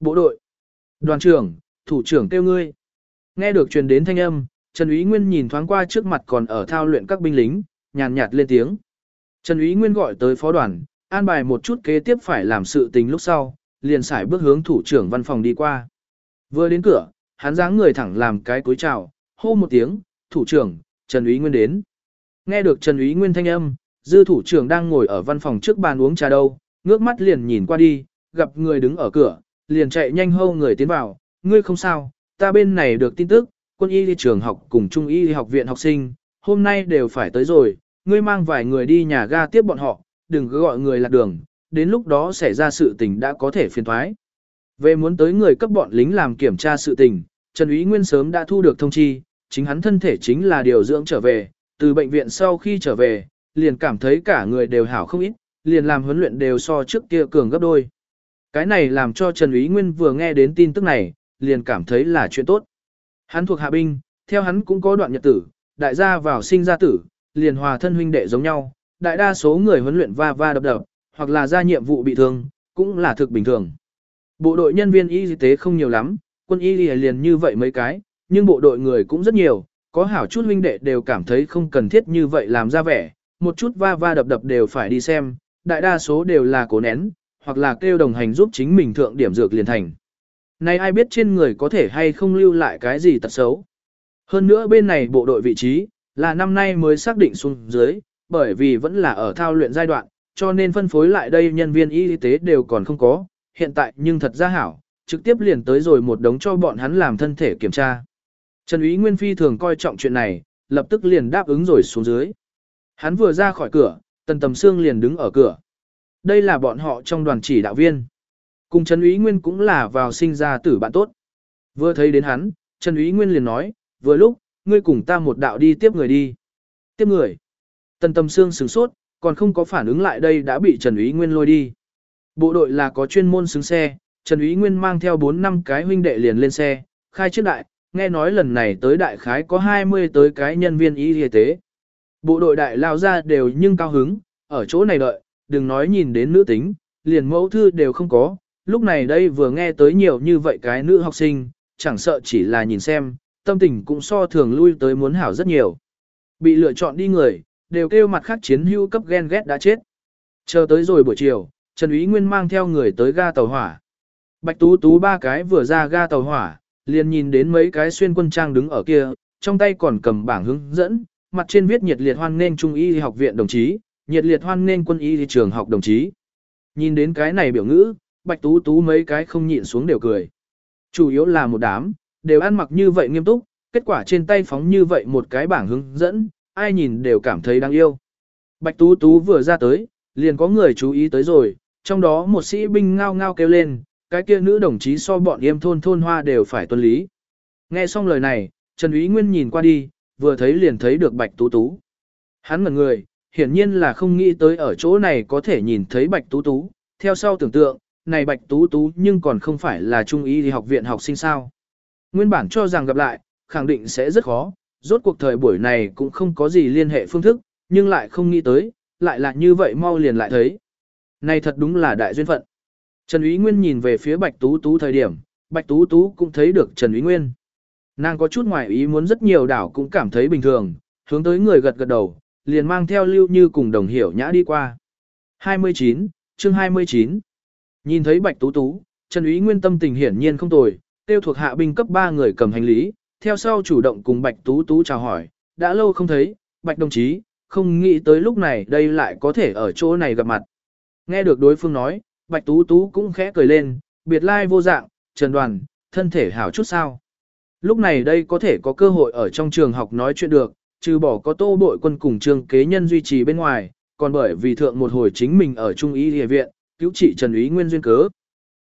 Bộ đội. Đoàn trưởng, thủ trưởng kêu ngươi. Nghe được truyền đến thanh âm, Trần Úy Nguyên nhìn thoáng qua trước mặt còn ở thao luyện các binh lính, nhàn nhạt lên tiếng. Trần Úy Nguyên gọi tới phó đoàn, an bài một chút kế tiếp phải làm sự tình lúc sau, liền xài bước hướng thủ trưởng văn phòng đi qua. Vừa đến cửa, hắn dáng người thẳng làm cái cúi chào, hô một tiếng, thủ trưởng, Trần Úy Nguyên đến. Nghe được Trần Úy Nguyên thanh âm, dư thủ trưởng đang ngồi ở văn phòng trước bàn uống trà đâu, ngước mắt liền nhìn qua đi, gặp người đứng ở cửa, liền chạy nhanh hô người tiến vào, ngươi không sao, ta bên này được tin tức, quân y đi trường học cùng trung y đi học viện học sinh, hôm nay đều phải tới rồi, ngươi mang vài người đi nhà ga tiếp bọn họ, đừng cứ gọi người lạc đường, đến lúc đó xảy ra sự tình đã có thể phiền thoái. Về muốn tới người cấp bọn lính làm kiểm tra sự tình, Trần Ý Nguyên sớm đã thu được thông chi, chính hắn thân thể chính là điều dưỡng trở về, từ bệnh viện sau khi trở về, liền cảm thấy cả người đều hảo không ít, liền làm huấn luyện đều so trước kia cường gấp đôi. Cái này làm cho Trần ý Nguyên vừa nghe đến tin tức này, liền cảm thấy là chuyện tốt. Hắn thuộc hạ binh, theo hắn cũng có đoạn nhật tử, đại gia vào sinh ra tử, liền hòa thân huynh đệ giống nhau, đại đa số người huấn luyện va va đập đập, hoặc là ra nhiệm vụ bị thương, cũng là thực bình thường. Bộ đội nhân viên y tế không nhiều lắm, quân y liền như vậy mấy cái, nhưng bộ đội người cũng rất nhiều, có hảo chút huynh đệ đều cảm thấy không cần thiết như vậy làm ra vẻ, một chút va va đập đập đều phải đi xem, đại đa số đều là cố nén, hoặc là kêu đồng hành giúp chính mình thượng điểm dược liền thành. Này ai biết trên người có thể hay không lưu lại cái gì tật xấu. Hơn nữa bên này bộ đội vị trí, là năm nay mới xác định xuống dưới, bởi vì vẫn là ở thao luyện giai đoạn, cho nên phân phối lại đây nhân viên y tế đều còn không có, hiện tại nhưng thật ra hảo, trực tiếp liền tới rồi một đống cho bọn hắn làm thân thể kiểm tra. Trần Ý Nguyên Phi thường coi trọng chuyện này, lập tức liền đáp ứng rồi xuống dưới. Hắn vừa ra khỏi cửa, Tần Tầm Sương liền đứng ở cửa. Đây là bọn họ trong đoàn chỉ đạo viên. Cùng Trần Úy Nguyên cũng là vào sinh ra tử bạn tốt. Vừa thấy đến hắn, Trần Úy Nguyên liền nói, vừa lúc, ngươi cùng ta một đạo đi tiếp người đi. Tiếp người. Tần Tâm Sương sửng sốt, còn không có phản ứng lại đây đã bị Trần Úy Nguyên lôi đi. Bộ đội là có chuyên môn xứng xe, Trần Úy Nguyên mang theo 4 năm cái huynh đệ liền lên xe, khai trước đại, nghe nói lần này tới đại khái có 20 tới cái nhân viên y y tế. Bộ đội đại lao ra đều nhưng cao hứng, ở chỗ này đợi, đừng nói nhìn đến nữ tính, liền mẫu thư đều không có, lúc này đây vừa nghe tới nhiều như vậy cái nữ học sinh, chẳng sợ chỉ là nhìn xem, tâm tình cũng so thường lui tới muốn hảo rất nhiều. Bị lựa chọn đi người, đều kêu mặt khác chiến hữu cấp ghen ghét đã chết. Chờ tới rồi buổi chiều, Trần Úy Nguyên mang theo người tới ga tàu hỏa. Bạch Tú Tú ba cái vừa ra ga tàu hỏa, liền nhìn đến mấy cái xuyên quân trang đứng ở kia, trong tay còn cầm bảng hướng dẫn, mặt trên viết nhiệt liệt hoan nghênh trung y học viện đồng chí, nhiệt liệt hoan nghênh quân y trường học đồng chí. Nhìn đến cái này biểu ngữ, Bạch Tú Tú mấy cái không nhịn xuống đều cười. Chủ yếu là một đám, đều ăn mặc như vậy nghiêm túc, kết quả trên tay phóng như vậy một cái bảng hướng dẫn, ai nhìn đều cảm thấy đáng yêu. Bạch Tú Tú vừa ra tới, liền có người chú ý tới rồi, trong đó một sĩ binh ngao ngao kêu lên, cái kia nữ đồng chí so bọn em thôn thôn hoa đều phải tuân lý. Nghe xong lời này, Trần Úy Nguyên nhìn qua đi, vừa thấy liền thấy được Bạch Tú Tú. Hắn ngẩn người, hiển nhiên là không nghĩ tới ở chỗ này có thể nhìn thấy Bạch Tú Tú, theo sau tưởng tượng, này Bạch Tú Tú nhưng còn không phải là trung y đi học viện học sinh sao. Nguyên bản cho rằng gặp lại, khẳng định sẽ rất khó, rốt cuộc thời buổi này cũng không có gì liên hệ phương thức, nhưng lại không nghĩ tới, lại là như vậy mau liền lại thấy. Này thật đúng là đại duyên phận. Trần Úy Nguyên nhìn về phía Bạch Tú Tú thời điểm, Bạch Tú Tú cũng thấy được Trần Úy Nguyên. Nàng có chút ngoài ý muốn rất nhiều đảo cũng cảm thấy bình thường, hướng tới người gật gật đầu, liền mang theo lưu như cùng đồng hiểu nhã đi qua. 29, chương 29. Nhìn thấy Bạch Tú Tú, Trần Úy Nguyên tâm tình hiển nhiên không tồi, tiêu thuộc hạ binh cấp 3 người cầm hành lý, theo sau chủ động cùng Bạch Tú Tú chào hỏi, đã lâu không thấy, Bạch đồng chí, không nghĩ tới lúc này đây lại có thể ở chỗ này gặp mặt. Nghe được đối phương nói, Bạch Tú Tú cũng khẽ cười lên, biệt lai vô dạng, Trần Đoàn, thân thể hảo chút sao. Lúc này đây có thể có cơ hội ở trong trường học nói chuyện được, trừ bỏ có tô bội quân cùng trường kế nhân duy trì bên ngoài, còn bởi vì thượng một hồi chính mình ở Trung y địa viện, cứu trị Trần Ý Nguyên duyên cớ.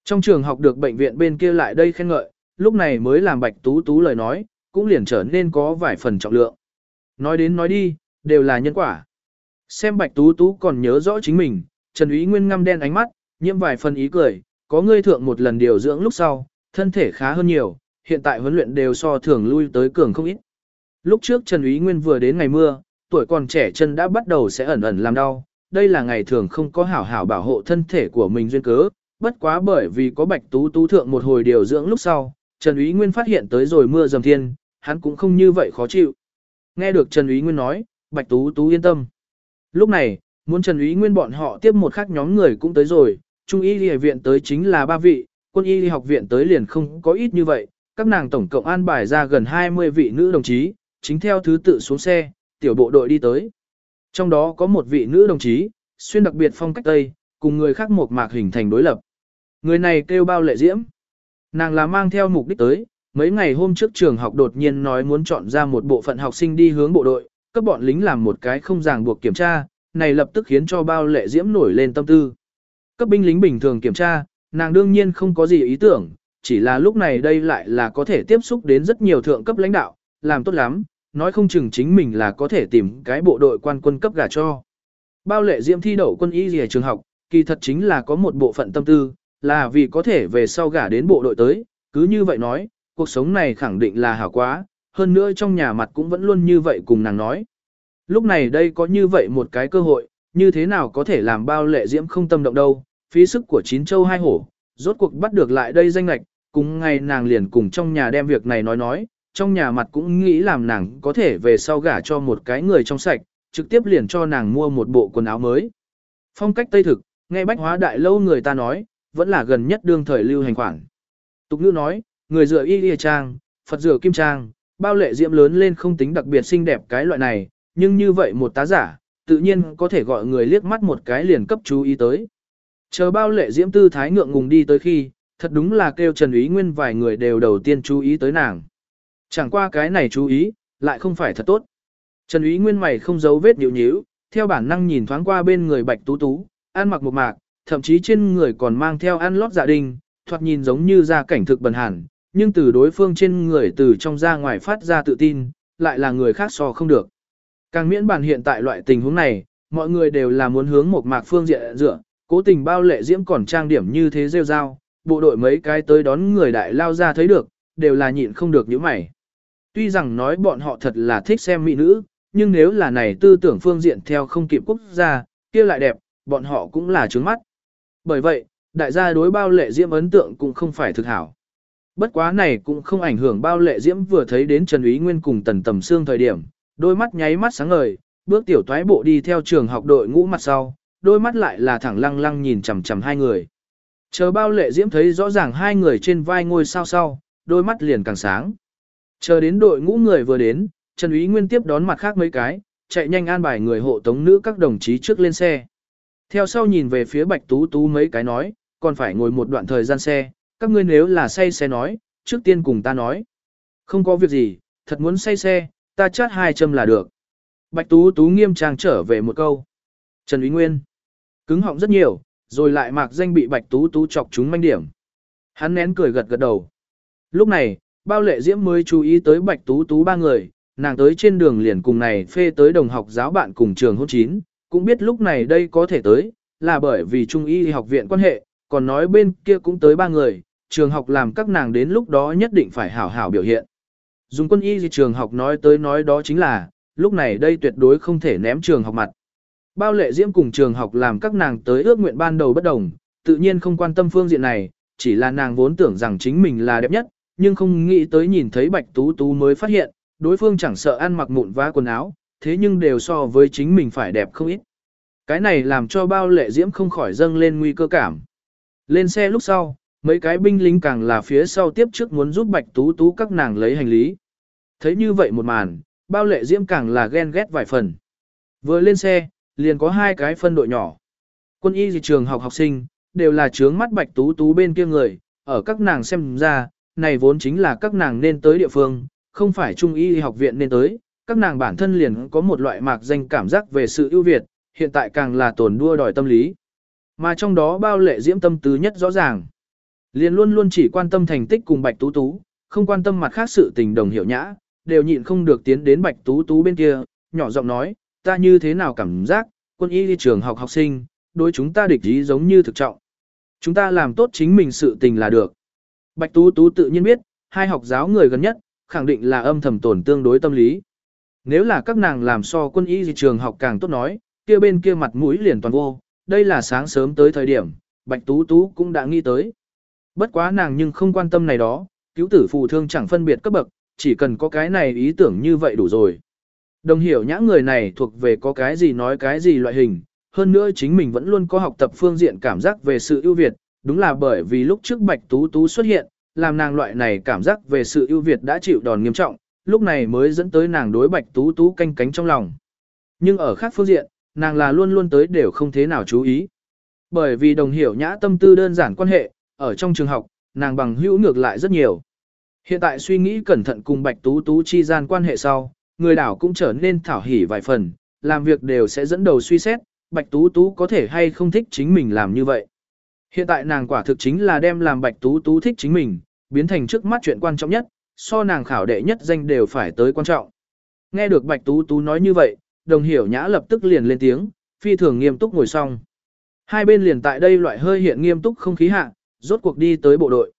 Trong trường học được bệnh viện bên kia lại đây khen ngợi, lúc này mới làm Bạch Tú Tú lời nói, cũng liền trở nên có vài phần trọng lượng. Nói đến nói đi, đều là nhân quả. Xem Bạch Tú Tú còn nhớ rõ chính mình, Trần Ý Nguyên ngăm đen ánh mắt, nhiễm vài phần ý cười, có ngươi thượng một lần điều dưỡng lúc sau, thân thể khá hơn nhiều, hiện tại huấn luyện đều so thường lui tới cường không ít. Lúc trước Trần Ý Nguyên vừa đến ngày mưa, tuổi còn trẻ chân đã bắt đầu sẽ ẩn ẩn làm đau, đây là ngày thường không có hảo hảo bảo hộ thân thể của mình duyên cớ, bất quá bởi vì có bạch tú tú thượng một hồi điều dưỡng lúc sau, Trần Úy Nguyên phát hiện tới rồi mưa dầm thiên, hắn cũng không như vậy khó chịu. Nghe được Trần Úy Nguyên nói, bạch tú tú yên tâm. Lúc này, muốn Trần Úy Nguyên bọn họ tiếp một khác nhóm người cũng tới rồi, Trung y y viện tới chính là ba vị, quân y học viện tới liền không có ít như vậy, các nàng tổng cộng an bài ra gần 20 vị nữ đồng chí, chính theo thứ tự xuống xe, tiểu bộ đội đi tới. Trong đó có một vị nữ đồng chí, xuyên đặc biệt phong cách Tây, cùng người khác một mạc hình thành đối lập. Người này kêu bao lệ diễm. Nàng là mang theo mục đích tới, mấy ngày hôm trước trường học đột nhiên nói muốn chọn ra một bộ phận học sinh đi hướng bộ đội, cấp bọn lính làm một cái không ràng buộc kiểm tra, này lập tức khiến cho bao lệ diễm nổi lên tâm tư. Cấp binh lính bình thường kiểm tra, nàng đương nhiên không có gì ý tưởng, chỉ là lúc này đây lại là có thể tiếp xúc đến rất nhiều thượng cấp lãnh đạo, làm tốt lắm, nói không chừng chính mình là có thể tìm cái bộ đội quan quân cấp gà cho. Bao lệ diễm thi đậu quân y rìa trường học, kỳ thật chính là có một bộ phận tâm tư, là vì có thể về sau gả đến bộ đội tới, cứ như vậy nói, cuộc sống này khẳng định là hảo quá, hơn nữa trong nhà mặt cũng vẫn luôn như vậy cùng nàng nói. Lúc này đây có như vậy một cái cơ hội, như thế nào có thể làm bao lệ diễm không tâm động đâu, phí sức của chín châu hai hổ, rốt cuộc bắt được lại đây danh lạch, cùng ngày nàng liền cùng trong nhà đem việc này nói nói, trong nhà mặt cũng nghĩ làm nàng có thể về sau gả cho một cái người trong sạch, trực tiếp liền cho nàng mua một bộ quần áo mới. Phong cách Tây thực, nghe bách hóa đại lâu người ta nói, vẫn là gần nhất đương thời lưu hành khoản. Tục ngữ nói, người dựa y lìa trang, Phật dựa kim trang, bao lệ diễm lớn lên không tính đặc biệt xinh đẹp cái loại này, nhưng như vậy một tá giả, tự nhiên có thể gọi người liếc mắt một cái liền cấp chú ý tới. Chờ bao lệ diễm tư thái ngượng ngùng đi tới khi, thật đúng là kêu Trần Ý Nguyên vài người đều đầu tiên chú ý tới nàng. Chẳng qua cái này chú ý, lại không phải thật tốt. Trần Ý Nguyên mày không giấu vết nhíu nhíu, theo bản năng nhìn thoáng qua bên người bạch tú tú, ăn mặc một mạc, thậm chí trên người còn mang theo ăn lót dạ đình, thoạt nhìn giống như ra cảnh thực bần hẳn, nhưng từ đối phương trên người từ trong ra ngoài phát ra tự tin, lại là người khác so không được. Càng miễn bản hiện tại loại tình huống này, mọi người đều là muốn hướng một mạc phương diện dựa, cố tình bao lệ diễm còn trang điểm như thế rêu rao, bộ đội mấy cái tới đón người đại lao ra thấy được, đều là nhịn không được những mày. Tuy rằng nói bọn họ thật là thích xem mỹ nữ, nhưng nếu là này tư tưởng phương diện theo không kịp quốc gia, kia lại đẹp, bọn họ cũng là trướng mắt. Bởi vậy, đại gia đối bao lệ diễm ấn tượng cũng không phải thực hảo. Bất quá này cũng không ảnh hưởng bao lệ diễm vừa thấy đến Trần Úy Nguyên cùng tần tầm xương thời điểm, đôi mắt nháy mắt sáng ngời, bước tiểu toái bộ đi theo trường học đội ngũ mặt sau, đôi mắt lại là thẳng lăng lăng nhìn chằm chằm hai người. Chờ bao lệ diễm thấy rõ ràng hai người trên vai ngôi sao sau, đôi mắt liền càng sáng. Chờ đến đội ngũ người vừa đến, Trần Úy Nguyên tiếp đón mặt khác mấy cái, chạy nhanh an bài người hộ tống nữ các đồng chí trước lên xe. Theo sau nhìn về phía Bạch Tú Tú mấy cái nói, còn phải ngồi một đoạn thời gian xe, các ngươi nếu là say xe nói, trước tiên cùng ta nói. Không có việc gì, thật muốn say xe, ta chát hai châm là được. Bạch Tú Tú nghiêm trang trở về một câu. Trần Úy Nguyên, cứng họng rất nhiều, rồi lại mạc danh bị Bạch Tú Tú chọc chúng manh điểm. Hắn nén cười gật gật đầu. Lúc này, bao lệ diễm mới chú ý tới Bạch Tú Tú ba người, nàng tới trên đường liền cùng này phê tới đồng học giáo bạn cùng trường hôn chín, cũng biết lúc này đây có thể tới, là bởi vì Trung y học viện quan hệ, còn nói bên kia cũng tới ba người, trường học làm các nàng đến lúc đó nhất định phải hảo hảo biểu hiện. Dùng quân y gì trường học nói tới nói đó chính là, lúc này đây tuyệt đối không thể ném trường học mặt. Bao lệ diễm cùng trường học làm các nàng tới ước nguyện ban đầu bất đồng, tự nhiên không quan tâm phương diện này, chỉ là nàng vốn tưởng rằng chính mình là đẹp nhất, nhưng không nghĩ tới nhìn thấy bạch tú tú mới phát hiện, đối phương chẳng sợ ăn mặc mụn vá quần áo, thế nhưng đều so với chính mình phải đẹp không ít. Cái này làm cho bao lệ diễm không khỏi dâng lên nguy cơ cảm. Lên xe lúc sau, mấy cái binh lính càng là phía sau tiếp trước muốn giúp bạch tú tú các nàng lấy hành lý. Thấy như vậy một màn, bao lệ diễm càng là ghen ghét vài phần. Vừa lên xe, liền có hai cái phân đội nhỏ. Quân y dị trường học học sinh, đều là trướng mắt bạch tú tú bên kia người, ở các nàng xem ra, này vốn chính là các nàng nên tới địa phương, không phải trung y học viện nên tới, các nàng bản thân liền có một loại mạc danh cảm giác về sự ưu việt, hiện tại càng là tổn đua đòi tâm lý. Mà trong đó bao lệ diễm tâm tứ nhất rõ ràng. Liền luôn luôn chỉ quan tâm thành tích cùng bạch tú tú, không quan tâm mặt khác sự tình đồng hiểu nhã, đều nhịn không được tiến đến bạch tú tú bên kia, nhỏ giọng nói, ta như thế nào cảm giác, quân y đi trường học học sinh, đối chúng ta địch ý giống như thực trọng. Chúng ta làm tốt chính mình sự tình là được. Bạch Tú Tú tự nhiên biết, hai học giáo người gần nhất, khẳng định là âm thầm tổn tương đối tâm lý. Nếu là các nàng làm so quân y gì trường học càng tốt nói, kia bên kia mặt mũi liền toàn vô, đây là sáng sớm tới thời điểm, Bạch Tú Tú cũng đã nghĩ tới. Bất quá nàng nhưng không quan tâm này đó, cứu tử phù thương chẳng phân biệt cấp bậc, chỉ cần có cái này ý tưởng như vậy đủ rồi. Đồng hiểu nhã người này thuộc về có cái gì nói cái gì loại hình, hơn nữa chính mình vẫn luôn có học tập phương diện cảm giác về sự ưu việt, đúng là bởi vì lúc trước Bạch Tú Tú xuất hiện, làm nàng loại này cảm giác về sự ưu việt đã chịu đòn nghiêm trọng, lúc này mới dẫn tới nàng đối Bạch Tú Tú canh cánh trong lòng. Nhưng ở khác phương diện, nàng là luôn luôn tới đều không thế nào chú ý. Bởi vì đồng hiểu nhã tâm tư đơn giản quan hệ, ở trong trường học, nàng bằng hữu ngược lại rất nhiều. Hiện tại suy nghĩ cẩn thận cùng Bạch Tú Tú chi gian quan hệ sau, người đảo cũng trở nên thảo hỉ vài phần, làm việc đều sẽ dẫn đầu suy xét, Bạch Tú Tú có thể hay không thích chính mình làm như vậy. Hiện tại nàng quả thực chính là đem làm Bạch Tú Tú thích chính mình, biến thành trước mắt chuyện quan trọng nhất, so nàng khảo đệ nhất danh đều phải tới quan trọng. Nghe được Bạch Tú Tú nói như vậy, đồng hiểu nhã lập tức liền lên tiếng, phi thường nghiêm túc ngồi xong. Hai bên liền tại đây loại hơi hiện nghiêm túc không khí hạ, rốt cuộc đi tới bộ đội.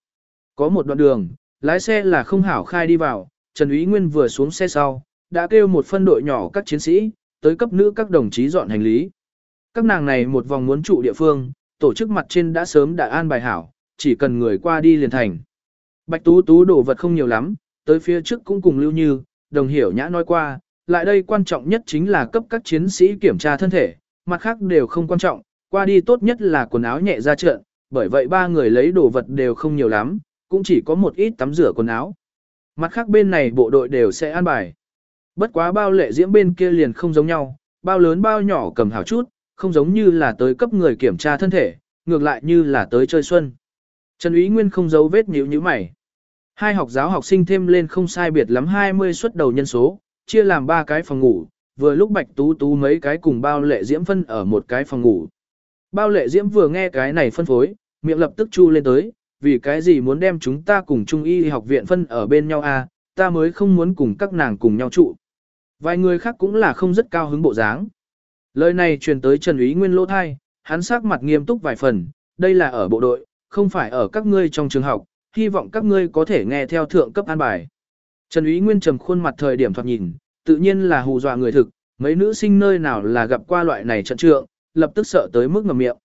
Có một đoạn đường, lái xe là không hảo khai đi vào, Trần Úy Nguyên vừa xuống xe sau, đã kêu một phân đội nhỏ các chiến sĩ, tới cấp nữ các đồng chí dọn hành lý. Các nàng này một vòng muốn trụ địa phương, tổ chức mặt trên đã sớm đã an bài hảo, chỉ cần người qua đi liền thành. Bạch Tú Tú đồ vật không nhiều lắm, tới phía trước cũng cùng lưu như, đồng hiểu nhã nói qua, lại đây quan trọng nhất chính là cấp các chiến sĩ kiểm tra thân thể, mặt khác đều không quan trọng, qua đi tốt nhất là quần áo nhẹ ra trận, bởi vậy ba người lấy đồ vật đều không nhiều lắm, cũng chỉ có một ít tắm rửa quần áo. Mặt khác bên này bộ đội đều sẽ an bài. Bất quá bao lệ diễm bên kia liền không giống nhau, bao lớn bao nhỏ cầm hảo chút, không giống như là tới cấp người kiểm tra thân thể, ngược lại như là tới chơi xuân. Trần Ý Nguyên không giấu vết nhíu nhíu mày. Hai học giáo học sinh thêm lên không sai biệt lắm 20 suất đầu nhân số, chia làm ba cái phòng ngủ, vừa lúc Bạch Tú Tú mấy cái cùng bao lệ diễm phân ở một cái phòng ngủ. Bao lệ diễm vừa nghe cái này phân phối, miệng lập tức chu lên tới, vì cái gì muốn đem chúng ta cùng trung y học viện phân ở bên nhau à, ta mới không muốn cùng các nàng cùng nhau trụ. Vài người khác cũng là không rất cao hứng bộ dáng. Lời này truyền tới Trần Úy Nguyên lỗ thai, hắn sắc mặt nghiêm túc vài phần, đây là ở bộ đội, không phải ở các ngươi trong trường học, hy vọng các ngươi có thể nghe theo thượng cấp an bài. Trần Úy Nguyên trầm khuôn mặt thời điểm thoạt nhìn, tự nhiên là hù dọa người thực, mấy nữ sinh nơi nào là gặp qua loại này trận trượng, lập tức sợ tới mức ngậm miệng.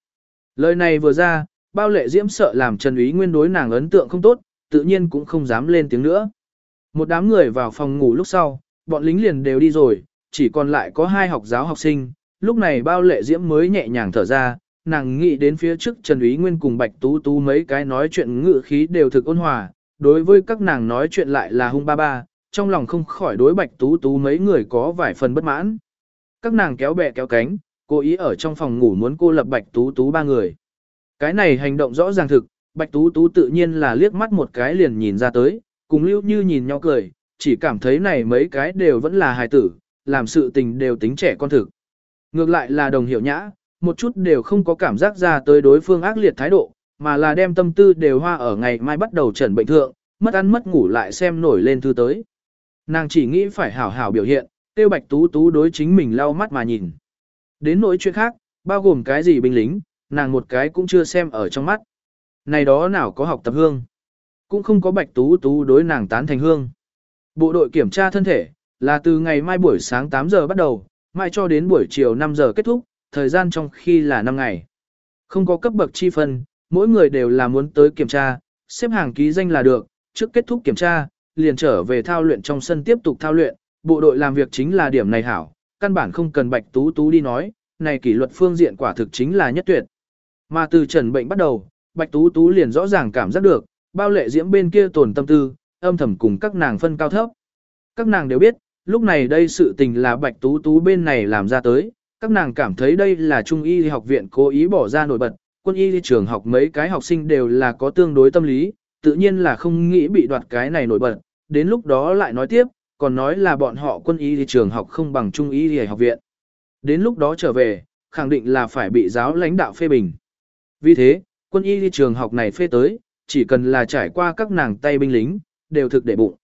Lời này vừa ra, bao lệ diễm sợ làm Trần Úy Nguyên đối nàng ấn tượng không tốt, tự nhiên cũng không dám lên tiếng nữa. Một đám người vào phòng ngủ lúc sau, bọn lính liền đều đi rồi, chỉ còn lại có hai học giáo học sinh, lúc này bao lệ diễm mới nhẹ nhàng thở ra, nàng nghĩ đến phía trước Trần Úy Nguyên cùng Bạch Tú Tú mấy cái nói chuyện ngự khí đều thực ôn hòa, đối với các nàng nói chuyện lại là hung ba ba, trong lòng không khỏi đối Bạch Tú Tú mấy người có vài phần bất mãn. Các nàng kéo bè kéo cánh, cố ý ở trong phòng ngủ muốn cô lập Bạch Tú Tú ba người. Cái này hành động rõ ràng thực, Bạch Tú Tú tự nhiên là liếc mắt một cái liền nhìn ra tới, cùng Lưu Như nhìn nhau cười, chỉ cảm thấy này mấy cái đều vẫn là hài tử, làm sự tình đều tính trẻ con thực. Ngược lại là đồng hiểu nhã, một chút đều không có cảm giác ra tới đối phương ác liệt thái độ, mà là đem tâm tư đều hoa ở ngày mai bắt đầu trần bệnh thượng, mất ăn mất ngủ lại xem nổi lên thư tới. Nàng chỉ nghĩ phải hảo hảo biểu hiện, tiêu bạch tú tú đối chính mình lau mắt mà nhìn. Đến nỗi chuyện khác, bao gồm cái gì binh lính, nàng một cái cũng chưa xem ở trong mắt. Này đó nào có học tập hương. Cũng không có bạch tú tú đối nàng tán thành hương. Bộ đội kiểm tra thân thể, là từ ngày mai buổi sáng 8 giờ bắt đầu, mai cho đến buổi chiều 5 giờ kết thúc, thời gian trong khi là 5 ngày. Không có cấp bậc chi phân, mỗi người đều là muốn tới kiểm tra, xếp hàng ký danh là được, trước kết thúc kiểm tra, liền trở về thao luyện trong sân tiếp tục thao luyện, bộ đội làm việc chính là điểm này hảo, căn bản không cần bạch tú tú đi nói, này kỷ luật phương diện quả thực chính là nhất tuyệt. Mà từ trần bệnh bắt đầu, bạch tú tú liền rõ ràng cảm giác được, bao lệ diễm bên kia tồn tâm tư, âm thầm cùng các nàng phân cao thấp. Các nàng đều biết, lúc này đây sự tình là bạch tú tú bên này làm ra tới, các nàng cảm thấy đây là trung y học viện cố ý bỏ ra nổi bật, quân y trường học mấy cái học sinh đều là có tương đối tâm lý, tự nhiên là không nghĩ bị đoạt cái này nổi bật, đến lúc đó lại nói tiếp, còn nói là bọn họ quân y trường học không bằng trung y học viện. Đến lúc đó trở về, khẳng định là phải bị giáo lãnh đạo phê bình. Vì thế, quân y trường học này phê tới, chỉ cần là trải qua các nàng tay binh lính, đều thực để bụng.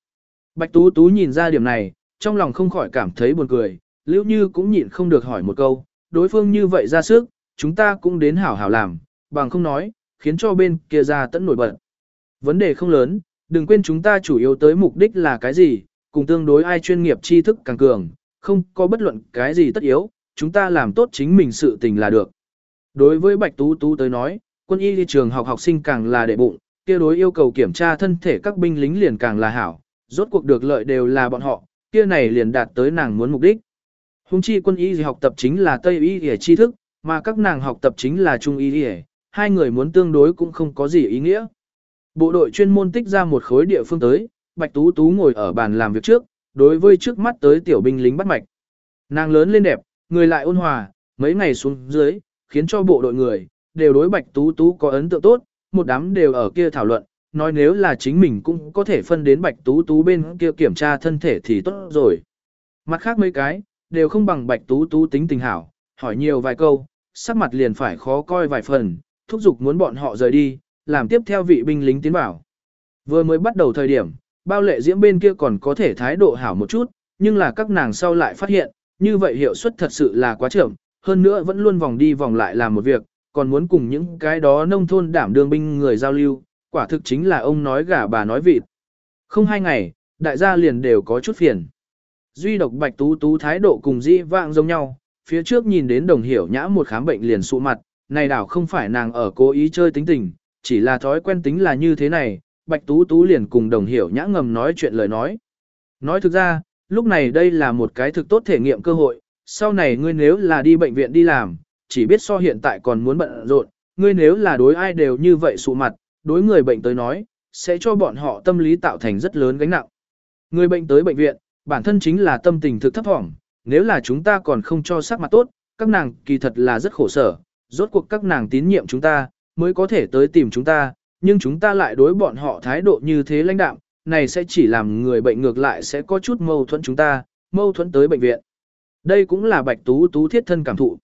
Bạch Tú Tú nhìn ra điểm này, trong lòng không khỏi cảm thấy buồn cười, Liễu Như cũng nhịn không được hỏi một câu, đối phương như vậy ra sức, chúng ta cũng đến hảo hảo làm, bằng không nói, khiến cho bên kia ra tận nổi bật. Vấn đề không lớn, đừng quên chúng ta chủ yếu tới mục đích là cái gì, cùng tương đối ai chuyên nghiệp tri thức càng cường, không có bất luận cái gì tất yếu, chúng ta làm tốt chính mình sự tình là được. Đối với Bạch Tú Tú tới nói, quân y đi trường học học sinh càng là đệ bụng, kia đối yêu cầu kiểm tra thân thể các binh lính liền càng là hảo, rốt cuộc được lợi đều là bọn họ, kia này liền đạt tới nàng muốn mục đích. Hùng chi quân y gì học tập chính là Tây y y tri thức, mà các nàng học tập chính là Trung y y, hai người muốn tương đối cũng không có gì ý nghĩa. Bộ đội chuyên môn tích ra một khối địa phương tới, Bạch Tú Tú ngồi ở bàn làm việc trước, đối với trước mắt tới tiểu binh lính bắt mạch. Nàng lớn lên đẹp, người lại ôn hòa, mấy ngày xuống dưới, khiến cho bộ đội người, đều đối Bạch Tú Tú có ấn tượng tốt, một đám đều ở kia thảo luận, nói nếu là chính mình cũng có thể phân đến Bạch Tú Tú bên kia kiểm tra thân thể thì tốt rồi. Mặt khác mấy cái, đều không bằng Bạch Tú Tú tính tình hảo, hỏi nhiều vài câu, sắc mặt liền phải khó coi vài phần, thúc giục muốn bọn họ rời đi, làm tiếp theo vị binh lính tiến vào. Vừa mới bắt đầu thời điểm, bao lệ diễm bên kia còn có thể thái độ hảo một chút, nhưng là các nàng sau lại phát hiện, như vậy hiệu suất thật sự là quá chậm, hơn nữa vẫn luôn vòng đi vòng lại làm một việc, còn muốn cùng những cái đó nông thôn đảm đương binh người giao lưu, quả thực chính là ông nói gà bà nói vịt. Không hai ngày, đại gia liền đều có chút phiền. Duy độc bạch tú tú thái độ cùng dĩ vạng giống nhau, phía trước nhìn đến đồng hiểu nhã một khám bệnh liền sụ mặt, này đảo không phải nàng ở cố ý chơi tính tình, chỉ là thói quen tính là như thế này, bạch tú tú liền cùng đồng hiểu nhã ngầm nói chuyện lời nói. Nói thực ra, lúc này đây là một cái thực tốt thể nghiệm cơ hội, sau này ngươi nếu là đi bệnh viện đi làm, chỉ biết so hiện tại còn muốn bận rộn, ngươi nếu là đối ai đều như vậy sụ mặt, đối người bệnh tới nói, sẽ cho bọn họ tâm lý tạo thành rất lớn gánh nặng. Người bệnh tới bệnh viện, bản thân chính là tâm tình thực thấp thỏm, nếu là chúng ta còn không cho sắc mặt tốt, các nàng kỳ thật là rất khổ sở, rốt cuộc các nàng tín nhiệm chúng ta, mới có thể tới tìm chúng ta, nhưng chúng ta lại đối bọn họ thái độ như thế lãnh đạm, này sẽ chỉ làm người bệnh ngược lại sẽ có chút mâu thuẫn chúng ta, mâu thuẫn tới bệnh viện. Đây cũng là bạch tú tú thiết thân cảm thụ.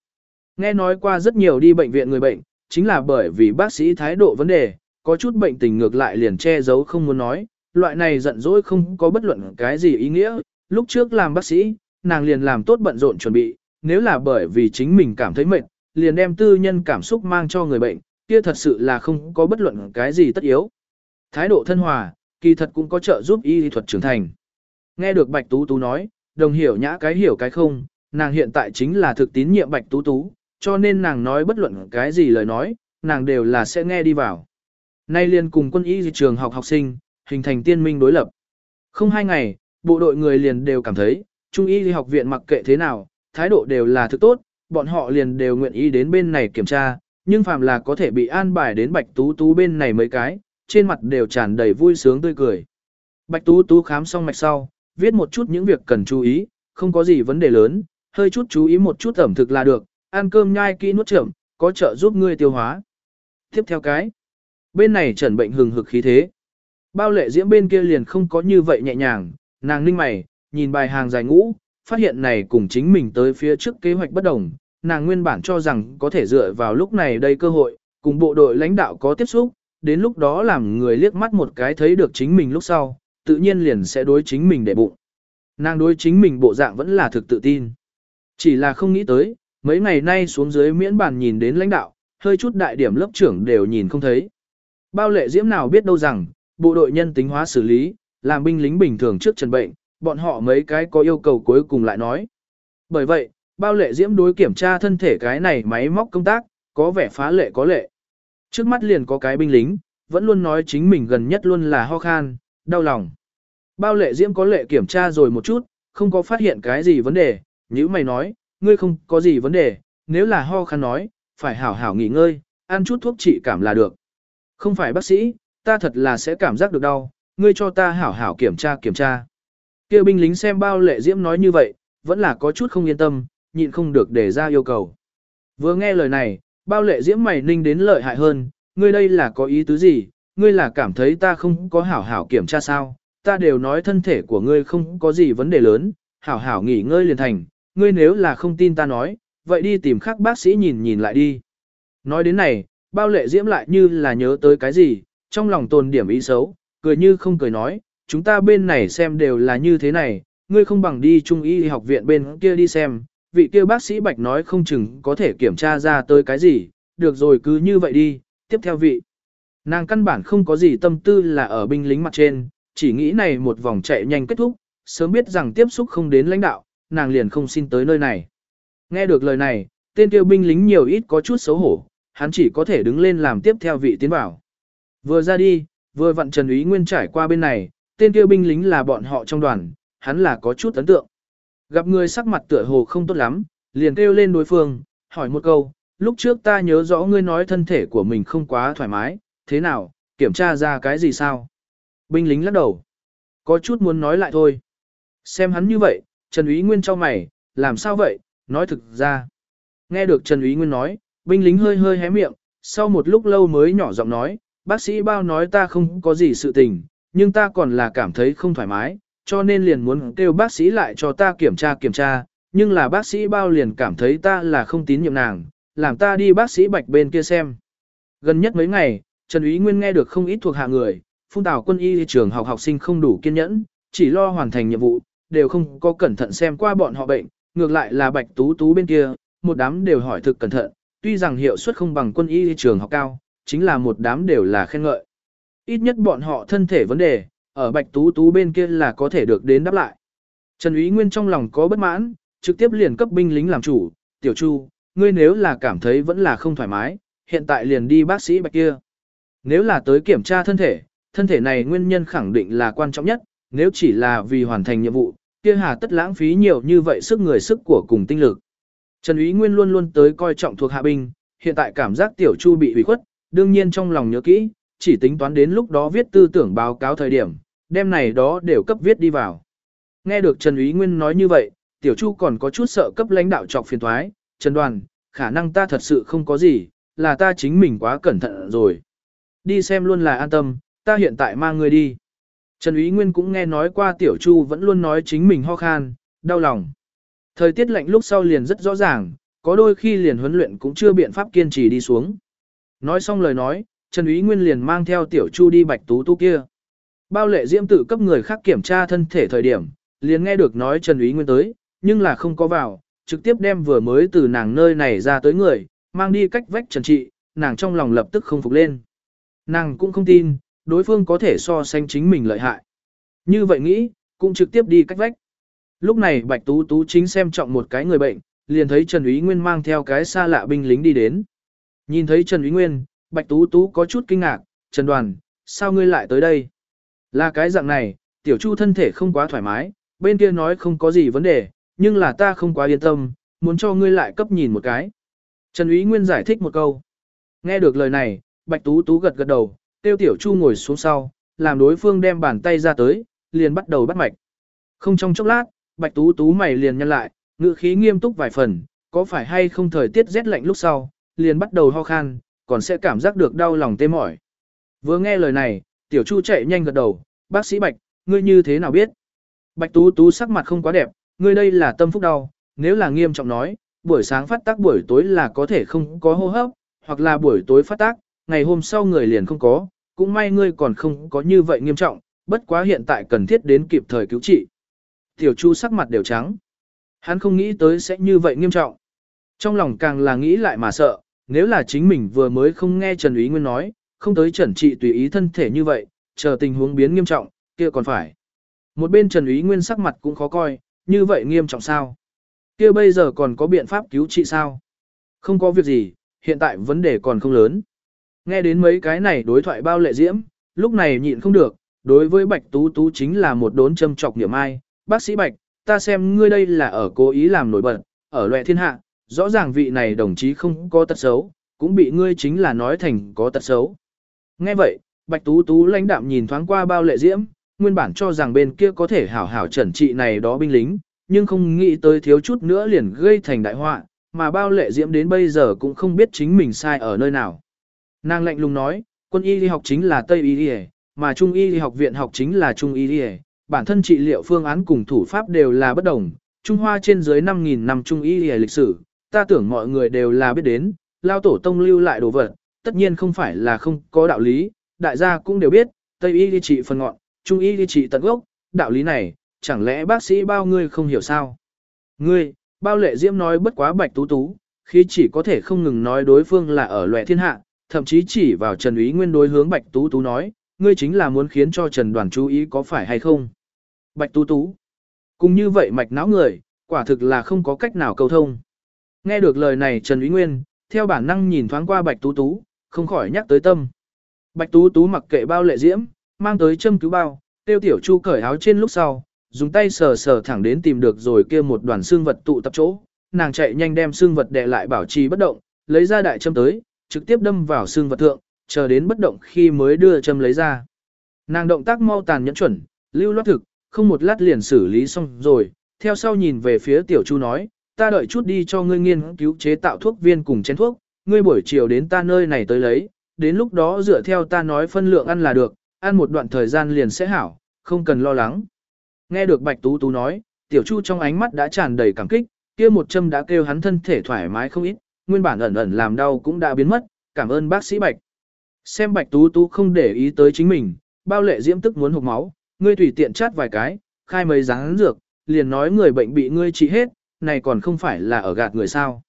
Nghe nói qua rất nhiều đi bệnh viện người bệnh, chính là bởi vì bác sĩ thái độ vấn đề, có chút bệnh tình ngược lại liền che giấu không muốn nói, loại này giận dỗi không có bất luận cái gì ý nghĩa, lúc trước làm bác sĩ, nàng liền làm tốt bận rộn chuẩn bị, nếu là bởi vì chính mình cảm thấy mệt, liền đem tư nhân cảm xúc mang cho người bệnh, kia thật sự là không có bất luận cái gì tất yếu. Thái độ thân hòa, kỳ thật cũng có trợ giúp y thuật trưởng thành. Nghe được Bạch Tú Tú nói, đồng hiểu nhã cái hiểu cái không, nàng hiện tại chính là thực tín nhiệm Bạch Tú Tú, cho nên nàng nói bất luận cái gì lời nói, nàng đều là sẽ nghe đi vào. Nay liền cùng quân y trường học học sinh, hình thành tiên minh đối lập. Không hai ngày, bộ đội người liền đều cảm thấy, trung y học viện mặc kệ thế nào, thái độ đều là thực tốt, bọn họ liền đều nguyện ý đến bên này kiểm tra, nhưng phàm là có thể bị an bài đến Bạch Tú Tú bên này mấy cái, trên mặt đều tràn đầy vui sướng tươi cười. Bạch Tú Tú khám xong mạch sau, viết một chút những việc cần chú ý, không có gì vấn đề lớn, hơi chút chú ý một chút ẩm thực là được, ăn cơm nhai kỹ nuốt chậm, có trợ giúp ngươi tiêu hóa. Tiếp theo cái, bên này trần bệnh hừng hực khí thế. Bao lệ diễm bên kia liền không có như vậy nhẹ nhàng, nàng ninh mày, nhìn bài hàng dài ngũ, phát hiện này cùng chính mình tới phía trước kế hoạch bất đồng, nàng nguyên bản cho rằng có thể dựa vào lúc này đây cơ hội, cùng bộ đội lãnh đạo có tiếp xúc, đến lúc đó làm người liếc mắt một cái thấy được chính mình lúc sau, tự nhiên liền sẽ đối chính mình để bụng. Nàng đối chính mình bộ dạng vẫn là thực tự tin. Chỉ là không nghĩ tới, mấy ngày nay xuống dưới miễn bàn nhìn đến lãnh đạo, hơi chút đại điểm lớp trưởng đều nhìn không thấy. Bao lệ diễm nào biết đâu rằng, bộ đội nhân tính hóa xử lý, làm binh lính bình thường trước trần bệnh, bọn họ mấy cái có yêu cầu cuối cùng lại nói. Bởi vậy, bao lệ diễm đối kiểm tra thân thể cái này máy móc công tác, có vẻ phá lệ có lệ. Trước mắt liền có cái binh lính, vẫn luôn nói chính mình gần nhất luôn là ho khan, đau lòng. Bao lệ diễm có lệ kiểm tra rồi một chút, không có phát hiện cái gì vấn đề, như mày nói, ngươi không có gì vấn đề, nếu là ho khan nói, phải hảo hảo nghỉ ngơi, ăn chút thuốc trị cảm là được. Không phải bác sĩ, ta thật là sẽ cảm giác được đau, ngươi cho ta hảo hảo kiểm tra kiểm tra. Kêu binh lính xem bao lệ diễm nói như vậy, vẫn là có chút không yên tâm, nhịn không được để ra yêu cầu. Vừa nghe lời này, bao lệ diễm mày ninh đến lợi hại hơn, ngươi đây là có ý tứ gì, ngươi là cảm thấy ta không có hảo hảo kiểm tra sao, ta đều nói thân thể của ngươi không có gì vấn đề lớn, hảo hảo nghỉ ngơi liền thành, ngươi nếu là không tin ta nói, vậy đi tìm khác bác sĩ nhìn nhìn lại đi. Nói đến này, bao lệ diễm lại như là nhớ tới cái gì, trong lòng tồn điểm ý xấu, cười như không cười nói, chúng ta bên này xem đều là như thế này, ngươi không bằng đi trung y học viện bên kia đi xem, vị kia bác sĩ Bạch nói không chừng có thể kiểm tra ra tới cái gì, được rồi cứ như vậy đi, tiếp theo vị. Nàng căn bản không có gì tâm tư là ở binh lính mặt trên, chỉ nghĩ này một vòng chạy nhanh kết thúc, sớm biết rằng tiếp xúc không đến lãnh đạo, nàng liền không xin tới nơi này. Nghe được lời này, tên kia binh lính nhiều ít có chút xấu hổ, hắn chỉ có thể đứng lên làm tiếp theo vị tiến bảo. Vừa ra đi, vừa vặn Trần Úy Nguyên trải qua bên này, tên kia binh lính là bọn họ trong đoàn, hắn là có chút ấn tượng. Gặp người sắc mặt tựa hồ không tốt lắm, liền kêu lên đối phương, hỏi một câu, lúc trước ta nhớ rõ ngươi nói thân thể của mình không quá thoải mái, thế nào, kiểm tra ra cái gì sao? Binh lính lắc đầu. Có chút muốn nói lại thôi. Xem hắn như vậy, Trần Úy Nguyên cho mày, làm sao vậy, nói thực ra. Nghe được Trần Úy Nguyên nói, binh lính hơi hơi hé miệng, sau một lúc lâu mới nhỏ giọng nói, bác sĩ bao nói ta không có gì sự tình, nhưng ta còn là cảm thấy không thoải mái, cho nên liền muốn kêu bác sĩ lại cho ta kiểm tra kiểm tra, nhưng là bác sĩ bao liền cảm thấy ta là không tín nhiệm nàng, làm ta đi bác sĩ bạch bên kia xem. Gần nhất mấy ngày, Trần Ý Nguyên nghe được không ít thuộc hạ người, phung tào quân y trường học học sinh không đủ kiên nhẫn, chỉ lo hoàn thành nhiệm vụ, đều không có cẩn thận xem qua bọn họ bệnh, ngược lại là bạch tú tú bên kia, một đám đều hỏi thực cẩn thận, tuy rằng hiệu suất không bằng quân y trường học cao, chính là một đám đều là khen ngợi. Ít nhất bọn họ thân thể vấn đề, ở bạch tú tú bên kia là có thể được đến đáp lại. Trần Úy Nguyên trong lòng có bất mãn, trực tiếp liền cấp binh lính làm chủ, tiểu chu, ngươi nếu là cảm thấy vẫn là không thoải mái, hiện tại liền đi bác sĩ bạch kia. Nếu là tới kiểm tra thân thể, thân thể này nguyên nhân khẳng định là quan trọng nhất, nếu chỉ là vì hoàn thành nhiệm vụ, kia hà tất lãng phí nhiều như vậy sức người sức của cùng tinh lực. Trần Úy Nguyên luôn luôn tới coi trọng thuộc hạ binh, hiện tại cảm giác tiểu chu bị hủy khuất, đương nhiên trong lòng nhớ kỹ, chỉ tính toán đến lúc đó viết tư tưởng báo cáo thời điểm, đêm này đó đều cấp viết đi vào. Nghe được Trần Úy Nguyên nói như vậy, tiểu chu còn có chút sợ cấp lãnh đạo trọc phiền thoái, Trần Đoàn, khả năng ta thật sự không có gì, là ta chính mình quá cẩn thận rồi. Đi xem luôn là an tâm, ta hiện tại mang người đi. Trần Úy Nguyên cũng nghe nói qua Tiểu Chu vẫn luôn nói chính mình ho khan, đau lòng. Thời tiết lạnh lúc sau liền rất rõ ràng, có đôi khi liền huấn luyện cũng chưa biện pháp kiên trì đi xuống. Nói xong lời nói, Trần Úy Nguyên liền mang theo Tiểu Chu đi bạch tú tu kia. Bao lệ diễm tự cấp người khác kiểm tra thân thể thời điểm, liền nghe được nói Trần Úy Nguyên tới, nhưng là không có vào, trực tiếp đem vừa mới từ nàng nơi này ra tới người, mang đi cách vách trần trị, nàng trong lòng lập tức không phục lên. Nàng cũng không tin, đối phương có thể so sánh chính mình lợi hại. Như vậy nghĩ, cũng trực tiếp đi cách vách. Lúc này Bạch Tú Tú chính xem trọng một cái người bệnh, liền thấy Trần Úy Nguyên mang theo cái xa lạ binh lính đi đến. Nhìn thấy Trần Úy Nguyên, Bạch Tú Tú có chút kinh ngạc, Trần Đoàn, sao ngươi lại tới đây? Là cái dạng này, Tiểu Chu thân thể không quá thoải mái, bên kia nói không có gì vấn đề, nhưng là ta không quá yên tâm, muốn cho ngươi lại cấp nhìn một cái. Trần Úy Nguyên giải thích một câu. Nghe được lời này, Bạch Tú Tú gật gật đầu, tiêu tiểu chu ngồi xuống sau, làm đối phương đem bàn tay ra tới, liền bắt đầu bắt mạch. Không trong chốc lát, Bạch Tú Tú mày liền nhăn lại, ngữ khí nghiêm túc vài phần, có phải hay không thời tiết rét lạnh lúc sau, liền bắt đầu ho khan, còn sẽ cảm giác được đau lòng tê mỏi. Vừa nghe lời này, tiểu chu chạy nhanh gật đầu, bác sĩ Bạch, ngươi như thế nào biết? Bạch Tú Tú sắc mặt không quá đẹp, ngươi đây là tâm phúc đau, nếu là nghiêm trọng nói, buổi sáng phát tác buổi tối là có thể không có hô hấp, hoặc là buổi tối phát tác, ngày hôm sau người liền không có, cũng may ngươi còn không có như vậy nghiêm trọng, bất quá hiện tại cần thiết đến kịp thời cứu trị. Tiểu Chu sắc mặt đều trắng. Hắn không nghĩ tới sẽ như vậy nghiêm trọng. Trong lòng càng là nghĩ lại mà sợ, nếu là chính mình vừa mới không nghe Trần Úy Nguyên nói, không tới trần trị tùy ý thân thể như vậy, chờ tình huống biến nghiêm trọng, kia còn phải. Một bên Trần Úy Nguyên sắc mặt cũng khó coi, như vậy nghiêm trọng sao? kia bây giờ còn có biện pháp cứu trị sao? Không có việc gì, hiện tại vấn đề còn không lớn. Nghe đến mấy cái này đối thoại bao lệ diễm, lúc này nhịn không được, đối với Bạch Tú Tú chính là một đốn châm chọc niệm ai. Bác sĩ Bạch, ta xem ngươi đây là ở cố ý làm nổi bật, ở loẹ thiên hạ, rõ ràng vị này đồng chí không có tật xấu, cũng bị ngươi chính là nói thành có tật xấu. Nghe vậy, Bạch Tú Tú lãnh đạm nhìn thoáng qua bao lệ diễm, nguyên bản cho rằng bên kia có thể hảo hảo trẩn trị này đó binh lính, nhưng không nghĩ tới thiếu chút nữa liền gây thành đại họa, mà bao lệ diễm đến bây giờ cũng không biết chính mình sai ở nơi nào. Nàng lạnh lùng nói, quân y học chính là Tây y mà Trung y học viện học chính là Trung y bản thân trị liệu phương án cùng thủ pháp đều là bất đồng. Trung Hoa trên dưới 5.000 năm Trung y lịch sử, ta tưởng mọi người đều là biết đến, lao tổ tông lưu lại đồ vật, tất nhiên không phải là không có đạo lý, đại gia cũng đều biết, Tây y trị phần ngọn, Trung y trị tận gốc, đạo lý này, chẳng lẽ bác sĩ bao ngươi không hiểu sao? Ngươi, bao lệ diễm nói bất quá bạch tú tú, khi chỉ có thể không ngừng nói đối phương là ở loẹ thiên hạ, thậm chí chỉ vào Trần ý Nguyên đối hướng bạch tú tú nói, ngươi chính là muốn khiến cho Trần Đoàn chú ý có phải hay không? Bạch tú tú. Cùng như vậy mạch não người, quả thực là không có cách nào cầu thông. Nghe được lời này Trần Úy Nguyên, theo bản năng nhìn thoáng qua Bạch Tú Tú, không khỏi nhắc tới tâm. Bạch Tú Tú mặc kệ bao lệ diễm, mang tới châm cứu bao, tiêu tiểu chu cởi áo trên lúc sau, dùng tay sờ sờ thẳng đến tìm được rồi kia một đoàn xương vật tụ tập chỗ, nàng chạy nhanh đem xương vật đè lại bảo trì bất động, lấy ra đại châm tới, trực tiếp đâm vào xương vật thượng, chờ đến bất động khi mới đưa châm lấy ra. Nàng động tác mau tàn nhẫn chuẩn, lưu loát thực, không một lát liền xử lý xong rồi, theo sau nhìn về phía tiểu chu nói, ta đợi chút đi cho ngươi nghiên cứu chế tạo thuốc viên cùng chén thuốc, ngươi buổi chiều đến ta nơi này tới lấy, đến lúc đó dựa theo ta nói phân lượng ăn là được, ăn một đoạn thời gian liền sẽ hảo, không cần lo lắng. Nghe được Bạch Tú Tú nói, tiểu chu trong ánh mắt đã tràn đầy cảm kích, kia một châm đã kêu hắn thân thể thoải mái không ít, nguyên bản ẩn ẩn làm đau cũng đã biến mất, cảm ơn bác sĩ Bạch. Xem Bạch Tú Tú không để ý tới chính mình, bao lệ diễm tức muốn hụt máu, ngươi tùy tiện chát vài cái, khai mấy dáng dược, liền nói người bệnh bị ngươi trị hết, này còn không phải là ở gạt người sao.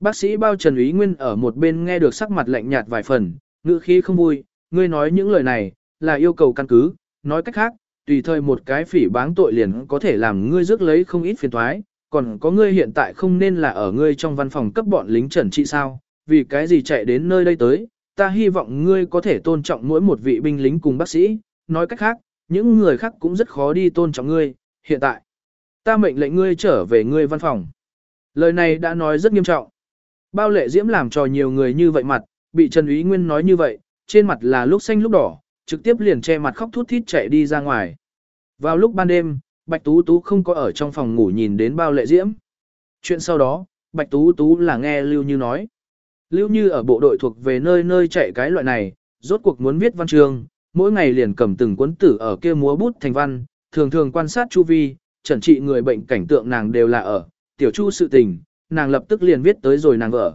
Bác sĩ bao Trần Ý Nguyên ở một bên nghe được sắc mặt lạnh nhạt vài phần, ngữ khí không vui, ngươi nói những lời này, là yêu cầu căn cứ, nói cách khác, tùy thời một cái phỉ báng tội liền có thể làm ngươi rước lấy không ít phiền toái, còn có ngươi hiện tại không nên là ở ngươi trong văn phòng cấp bọn lính trần trị sao, vì cái gì chạy đến nơi đây tới, ta hy vọng ngươi có thể tôn trọng mỗi một vị binh lính cùng bác sĩ, nói cách khác, những người khác cũng rất khó đi tôn trọng ngươi, hiện tại, ta mệnh lệnh ngươi trở về ngươi văn phòng. Lời này đã nói rất nghiêm trọng. Bao lệ diễm làm cho nhiều người như vậy mặt, bị Trần Ý Nguyên nói như vậy, trên mặt là lúc xanh lúc đỏ, trực tiếp liền che mặt khóc thút thít chạy đi ra ngoài. Vào lúc ban đêm, Bạch Tú Tú không có ở trong phòng ngủ nhìn đến bao lệ diễm. Chuyện sau đó, Bạch Tú Tú là nghe Lưu Như nói. Lưu Như ở bộ đội thuộc về nơi nơi chạy cái loại này, rốt cuộc muốn viết văn chương, mỗi ngày liền cầm từng cuốn tử ở kia múa bút thành văn, thường thường quan sát chu vi, chẩn trị người bệnh cảnh tượng nàng đều là ở, tiểu chu sự tình, nàng lập tức liền viết tới rồi nàng vợ.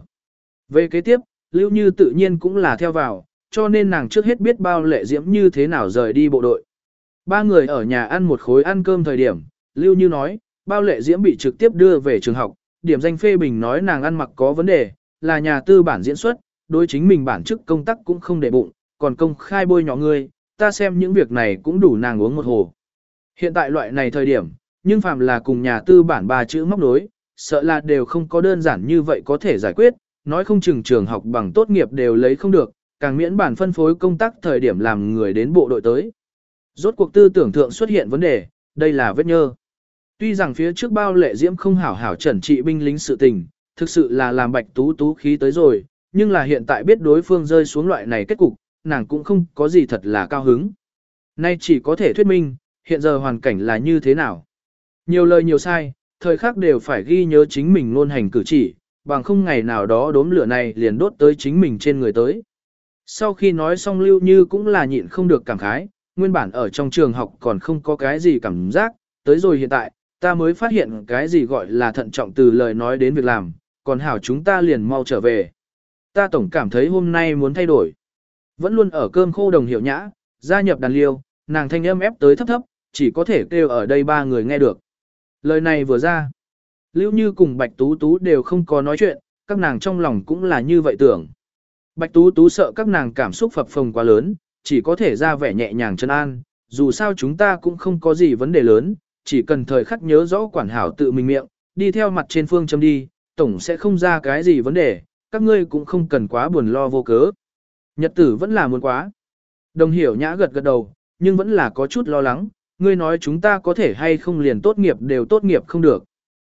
Về kế tiếp, Lưu Như tự nhiên cũng là theo vào, cho nên nàng trước hết biết bao lệ diễm như thế nào rời đi bộ đội. Ba người ở nhà ăn một khối ăn cơm thời điểm, Lưu Như nói, bao lệ diễm bị trực tiếp đưa về trường học, điểm danh phê bình nói nàng ăn mặc có vấn đề, là nhà tư bản diễn xuất, đối chính mình bản chức công tác cũng không để bụng, còn công khai bôi nhỏ người, ta xem những việc này cũng đủ nàng uống một hồ. Hiện tại loại này thời điểm, nhưng phàm là cùng nhà tư bản ba chữ móc nối, sợ là đều không có đơn giản như vậy có thể giải quyết, nói không chừng trường học bằng tốt nghiệp đều lấy không được, càng miễn bản phân phối công tác thời điểm làm người đến bộ đội tới. Rốt cuộc tư tưởng thượng xuất hiện vấn đề, đây là vết nhơ. Tuy rằng phía trước bao lệ diễm không hảo hảo trần trị binh lính sự tình, thực sự là làm bạch tú tú khí tới rồi, nhưng là hiện tại biết đối phương rơi xuống loại này kết cục, nàng cũng không có gì thật là cao hứng. Nay chỉ có thể thuyết minh, hiện giờ hoàn cảnh là như thế nào. Nhiều lời nhiều sai, thời khắc đều phải ghi nhớ chính mình luôn hành cử chỉ, bằng không ngày nào đó đốm lửa này liền đốt tới chính mình trên người tới. Sau khi nói xong Lưu Như cũng là nhịn không được cảm khái, nguyên bản ở trong trường học còn không có cái gì cảm giác, tới rồi hiện tại, ta mới phát hiện cái gì gọi là thận trọng từ lời nói đến việc làm, còn hảo chúng ta liền mau trở về. Ta tổng cảm thấy hôm nay muốn thay đổi. Vẫn luôn ở cơm khô đồng hiểu nhã, gia nhập đàn liêu, nàng thanh âm ép tới thấp thấp, chỉ có thể kêu ở đây ba người nghe được. Lời này vừa ra, Lưu Như cùng Bạch Tú Tú đều không có nói chuyện, các nàng trong lòng cũng là như vậy tưởng. Bạch Tú Tú sợ các nàng cảm xúc phập phồng quá lớn, chỉ có thể ra vẻ nhẹ nhàng chân an, dù sao chúng ta cũng không có gì vấn đề lớn, chỉ cần thời khắc nhớ rõ quản hảo tự mình miệng, đi theo mặt trên phương châm đi, tổng sẽ không ra cái gì vấn đề, các ngươi cũng không cần quá buồn lo vô cớ. Nhật tử vẫn là muốn quá. Đồng hiểu nhã gật gật đầu, nhưng vẫn là có chút lo lắng, ngươi nói chúng ta có thể hay không liền tốt nghiệp đều tốt nghiệp không được.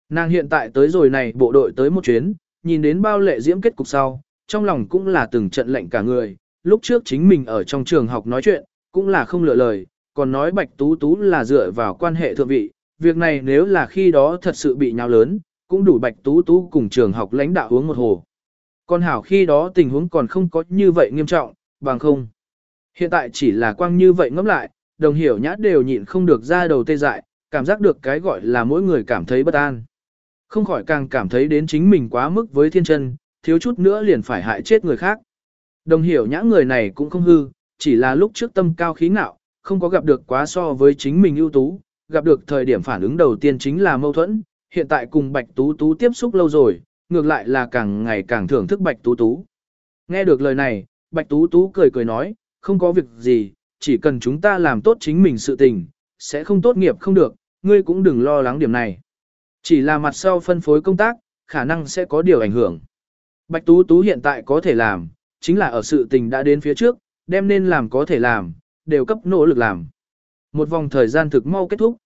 Nàng hiện tại tới rồi này bộ đội tới một chuyến, nhìn đến bao lệ diễm kết cục sau, trong lòng cũng là từng trận lệnh cả người, lúc trước chính mình ở trong trường học nói chuyện, cũng là không lựa lời, còn nói Bạch Tú Tú là dựa vào quan hệ thượng vị, việc này nếu là khi đó thật sự bị nhào lớn, cũng đủ Bạch Tú Tú cùng trường học lãnh đạo uống một hồ. Còn hảo khi đó tình huống còn không có như vậy nghiêm trọng, bằng không. Hiện tại chỉ là quang như vậy ngẫm lại, đồng hiểu nhã đều nhịn không được ra đầu tê dại, cảm giác được cái gọi là mỗi người cảm thấy bất an. Không khỏi càng cảm thấy đến chính mình quá mức với thiên chân, thiếu chút nữa liền phải hại chết người khác. Đồng hiểu nhã người này cũng không hư, chỉ là lúc trước tâm cao khí ngạo, không có gặp được quá so với chính mình ưu tú, gặp được thời điểm phản ứng đầu tiên chính là mâu thuẫn, hiện tại cùng Bạch Tú Tú tiếp xúc lâu rồi, ngược lại là càng ngày càng thưởng thức Bạch Tú Tú. Nghe được lời này, Bạch Tú Tú cười cười nói, không có việc gì, chỉ cần chúng ta làm tốt chính mình sự tình, sẽ không tốt nghiệp không được, ngươi cũng đừng lo lắng điểm này. Chỉ là mặt sau phân phối công tác, khả năng sẽ có điều ảnh hưởng. Bạch Tú Tú hiện tại có thể làm, chính là ở sự tình đã đến phía trước, đem nên làm có thể làm, đều cấp nỗ lực làm. Một vòng thời gian thực mau kết thúc.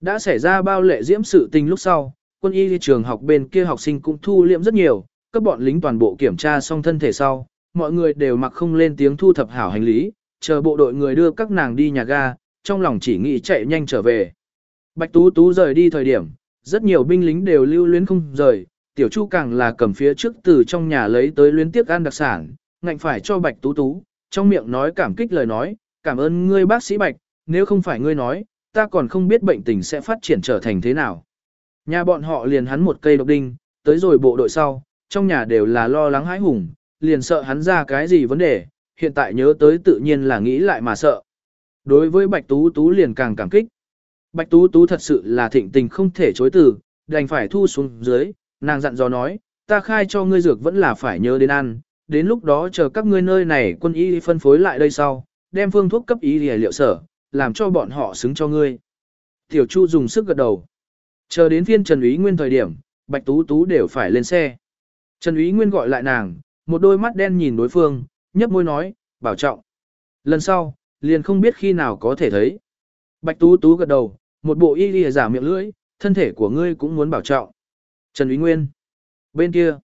Đã xảy ra bao lệ diễm sự tình lúc sau, quân y trường học bên kia học sinh cũng thu liệm rất nhiều, các bọn lính toàn bộ kiểm tra xong thân thể sau, mọi người đều mặc không lên tiếng thu thập hảo hành lý, chờ bộ đội người đưa các nàng đi nhà ga, trong lòng chỉ nghĩ chạy nhanh trở về. Bạch Tú Tú rời đi thời điểm, rất nhiều binh lính đều lưu luyến không rời, tiểu chu càng là cầm phía trước từ trong nhà lấy tới luyến tiếc ăn đặc sản, ngạnh phải cho Bạch Tú Tú, trong miệng nói cảm kích lời nói, cảm ơn ngươi bác sĩ Bạch, nếu không phải ngươi nói, ta còn không biết bệnh tình sẽ phát triển trở thành thế nào. Nhà bọn họ liền hắn một cây độc đinh, tới rồi bộ đội sau, trong nhà đều là lo lắng hãi hùng, liền sợ hắn ra cái gì vấn đề, hiện tại nhớ tới tự nhiên là nghĩ lại mà sợ. Đối với Bạch Tú Tú liền càng cảm kích. Bạch Tú Tú thật sự là thịnh tình không thể chối từ, đành phải thu xuống dưới, nàng dặn dò nói, ta khai cho ngươi dược vẫn là phải nhớ đến ăn, đến lúc đó chờ các ngươi nơi này quân y phân phối lại đây sau, đem phương thuốc cấp y liệu sở, làm cho bọn họ xứng cho ngươi. Tiểu Chu dùng sức gật đầu. Chờ đến phiên Trần Úy Nguyên thời điểm, Bạch Tú Tú đều phải lên xe. Trần Úy Nguyên gọi lại nàng, một đôi mắt đen nhìn đối phương, nhấp môi nói, bảo trọng. Lần sau, liền không biết khi nào có thể thấy. Bạch Tú Tú gật đầu, một bộ y lìa giả miệng lưỡi, thân thể của ngươi cũng muốn bảo trọng. Trần Úy Nguyên. Bên kia,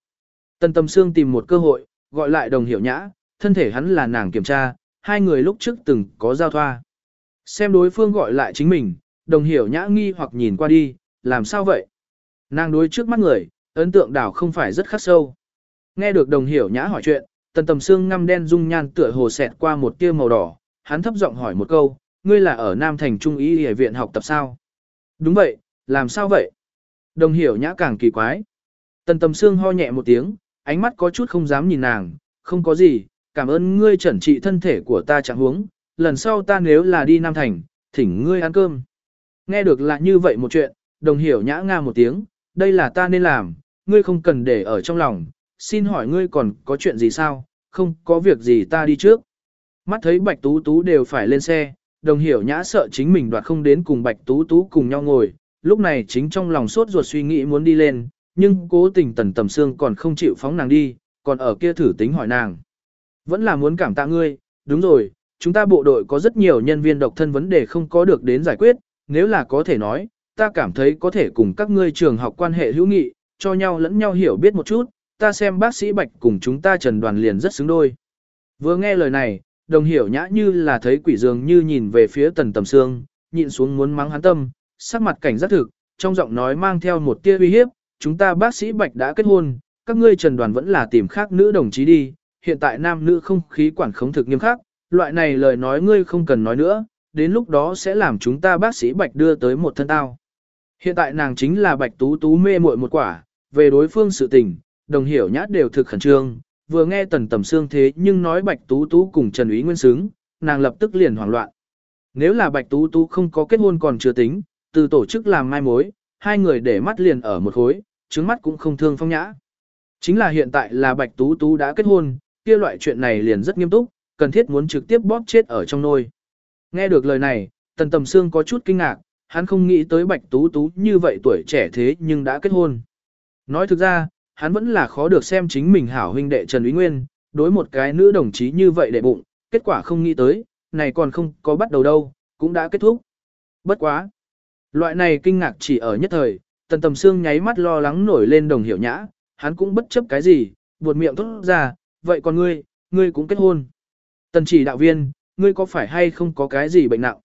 Tần Tâm Sương tìm một cơ hội, gọi lại đồng hiểu nhã, thân thể hắn là nàng kiểm tra, hai người lúc trước từng có giao thoa. Xem đối phương gọi lại chính mình, đồng hiểu nhã nghi hoặc nhìn qua đi, làm sao vậy? Nàng đối trước mắt người, ấn tượng đảo không phải rất khắc sâu. Nghe được đồng hiểu nhã hỏi chuyện, tần tầm xương ngăm đen dung nhan tựa hồ xẹt qua một tia màu đỏ, hắn thấp giọng hỏi một câu, ngươi là ở Nam Thành Trung Y Y viện học tập sao? Đúng vậy, làm sao vậy? Đồng hiểu nhã càng kỳ quái. Tần tầm xương ho nhẹ một tiếng, ánh mắt có chút không dám nhìn nàng, không có gì, cảm ơn ngươi chẩn trị thân thể của ta chẳng huống, lần sau ta nếu là đi Nam Thành, thỉnh ngươi ăn cơm. Nghe được là như vậy một chuyện, đồng hiểu nhã nga một tiếng, đây là ta nên làm, ngươi không cần để ở trong lòng, xin hỏi ngươi còn có chuyện gì sao, không có việc gì ta đi trước. Mắt thấy Bạch Tú Tú đều phải lên xe, đồng hiểu nhã sợ chính mình đoạt không đến cùng Bạch Tú Tú cùng nhau ngồi, lúc này chính trong lòng sốt ruột suy nghĩ muốn đi lên, nhưng cố tình tần tầm xương còn không chịu phóng nàng đi, còn ở kia thử tính hỏi nàng. Vẫn là muốn cảm tạ ngươi, đúng rồi, chúng ta bộ đội có rất nhiều nhân viên độc thân vấn đề không có được đến giải quyết, nếu là có thể nói, ta cảm thấy có thể cùng các ngươi trường học quan hệ hữu nghị, cho nhau lẫn nhau hiểu biết một chút, ta xem bác sĩ Bạch cùng chúng ta trần đoàn liền rất xứng đôi. Vừa nghe lời này, đồng hiểu nhã như là thấy quỷ dường như nhìn về phía tần tầm xương, nhịn xuống muốn mắng hắn tâm, sắc mặt cảnh giác thực, trong giọng nói mang theo một tia uy hiếp, chúng ta bác sĩ Bạch đã kết hôn, các ngươi trần đoàn vẫn là tìm khác nữ đồng chí đi, hiện tại nam nữ không khí quản khống thực nghiêm khắc, loại này lời nói ngươi không cần nói nữa, đến lúc đó sẽ làm chúng ta bác sĩ Bạch đưa tới một thân tao. Hiện tại nàng chính là Bạch Tú Tú mê muội một quả, về đối phương sự tình, đồng hiểu nhát đều thực khẩn trương, vừa nghe tần tầm xương thế nhưng nói Bạch Tú Tú cùng Trần Úy Nguyên xứng, nàng lập tức liền hoảng loạn. Nếu là Bạch Tú Tú không có kết hôn còn chưa tính, từ tổ chức làm mai mối, hai người để mắt liền ở một khối, trứng mắt cũng không thương phong nhã. Chính là hiện tại là Bạch Tú Tú đã kết hôn, kia loại chuyện này liền rất nghiêm túc, cần thiết muốn trực tiếp bóp chết ở trong nôi. Nghe được lời này, Tần Tầm xương có chút kinh ngạc, hắn không nghĩ tới Bạch Tú Tú như vậy tuổi trẻ thế nhưng đã kết hôn. Nói thực ra, hắn vẫn là khó được xem chính mình hảo huynh đệ Trần Uy Nguyên, đối một cái nữ đồng chí như vậy để bụng, kết quả không nghĩ tới, này còn không có bắt đầu đâu, cũng đã kết thúc. Bất quá. Loại này kinh ngạc chỉ ở nhất thời, Tần Tầm Sương nháy mắt lo lắng nổi lên đồng hiểu nhã, hắn cũng bất chấp cái gì, buột miệng thốt ra, vậy còn ngươi, ngươi cũng kết hôn. Tần chỉ đạo viên, ngươi có phải hay không có cái gì bệnh nặng?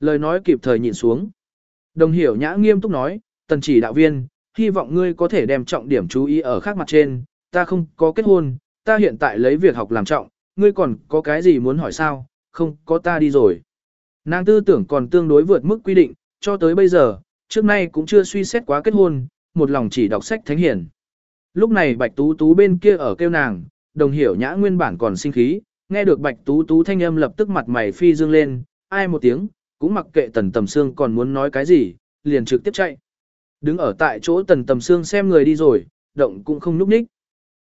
Lời nói kịp thời nhìn xuống. Đồng hiểu nhã nghiêm túc nói, tần chỉ đạo viên, hy vọng ngươi có thể đem trọng điểm chú ý ở khác mặt trên, ta không có kết hôn, ta hiện tại lấy việc học làm trọng, ngươi còn có cái gì muốn hỏi sao, không có ta đi rồi. Nàng tư tưởng còn tương đối vượt mức quy định, cho tới bây giờ, trước nay cũng chưa suy xét quá kết hôn, một lòng chỉ đọc sách thánh hiển. Lúc này Bạch Tú Tú bên kia ở kêu nàng, đồng hiểu nhã nguyên bản còn sinh khí, nghe được Bạch Tú Tú thanh âm lập tức mặt mày phi dương lên, ai một tiếng, cũng mặc kệ tần tầm xương còn muốn nói cái gì, liền trực tiếp chạy. Đứng ở tại chỗ tần tầm xương xem người đi rồi, động cũng không núp ních.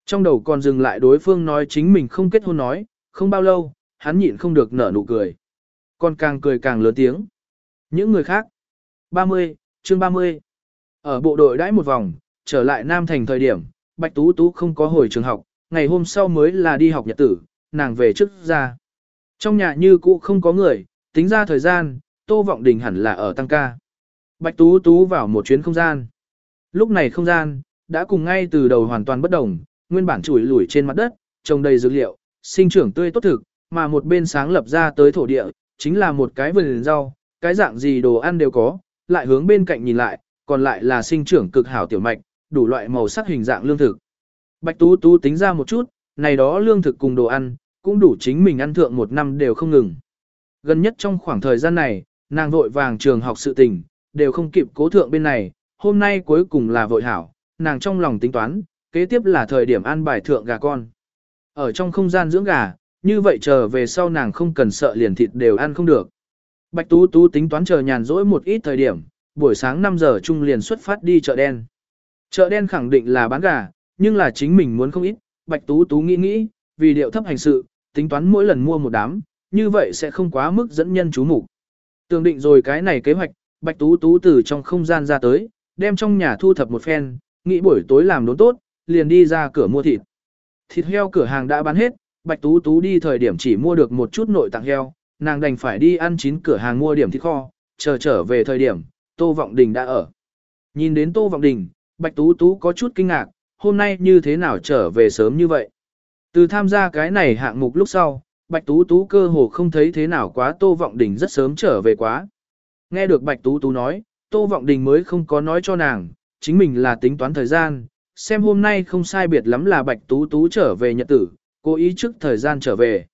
Trong đầu còn dừng lại đối phương nói chính mình không kết hôn nói, không bao lâu, hắn nhịn không được nở nụ cười. Còn càng cười càng lớn tiếng. Những người khác. 30, chương 30. Ở bộ đội đãi một vòng, trở lại Nam Thành thời điểm, Bạch Tú Tú không có hồi trường học, ngày hôm sau mới là đi học nhật tử, nàng về trước ra. Trong nhà như cũ không có người, tính ra thời gian, Tô Vọng Đình hẳn là ở tăng ca. Bạch Tú Tú vào một chuyến không gian. Lúc này không gian, đã cùng ngay từ đầu hoàn toàn bất động, nguyên bản chùi lủi trên mặt đất, trồng đầy dược liệu, sinh trưởng tươi tốt thực, mà một bên sáng lập ra tới thổ địa, chính là một cái vườn rau, cái dạng gì đồ ăn đều có, lại hướng bên cạnh nhìn lại, còn lại là sinh trưởng cực hảo tiểu mạch, đủ loại màu sắc hình dạng lương thực. Bạch Tú Tú tính ra một chút, này đó lương thực cùng đồ ăn, cũng đủ chính mình ăn thượng một năm đều không ngừng. Gần nhất trong khoảng thời gian này, nàng vội vàng trường học sự tình, đều không kịp cố thượng bên này, hôm nay cuối cùng là vội hảo, nàng trong lòng tính toán, kế tiếp là thời điểm ăn bài thượng gà con. Ở trong không gian dưỡng gà, như vậy chờ về sau nàng không cần sợ liền thịt đều ăn không được. Bạch Tú Tú tính toán chờ nhàn rỗi một ít thời điểm, buổi sáng 5 giờ chung liền xuất phát đi chợ đen. Chợ đen khẳng định là bán gà, nhưng là chính mình muốn không ít, Bạch Tú Tú nghĩ nghĩ, vì điệu thấp hành sự, tính toán mỗi lần mua một đám, như vậy sẽ không quá mức dẫn nhân chú mục. Tường định rồi cái này kế hoạch, Bạch Tú Tú từ trong không gian ra tới, đem trong nhà thu thập một phen, nghĩ buổi tối làm đốn tốt, liền đi ra cửa mua thịt. Thịt heo cửa hàng đã bán hết, Bạch Tú Tú đi thời điểm chỉ mua được một chút nội tạng heo, nàng đành phải đi ăn chín cửa hàng mua điểm thịt kho, chờ trở về thời điểm, Tô Vọng Đình đã ở. Nhìn đến Tô Vọng Đình, Bạch Tú Tú có chút kinh ngạc, hôm nay như thế nào trở về sớm như vậy. Từ tham gia cái này hạng mục lúc sau, Bạch Tú Tú cơ hồ không thấy thế nào quá Tô Vọng Đình rất sớm trở về quá. Nghe được Bạch Tú Tú nói, Tô Vọng Đình mới không có nói cho nàng, chính mình là tính toán thời gian, xem hôm nay không sai biệt lắm là Bạch Tú Tú trở về nhật tử, cố ý trước thời gian trở về.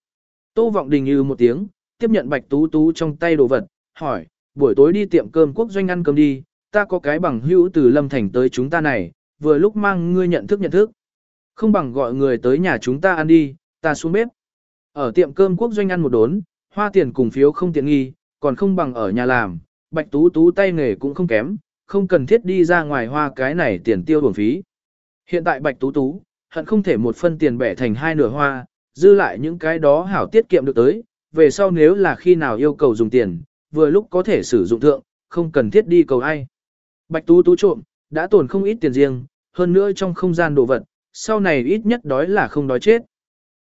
Tô Vọng Đình như một tiếng, tiếp nhận Bạch Tú Tú trong tay đồ vật, hỏi, buổi tối đi tiệm cơm quốc doanh ăn cơm đi, ta có cái bằng hữu từ Lâm Thành tới chúng ta này, vừa lúc mang ngươi nhận thức nhận thức. Không bằng gọi người tới nhà chúng ta ăn đi, ta xuống bếp. Ở tiệm cơm quốc doanh ăn một đốn, hoa tiền cùng phiếu không tiện nghi, còn không bằng ở nhà làm, Bạch Tú Tú tay nghề cũng không kém, không cần thiết đi ra ngoài hoa cái này tiền tiêu bổng phí. Hiện tại Bạch Tú Tú, hận không thể một phân tiền bẻ thành hai nửa hoa, dư lại những cái đó hảo tiết kiệm được tới, về sau nếu là khi nào yêu cầu dùng tiền, vừa lúc có thể sử dụng thượng, không cần thiết đi cầu ai. Bạch Tú Tú trộm, đã tồn không ít tiền riêng, hơn nữa trong không gian đồ vật, sau này ít nhất đói là không đói chết.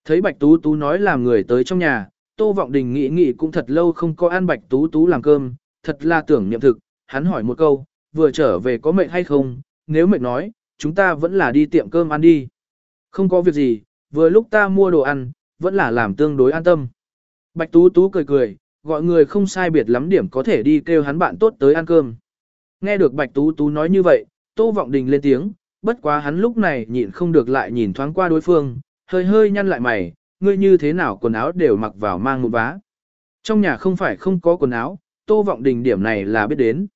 Thấy Bạch Tú Tú nói làm người tới trong nhà, Tô Vọng Đình nghĩ nghĩ cũng thật lâu không có ăn Bạch Tú Tú làm cơm, thật là tưởng niệm thực, hắn hỏi một câu, vừa trở về có mệt hay không, nếu mệt nói, chúng ta vẫn là đi tiệm cơm ăn đi. Không có việc gì, vừa lúc ta mua đồ ăn, vẫn là làm tương đối an tâm. Bạch Tú Tú cười cười, gọi người không sai biệt lắm điểm có thể đi kêu hắn bạn tốt tới ăn cơm. Nghe được Bạch Tú Tú nói như vậy, Tô Vọng Đình lên tiếng, bất quá hắn lúc này nhịn không được lại nhìn thoáng qua đối phương, hơi hơi nhăn lại mày, ngươi như thế nào quần áo đều mặc vào mang một vá. Trong nhà không phải không có quần áo, Tô Vọng Đình điểm này là biết đến.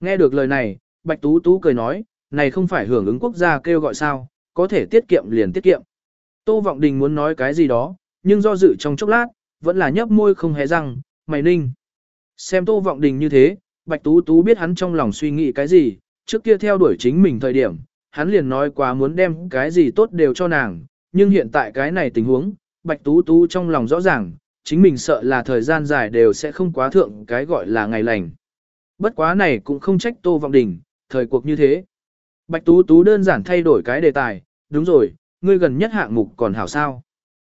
Nghe được lời này, Bạch Tú Tú cười nói, này không phải hưởng ứng quốc gia kêu gọi sao, có thể tiết kiệm liền tiết kiệm. Tô Vọng Đình muốn nói cái gì đó, nhưng do dự trong chốc lát, vẫn là nhấp môi không hé răng, mày ninh. Xem Tô Vọng Đình như thế, Bạch Tú Tú biết hắn trong lòng suy nghĩ cái gì, trước kia theo đuổi chính mình thời điểm, hắn liền nói quá muốn đem cái gì tốt đều cho nàng, nhưng hiện tại cái này tình huống, Bạch Tú Tú trong lòng rõ ràng, chính mình sợ là thời gian dài đều sẽ không quá thượng cái gọi là ngày lành. Bất quá này cũng không trách Tô Vọng Đình, thời cuộc như thế. Bạch Tú Tú đơn giản thay đổi cái đề tài, đúng rồi, ngươi gần nhất hạng mục còn hảo sao.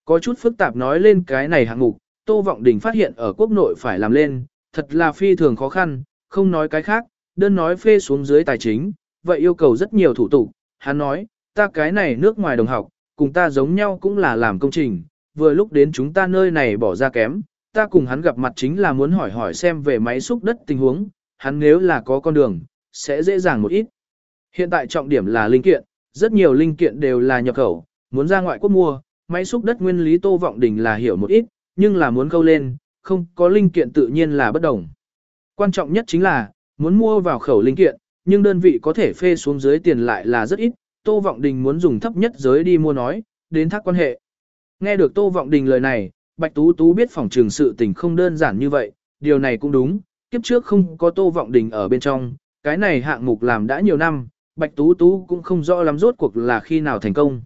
Có chút phức tạp nói lên cái này hạng mục, Tô Vọng Đình phát hiện ở quốc nội phải làm lên, thật là phi thường khó khăn, không nói cái khác, đơn nói phê xuống dưới tài chính, vậy yêu cầu rất nhiều thủ tục. Hắn nói, ta cái này nước ngoài đồng học, cùng ta giống nhau cũng là làm công trình, vừa lúc đến chúng ta nơi này bỏ ra kém, ta cùng hắn gặp mặt chính là muốn hỏi hỏi xem về máy xúc đất tình huống, hắn nếu là có con đường, sẽ dễ dàng một ít. Hiện tại trọng điểm là linh kiện, rất nhiều linh kiện đều là nhập khẩu, muốn ra ngoại quốc mua, máy xúc đất nguyên lý Tô Vọng Đình là hiểu một ít, nhưng là muốn câu lên, không có linh kiện tự nhiên là bất đồng. Quan trọng nhất chính là, muốn mua vào khẩu linh kiện, nhưng đơn vị có thể phê xuống dưới tiền lại là rất ít, Tô Vọng Đình muốn dùng thấp nhất giới đi mua nói, đến thác quan hệ. Nghe được Tô Vọng Đình lời này, Bạch Tú Tú biết phòng trường sự tình không đơn giản như vậy, điều này cũng đúng, kiếp trước không có Tô Vọng Đình ở bên trong, cái này hạng mục làm đã nhiều năm, Bạch Tú Tú cũng không rõ lắm rốt cuộc là khi nào thành công.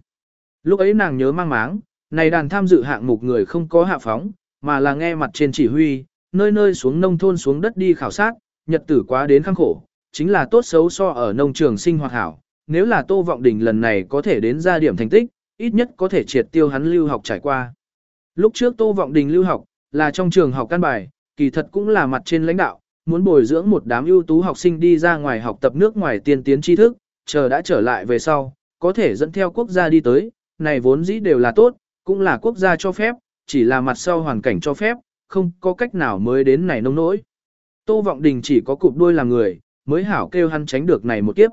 Lúc ấy nàng nhớ mang máng, này đàn tham dự hạng mục người không có hạ phóng, mà là nghe mặt trên chỉ huy, nơi nơi xuống nông thôn xuống đất đi khảo sát, nhật tử quá đến khăng khổ, chính là tốt xấu so ở nông trường sinh hoạt hảo. Nếu là Tô Vọng Đình lần này có thể đến ra điểm thành tích, ít nhất có thể triệt tiêu hắn lưu học trải qua. Lúc trước Tô Vọng Đình lưu học, là trong trường học căn bài, kỳ thật cũng là mặt trên lãnh đạo, muốn bồi dưỡng một đám ưu tú học sinh đi ra ngoài học tập nước ngoài tiên tiến tri thức, chờ đã trở lại về sau, có thể dẫn theo quốc gia đi tới, này vốn dĩ đều là tốt, cũng là quốc gia cho phép, chỉ là mặt sau hoàn cảnh cho phép, không có cách nào mới đến này nông nỗi. Tô Vọng Đình chỉ có cụp đuôi làm người, mới hảo kêu hắn tránh được này một kiếp.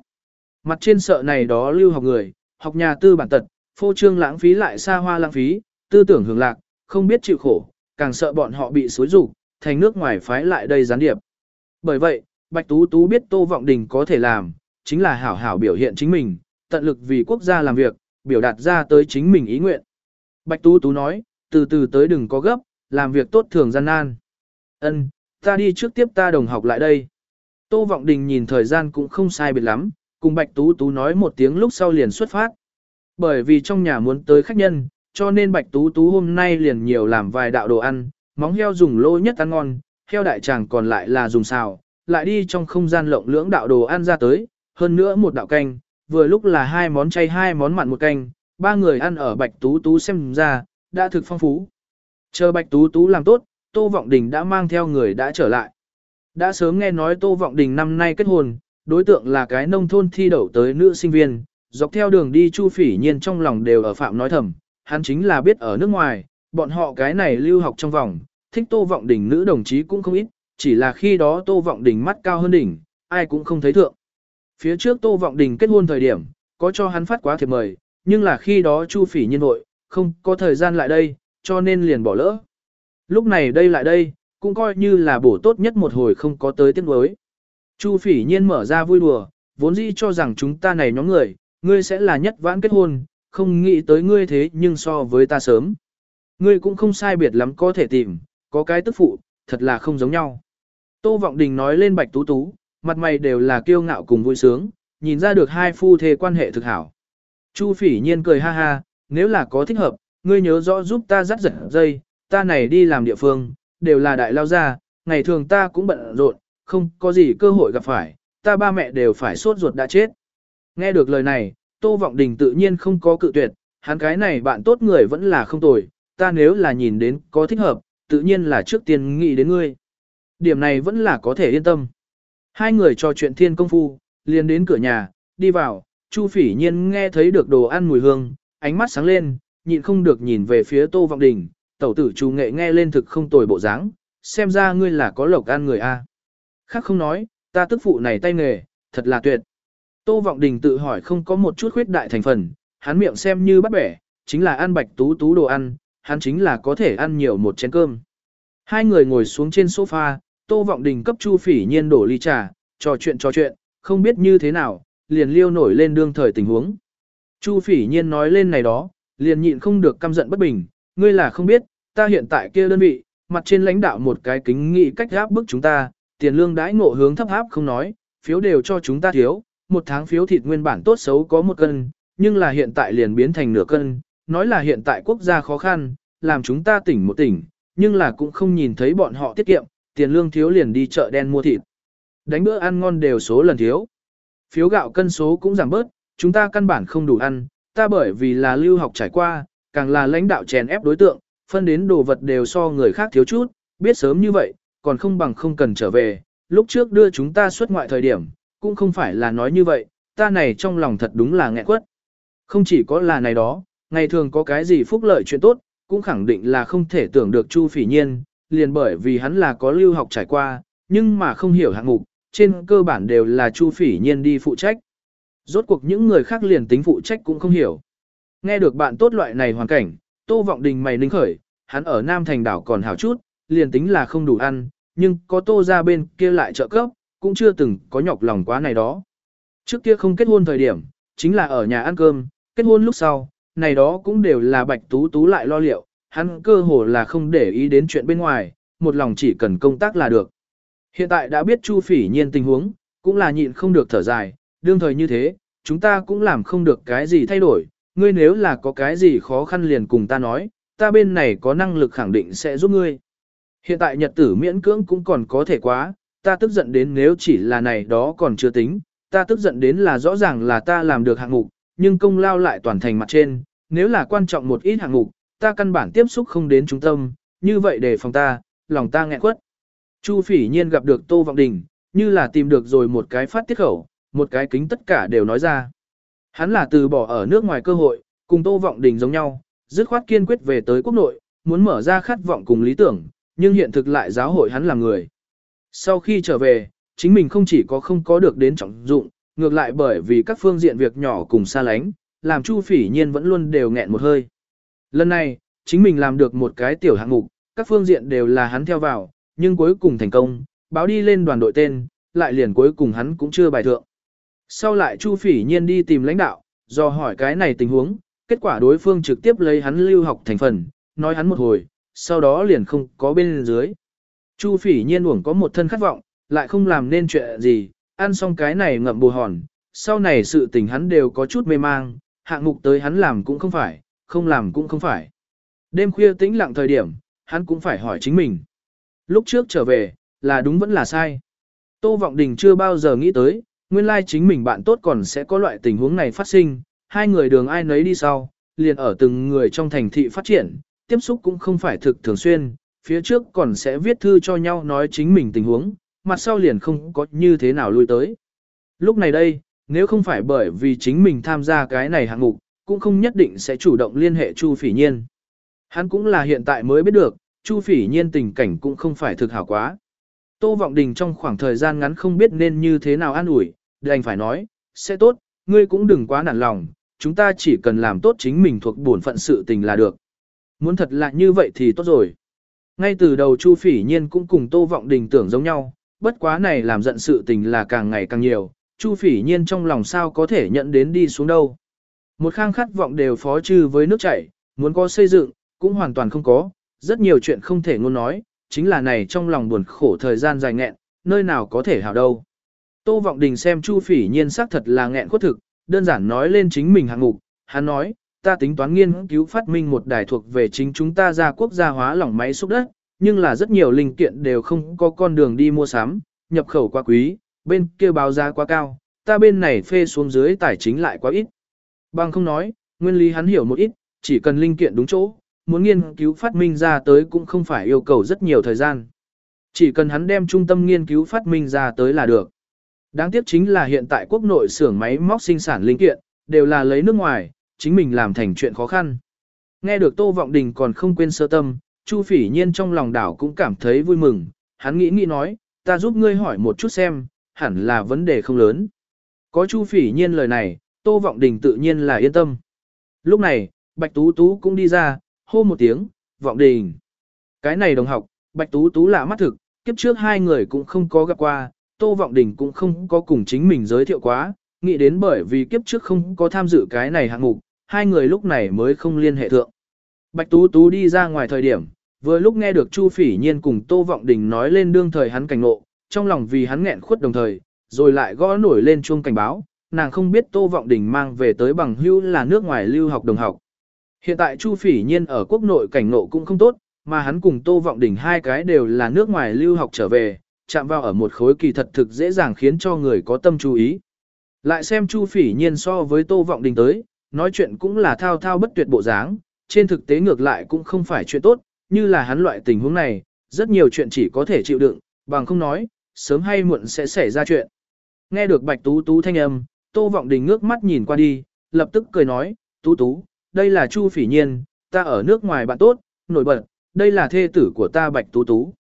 Mặt trên sợ này đó lưu học người, học nhà tư bản tật, phô trương lãng phí lại xa hoa lãng phí, tư tưởng hưởng lạc, không biết chịu khổ, càng sợ bọn họ bị xối rủ, thành nước ngoài phái lại đây gián điệp. Bởi vậy, Bạch Tú Tú biết Tô Vọng Đình có thể làm, chính là hảo hảo biểu hiện chính mình, tận lực vì quốc gia làm việc, biểu đạt ra tới chính mình ý nguyện. Bạch Tú Tú nói, từ từ tới đừng có gấp, làm việc tốt thường gian nan. Ân, ta đi trước tiếp ta đồng học lại đây. Tô Vọng Đình nhìn thời gian cũng không sai biệt lắm, cùng Bạch Tú Tú nói một tiếng lúc sau liền xuất phát. Bởi vì trong nhà muốn tới khách nhân, cho nên Bạch Tú Tú hôm nay liền nhiều làm vài đạo đồ ăn, móng heo dùng lô nhất ăn ngon, heo đại tràng còn lại là dùng xào, lại đi trong không gian lộng lưỡng đạo đồ ăn ra tới, hơn nữa một đạo canh, vừa lúc là hai món chay hai món mặn một canh, ba người ăn ở Bạch Tú Tú xem ra, đã thực phong phú. Chờ Bạch Tú Tú làm tốt, Tô Vọng Đình đã mang theo người đã trở lại. Đã sớm nghe nói Tô Vọng Đình năm nay kết hôn, đối tượng là cái nông thôn thi đậu tới nữ sinh viên, dọc theo đường đi Chu Phỉ Nhiên trong lòng đều ở phạm nói thầm, hắn chính là biết ở nước ngoài, bọn họ cái này lưu học trong vòng, thích Tô Vọng Đình nữ đồng chí cũng không ít, chỉ là khi đó Tô Vọng Đình mắt cao hơn đỉnh, ai cũng không thấy thượng. Phía trước Tô Vọng Đình kết hôn thời điểm, có cho hắn phát quá thiệp mời, nhưng là khi đó Chu Phỉ Nhiên vội, không có thời gian lại đây, cho nên liền bỏ lỡ. Lúc này đây lại đây, cũng coi như là bổ tốt nhất một hồi không có tới tiếng đối. Chu Phỉ Nhiên mở ra vui đùa, vốn dĩ cho rằng chúng ta này nhóm người, ngươi sẽ là nhất vãn kết hôn, không nghĩ tới ngươi thế nhưng so với ta sớm. Ngươi cũng không sai biệt lắm có thể tìm, có cái tức phụ, thật là không giống nhau. Tô Vọng Đình nói lên Bạch Tú Tú, mặt mày đều là kiêu ngạo cùng vui sướng, nhìn ra được hai phu thê quan hệ thực hảo. Chu Phỉ Nhiên cười ha ha, nếu là có thích hợp, ngươi nhớ rõ giúp ta dắt giật dây, ta này đi làm địa phương, đều là đại lao gia, ngày thường ta cũng bận rộn, không có gì cơ hội gặp phải, ta ba mẹ đều phải sốt ruột đã chết. Nghe được lời này, Tô Vọng Đình tự nhiên không có cự tuyệt, hắn cái này bạn tốt người vẫn là không tồi, ta nếu là nhìn đến có thích hợp, tự nhiên là trước tiên nghĩ đến ngươi. Điểm này vẫn là có thể yên tâm. Hai người trò chuyện thiên công phu, liền đến cửa nhà, đi vào, Chu Phỉ Nhiên nghe thấy được đồ ăn mùi hương, ánh mắt sáng lên, nhịn không được nhìn về phía Tô Vọng Đình, tẩu tử Chu nghệ nghe lên thực không tồi bộ dáng, xem ra ngươi là có lộc ăn người a. Khác không nói, ta tức phụ này tay nghề, thật là tuyệt. Tô Vọng Đình tự hỏi không có một chút khuyết đại thành phần, hắn miệng xem như bắt bẻ, chính là ăn bạch tú tú đồ ăn, hắn chính là có thể ăn nhiều một chén cơm. Hai người ngồi xuống trên sofa, Tô Vọng Đình cấp Chu Phỉ Nhiên đổ ly trà, trò chuyện trò chuyện, không biết như thế nào, liền liêu nổi lên đương thời tình huống. Chu Phỉ Nhiên nói lên này đó, liền nhịn không được căm giận bất bình, ngươi là không biết, ta hiện tại kia đơn vị, mặt trên lãnh đạo một cái kính nghị cách áp bức chúng ta, tiền lương đãi ngộ hướng thấp áp không nói, phiếu đều cho chúng ta thiếu, một tháng phiếu thịt nguyên bản tốt xấu có một cân, nhưng là hiện tại liền biến thành nửa cân, nói là hiện tại quốc gia khó khăn, làm chúng ta tỉnh một tỉnh, nhưng là cũng không nhìn thấy bọn họ tiết kiệm, tiền lương thiếu liền đi chợ đen mua thịt. Đánh bữa ăn ngon đều số lần thiếu. Phiếu gạo cân số cũng giảm bớt, chúng ta căn bản không đủ ăn, ta bởi vì là lưu học trải qua, càng là lãnh đạo chèn ép đối tượng, phân đến đồ vật đều so người khác thiếu chút, biết sớm như vậy, còn không bằng không cần trở về, lúc trước đưa chúng ta xuất ngoại thời điểm, cũng không phải là nói như vậy, ta này trong lòng thật đúng là nghẹn quất. Không chỉ có là này đó, ngày thường có cái gì phúc lợi chuyện tốt, cũng khẳng định là không thể tưởng được Chu Phỉ Nhiên, liền bởi vì hắn là có lưu học trải qua, nhưng mà không hiểu hạng mục, trên cơ bản đều là Chu Phỉ Nhiên đi phụ trách. Rốt cuộc những người khác liền tính phụ trách cũng không hiểu. Nghe được bạn tốt loại này hoàn cảnh, Tô Vọng Đình mày ninh khởi, hắn ở Nam Thành đảo còn hảo chút, liền tính là không đủ ăn, nhưng có Tô ra bên kia lại trợ cấp, cũng chưa từng có nhọc lòng quá này đó. Trước kia không kết hôn thời điểm, chính là ở nhà ăn cơm, kết hôn lúc sau, này đó cũng đều là bạch tú tú lại lo liệu, hắn cơ hồ là không để ý đến chuyện bên ngoài, một lòng chỉ cần công tác là được. Hiện tại đã biết Chu Phỉ Nhiên tình huống, cũng là nhịn không được thở dài, đương thời như thế, chúng ta cũng làm không được cái gì thay đổi, ngươi nếu là có cái gì khó khăn liền cùng ta nói, ta bên này có năng lực khẳng định sẽ giúp ngươi. Hiện tại nhật tử miễn cưỡng cũng còn có thể quá, ta tức giận đến nếu chỉ là này đó còn chưa tính, ta tức giận đến là rõ ràng là ta làm được hạng mục, nhưng công lao lại toàn thành mặt trên, nếu là quan trọng một ít hạng mục, ta căn bản tiếp xúc không đến trung tâm, như vậy để phòng ta, lòng ta nghẹn quất. Chu phỉ nhiên gặp được Tô Vọng Đình, như là tìm được rồi một cái phát tiết khẩu, một cái kính tất cả đều nói ra. Hắn là từ bỏ ở nước ngoài cơ hội, cùng Tô Vọng Đình giống nhau, dứt khoát kiên quyết về tới quốc nội, muốn mở ra khát vọng cùng lý tưởng, nhưng hiện thực lại giáo hội hắn làm người. Sau khi trở về, chính mình không chỉ có không có được đến trọng dụng, ngược lại bởi vì các phương diện việc nhỏ cùng xa lánh, làm Chu Phỉ Nhiên vẫn luôn đều nghẹn một hơi. Lần này, chính mình làm được một cái tiểu hạng mục, các phương diện đều là hắn theo vào, nhưng cuối cùng thành công, báo đi lên đoàn đội tên, lại liền cuối cùng hắn cũng chưa bài thượng. Sau lại Chu Phỉ Nhiên đi tìm lãnh đạo, do hỏi cái này tình huống, kết quả đối phương trực tiếp lấy hắn lưu học thành phần, nói hắn một hồi, sau đó liền không có bên dưới. Chu Phỉ Nhiên uổng có một thân khát vọng, lại không làm nên chuyện gì, ăn xong cái này ngậm bù hòn, sau này sự tình hắn đều có chút mê mang, hạng mục tới hắn làm cũng không phải, không làm cũng không phải. Đêm khuya tĩnh lặng thời điểm, hắn cũng phải hỏi chính mình. Lúc trước trở về, là đúng vẫn là sai. Tô Vọng Đình chưa bao giờ nghĩ tới, nguyên lai chính mình bạn tốt còn sẽ có loại tình huống này phát sinh, hai người đường ai nấy đi sau, liền ở từng người trong thành thị phát triển, tiếp xúc cũng không phải thực thường xuyên, phía trước còn sẽ viết thư cho nhau nói chính mình tình huống, mặt sau liền không có như thế nào lui tới. Lúc này đây, nếu không phải bởi vì chính mình tham gia cái này hạng mục, cũng không nhất định sẽ chủ động liên hệ Chu Phỉ Nhiên. Hắn cũng là hiện tại mới biết được, Chu Phỉ Nhiên tình cảnh cũng không phải thực hảo quá. Tô Vọng Đình trong khoảng thời gian ngắn không biết nên như thế nào an ủi, đành phải nói, sẽ tốt, ngươi cũng đừng quá nản lòng, chúng ta chỉ cần làm tốt chính mình thuộc bổn phận sự tình là được. Muốn thật là như vậy thì tốt rồi. Ngay từ đầu Chu Phỉ Nhiên cũng cùng Tô Vọng Đình tưởng giống nhau, bất quá này làm giận sự tình là càng ngày càng nhiều, Chu Phỉ Nhiên trong lòng sao có thể nhận đến đi xuống đâu. Một khang khát vọng đều phó trừ với nước chảy, muốn có xây dựng, cũng hoàn toàn không có, rất nhiều chuyện không thể ngôn nói, chính là này trong lòng buồn khổ thời gian dài nghẹn, nơi nào có thể hảo đâu. Tô Vọng Đình xem Chu Phỉ Nhiên xác thật là nghẹn khuất thực, đơn giản nói lên chính mình hạng mục, hắn nói, ta tính toán nghiên cứu phát minh một đài thuộc về chính chúng ta ra quốc gia hóa lỏng máy xúc đất, nhưng là rất nhiều linh kiện đều không có con đường đi mua sắm, nhập khẩu quá quý, bên kia báo giá quá cao, ta bên này phê xuống dưới tài chính lại quá ít. Bằng không nói, nguyên lý hắn hiểu một ít, chỉ cần linh kiện đúng chỗ, muốn nghiên cứu phát minh ra tới cũng không phải yêu cầu rất nhiều thời gian. Chỉ cần hắn đem trung tâm nghiên cứu phát minh ra tới là được. Đáng tiếc chính là hiện tại quốc nội xưởng máy móc sinh sản linh kiện, đều là lấy nước ngoài, chính mình làm thành chuyện khó khăn. Nghe được Tô Vọng Đình còn không quên sơ tâm, Chu Phỉ Nhiên trong lòng đảo cũng cảm thấy vui mừng, hắn nghĩ nghĩ nói, ta giúp ngươi hỏi một chút xem, hẳn là vấn đề không lớn. Có Chu Phỉ Nhiên lời này, Tô Vọng Đình tự nhiên là yên tâm. Lúc này, Bạch Tú Tú cũng đi ra, hô một tiếng, Vọng Đình. Cái này đồng học, Bạch Tú Tú lạ mắt thực, kiếp trước hai người cũng không có gặp qua, Tô Vọng Đình cũng không có cùng chính mình giới thiệu quá, nghĩ đến bởi vì kiếp trước không có tham dự cái này hạng mục, hai người lúc này mới không liên hệ thượng. Bạch Tú Tú đi ra ngoài thời điểm, vừa lúc nghe được Chu Phỉ Nhiên cùng Tô Vọng Đình nói lên đương thời hắn cảnh ngộ, trong lòng vì hắn nghẹn khuất đồng thời, rồi lại gõ nổi lên chuông cảnh báo, nàng không biết Tô Vọng Đình mang về tới bằng hữu là nước ngoài lưu học đồng học. Hiện tại Chu Phỉ Nhiên ở quốc nội cảnh ngộ cũng không tốt, mà hắn cùng Tô Vọng Đình hai cái đều là nước ngoài lưu học trở về, chạm vào ở một khối kỳ thật thực dễ dàng khiến cho người có tâm chú ý. Lại xem Chu Phỉ Nhiên so với Tô Vọng Đình tới, nói chuyện cũng là thao thao bất tuyệt bộ dáng, trên thực tế ngược lại cũng không phải chuyện tốt, như là hắn loại tình huống này, rất nhiều chuyện chỉ có thể chịu đựng, bằng không nói, sớm hay muộn sẽ xảy ra chuyện. Nghe được Bạch Tú Tú thanh âm, Tô Vọng Đình ngước mắt nhìn qua đi, lập tức cười nói, Tú Tú, đây là Chu Phỉ Nhiên, ta ở nước ngoài bạn tốt, nổi bật, đây là thê tử của ta Bạch Tú Tú.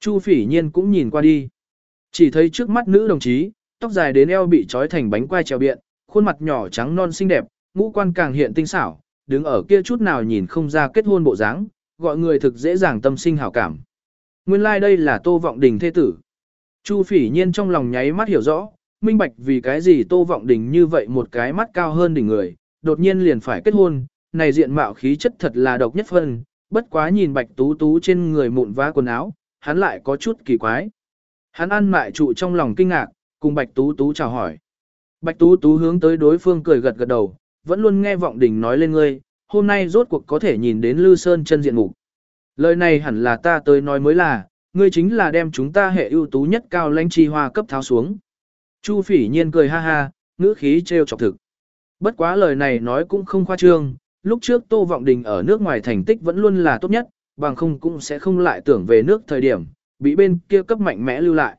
Chu Phỉ Nhiên cũng nhìn qua đi. Chỉ thấy trước mắt nữ đồng chí, tóc dài đến eo bị trói thành bánh quai treo biện, khuôn mặt nhỏ trắng non xinh đẹp, ngũ quan càng hiện tinh xảo, đứng ở kia chút nào nhìn không ra kết hôn bộ dáng, gọi người thực dễ dàng tâm sinh hảo cảm. Nguyên lai like đây là Tô Vọng Đình thế tử. Chu Phỉ Nhiên trong lòng nháy mắt hiểu rõ, minh bạch vì cái gì Tô Vọng Đình như vậy một cái mắt cao hơn đỉnh người, đột nhiên liền phải kết hôn, này diện mạo khí chất thật là độc nhất phân, bất quá nhìn Bạch Tú Tú trên người mụn vá quần áo, hắn lại có chút kỳ quái. Hắn ăn mại trụ trong lòng kinh ngạc, cùng Bạch Tú Tú chào hỏi. Bạch Tú Tú hướng tới đối phương cười gật gật đầu, vẫn luôn nghe vọng đình nói lên ngươi, hôm nay rốt cuộc có thể nhìn đến Lư Sơn chân diện mục. Lời này hẳn là ta tới nói mới là, ngươi chính là đem chúng ta hệ ưu tú nhất cao lãnh chi hoa cấp tháo xuống. Chu phỉ nhiên cười ha ha, ngữ khí trêu chọc thực. Bất quá lời này nói cũng không khoa trương, lúc trước Tô Vọng Đình ở nước ngoài thành tích vẫn luôn là tốt nhất, bằng không cũng sẽ không lại tưởng về nước thời điểm, bị bên kia cấp mạnh mẽ lưu lại.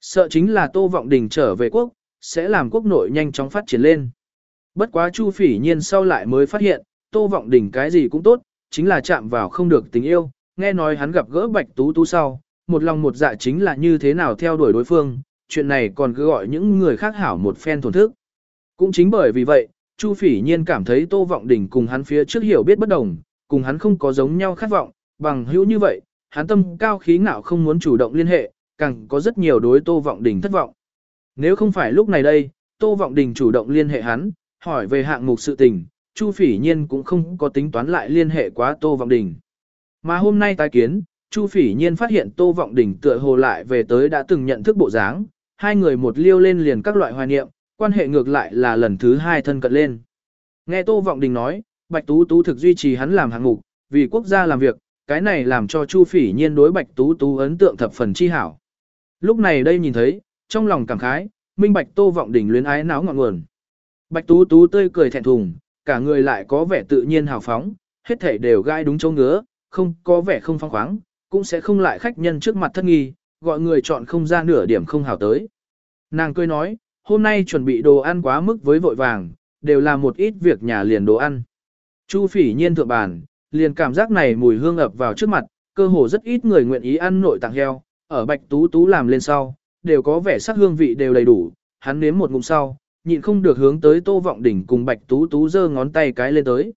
Sợ chính là Tô Vọng Đình trở về quốc, sẽ làm quốc nội nhanh chóng phát triển lên. Bất quá Chu Phỉ Nhiên sau lại mới phát hiện, Tô Vọng Đình cái gì cũng tốt, chính là chạm vào không được tình yêu, nghe nói hắn gặp gỡ Bạch Tú Tú sau, một lòng một dạ chính là như thế nào theo đuổi đối phương, chuyện này còn cứ gọi những người khác hảo một phen thổn thức. Cũng chính bởi vì vậy, Chu Phỉ Nhiên cảm thấy Tô Vọng Đình cùng hắn phía trước hiểu biết bất đồng, cùng hắn không có giống nhau khát vọng, bằng hữu như vậy, hắn tâm cao khí ngạo không muốn chủ động liên hệ, càng có rất nhiều đối Tô Vọng Đình thất vọng. Nếu không phải lúc này đây, Tô Vọng Đình chủ động liên hệ hắn, hỏi về hạng mục sự tình, Chu Phỉ Nhiên cũng không có tính toán lại liên hệ quá Tô Vọng Đình. Mà hôm nay tái kiến, Chu Phỉ Nhiên phát hiện Tô Vọng Đình tựa hồ lại về tới đã từng nhận thức bộ dáng, hai người một liêu lên liền các loại hoài niệm, quan hệ ngược lại là lần thứ hai thân cận lên. Nghe Tô Vọng Đình nói, Bạch Tú Tú thực duy trì hắn làm hạng mục, vì quốc gia làm việc, cái này làm cho Chu Phỉ Nhiên đối Bạch Tú Tú ấn tượng thập phần chi hảo. Lúc này đây nhìn thấy, trong lòng cảm khái, minh bạch Tô Vọng đỉnh luyến ái náo ngọn nguồn. Bạch Tú Tú tươi cười thẹn thùng, cả người lại có vẻ tự nhiên hào phóng, hết thể đều gai đúng chỗ ngứa, không có vẻ không phong khoáng, cũng sẽ không lại khách nhân trước mặt thất nghi, gọi người chọn không ra nửa điểm không hào tới. Nàng cười nói, hôm nay chuẩn bị đồ ăn quá mức với vội vàng, đều là một ít việc nhà liền đồ ăn. Chu phỉ nhiên thượng bàn, liền cảm giác này mùi hương ập vào trước mặt, cơ hồ rất ít người nguyện ý ăn nội tạng heo, ở bạch tú tú làm lên sau, đều có vẻ sắc hương vị đều đầy đủ, hắn nếm một ngụm sau, nhịn không được hướng tới tô vọng đỉnh cùng bạch tú tú giơ ngón tay cái lên tới.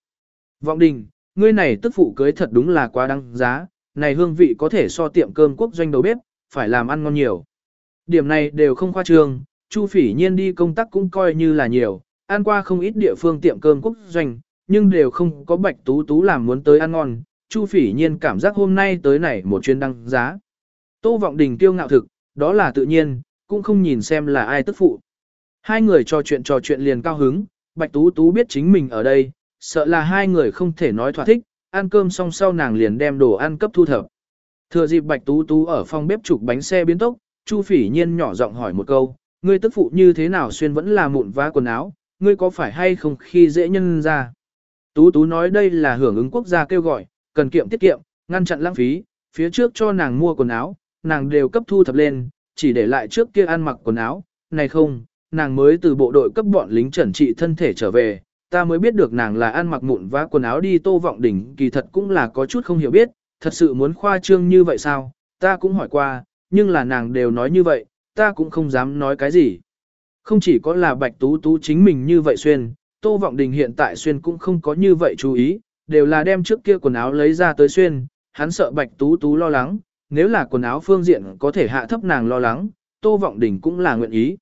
Vọng đỉnh, ngươi này tức phụ cưới thật đúng là quá đăng giá, này hương vị có thể so tiệm cơm quốc doanh đầu bếp, phải làm ăn ngon nhiều. Điểm này đều không khoa trương, Chu Phỉ Nhiên đi công tác cũng coi như là nhiều, ăn qua không ít địa phương tiệm cơm quốc doanh, nhưng đều không có Bạch Tú Tú làm muốn tới ăn ngon. Chu Phỉ Nhiên cảm giác hôm nay tới này một chuyến đăng giá. Tô Vọng Đình tiêu ngạo thực, đó là tự nhiên, cũng không nhìn xem là ai tức phụ. Hai người trò chuyện trò chuyện liền cao hứng, Bạch Tú Tú biết chính mình ở đây, sợ là hai người không thể nói thỏa thích, ăn cơm xong sau nàng liền đem đồ ăn cấp thu thập. Thừa dịp Bạch Tú Tú ở phòng bếp chụp bánh xe biến tốc, Chu Phỉ Nhiên nhỏ giọng hỏi một câu, ngươi tức phụ như thế nào xuyên vẫn là mụn vá quần áo, ngươi có phải hay không khi dễ nhân ra. Tú Tú nói đây là hưởng ứng quốc gia kêu gọi, cần kiệm tiết kiệm, ngăn chặn lãng phí, phía trước cho nàng mua quần áo, nàng đều cấp thu thập lên, chỉ để lại trước kia ăn mặc quần áo, này không, nàng mới từ bộ đội cấp bọn lính trẩn trị thân thể trở về, ta mới biết được nàng là ăn mặc mụn vá quần áo đi tô vọng đỉnh, kỳ thật cũng là có chút không hiểu biết, thật sự muốn khoa trương như vậy sao, ta cũng hỏi qua, nhưng là nàng đều nói như vậy, ta cũng không dám nói cái gì. Không chỉ có là bạch tú tú chính mình như vậy xuyên, tô vọng đình hiện tại xuyên cũng không có như vậy chú ý, đều là đem trước kia quần áo lấy ra tới xuyên, hắn sợ bạch tú tú lo lắng, nếu là quần áo phương diện có thể hạ thấp nàng lo lắng, tô vọng đình cũng là nguyện ý.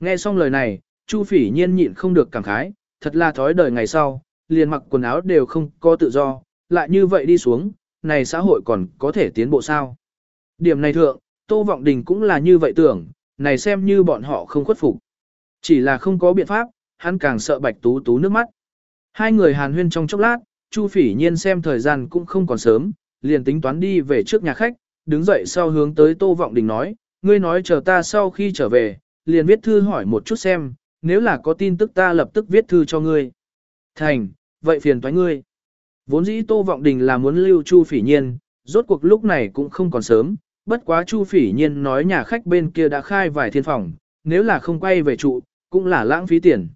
Nghe xong lời này, Chu phỉ nhiên nhịn không được cảm khái, thật là thói đời ngày sau, liền mặc quần áo đều không có tự do, lại như vậy đi xuống, này xã hội còn có thể tiến bộ sao. Điểm này thượng, Tô Vọng Đình cũng là như vậy tưởng, này xem như bọn họ không khuất phục. Chỉ là không có biện pháp, hắn càng sợ Bạch Tú Tú nước mắt. Hai người hàn huyên trong chốc lát, Chu Phỉ Nhiên xem thời gian cũng không còn sớm, liền tính toán đi về trước nhà khách, đứng dậy sau hướng tới Tô Vọng Đình nói, ngươi nói chờ ta sau khi trở về, liền viết thư hỏi một chút xem, nếu là có tin tức ta lập tức viết thư cho ngươi. Thành, vậy phiền toái ngươi. Vốn dĩ Tô Vọng Đình là muốn lưu Chu Phỉ Nhiên, rốt cuộc lúc này cũng không còn sớm, bất quá Chu Phỉ Nhiên nói nhà khách bên kia đã khai vài thiên phòng, nếu là không quay về trụ, cũng là lãng phí tiền.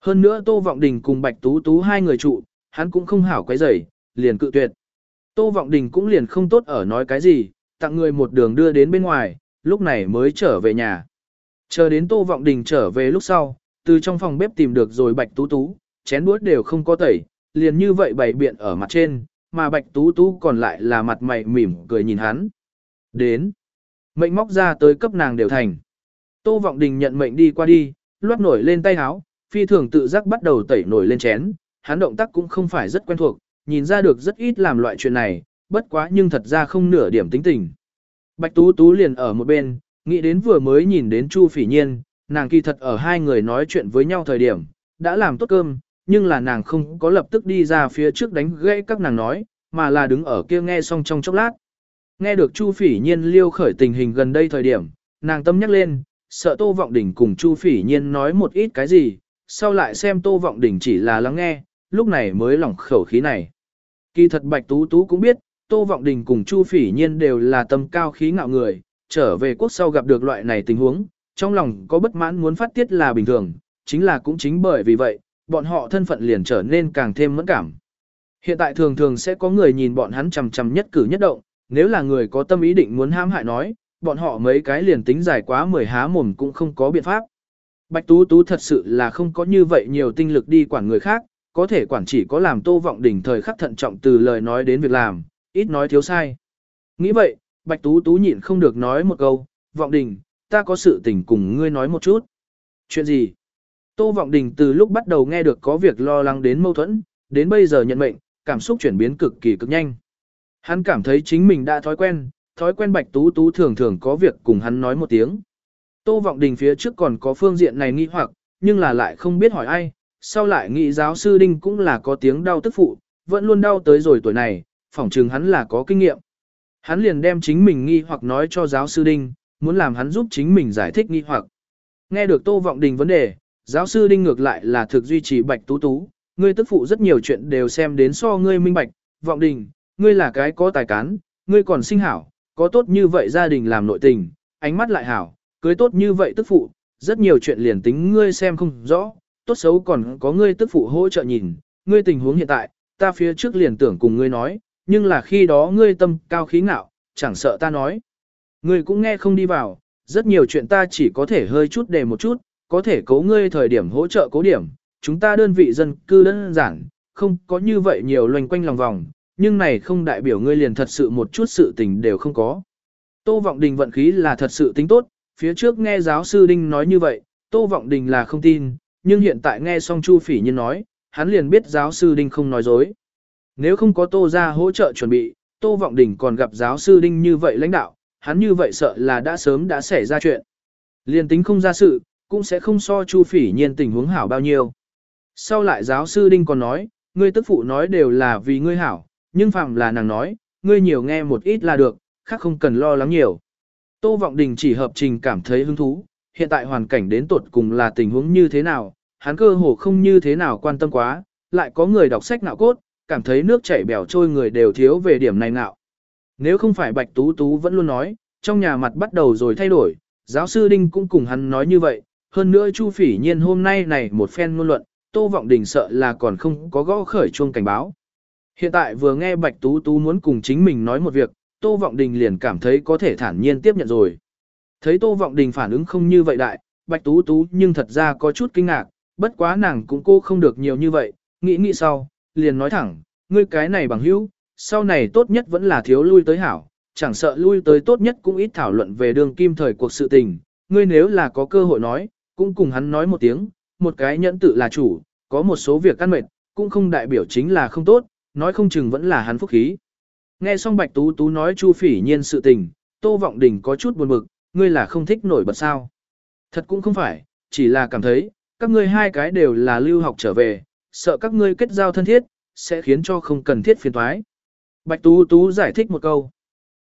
Hơn nữa Tô Vọng Đình cùng Bạch Tú Tú hai người trụ, hắn cũng không hảo quấy rầy, liền cự tuyệt. Tô Vọng Đình cũng liền không tốt ở nói cái gì, tặng người một đường đưa đến bên ngoài, lúc này mới trở về nhà. Chờ đến Tô Vọng Đình trở về lúc sau, từ trong phòng bếp tìm được rồi Bạch Tú Tú, chén đũa đều không có tẩy, liền như vậy bày biện ở mặt trên, mà Bạch Tú Tú còn lại là mặt mày mỉm cười nhìn hắn. Đến. Mệnh móc ra tới cấp nàng đều thành. Tô Vọng Đình nhận mệnh đi qua đi, loát nổi lên tay áo, phi thường tự giác bắt đầu tẩy nổi lên chén, hắn động tác cũng không phải rất quen thuộc, nhìn ra được rất ít làm loại chuyện này, bất quá nhưng thật ra không nửa điểm tính tình. Bạch Tú Tú liền ở một bên, nghĩ đến vừa mới nhìn đến Chu Phỉ Nhiên, nàng kỳ thật ở hai người nói chuyện với nhau thời điểm, đã làm tốt cơm, nhưng là nàng không có lập tức đi ra phía trước đánh gãy các nàng nói, mà là đứng ở kia nghe xong trong chốc lát. Nghe được Chu Phỉ Nhiên liêu khởi tình hình gần đây thời điểm, nàng tâm nhắc lên, sợ Tô Vọng Đình cùng Chu Phỉ Nhiên nói một ít cái gì, sau lại xem Tô Vọng Đình chỉ là lắng nghe, lúc này mới lỏng khẩu khí này. Kỳ thật Bạch Tú Tú cũng biết, Tô Vọng Đình cùng Chu Phỉ Nhiên đều là tâm cao khí ngạo người, trở về quốc sau gặp được loại này tình huống, trong lòng có bất mãn muốn phát tiết là bình thường, chính là cũng chính bởi vì vậy, bọn họ thân phận liền trở nên càng thêm mẫn cảm. Hiện tại thường thường sẽ có người nhìn bọn hắn chằm chằm nhất cử nhất động, nếu là người có tâm ý định muốn hãm hại nói, bọn họ mấy cái liền tính dài quá mười há mồm cũng không có biện pháp. Bạch Tú Tú thật sự là không có như vậy nhiều tinh lực đi quản người khác, có thể quản chỉ có làm Tô Vọng Đình thời khắc thận trọng từ lời nói đến việc làm, ít nói thiếu sai. Nghĩ vậy, Bạch Tú Tú nhịn không được nói một câu, Vọng Đình, ta có sự tình cùng ngươi nói một chút. Chuyện gì? Tô Vọng Đình từ lúc bắt đầu nghe được có việc lo lắng đến mâu thuẫn, đến bây giờ nhận mệnh, cảm xúc chuyển biến cực kỳ cực nhanh. Hắn cảm thấy chính mình đã thói quen, thói quen Bạch Tú Tú thường thường có việc cùng hắn nói một tiếng. Tô Vọng Đình phía trước còn có phương diện này nghi hoặc, nhưng là lại không biết hỏi ai, sau lại nghĩ giáo sư Đinh cũng là có tiếng đau tức phụ, vẫn luôn đau tới rồi tuổi này, phỏng chừng hắn là có kinh nghiệm. Hắn liền đem chính mình nghi hoặc nói cho giáo sư Đinh, muốn làm hắn giúp chính mình giải thích nghi hoặc. Nghe được Tô Vọng Đình vấn đề, giáo sư Đinh ngược lại là thực duy trì Bạch Tú Tú, ngươi tức phụ rất nhiều chuyện đều xem đến so ngươi minh bạch, Vọng Đình, ngươi là cái có tài cán, ngươi còn sinh hảo, có tốt như vậy gia đình làm nội tình, ánh mắt lại hảo, cưới tốt như vậy tức phụ, rất nhiều chuyện liền tính ngươi xem không rõ, tốt xấu còn có ngươi tức phụ hỗ trợ nhìn, ngươi tình huống hiện tại, ta phía trước liền tưởng cùng ngươi nói, nhưng là khi đó ngươi tâm cao khí ngạo, chẳng sợ ta nói. Ngươi cũng nghe không đi vào, rất nhiều chuyện ta chỉ có thể hơi chút đề một chút, có thể cố ngươi thời điểm hỗ trợ cố điểm, chúng ta đơn vị dân cư đơn giản, không có như vậy nhiều loanh quanh lòng vòng, nhưng này không đại biểu ngươi liền thật sự một chút sự tình đều không có. Tô Vọng Đình vận khí là thật sự tính tốt, phía trước nghe giáo sư Đinh nói như vậy, Tô Vọng Đình là không tin, nhưng hiện tại nghe xong Chu Phỉ Nhiên nói, hắn liền biết giáo sư Đinh không nói dối. Nếu không có Tô ra hỗ trợ chuẩn bị, Tô Vọng Đình còn gặp giáo sư Đinh như vậy lãnh đạo, hắn như vậy sợ là đã sớm đã xảy ra chuyện. Liền tính không ra sự, cũng sẽ không so Chu Phỉ Nhiên tình huống hảo bao nhiêu. Sau lại giáo sư Đinh còn nói, ngươi tức phụ nói đều là vì ngươi hảo, nhưng phạm là nàng nói, ngươi nhiều nghe một ít là được, khác không cần lo lắng nhiều. Tô Vọng Đình chỉ hợp trình cảm thấy hứng thú, hiện tại hoàn cảnh đến tột cùng là tình huống như thế nào, hắn cơ hồ không như thế nào quan tâm quá, lại có người đọc sách nạo cốt, cảm thấy nước chảy bèo trôi người đều thiếu về điểm này ngạo. Nếu không phải Bạch Tú Tú vẫn luôn nói, trong nhà mặt bắt đầu rồi thay đổi, giáo sư Đinh cũng cùng hắn nói như vậy, hơn nữa Chu Phỉ Nhiên hôm nay này một phen ngôn luận, Tô Vọng Đình sợ là còn không có gõ khởi chuông cảnh báo. Hiện tại vừa nghe Bạch Tú Tú muốn cùng chính mình nói một việc, Tô Vọng Đình liền cảm thấy có thể thản nhiên tiếp nhận rồi. Thấy Tô Vọng Đình phản ứng không như vậy đại, Bạch Tú Tú nhưng thật ra có chút kinh ngạc, bất quá nàng cũng cô không được nhiều như vậy, nghĩ nghĩ sau, liền nói thẳng, ngươi cái này bằng hữu, sau này tốt nhất vẫn là thiếu lui tới hảo, chẳng sợ lui tới tốt nhất cũng ít thảo luận về đường kim thời cuộc sự tình, ngươi nếu là có cơ hội nói, cũng cùng hắn nói một tiếng, một cái nhẫn tự là chủ, có một số việc căn mệt, cũng không đại biểu chính là không tốt, nói không chừng vẫn là hắn phúc khí. Nghe xong Bạch Tú Tú nói Chu Phỉ Nhiên sự tình, Tô Vọng Đình có chút buồn bực, ngươi là không thích nổi bật sao? Thật cũng không phải, chỉ là cảm thấy, các ngươi hai cái đều là lưu học trở về, sợ các ngươi kết giao thân thiết, sẽ khiến cho không cần thiết phiền toái. Bạch Tú Tú giải thích một câu.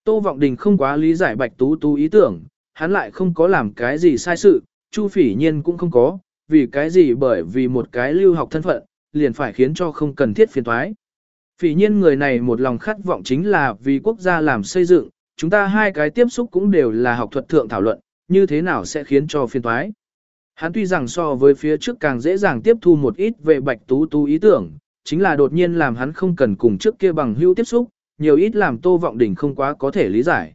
Tô Vọng Đình không quá lý giải Bạch Tú Tú ý tưởng, hắn lại không có làm cái gì sai sự, Chu Phỉ Nhiên cũng không có, vì cái gì bởi vì một cái lưu học thân phận, liền phải khiến cho không cần thiết phiền toái. Phỉ nhiên người này một lòng khát vọng chính là vì quốc gia làm xây dựng, chúng ta hai cái tiếp xúc cũng đều là học thuật thượng thảo luận, như thế nào sẽ khiến cho phiền toái. Hắn tuy rằng so với phía trước càng dễ dàng tiếp thu một ít về bạch tú tú ý tưởng, chính là đột nhiên làm hắn không cần cùng trước kia bằng hữu tiếp xúc, nhiều ít làm tô vọng đỉnh không quá có thể lý giải.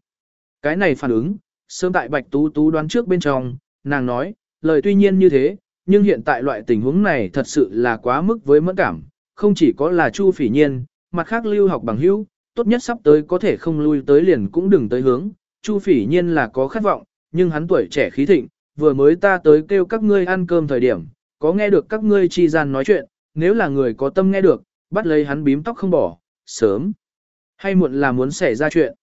Cái này phản ứng, sớm tại bạch tú tú đoán trước bên trong, nàng nói, lời tuy nhiên như thế, nhưng hiện tại loại tình huống này thật sự là quá mức với mẫn cảm, không chỉ có là Chu Phỉ Nhiên, mặt khác lưu học bằng hữu, tốt nhất sắp tới có thể không lui tới liền cũng đừng tới hướng, Chu Phỉ Nhiên là có khát vọng, nhưng hắn tuổi trẻ khí thịnh, vừa mới ta tới kêu các ngươi ăn cơm thời điểm, có nghe được các ngươi chi gian nói chuyện, nếu là người có tâm nghe được, bắt lấy hắn bím tóc không bỏ, sớm hay muộn là muốn xảy ra chuyện.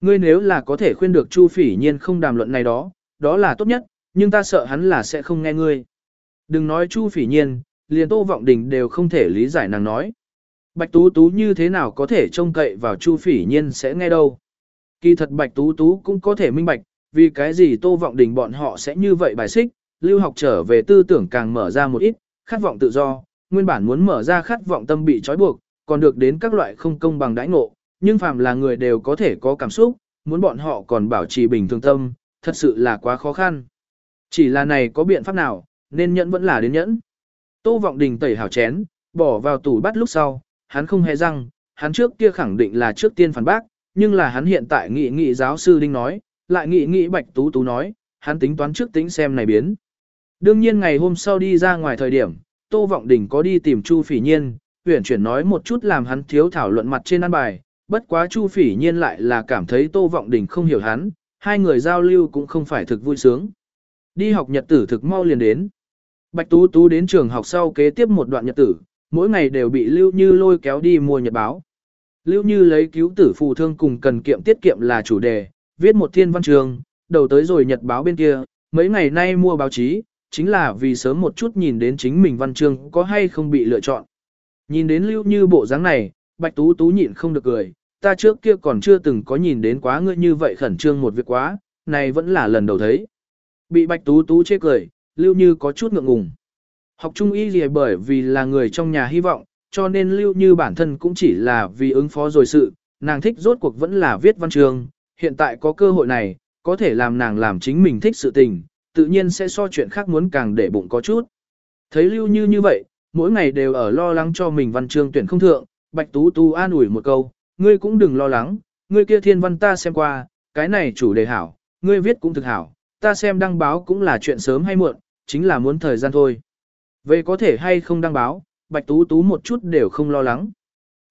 Ngươi nếu là có thể khuyên được Chu Phỉ Nhiên không đàm luận này đó, đó là tốt nhất, nhưng ta sợ hắn là sẽ không nghe ngươi. Đừng nói Chu Phỉ Nhiên, liền Tô Vọng Đình đều không thể lý giải nàng nói. Bạch Tú Tú như thế nào có thể trông cậy vào Chu Phỉ Nhiên sẽ nghe đâu. Kỳ thật Bạch Tú Tú cũng có thể minh bạch, vì cái gì Tô Vọng Đình bọn họ sẽ như vậy bài xích, lưu học trở về tư tưởng càng mở ra một ít, khát vọng tự do, nguyên bản muốn mở ra khát vọng tâm bị trói buộc, còn được đến các loại không công bằng đãi ngộ, nhưng phàm là người đều có thể có cảm xúc, muốn bọn họ còn bảo trì bình thường tâm, thật sự là quá khó khăn. Chỉ là này có biện pháp nào, nên nhẫn vẫn là đến nhẫn. Tô Vọng Đình tẩy hảo chén, bỏ vào tủ bắt lúc sau, hắn không hề răng, hắn trước kia khẳng định là trước tiên phản bác, nhưng là hắn hiện tại nghị nghị giáo sư Đinh nói, lại nghĩ nghĩ Bạch Tú Tú nói, hắn tính toán trước tính xem này biến. Đương nhiên ngày hôm sau đi ra ngoài thời điểm, Tô Vọng Đình có đi tìm Chu Phỉ Nhiên, huyền chuyển nói một chút làm hắn thiếu thảo luận mặt trên ăn bài, bất quá Chu Phỉ Nhiên lại là cảm thấy Tô Vọng Đình không hiểu hắn, hai người giao lưu cũng không phải thực vui sướng. Đi học nhật tử thực mau liền đến. Bạch Tú Tú đến trường học sau kế tiếp một đoạn nhật tử, mỗi ngày đều bị Lưu Như lôi kéo đi mua nhật báo. Lưu Như lấy cứu tử phù thương cùng cần kiệm tiết kiệm là chủ đề, viết một thiên văn trường, đầu tới rồi nhật báo bên kia, mấy ngày nay mua báo chí, chính là vì sớm một chút nhìn đến chính mình văn chương có hay không bị lựa chọn. Nhìn đến Lưu Như bộ dáng này, Bạch Tú Tú nhịn không được cười, ta trước kia còn chưa từng có nhìn đến quá ngươi như vậy khẩn trương một việc quá, này vẫn là lần đầu thấy. Bị Bạch Tú Tú chê cười, Lưu Như có chút ngượng ngùng. Học trung y gì bởi vì là người trong nhà hy vọng, cho nên Lưu Như bản thân cũng chỉ là vì ứng phó rồi sự, nàng thích rốt cuộc vẫn là viết văn chương, hiện tại có cơ hội này, có thể làm nàng làm chính mình thích sự tình, tự nhiên sẽ so chuyện khác muốn càng để bụng có chút. Thấy Lưu Như như vậy, mỗi ngày đều ở lo lắng cho mình văn chương tuyển không thượng, Bạch Tú Tú an ủi một câu, ngươi cũng đừng lo lắng, ngươi kia thiên văn ta xem qua, cái này chủ đề hảo, ngươi viết cũng thực hảo, ta xem đăng báo cũng là chuyện sớm hay muộn, chính là muốn thời gian thôi. Về có thể hay không đăng báo, Bạch Tú Tú một chút đều không lo lắng.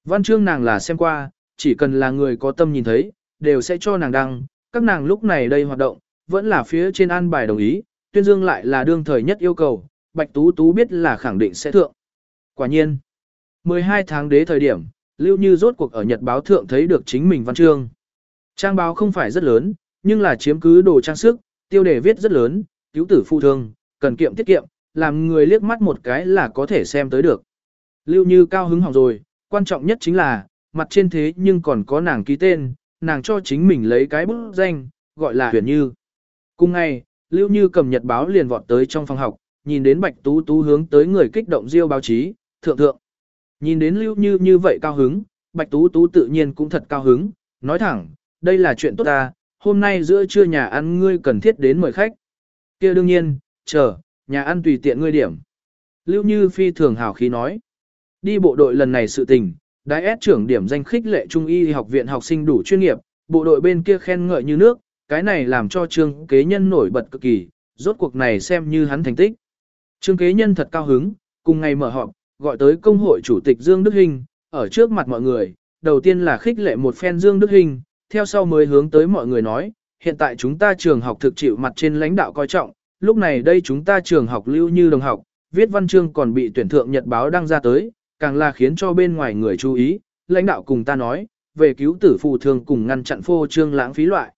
Văn chương nàng là xem qua, chỉ cần là người có tâm nhìn thấy, đều sẽ cho nàng đăng, các nàng lúc này đây hoạt động, vẫn là phía trên an bài đồng ý, tuyên dương lại là đương thời nhất yêu cầu, Bạch Tú Tú biết là khẳng định sẽ thượng. Quả nhiên, 12 tháng đế thời điểm, Lưu Như rốt cuộc ở Nhật báo thượng thấy được chính mình văn chương. Trang báo không phải rất lớn, nhưng là chiếm cứ đồ trang sức, tiêu đề viết rất lớn, cứu tử phụ thương, cần kiệm tiết kiệm, làm người liếc mắt một cái là có thể xem tới được. Lưu Như cao hứng hỏng rồi, quan trọng nhất chính là, mặt trên thế nhưng còn có nàng ký tên, nàng cho chính mình lấy cái bút danh, gọi là huyền như. Cùng ngày, Lưu Như cầm nhật báo liền vọt tới trong phòng học, nhìn đến Bạch Tú Tú hướng tới người kích động riêu báo chí, thượng thượng. Nhìn đến Lưu Như như vậy cao hứng, Bạch Tú Tú tự nhiên cũng thật cao hứng, nói thẳng, đây là chuyện tốt ta, hôm nay giữa trưa nhà ăn ngươi cần thiết đến mời khách. kia đương nhiên, chờ, nhà ăn tùy tiện ngươi điểm. Lưu Như phi thường hào khí nói. Đi bộ đội lần này sự tình, đại S trưởng điểm danh khích lệ trung y học viện học sinh đủ chuyên nghiệp, bộ đội bên kia khen ngợi như nước, cái này làm cho trương kế nhân nổi bật cực kỳ, rốt cuộc này xem như hắn thành tích. Trương kế nhân thật cao hứng, cùng ngày mở họp, gọi tới công hội chủ tịch Dương Đức Hinh, ở trước mặt mọi người, đầu tiên là khích lệ một phen Dương Đức Hinh, theo sau mới hướng tới mọi người nói, hiện tại chúng ta trường học thực chịu mặt trên lãnh đạo coi trọng, lúc này đây chúng ta trường học lưu như đồng học, viết văn chương còn bị tuyển thượng nhật báo đăng ra tới, càng là khiến cho bên ngoài người chú ý, lãnh đạo cùng ta nói, về cứu tử phù thường cùng ngăn chặn phô trương lãng phí loại.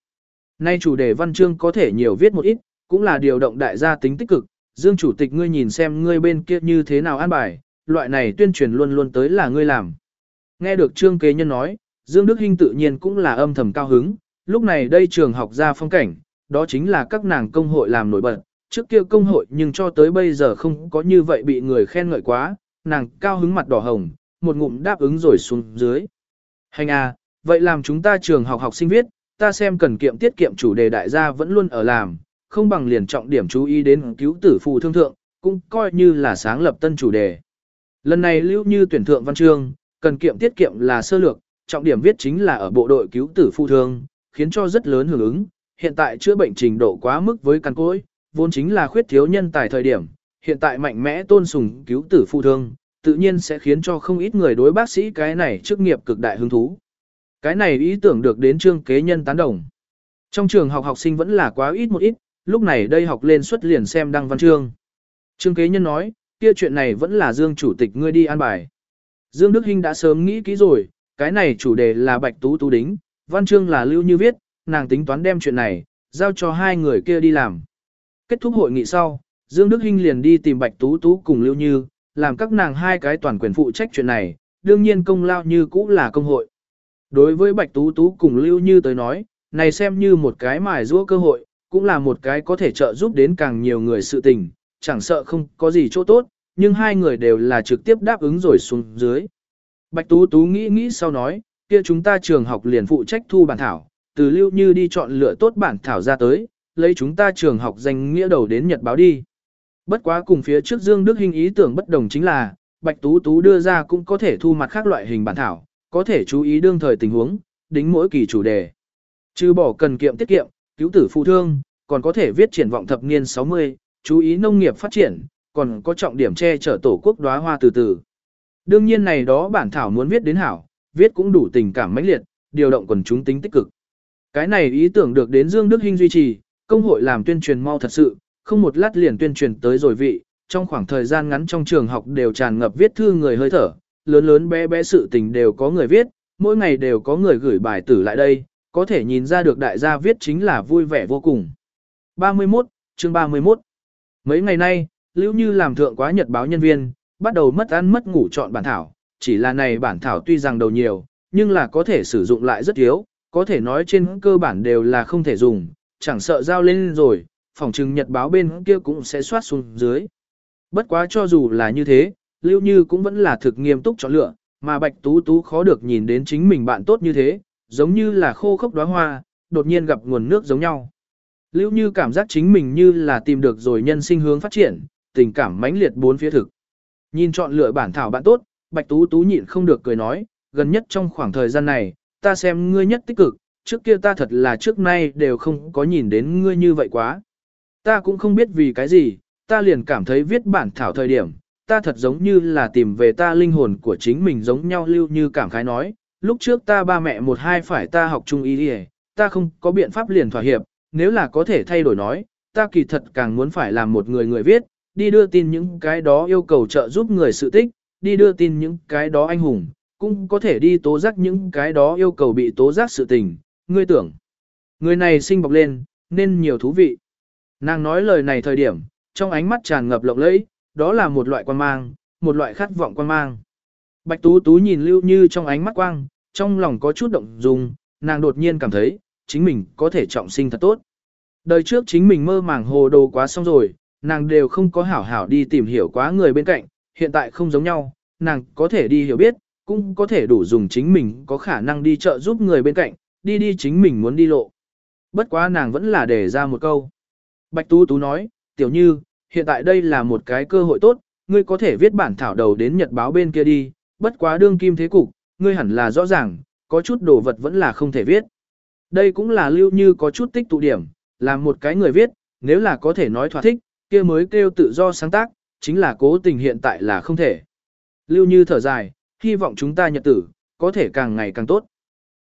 Nay chủ đề văn chương có thể nhiều viết một ít, cũng là điều động đại gia tính tích cực, Dương chủ tịch ngươi nhìn xem ngươi bên kia như thế nào an bài, loại này tuyên truyền luôn luôn tới là ngươi làm. Nghe được trương kế nhân nói, Dương Đức Hinh tự nhiên cũng là âm thầm cao hứng, lúc này đây trường học ra phong cảnh, đó chính là các nàng công hội làm nổi bật, trước kia công hội nhưng cho tới bây giờ không có như vậy bị người khen ngợi quá, nàng cao hứng mặt đỏ hồng, một ngụm đáp ứng rồi xuống dưới. Hành à, vậy làm chúng ta trường học học sinh viết, ta xem cần kiệm tiết kiệm chủ đề đại gia vẫn luôn ở làm, không bằng liền trọng điểm chú ý đến cứu tử phù thương thượng, cũng coi như là sáng lập tân chủ đề. Lần này lưu như tuyển thượng văn chương, cần kiệm tiết kiệm là sơ lược, trọng điểm viết chính là ở bộ đội cứu tử phụ thương, khiến cho rất lớn hưởng ứng, hiện tại chữa bệnh trình độ quá mức với căn cối, vốn chính là khuyết thiếu nhân tài thời điểm, hiện tại mạnh mẽ tôn sùng cứu tử phụ thương, tự nhiên sẽ khiến cho không ít người đối bác sĩ cái này chức nghiệp cực đại hứng thú. Cái này ý tưởng được đến trương kế nhân tán đồng. Trong trường học học sinh vẫn là quá ít một ít, lúc này đây học lên xuất liền xem đăng văn chương. Trương kế nhân nói, kia chuyện này vẫn là Dương chủ tịch ngươi đi an bài. Dương Đức Hinh đã sớm nghĩ kỹ rồi, cái này chủ đề là Bạch Tú Tú đính, văn chương là Lưu Như viết, nàng tính toán đem chuyện này, giao cho hai người kia đi làm. Kết thúc hội nghị sau, Dương Đức Hinh liền đi tìm Bạch Tú Tú cùng Lưu Như, làm các nàng hai cái toàn quyền phụ trách chuyện này, đương nhiên công lao như cũ là công hội. Đối với Bạch Tú Tú cùng Lưu Như tới nói, này xem như một cái mài giũa cơ hội, cũng là một cái có thể trợ giúp đến càng nhiều người sự tình, chẳng sợ không có gì chỗ tốt, nhưng hai người đều là trực tiếp đáp ứng rồi xuống dưới. Bạch Tú Tú nghĩ nghĩ sau nói, kia chúng ta trường học liền phụ trách thu bản thảo, từ lưu như đi chọn lựa tốt bản thảo ra tới, lấy chúng ta trường học danh nghĩa đầu đến Nhật báo đi. Bất quá cùng phía trước Dương Đức Hinh ý tưởng bất đồng chính là, Bạch Tú Tú đưa ra cũng có thể thu mặt khác loại hình bản thảo, có thể chú ý đương thời tình huống, đính mỗi kỳ chủ đề. Trừ bỏ cần kiệm tiết kiệm, cứu tử phụ thương, còn có thể viết triển vọng thập niên 60, chú ý nông nghiệp phát triển, còn có trọng điểm che chở tổ quốc đóa hoa từ từ. Đương nhiên này đó bản thảo muốn viết đến hảo, viết cũng đủ tình cảm mãnh liệt, điều động quần chúng tính tích cực. Cái này ý tưởng được đến Dương Đức Hinh duy trì, công hội làm tuyên truyền mau thật sự, không một lát liền tuyên truyền tới rồi vị, trong khoảng thời gian ngắn trong trường học đều tràn ngập viết thư người hơi thở, lớn lớn bé bé sự tình đều có người viết, mỗi ngày đều có người gửi bài tử lại đây, có thể nhìn ra được đại gia viết chính là vui vẻ vô cùng. 31, chương 31 Mấy ngày nay, Lưu Như làm thượng quá nhật báo nhân viên, bắt đầu mất ăn mất ngủ chọn bản thảo, chỉ là này bản thảo tuy rằng đầu nhiều, nhưng là có thể sử dụng lại rất thiếu, có thể nói trên cơ bản đều là không thể dùng, chẳng sợ giao lên rồi, phòng trừng nhật báo bên kia cũng sẽ soát xuống dưới. Bất quá cho dù là như thế, Lưu Như cũng vẫn là thực nghiêm túc chọn lựa, mà Bạch Tú Tú khó được nhìn đến chính mình bạn tốt như thế, giống như là khô khốc đóa hoa, đột nhiên gặp nguồn nước giống nhau. Lưu Như cảm giác chính mình như là tìm được rồi nhân sinh hướng phát triển, tình cảm mãnh liệt bốn phía thực. Nhìn chọn lựa bản thảo bạn tốt, Bạch Tú Tú nhịn không được cười nói, gần nhất trong khoảng thời gian này, ta xem ngươi nhất tích cực, trước kia ta thật là trước nay đều không có nhìn đến ngươi như vậy quá. Ta cũng không biết vì cái gì, ta liền cảm thấy viết bản thảo thời điểm, ta thật giống như là tìm về ta linh hồn của chính mình giống nhau lưu như cảm khái nói, lúc trước ta ba mẹ một hai phải ta học trung y đi ta không có biện pháp liền thỏa hiệp, nếu là có thể thay đổi nói, ta kỳ thật càng muốn phải làm một người người viết, đi đưa tin những cái đó yêu cầu trợ giúp người sự tích, đi đưa tin những cái đó anh hùng, cũng có thể đi tố giác những cái đó yêu cầu bị tố giác sự tình, ngươi tưởng. Người này sinh bọc lên, nên nhiều thú vị. Nàng nói lời này thời điểm, trong ánh mắt tràn ngập lộng lẫy, đó là một loại quan mang, một loại khát vọng quan mang. Bạch Tú Tú nhìn Lưu Như trong ánh mắt quang, trong lòng có chút động dung, nàng đột nhiên cảm thấy, chính mình có thể trọng sinh thật tốt. Đời trước chính mình mơ màng hồ đồ quá xong rồi, nàng đều không có hảo hảo đi tìm hiểu quá người bên cạnh, hiện tại không giống nhau, nàng có thể đi hiểu biết, cũng có thể đủ dùng chính mình có khả năng đi trợ giúp người bên cạnh, đi đi chính mình muốn đi lộ. Bất quá nàng vẫn là để ra một câu. Bạch Tú Tú nói, tiểu như, hiện tại đây là một cái cơ hội tốt, ngươi có thể viết bản thảo đầu đến nhật báo bên kia đi, bất quá đương kim thế cục, ngươi hẳn là rõ ràng, có chút đồ vật vẫn là không thể viết. Đây cũng là lưu như có chút tích tụ điểm, là một cái người viết, nếu là có thể nói thỏa thích, kia mới kêu tự do sáng tác, chính là cố tình hiện tại là không thể. Lưu như thở dài, hy vọng chúng ta nhật tử, có thể càng ngày càng tốt.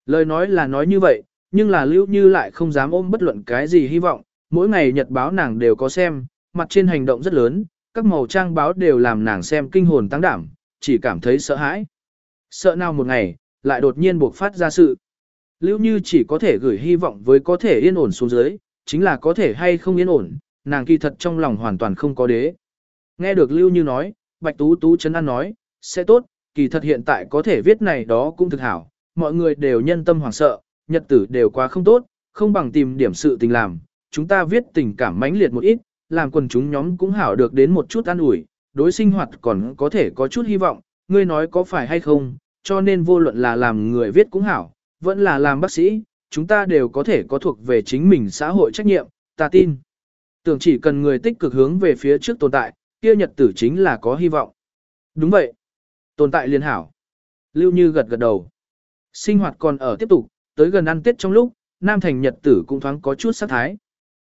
Lời nói là nói như vậy, nhưng là lưu như lại không dám ôm bất luận cái gì hy vọng, mỗi ngày nhật báo nàng đều có xem, mặt trên hành động rất lớn, các màu trang báo đều làm nàng xem kinh hồn tăng đảm, chỉ cảm thấy sợ hãi. Sợ nào một ngày, lại đột nhiên buộc phát ra sự. Lưu Như chỉ có thể gửi hy vọng với có thể yên ổn xuống dưới, chính là có thể hay không yên ổn, nàng kỳ thật trong lòng hoàn toàn không có đế. Nghe được Lưu Như nói, Bạch Tú Tú chấn an nói, sẽ tốt, kỳ thật hiện tại có thể viết này đó cũng thực hảo, mọi người đều nhân tâm hoảng sợ, nhật tử đều quá không tốt, không bằng tìm điểm sự tình làm, chúng ta viết tình cảm mãnh liệt một ít, làm quần chúng nhóm cũng hảo được đến một chút an ủi, đối sinh hoạt còn có thể có chút hy vọng, ngươi nói có phải hay không, cho nên vô luận là làm người viết cũng hảo, vẫn là làm bác sĩ, chúng ta đều có thể có thuộc về chính mình xã hội trách nhiệm, ta tin. Tưởng chỉ cần người tích cực hướng về phía trước tồn tại, kia nhật tử chính là có hy vọng. Đúng vậy. Tồn tại liên hảo. Lưu Như gật gật đầu. Sinh hoạt còn ở tiếp tục, tới gần ăn Tết trong lúc, Nam Thành nhật tử cũng thoáng có chút sát thái.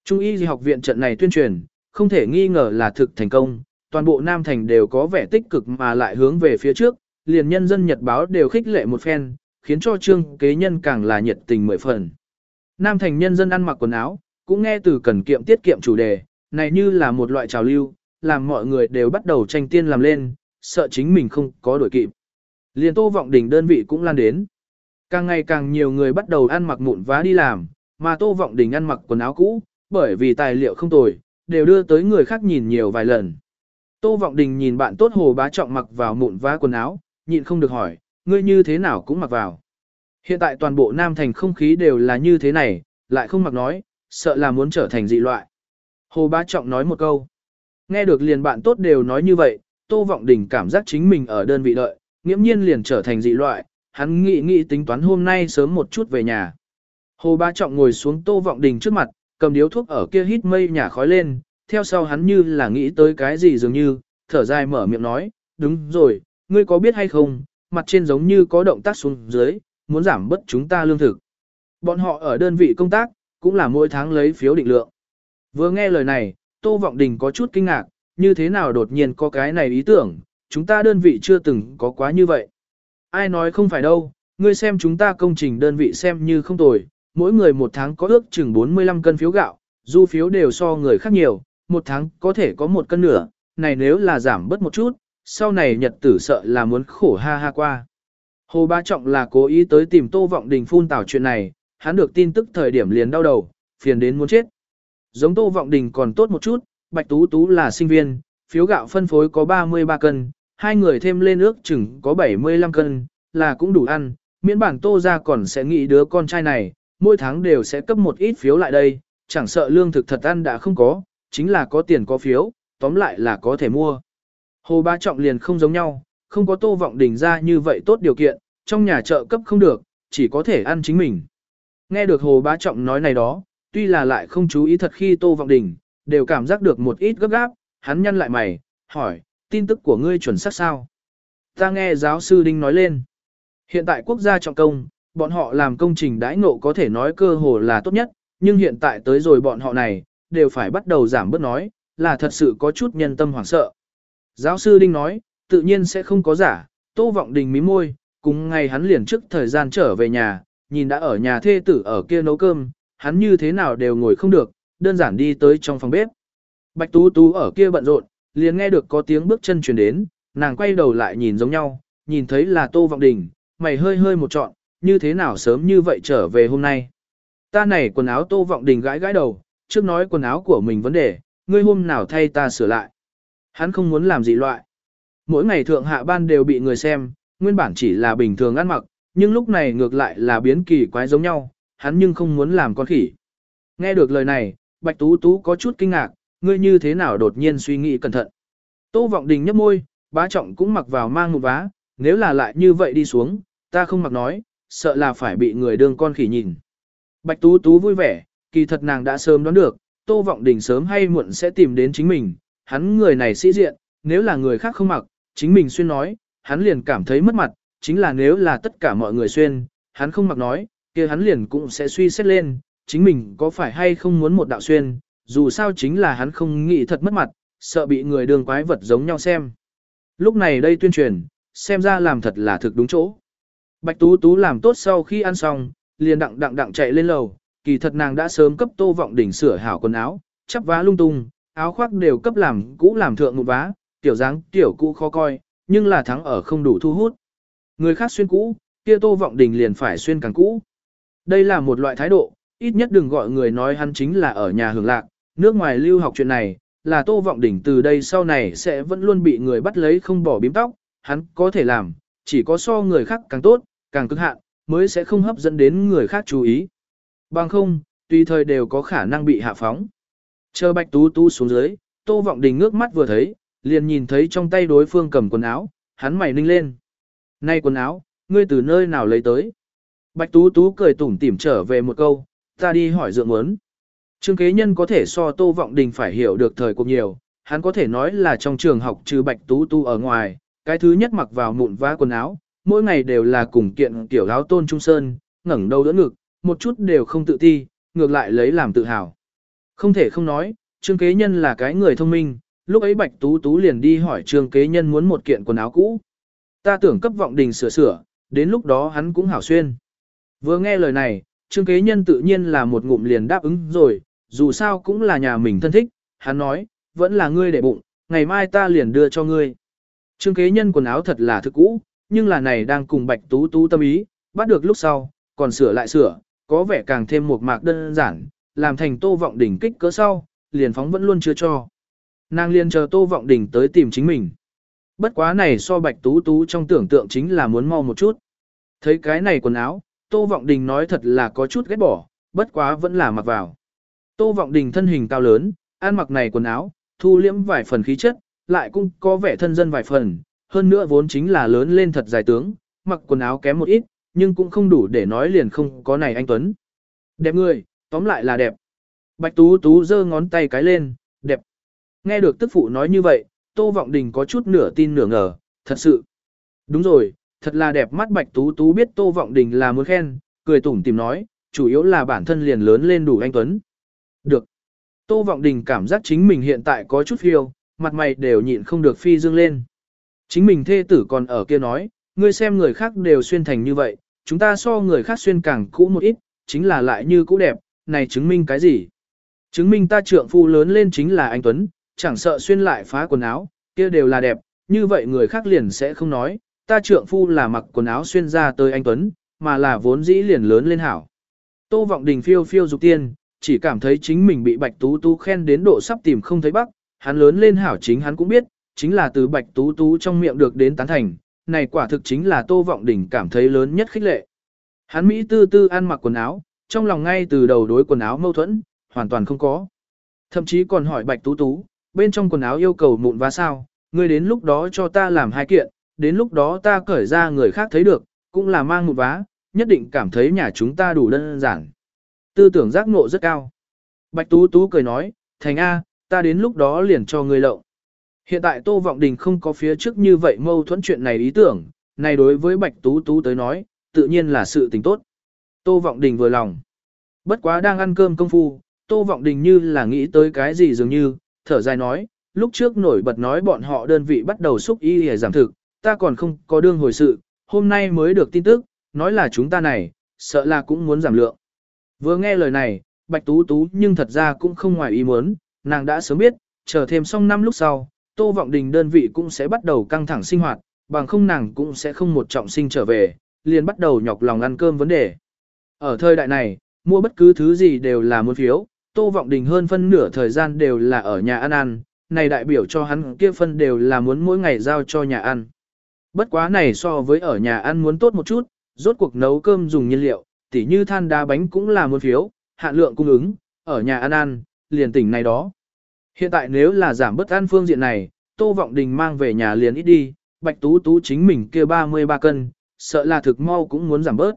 Trung y y học viện trận này tuyên truyền, không thể nghi ngờ là thực thành công, toàn bộ Nam Thành đều có vẻ tích cực mà lại hướng về phía trước, liền nhân dân nhật báo đều khích lệ một phen, khiến cho trương kế nhân càng là nhiệt tình mười phần. Nam Thành nhân dân ăn mặc quần áo, cũng nghe từ cần kiệm tiết kiệm chủ đề, này như là một loại trào lưu, làm mọi người đều bắt đầu tranh tiên làm lên, sợ chính mình không có đổi kịp. Liền tô vọng đỉnh đơn vị cũng lan đến. Càng ngày càng nhiều người bắt đầu ăn mặc mụn vá đi làm, mà tô vọng đỉnh ăn mặc quần áo cũ, bởi vì tài liệu không tồi, đều đưa tới người khác nhìn nhiều vài lần. Tô Vọng Đình nhìn bạn tốt Hồ Bá Trọng mặc vào mụn vá quần áo, nhịn không được hỏi, ngươi như thế nào cũng mặc vào. Hiện tại toàn bộ Nam Thành không khí đều là như thế này, lại không mặc nói, sợ là muốn trở thành dị loại. Hồ Bá Trọng nói một câu. Nghe được liền bạn tốt đều nói như vậy, Tô Vọng Đình cảm giác chính mình ở đơn vị đợi, nghiễm nhiên liền trở thành dị loại, hắn nghĩ nghĩ tính toán hôm nay sớm một chút về nhà. Hồ Bá Trọng ngồi xuống Tô Vọng Đình trước mặt, cầm điếu thuốc ở kia hít mây nhả khói lên, theo sau hắn như là nghĩ tới cái gì dường như, thở dài mở miệng nói, đúng rồi, ngươi có biết hay không, mặt trên giống như có động tác xuống dưới, muốn giảm bớt chúng ta lương thực. Bọn họ ở đơn vị công tác, cũng là mỗi tháng lấy phiếu định lượng. Vừa nghe lời này, Tô Vọng Đình có chút kinh ngạc, như thế nào đột nhiên có cái này ý tưởng, chúng ta đơn vị chưa từng có quá như vậy. Ai nói không phải đâu, ngươi xem chúng ta công trình đơn vị xem như không tồi, mỗi người một tháng có ước chừng 45 cân phiếu gạo, du phiếu đều so người khác nhiều, một tháng có thể có một cân nửa, này nếu là giảm bớt một chút, sau này nhật tử sợ là muốn khổ ha ha qua. Hồ Ba Trọng là cố ý tới tìm Tô Vọng Đình phun tảo chuyện này, hắn được tin tức thời điểm liền đau đầu, phiền đến muốn chết. Giống Tô Vọng Đình còn tốt một chút, Bạch Tú Tú là sinh viên, phiếu gạo phân phối có 33 cân, hai người thêm lên ước chừng có 75 cân, là cũng đủ ăn, miễn bản Tô ra còn sẽ nghĩ đứa con trai này, mỗi tháng đều sẽ cấp một ít phiếu lại đây, chẳng sợ lương thực thật ăn đã không có, chính là có tiền có phiếu, tóm lại là có thể mua. Hồ Ba Trọng liền không giống nhau, không có Tô Vọng Đình ra như vậy tốt điều kiện, trong nhà chợ cấp không được, chỉ có thể ăn chính mình. Nghe được Hồ Bá Trọng nói này đó, tuy là lại không chú ý thật khi Tô Vọng Đình, đều cảm giác được một ít gấp gáp, hắn nhăn lại mày, hỏi, tin tức của ngươi chuẩn xác sao? Ta nghe giáo sư Đinh nói lên. Hiện tại quốc gia trọng công, bọn họ làm công trình đãi ngộ có thể nói cơ hồ là tốt nhất, nhưng hiện tại tới rồi bọn họ này, đều phải bắt đầu giảm bớt nói, là thật sự có chút nhân tâm hoảng sợ. Giáo sư Đinh nói, tự nhiên sẽ không có giả, Tô Vọng Đình mí môi, cùng ngày hắn liền trước thời gian trở về nhà, nhìn đã ở nhà thê tử ở kia nấu cơm, hắn như thế nào đều ngồi không được, đơn giản đi tới trong phòng bếp. Bạch Tú Tú ở kia bận rộn, liền nghe được có tiếng bước chân truyền đến, nàng quay đầu lại nhìn giống nhau, nhìn thấy là Tô Vọng Đình, mày hơi hơi một trọn, như thế nào sớm như vậy trở về hôm nay. Ta này quần áo Tô Vọng Đình gãi gãi đầu, trước nói quần áo của mình vấn đề, ngươi hôm nào thay ta sửa lại. Hắn không muốn làm gì loại. Mỗi ngày thượng hạ ban đều bị người xem, nguyên bản chỉ là bình thường ăn mặc, nhưng lúc này ngược lại là biến kỳ quái giống nhau, hắn nhưng không muốn làm con khỉ. Nghe được lời này, Bạch Tú Tú có chút kinh ngạc, ngươi như thế nào đột nhiên suy nghĩ cẩn thận. Tô Vọng Đình nhếch môi, bá trọng cũng mặc vào mang một vá, nếu là lại như vậy đi xuống, ta không mặc nói, sợ là phải bị người đương con khỉ nhìn. Bạch Tú Tú vui vẻ, kỳ thật nàng đã sớm đoán được, Tô Vọng Đình sớm hay muộn sẽ tìm đến chính mình, hắn người này sĩ diện, nếu là người khác không mặc, chính mình xuyên nói, hắn liền cảm thấy mất mặt, chính là nếu là tất cả mọi người xuyên, hắn không mặc nói, kia hắn liền cũng sẽ suy xét lên, chính mình có phải hay không muốn một đạo xuyên, dù sao chính là hắn không nghĩ thật mất mặt, sợ bị người đường quái vật giống nhau xem. Lúc này đây tuyên truyền, xem ra làm thật là thực đúng chỗ. Bạch Tú Tú làm tốt sau khi ăn xong, liền đặng đặng đặng chạy lên lầu, kỳ thật nàng đã sớm cấp tô vọng đỉnh sửa hảo quần áo, chắp vá lung tung, áo khoác đều cấp làm cũ làm thượng một vá, tiểu dáng tiểu cũ khó coi, nhưng là thắng ở không đủ thu hút. Người khác xuyên cũ, kia tô vọng đình liền phải xuyên càng cũ. Đây là một loại thái độ, ít nhất đừng gọi người nói hắn chính là ở nhà hưởng lạc, nước ngoài lưu học chuyện này, là tô vọng đỉnh từ đây sau này sẽ vẫn luôn bị người bắt lấy không bỏ bím tóc, hắn có thể làm, chỉ có so người khác càng tốt, càng cực hạn, mới sẽ không hấp dẫn đến người khác chú ý. Bằng không, tùy thời đều có khả năng bị hạ phóng. Chờ bạch tú tú xuống dưới, tô vọng đình ngước mắt vừa thấy, liền nhìn thấy trong tay đối phương cầm quần áo, hắn mày ninh lên. Này quần áo, ngươi từ nơi nào lấy tới? Bạch Tú Tú cười tủm tỉm trở về một câu, ta đi hỏi dượng muốn. Trương kế nhân có thể so Tô Vọng Đình phải hiểu được thời cuộc nhiều, hắn có thể nói là trong trường học trừ Bạch Tú Tú ở ngoài, cái thứ nhất mặc vào mụn vá quần áo, mỗi ngày đều là cùng kiện tiểu áo tôn trung sơn, ngẩng đầu đỡ ngực, một chút đều không tự ti, ngược lại lấy làm tự hào. Không thể không nói, Trương kế nhân là cái người thông minh, lúc ấy Bạch Tú Tú liền đi hỏi Trương kế nhân muốn một kiện quần áo cũ. Ta tưởng cấp vọng đình sửa sửa, đến lúc đó hắn cũng hảo xuyên. Vừa nghe lời này, Trương Kế Nhân tự nhiên là một ngụm liền đáp ứng rồi, dù sao cũng là nhà mình thân thích, hắn nói, vẫn là ngươi để bụng, ngày mai ta liền đưa cho ngươi. Trương Kế Nhân quần áo thật là thực cũ, nhưng là này đang cùng Bạch Tú Tú tâm ý, bắt được lúc sau, còn sửa lại sửa, có vẻ càng thêm một mạc đơn giản, làm thành tô vọng đỉnh kích cỡ sau, liền phóng vẫn luôn chưa cho. Nàng liền chờ tô vọng đỉnh tới tìm chính mình. Bất quá này so Bạch Tú Tú trong tưởng tượng chính là muốn mau một chút. Thấy cái này quần áo, Tô Vọng Đình nói thật là có chút ghét bỏ, bất quá vẫn là mặc vào. Tô Vọng Đình thân hình cao lớn, ăn mặc này quần áo, thu liễm vài phần khí chất, lại cũng có vẻ thân dân vài phần, hơn nữa vốn chính là lớn lên thật dài tướng, mặc quần áo kém một ít, nhưng cũng không đủ để nói liền không có này anh Tuấn. Đẹp người, tóm lại là đẹp. Bạch Tú Tú giơ ngón tay cái lên, đẹp. Nghe được tức phụ nói như vậy, Tô Vọng Đình có chút nửa tin nửa ngờ, thật sự. Đúng rồi, thật là đẹp mắt Bạch Tú Tú biết Tô Vọng Đình là muốn khen, cười tủm tìm nói, chủ yếu là bản thân liền lớn lên đủ anh Tuấn. Được. Tô Vọng Đình cảm giác chính mình hiện tại có chút phiêu, mặt mày đều nhịn không được phi dương lên. Chính mình thê tử còn ở kia nói, ngươi xem người khác đều xuyên thành như vậy, chúng ta so người khác xuyên càng cũ một ít, chính là lại như cũ đẹp, này chứng minh cái gì? Chứng minh ta trượng phu lớn lên chính là anh Tuấn, chẳng sợ xuyên lại phá quần áo, kia đều là đẹp, như vậy người khác liền sẽ không nói, ta trượng phu là mặc quần áo xuyên ra tới anh Tuấn, mà là vốn dĩ liền lớn lên hảo. Tô Vọng Đình phiêu phiêu dục tiên, chỉ cảm thấy chính mình bị Bạch Tú Tú khen đến độ sắp tìm không thấy bắc, hắn lớn lên hảo chính hắn cũng biết, chính là từ Bạch Tú Tú trong miệng được đến tán thành, này quả thực chính là Tô Vọng Đình cảm thấy lớn nhất khích lệ. Hắn Mỹ tư tư ăn mặc quần áo, trong lòng ngay từ đầu đối quần áo mâu thuẫn, hoàn toàn không có. Thậm chí còn hỏi Bạch Tú Tú, bên trong quần áo yêu cầu mụn vá sao, ngươi đến lúc đó cho ta làm hai kiện, đến lúc đó ta cởi ra người khác thấy được, cũng là mang mụn vá, nhất định cảm thấy nhà chúng ta đủ đơn giản. Tư tưởng giác ngộ rất cao. Bạch Tú Tú cười nói, thành A, ta đến lúc đó liền cho ngươi lộng. Hiện tại Tô Vọng Đình không có phía trước như vậy mâu thuẫn chuyện này ý tưởng, này đối với Bạch Tú Tú tới nói, tự nhiên là sự tình tốt. Tô Vọng Đình vừa lòng. Bất quá đang ăn cơm công phu, Tô Vọng Đình như là nghĩ tới cái gì dường như, thở dài nói, lúc trước nổi bật nói bọn họ đơn vị bắt đầu xúc y để giảm thực, ta còn không có đương hồi sự, hôm nay mới được tin tức, nói là chúng ta này, sợ là cũng muốn giảm lượng. Vừa nghe lời này, Bạch Tú Tú nhưng thật ra cũng không ngoài ý muốn, nàng đã sớm biết, chờ thêm xong năm lúc sau, Tô Vọng Đình đơn vị cũng sẽ bắt đầu căng thẳng sinh hoạt, bằng không nàng cũng sẽ không một trọng sinh trở về, liền bắt đầu nhọc lòng ăn cơm vấn đề. Ở thời đại này, mua bất cứ thứ gì đều là muốn phiếu, Tô Vọng Đình hơn phân nửa thời gian đều là ở nhà ăn ăn, này đại biểu cho hắn kia phân đều là muốn mỗi ngày giao cho nhà ăn. Bất quá này so với ở nhà ăn muốn tốt một chút, rốt cuộc nấu cơm dùng nhiên liệu, tỉ như than đá bánh cũng là muốn phiếu, hạn lượng cung ứng, ở nhà ăn ăn, liền tỉnh này đó. Hiện tại nếu là giảm bớt ăn phương diện này, Tô Vọng Đình mang về nhà liền ít đi, Bạch Tú Tú chính mình kia 33 cân, sợ là thực mau cũng muốn giảm bớt.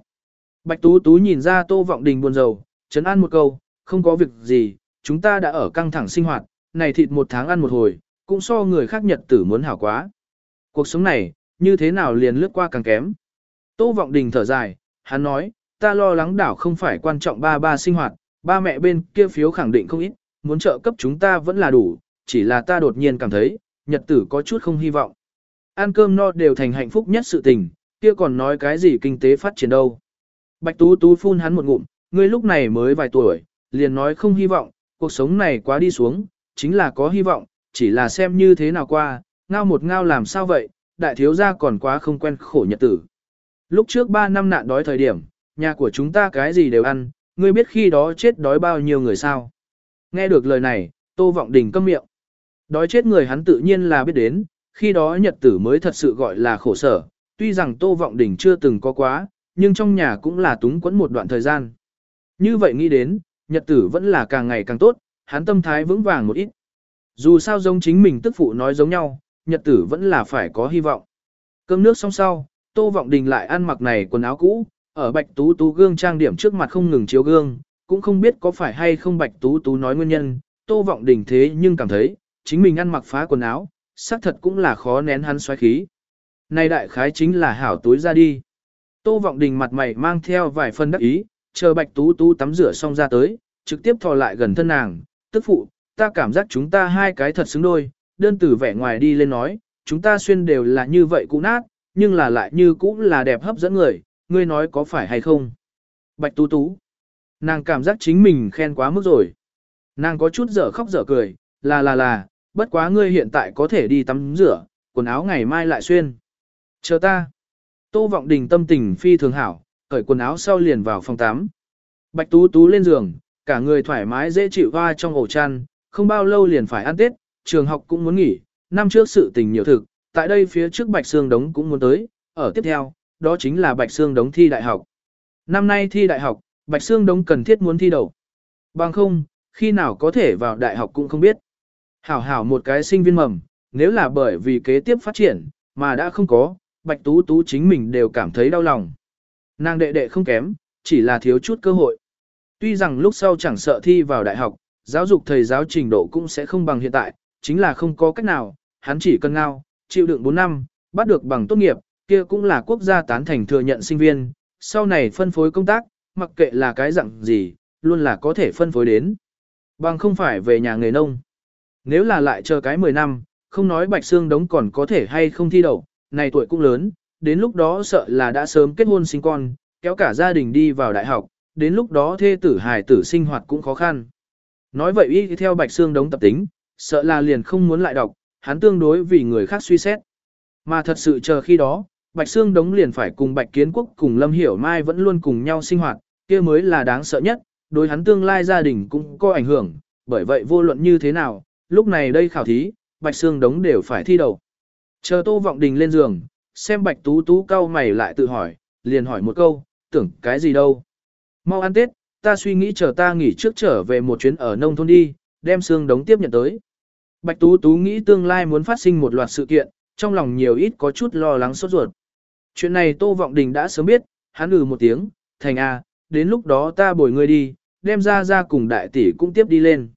Bạch Tú Tú nhìn ra Tô Vọng Đình buồn rầu, chấn an một câu, không có việc gì, chúng ta đã ở căng thẳng sinh hoạt, này thịt một tháng ăn một hồi, cũng so người khác nhật tử muốn hảo quá. Cuộc sống này, như thế nào liền lướt qua càng kém. Tô Vọng Đình thở dài, hắn nói, ta lo lắng đảo không phải quan trọng ba ba sinh hoạt, ba mẹ bên kia phiếu khẳng định không ít, muốn trợ cấp chúng ta vẫn là đủ, chỉ là ta đột nhiên cảm thấy, nhật tử có chút không hy vọng. Ăn cơm no đều thành hạnh phúc nhất sự tình, kia còn nói cái gì kinh tế phát triển đâu. Bạch Tú Tú phun hắn một ngụm, ngươi lúc này mới vài tuổi, liền nói không hy vọng, cuộc sống này quá đi xuống, chính là có hy vọng, chỉ là xem như thế nào qua, ngao một ngao làm sao vậy, đại thiếu gia còn quá không quen khổ nhật tử. Lúc trước 3 năm nạn đói thời điểm, nhà của chúng ta cái gì đều ăn, ngươi biết khi đó chết đói bao nhiêu người sao. Nghe được lời này, Tô Vọng Đình câm miệng. Đói chết người hắn tự nhiên là biết đến, khi đó nhật tử mới thật sự gọi là khổ sở, tuy rằng Tô Vọng Đình chưa từng có quá, nhưng trong nhà cũng là túng quẫn một đoạn thời gian. Như vậy nghĩ đến, nhật tử vẫn là càng ngày càng tốt, hắn tâm thái vững vàng một ít. Dù sao giống chính mình tức phụ nói giống nhau, nhật tử vẫn là phải có hy vọng. Cơm nước xong sau, Tô Vọng Đình lại ăn mặc này quần áo cũ, ở Bạch Tú Tú gương trang điểm trước mặt không ngừng chiếu gương, cũng không biết có phải hay không Bạch Tú Tú nói nguyên nhân, Tô Vọng Đình thế nhưng cảm thấy, chính mình ăn mặc phá quần áo, xác thật cũng là khó nén hắn xoáy khí. Này đại khái chính là hảo túi ra đi. Tô Vọng Đình mặt mày mang theo vài phần đắc ý, chờ Bạch Tú Tú tắm rửa xong ra tới, trực tiếp thò lại gần thân nàng, tức phụ, ta cảm giác chúng ta hai cái thật xứng đôi, đơn tử vẻ ngoài đi lên nói, chúng ta xuyên đều là như vậy cũ nát, nhưng là lại như cũ là đẹp hấp dẫn người, ngươi nói có phải hay không? Bạch Tú Tú, nàng cảm giác chính mình khen quá mức rồi. Nàng có chút dở khóc dở cười, là là là, bất quá ngươi hiện tại có thể đi tắm rửa, quần áo ngày mai lại xuyên. Chờ ta. Tô Vọng Đình tâm tình phi thường hảo, cởi quần áo sau liền vào phòng tắm. Bạch Tú Tú lên giường, cả người thoải mái dễ chịu hoa trong ổ chăn, không bao lâu liền phải ăn Tết, trường học cũng muốn nghỉ, năm trước sự tình nhiều thực, tại đây phía trước Bạch Sương Đống cũng muốn tới, ở tiếp theo, đó chính là Bạch Sương Đống thi đại học. Năm nay thi đại học, Bạch Sương Đống cần thiết muốn thi đậu, Bằng không, khi nào có thể vào đại học cũng không biết. Hảo hảo một cái sinh viên mầm, nếu là bởi vì kế tiếp phát triển, mà đã không có, Bạch Tú Tú chính mình đều cảm thấy đau lòng. Nàng đệ đệ không kém, chỉ là thiếu chút cơ hội. Tuy rằng lúc sau chẳng sợ thi vào đại học, giáo dục thầy giáo trình độ cũng sẽ không bằng hiện tại, chính là không có cách nào, hắn chỉ cần ngao, chịu đựng 4 năm, bắt được bằng tốt nghiệp, kia cũng là quốc gia tán thành thừa nhận sinh viên, sau này phân phối công tác, mặc kệ là cái dạng gì, luôn là có thể phân phối đến. Bằng không phải về nhà nghề nông. Nếu là lại chờ cái 10 năm, không nói Bạch xương Đống còn có thể hay không thi đậu, này tuổi cũng lớn, đến lúc đó sợ là đã sớm kết hôn sinh con, kéo cả gia đình đi vào đại học, đến lúc đó thê tử hài tử sinh hoạt cũng khó khăn. Nói vậy y theo Bạch xương Đống tập tính, sợ là liền không muốn lại đọc, hắn tương đối vì người khác suy xét. Mà thật sự chờ khi đó, Bạch Sương Đống liền phải cùng Bạch Kiến Quốc cùng Lâm Hiểu Mai vẫn luôn cùng nhau sinh hoạt, kia mới là đáng sợ nhất, đối hắn tương lai gia đình cũng có ảnh hưởng, bởi vậy vô luận như thế nào, lúc này đây khảo thí, Bạch Sương Đống đều phải thi đầu. Chờ Tô Vọng Đình lên giường, xem Bạch Tú Tú cau mày lại tự hỏi, liền hỏi một câu, tưởng cái gì đâu. Mau ăn Tết, ta suy nghĩ chờ ta nghỉ trước trở về một chuyến ở nông thôn đi, đem Sương Đống tiếp nhận tới. Bạch Tú Tú nghĩ tương lai muốn phát sinh một loạt sự kiện, trong lòng nhiều ít có chút lo lắng sốt ruột. Chuyện này Tô Vọng Đình đã sớm biết, hắn ừ một tiếng, thành a, đến lúc đó ta bồi ngươi đi, đem ra ra cùng đại tỷ cũng tiếp đi lên.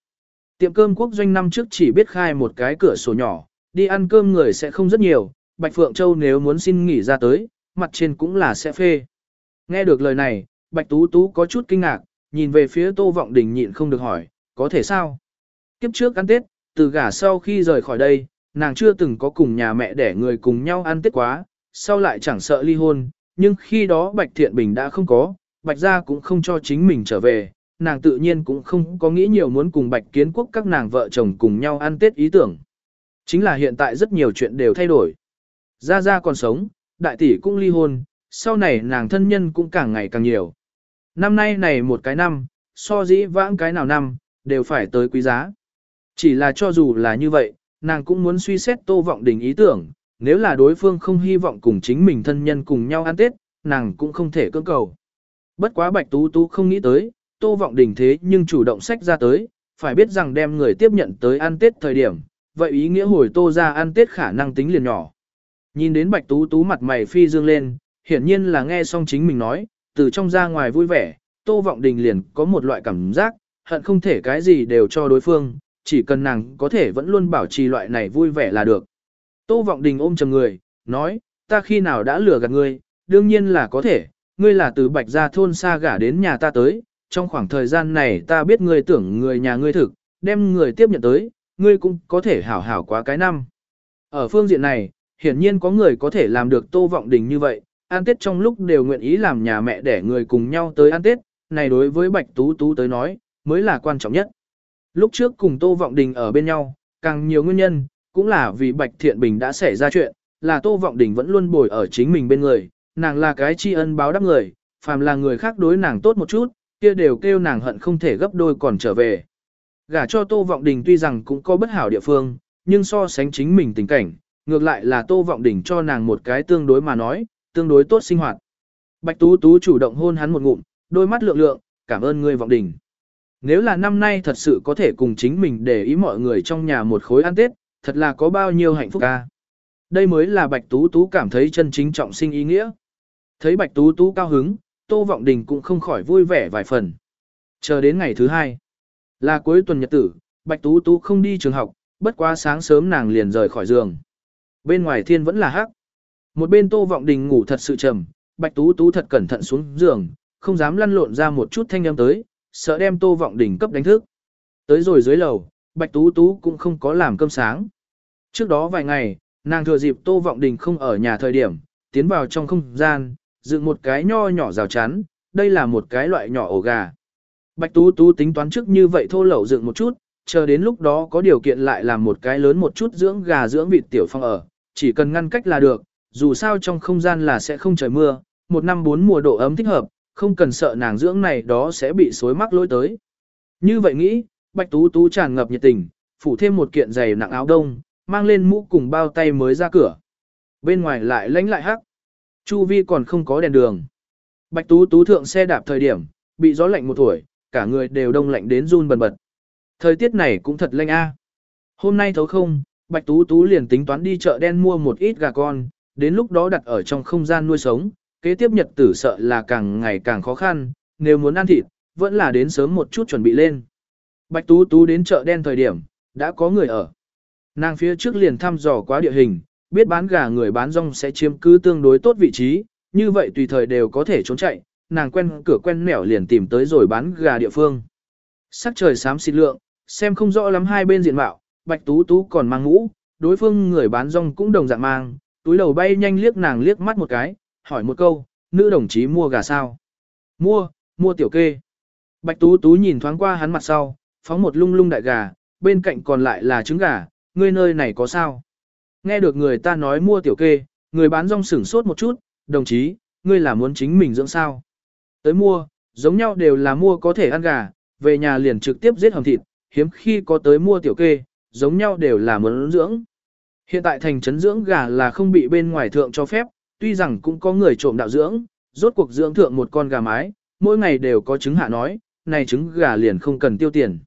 Tiệm cơm quốc doanh năm trước chỉ biết khai một cái cửa sổ nhỏ, đi ăn cơm người sẽ không rất nhiều, Bạch Phượng Châu nếu muốn xin nghỉ ra tới, mặt trên cũng là sẽ phê. Nghe được lời này, Bạch Tú Tú có chút kinh ngạc, nhìn về phía Tô Vọng Đình nhịn không được hỏi, có thể sao? Kiếp trước ăn Tết, từ gả sau khi rời khỏi đây, nàng chưa từng có cùng nhà mẹ để người cùng nhau ăn Tết quá, sau lại chẳng sợ ly hôn, nhưng khi đó Bạch Thiện Bình đã không có, Bạch gia cũng không cho chính mình trở về, nàng tự nhiên cũng không có nghĩ nhiều muốn cùng Bạch Kiến Quốc các nàng vợ chồng cùng nhau ăn Tết ý tưởng. Chính là hiện tại rất nhiều chuyện đều thay đổi. Gia Gia còn sống, đại tỷ cũng ly hôn, sau này nàng thân nhân cũng càng ngày càng nhiều. Năm nay này một cái năm, so dĩ vãng cái nào năm, đều phải tới quý giá. Chỉ là cho dù là như vậy, nàng cũng muốn suy xét tô vọng đình ý tưởng, nếu là đối phương không hy vọng cùng chính mình thân nhân cùng nhau ăn Tết, nàng cũng không thể cưỡng cầu. Bất quá Bạch Tú Tú không nghĩ tới, Tô Vọng Đình thế nhưng chủ động sách ra tới, phải biết rằng đem người tiếp nhận tới ăn Tết thời điểm, vậy ý nghĩa hồi Tô ra ăn Tết khả năng tính liền nhỏ. Nhìn đến Bạch Tú Tú mặt mày phi dương lên, hiển nhiên là nghe xong chính mình nói, từ trong ra ngoài vui vẻ, Tô Vọng Đình liền có một loại cảm giác, hận không thể cái gì đều cho đối phương, chỉ cần nàng có thể vẫn luôn bảo trì loại này vui vẻ là được. Tô Vọng Đình ôm chầm người, nói, ta khi nào đã lừa gạt ngươi, đương nhiên là có thể, ngươi là từ Bạch Gia thôn xa gả đến nhà ta tới, trong khoảng thời gian này ta biết ngươi tưởng người nhà ngươi thực, đem người tiếp nhận tới, ngươi cũng có thể hảo hảo quá cái năm. Ở phương diện này, hiển nhiên có người có thể làm được Tô Vọng Đình như vậy, ăn Tết trong lúc đều nguyện ý làm nhà mẹ để người cùng nhau tới ăn Tết, này đối với Bạch Tú Tú tới nói, mới là quan trọng nhất. Lúc trước cùng Tô Vọng Đình ở bên nhau, càng nhiều nguyên nhân, cũng là vì Bạch Thiện Bình đã xảy ra chuyện, là Tô Vọng Đình vẫn luôn bồi ở chính mình bên người, nàng là cái tri ân báo đáp người, phàm là người khác đối nàng tốt một chút, kia đều kêu nàng hận không thể gấp đôi còn trở về. Gả cho Tô Vọng Đình tuy rằng cũng có bất hảo địa phương, nhưng so sánh chính mình tình cảnh, ngược lại là Tô Vọng Đình cho nàng một cái tương đối mà nói, tương đối tốt sinh hoạt. Bạch Tú Tú chủ động hôn hắn một ngụm, đôi mắt lượng lượng, cảm ơn ngươi Vọng Đình. Nếu là năm nay thật sự có thể cùng chính mình để ý mọi người trong nhà một khối ăn Tết, thật là có bao nhiêu hạnh phúc a. Đây mới là Bạch Tú Tú cảm thấy chân chính trọng sinh ý nghĩa. Thấy Bạch Tú Tú cao hứng, Tô Vọng Đình cũng không khỏi vui vẻ vài phần. Chờ đến ngày thứ hai, là cuối tuần nhật tử, Bạch Tú Tú không đi trường học, bất quá sáng sớm nàng liền rời khỏi giường. Bên ngoài thiên vẫn là hắc. Một bên Tô Vọng Đình ngủ thật sự trầm, Bạch Tú Tú thật cẩn thận xuống giường, không dám lăn lộn ra một chút thanh âm tới, sợ đem Tô Vọng Đình cấp đánh thức. Tới rồi dưới lầu, Bạch Tú Tú cũng không có làm cơm sáng. Trước đó vài ngày, nàng thừa dịp Tô Vọng Đình không ở nhà thời điểm, tiến vào trong không gian, dựng một cái nho nhỏ rào chắn, đây là một cái loại nhỏ ổ gà. Bạch Tú Tú tính toán trước như vậy thô lậu dựng một chút, chờ đến lúc đó có điều kiện lại làm một cái lớn một chút dưỡng gà dưỡng vịt tiểu phong ở, chỉ cần ngăn cách là được, dù sao trong không gian là sẽ không trời mưa, một năm bốn mùa độ ấm thích hợp, không cần sợ nàng dưỡng này đó sẽ bị xối mắc lối tới. Như vậy nghĩ, Bạch Tú Tú tràn ngập nhiệt tình, phủ thêm một kiện giày nặng áo đông, mang lên mũ cùng bao tay mới ra cửa. Bên ngoài lại lánh lại hắc. Chu vi còn không có đèn đường. Bạch Tú Tú thượng xe đạp thời điểm, bị gió lạnh một tuổi, cả người đều đông lạnh đến run bần bật. Thời tiết này cũng thật lạnh a. Hôm nay thấu không, Bạch Tú Tú liền tính toán đi chợ đen mua một ít gà con, đến lúc đó đặt ở trong không gian nuôi sống, kế tiếp nhật tử sợ là càng ngày càng khó khăn, nếu muốn ăn thịt, vẫn là đến sớm một chút chuẩn bị lên. Bạch Tú Tú đến chợ đen thời điểm, đã có người ở. Nàng phía trước liền thăm dò quá địa hình, biết bán gà người bán rong sẽ chiếm cứ tương đối tốt vị trí, như vậy tùy thời đều có thể trốn chạy, nàng quen cửa quen mẻo liền tìm tới rồi bán gà địa phương. Sắc trời xám xịt lượng, xem không rõ lắm hai bên diện mạo, Bạch Tú Tú còn mang mũ, đối phương người bán rong cũng đồng dạng mang, túi đầu bay nhanh liếc nàng liếc mắt một cái, hỏi một câu, nữ đồng chí mua gà sao? Mua, mua tiểu kê. Bạch Tú Tú nhìn thoáng qua hắn mặt sau, phóng một lung lung đại gà, bên cạnh còn lại là trứng gà, ngươi nơi này có sao? Nghe được người ta nói mua tiểu kê, người bán rong sửng sốt một chút, đồng chí, ngươi là muốn chính mình dưỡng sao? Tới mua, giống nhau đều là mua có thể ăn gà, về nhà liền trực tiếp giết hầm thịt, hiếm khi có tới mua tiểu kê, giống nhau đều là muốn dưỡng. Hiện tại thành trấn dưỡng gà là không bị bên ngoài thượng cho phép, tuy rằng cũng có người trộm đạo dưỡng, rốt cuộc dưỡng thượng một con gà mái, mỗi ngày đều có trứng hạ nói, này trứng gà liền không cần tiêu tiền.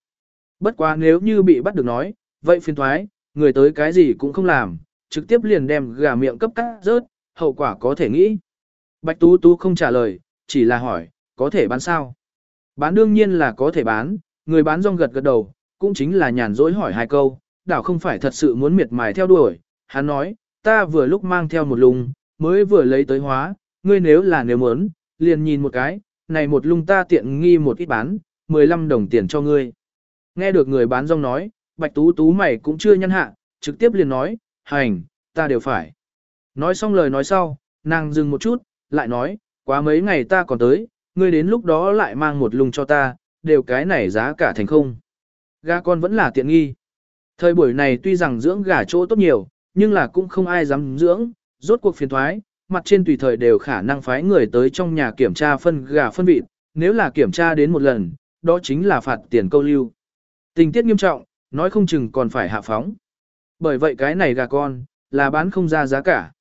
Bất quá nếu như bị bắt được nói, vậy phiền thoái, người tới cái gì cũng không làm, trực tiếp liền đem gà miệng cấp cắt rớt, hậu quả có thể nghĩ. Bạch Tú Tú không trả lời, chỉ là hỏi, có thể bán sao? Bán đương nhiên là có thể bán, người bán rong gật gật đầu, cũng chính là nhàn rỗi hỏi hai câu, đảo không phải thật sự muốn miệt mài theo đuổi. Hắn nói, ta vừa lúc mang theo một lùng, mới vừa lấy tới hóa, ngươi nếu là nếu muốn, liền nhìn một cái, này một lung ta tiện nghi một ít bán, 15 đồng tiền cho ngươi. Nghe được người bán rong nói, bạch tú tú mày cũng chưa nhân hạ, trực tiếp liền nói, hành, ta đều phải. Nói xong lời nói sau, nàng dừng một chút, lại nói, quá mấy ngày ta còn tới, ngươi đến lúc đó lại mang một lùng cho ta, đều cái này giá cả thành không. Gà con vẫn là tiện nghi. Thời buổi này tuy rằng dưỡng gà chỗ tốt nhiều, nhưng là cũng không ai dám dưỡng, rốt cuộc phiền thoái, mặt trên tùy thời đều khả năng phái người tới trong nhà kiểm tra phân gà phân vịt, nếu là kiểm tra đến một lần, đó chính là phạt tiền câu lưu. Tình tiết nghiêm trọng, nói không chừng còn phải hạ phóng. Bởi vậy cái này gà con, là bán không ra giá cả.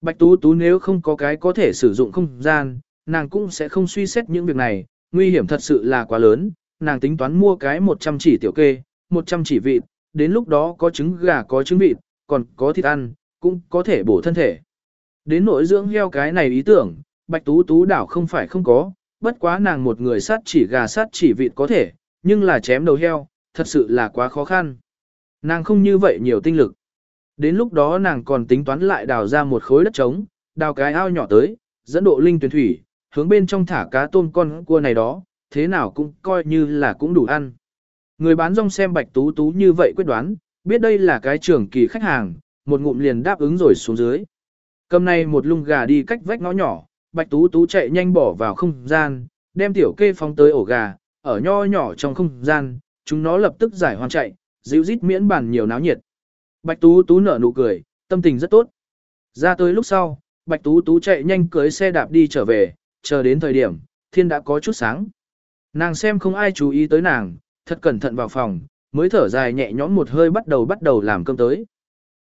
Bạch Tú Tú nếu không có cái có thể sử dụng không gian, nàng cũng sẽ không suy xét những việc này, nguy hiểm thật sự là quá lớn, nàng tính toán mua cái 100 chỉ tiểu kê, 100 chỉ vịt, đến lúc đó có trứng gà có trứng vịt, còn có thịt ăn, cũng có thể bổ thân thể. Đến nội dưỡng heo cái này ý tưởng, Bạch Tú Tú đảo không phải không có, bất quá nàng một người sát chỉ gà sát chỉ vịt có thể, nhưng là chém đầu heo, thật sự là quá khó khăn. Nàng không như vậy nhiều tinh lực. Đến lúc đó nàng còn tính toán lại đào ra một khối đất trống, đào cái ao nhỏ tới, dẫn độ linh tuyển thủy, hướng bên trong thả cá tôm con cua này đó, thế nào cũng coi như là cũng đủ ăn. Người bán rong xem bạch tú tú như vậy quyết đoán, biết đây là cái trưởng kỳ khách hàng, một ngụm liền đáp ứng rồi xuống dưới. Cầm này một lung gà đi cách vách ngõ nhỏ, bạch tú tú chạy nhanh bỏ vào không gian, đem tiểu kê phóng tới ổ gà, ở nho nhỏ trong không gian, chúng nó lập tức giải hoan chạy, dịu rít miễn bản nhiều náo nhiệt. Bạch tú tú nở nụ cười, tâm tình rất tốt. Ra tới lúc sau, bạch tú tú chạy nhanh cưới xe đạp đi trở về, chờ đến thời điểm, thiên đã có chút sáng. Nàng xem không ai chú ý tới nàng, thật cẩn thận vào phòng, mới thở dài nhẹ nhõm một hơi bắt đầu bắt đầu làm cơm tới.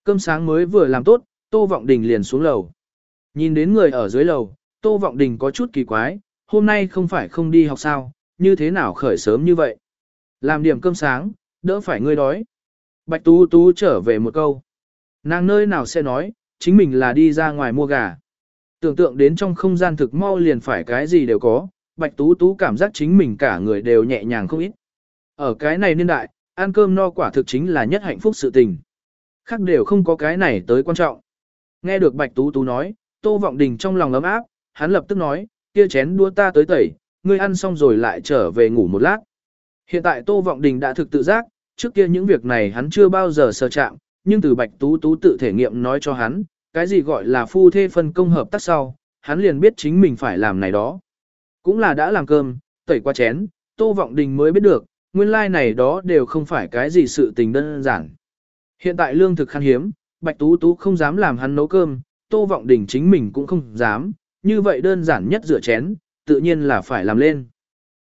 Cơm sáng mới vừa làm tốt, Tô Vọng Đình liền xuống lầu. Nhìn đến người ở dưới lầu, Tô Vọng Đình có chút kỳ quái, hôm nay không phải không đi học sao, như thế nào khởi sớm như vậy. Làm điểm cơm sáng, đỡ phải ngươi đói. Bạch Tú Tú trở về một câu. Nàng nơi nào sẽ nói, chính mình là đi ra ngoài mua gà. Tưởng tượng đến trong không gian thực mau liền phải cái gì đều có, Bạch Tú Tú cảm giác chính mình cả người đều nhẹ nhàng không ít. Ở cái này niên đại, ăn cơm no quả thực chính là nhất hạnh phúc sự tình. Khác đều không có cái này tới quan trọng. Nghe được Bạch Tú Tú nói, Tô Vọng Đình trong lòng ấm áp, hắn lập tức nói, kia chén đua ta tới tẩy, ngươi ăn xong rồi lại trở về ngủ một lát. Hiện tại Tô Vọng Đình đã thực tự giác, trước kia những việc này hắn chưa bao giờ sơ chạm, nhưng từ Bạch Tú Tú tự thể nghiệm nói cho hắn, cái gì gọi là phu thê phân công hợp tác sau, hắn liền biết chính mình phải làm này đó. Cũng là đã làm cơm, tẩy qua chén, Tô Vọng Đình mới biết được, nguyên lai like này đó đều không phải cái gì sự tình đơn giản. Hiện tại lương thực khan hiếm, Bạch Tú Tú không dám làm hắn nấu cơm, Tô Vọng Đình chính mình cũng không dám, như vậy đơn giản nhất rửa chén, tự nhiên là phải làm lên.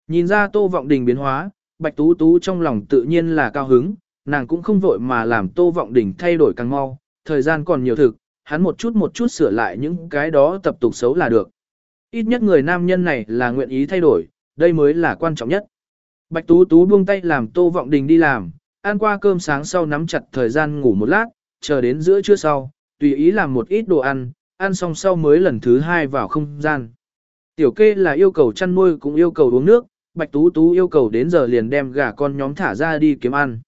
Nhìn ra Tô Vọng Đình biến hóa, Bạch Tú Tú trong lòng tự nhiên là cao hứng, nàng cũng không vội mà làm Tô Vọng Đình thay đổi càng mau, thời gian còn nhiều thực, hắn một chút một chút sửa lại những cái đó tập tục xấu là được. Ít nhất người nam nhân này là nguyện ý thay đổi, đây mới là quan trọng nhất. Bạch Tú Tú buông tay làm Tô Vọng Đình đi làm, ăn qua cơm sáng sau nắm chặt thời gian ngủ một lát, chờ đến giữa trưa sau, tùy ý làm một ít đồ ăn, ăn xong sau mới lần thứ hai vào không gian. Tiểu kê là yêu cầu chăn nuôi cũng yêu cầu uống nước, Bạch Tú Tú yêu cầu đến giờ liền đem gà con nhóm thả ra đi kiếm ăn.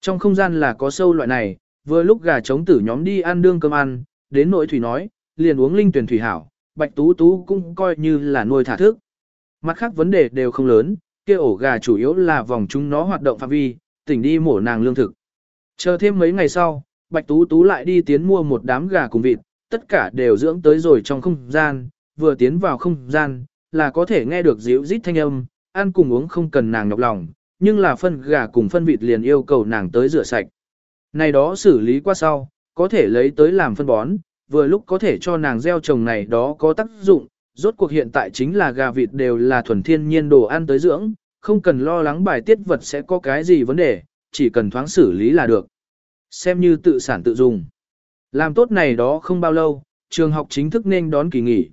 Trong không gian là có sâu loại này, vừa lúc gà trống tử nhóm đi ăn đương cơm ăn, đến nội thủy nói, liền uống linh tuyển thủy hảo, Bạch Tú Tú cũng coi như là nuôi thả thức. Mặt khác vấn đề đều không lớn, kia ổ gà chủ yếu là vòng chúng nó hoạt động phạm vi, tỉnh đi mổ nàng lương thực. Chờ thêm mấy ngày sau, Bạch Tú Tú lại đi tiến mua một đám gà cùng vịt, tất cả đều dưỡng tới rồi trong không gian, vừa tiến vào không gian, là có thể nghe được dịu rít thanh âm, ăn cùng uống không cần nàng nhọc lòng, nhưng là phân gà cùng phân vịt liền yêu cầu nàng tới rửa sạch. Này đó xử lý qua sau, có thể lấy tới làm phân bón, vừa lúc có thể cho nàng gieo trồng này đó có tác dụng, rốt cuộc hiện tại chính là gà vịt đều là thuần thiên nhiên đồ ăn tới dưỡng, không cần lo lắng bài tiết vật sẽ có cái gì vấn đề, chỉ cần thoáng xử lý là được. Xem như tự sản tự dùng. Làm tốt này đó không bao lâu, trường học chính thức nên đón kỳ nghỉ.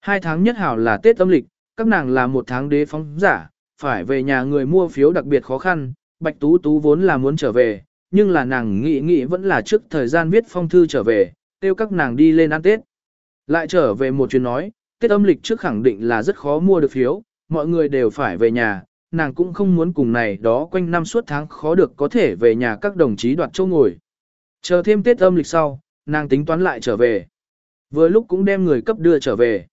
Hai tháng nhất hảo là Tết âm lịch, các nàng là một tháng đế phóng giả, phải về nhà người mua phiếu đặc biệt khó khăn, Bạch Tú Tú vốn là muốn trở về, nhưng là nàng nghĩ nghĩ vẫn là trước thời gian viết phong thư trở về, kêu các nàng đi lên ăn Tết. Lại trở về một chuyến nói, Tết âm lịch trước khẳng định là rất khó mua được phiếu, mọi người đều phải về nhà, nàng cũng không muốn cùng này đó quanh năm suốt tháng khó được có thể về nhà các đồng chí đoạt châu ngồi. Chờ thêm Tết âm lịch sau, nàng tính toán lại trở về. Vừa lúc cũng đem người cấp đưa trở về.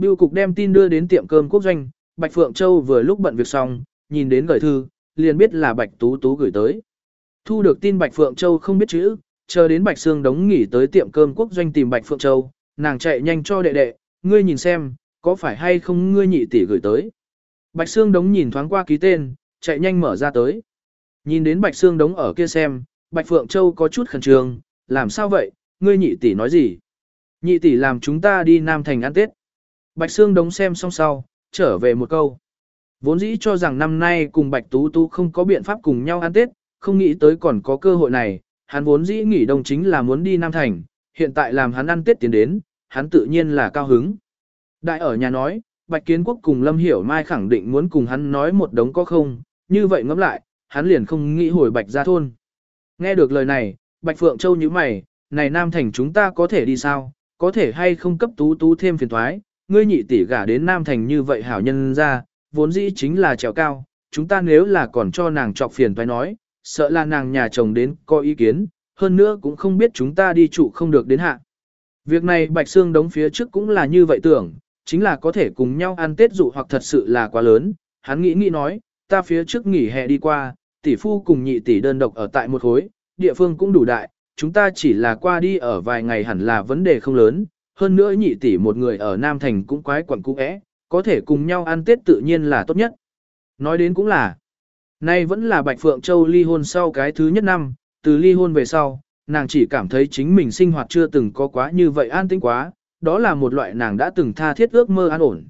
Biêu cục đem tin đưa đến tiệm cơm quốc doanh, Bạch Phượng Châu vừa lúc bận việc xong, nhìn đến gửi thư, liền biết là Bạch Tú Tú gửi tới. Thu được tin Bạch Phượng Châu không biết chữ, chờ đến Bạch Sương đống nghỉ tới tiệm cơm quốc doanh tìm Bạch Phượng Châu, nàng chạy nhanh cho đệ đệ, ngươi nhìn xem, có phải hay không ngươi nhị tỷ gửi tới. Bạch Sương đống nhìn thoáng qua ký tên, chạy nhanh mở ra tới. Nhìn đến Bạch Sương đống ở kia xem, Bạch Phượng Châu có chút khẩn trương, làm sao vậy, ngươi nhị tỷ nói gì? Nhị tỷ làm chúng ta đi Nam Thành ăn Tết. Bạch Sương đống xem xong sau, trở về một câu. Vốn dĩ cho rằng năm nay cùng Bạch Tú Tú không có biện pháp cùng nhau ăn Tết, không nghĩ tới còn có cơ hội này, hắn vốn dĩ nghỉ đông chính là muốn đi Nam Thành, hiện tại làm hắn ăn Tết tiến đến, hắn tự nhiên là cao hứng. Đại ở nhà nói, Bạch Kiến Quốc cùng Lâm Hiểu Mai khẳng định muốn cùng hắn nói một đống có không, như vậy ngẫm lại, hắn liền không nghĩ hồi Bạch ra thôn. Nghe được lời này, Bạch Phượng Châu như mày, này Nam Thành chúng ta có thể đi sao, có thể hay không cấp tú tú thêm phiền thoái, ngươi nhị tỷ gả đến Nam Thành như vậy hảo nhân ra, vốn dĩ chính là trèo cao, chúng ta nếu là còn cho nàng trọc phiền phải nói, sợ là nàng nhà chồng đến có ý kiến, hơn nữa cũng không biết chúng ta đi trụ không được đến hạ. Việc này Bạch Sương đóng phía trước cũng là như vậy tưởng, chính là có thể cùng nhau ăn Tết dụ hoặc thật sự là quá lớn, hắn nghĩ nghĩ nói, ta phía trước nghỉ hè đi qua, tỷ phu cùng nhị tỷ đơn độc ở tại một khối, địa phương cũng đủ đại, chúng ta chỉ là qua đi ở vài ngày hẳn là vấn đề không lớn, hơn nữa nhị tỷ một người ở Nam Thành cũng quái quẩn cũ é, có thể cùng nhau ăn Tết tự nhiên là tốt nhất. Nói đến cũng là, nay vẫn là Bạch Phượng Châu ly hôn sau cái thứ nhất năm, từ ly hôn về sau, nàng chỉ cảm thấy chính mình sinh hoạt chưa từng có quá như vậy an tĩnh quá, đó là một loại nàng đã từng tha thiết ước mơ an ổn.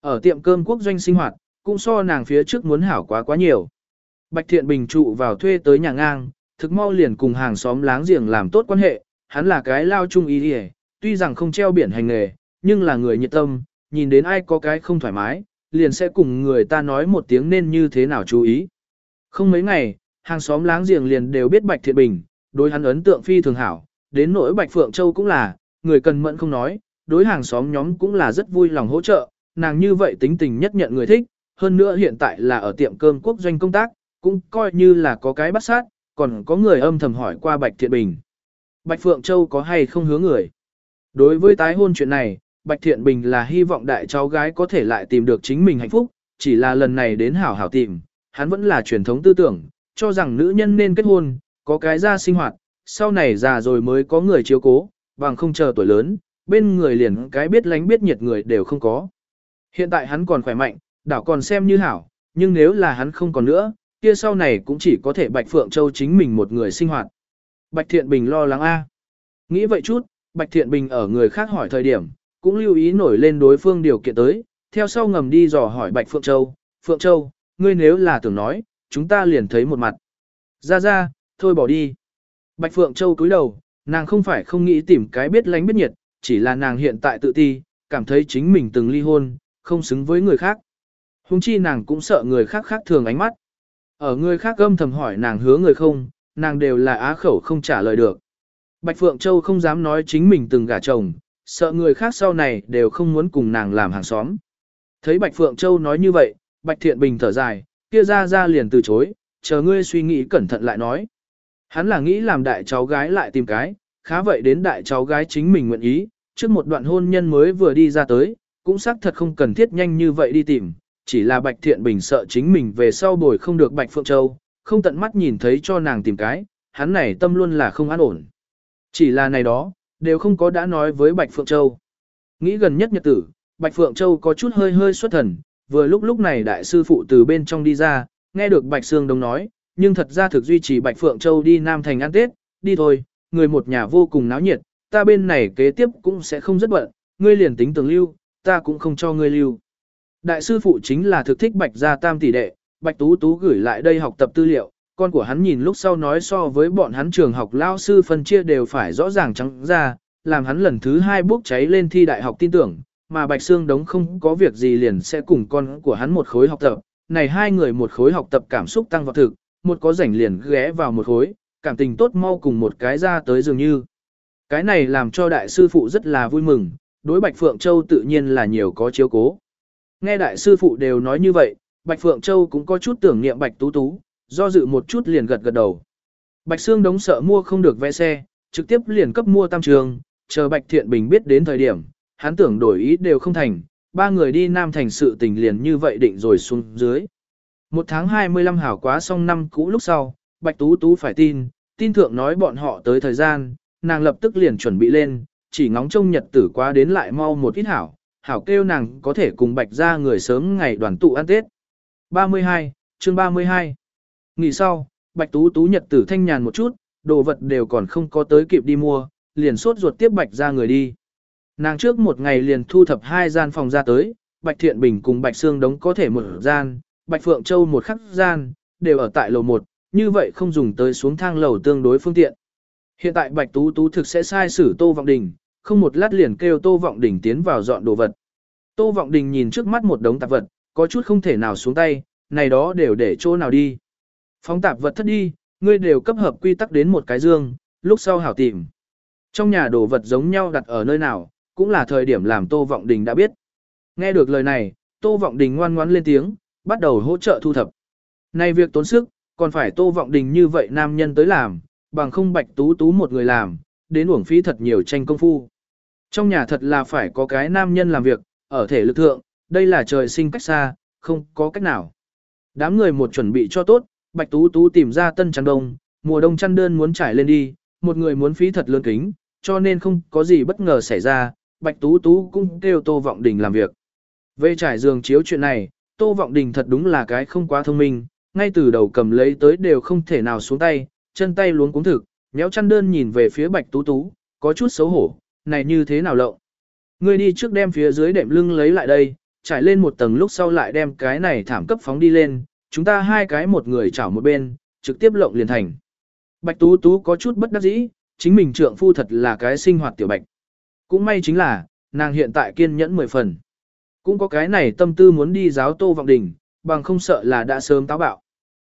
Ở tiệm cơm quốc doanh sinh hoạt, cũng so nàng phía trước muốn hảo quá quá nhiều. Bạch Thiện Bình trụ vào thuê tới nhà ngang, thực mau liền cùng hàng xóm láng giềng làm tốt quan hệ, hắn là cái lao chung ý hề, tuy rằng không treo biển hành nghề, nhưng là người nhiệt tâm, nhìn đến ai có cái không thoải mái, liền sẽ cùng người ta nói một tiếng nên như thế nào chú ý. Không mấy ngày, hàng xóm láng giềng liền đều biết Bạch Thiện Bình, đối hắn ấn tượng phi thường hảo, đến nỗi Bạch Phượng Châu cũng là, người cần mẫn không nói, đối hàng xóm nhóm cũng là rất vui lòng hỗ trợ, nàng như vậy tính tình nhất nhận người thích, hơn nữa hiện tại là ở tiệm cơm quốc doanh công tác, cũng coi như là có cái bắt sát, còn có người âm thầm hỏi qua Bạch Thiện Bình. Bạch Phượng Châu có hay không hứa người? Đối với tái hôn chuyện này, Bạch Thiện Bình là hy vọng đại cháu gái có thể lại tìm được chính mình hạnh phúc, chỉ là lần này đến hảo hảo tìm, hắn vẫn là truyền thống tư tưởng, cho rằng nữ nhân nên kết hôn, có cái ra sinh hoạt, sau này già rồi mới có người chiếu cố, bằng không chờ tuổi lớn, bên người liền cái biết lánh biết nhiệt người đều không có. Hiện tại hắn còn khỏe mạnh, đảo còn xem như hảo, nhưng nếu là hắn không còn nữa, kia sau này cũng chỉ có thể Bạch Phượng Châu chính mình một người sinh hoạt. Bạch Thiện Bình lo lắng A. Nghĩ vậy chút, Bạch Thiện Bình ở người khác hỏi thời điểm, cũng lưu ý nổi lên đối phương điều kiện tới, theo sau ngầm đi dò hỏi Bạch Phượng Châu, Phượng Châu, ngươi nếu là tưởng nói, chúng ta liền thấy một mặt. Ra ra, thôi bỏ đi. Bạch Phượng Châu cúi đầu, nàng không phải không nghĩ tìm cái biết lánh biết nhiệt, chỉ là nàng hiện tại tự ti, cảm thấy chính mình từng ly hôn, không xứng với người khác. Hùng chi nàng cũng sợ người khác khác thường ánh mắt. Ở người khác âm thầm hỏi nàng hứa người không, nàng đều là á khẩu không trả lời được. Bạch Phượng Châu không dám nói chính mình từng gả chồng, sợ người khác sau này đều không muốn cùng nàng làm hàng xóm. Thấy Bạch Phượng Châu nói như vậy, Bạch Thiện Bình thở dài, kia ra ra liền từ chối, chờ ngươi suy nghĩ cẩn thận lại nói. Hắn là nghĩ làm đại cháu gái lại tìm cái, khá vậy đến đại cháu gái chính mình nguyện ý, trước một đoạn hôn nhân mới vừa đi ra tới, cũng xác thật không cần thiết nhanh như vậy đi tìm, chỉ là Bạch Thiện Bình sợ chính mình về sau bồi không được Bạch Phượng Châu, không tận mắt nhìn thấy cho nàng tìm cái, hắn này tâm luôn là không an ổn. Chỉ là này đó, đều không có đã nói với Bạch Phượng Châu. Nghĩ gần nhất nhật tử, Bạch Phượng Châu có chút hơi hơi xuất thần, vừa lúc lúc này đại sư phụ từ bên trong đi ra, nghe được Bạch Sương Đông nói, nhưng thật ra thực duy trì Bạch Phượng Châu đi Nam Thành ăn Tết, đi thôi, người một nhà vô cùng náo nhiệt, ta bên này kế tiếp cũng sẽ không rất bận, ngươi liền tính tưởng lưu, ta cũng không cho ngươi lưu. Đại sư phụ chính là thực thích Bạch gia tam tỷ đệ, Bạch Tú Tú gửi lại đây học tập tư liệu, con của hắn nhìn lúc sau nói so với bọn hắn trường học lao sư phân chia đều phải rõ ràng trắng ra, làm hắn lần thứ hai bước cháy lên thi đại học tin tưởng, mà Bạch Sương Đống không có việc gì liền sẽ cùng con của hắn một khối học tập, này hai người một khối học tập cảm xúc tăng vào thực, một có rảnh liền ghé vào một khối, cảm tình tốt mau cùng một cái ra tới dường như. Cái này làm cho đại sư phụ rất là vui mừng, đối Bạch Phượng Châu tự nhiên là nhiều có chiếu cố. Nghe đại sư phụ đều nói như vậy, Bạch Phượng Châu cũng có chút tưởng niệm Bạch Tú Tú, do dự một chút liền gật gật đầu. Bạch Sương đống sợ mua không được vé xe, trực tiếp liền cấp mua tam trường, chờ Bạch Thiện Bình biết đến thời điểm, hắn tưởng đổi ý đều không thành, ba người đi Nam Thành sự tình liền như vậy định rồi xuống dưới. Một tháng 25 hảo quá xong năm cũ lúc sau, Bạch Tú Tú phải tin, tin thượng nói bọn họ tới thời gian, nàng lập tức liền chuẩn bị lên, chỉ ngóng trông nhật tử quá đến lại mau một ít hảo, hảo kêu nàng có thể cùng Bạch ra người sớm ngày đoàn tụ ăn Tết. 32, chương 32 Nghỉ sau, Bạch Tú Tú nhật tử thanh nhàn một chút, đồ vật đều còn không có tới kịp đi mua, liền sốt ruột tiếp Bạch ra người đi. Nàng trước một ngày liền thu thập hai gian phòng ra tới, Bạch Thiện Bình cùng Bạch Sương Đống có thể một gian, Bạch Phượng Châu một khắc gian, đều ở tại lầu một, như vậy không dùng tới xuống thang lầu tương đối phương tiện. Hiện tại Bạch Tú Tú thực sẽ sai xử Tô Vọng Đình, không một lát liền kêu Tô Vọng Đình tiến vào dọn đồ vật. Tô Vọng Đình nhìn trước mắt một đống tạp vật, có chút không thể nào xuống tay, này đó đều để chỗ nào đi. Phóng tạp vật thất đi, ngươi đều cấp hợp quy tắc đến một cái dương, lúc sau hảo tìm. Trong nhà đồ vật giống nhau đặt ở nơi nào, cũng là thời điểm làm Tô Vọng Đình đã biết. Nghe được lời này, Tô Vọng Đình ngoan ngoãn lên tiếng, bắt đầu hỗ trợ thu thập. Này việc tốn sức, còn phải Tô Vọng Đình như vậy nam nhân tới làm, bằng không Bạch Tú Tú một người làm, đến uổng phí thật nhiều tranh công phu. Trong nhà thật là phải có cái nam nhân làm việc, ở thể lực thượng, đây là trời sinh cách xa, không có cách nào. Đám người một chuẩn bị cho tốt, Bạch Tú Tú tìm ra tân chăn đông, mùa đông chăn đơn muốn trải lên đi, một người muốn phí thật lớn kính, cho nên không có gì bất ngờ xảy ra, Bạch Tú Tú cũng kêu Tô Vọng Đình làm việc. Về trải giường chiếu chuyện này, Tô Vọng Đình thật đúng là cái không quá thông minh, ngay từ đầu cầm lấy tới đều không thể nào xuống tay, chân tay luống cuống thực, nhéo chăn đơn nhìn về phía Bạch Tú Tú, có chút xấu hổ, này như thế nào lộng. Ngươi đi trước đem phía dưới đệm lưng lấy lại đây, trải lên một tầng lúc sau lại đem cái này thảm cấp phóng đi lên, chúng ta hai cái một người chảo một bên, trực tiếp lộng liền thành. Bạch Tú Tú có chút bất đắc dĩ, chính mình trượng phu thật là cái sinh hoạt tiểu bạch. Cũng may chính là, nàng hiện tại kiên nhẫn mười phần. Cũng có cái này tâm tư muốn đi giáo Tô Vọng Đình, bằng không sợ là đã sớm táo bạo.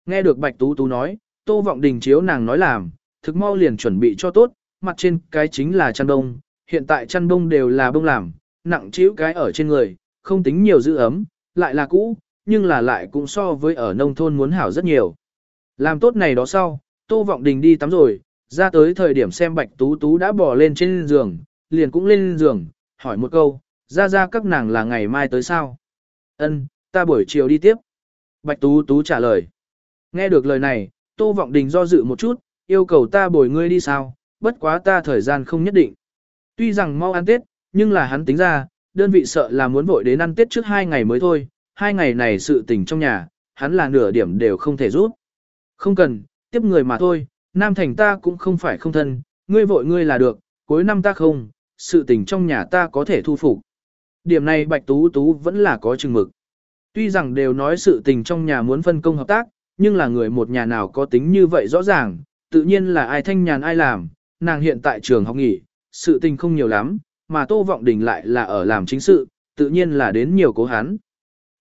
Nghe được Bạch Tú Tú nói, Tô Vọng Đình chiếu nàng nói làm, thực mau liền chuẩn bị cho tốt, mặt trên cái chính là chăn đông, hiện tại chăn đông đều là bông làm, nặng chịu cái ở trên người, không tính nhiều giữ ấm, lại là cũ, nhưng là lại cũng so với ở nông thôn muốn hảo rất nhiều. Làm tốt này đó sau, Tô Vọng Đình đi tắm rồi, ra tới thời điểm xem Bạch Tú Tú đã bò lên trên giường, liền cũng lên giường, hỏi một câu, ra ra các nàng là ngày mai tới sao? Ân, ta buổi chiều đi tiếp. Bạch Tú Tú trả lời. Nghe được lời này, Tô Vọng Đình do dự một chút, yêu cầu ta bồi ngươi đi sao, bất quá ta thời gian không nhất định. Tuy rằng mau ăn Tết, nhưng là hắn tính ra, đơn vị sợ là muốn vội đến ăn Tết trước hai ngày mới thôi, hai ngày này sự tình trong nhà, hắn là nửa điểm đều không thể giúp. Không cần, tiếp người mà thôi, Nam Thành ta cũng không phải không thân, ngươi vội ngươi là được, cuối năm ta không, sự tình trong nhà ta có thể thu phục. Điểm này Bạch Tú Tú vẫn là có chừng mực. Tuy rằng đều nói sự tình trong nhà muốn phân công hợp tác, nhưng là người một nhà nào có tính như vậy rõ ràng, tự nhiên là ai thanh nhàn ai làm, nàng hiện tại trường học nghỉ, sự tình không nhiều lắm, mà Tô Vọng Đình lại là ở làm chính sự, tự nhiên là đến nhiều cố hắn.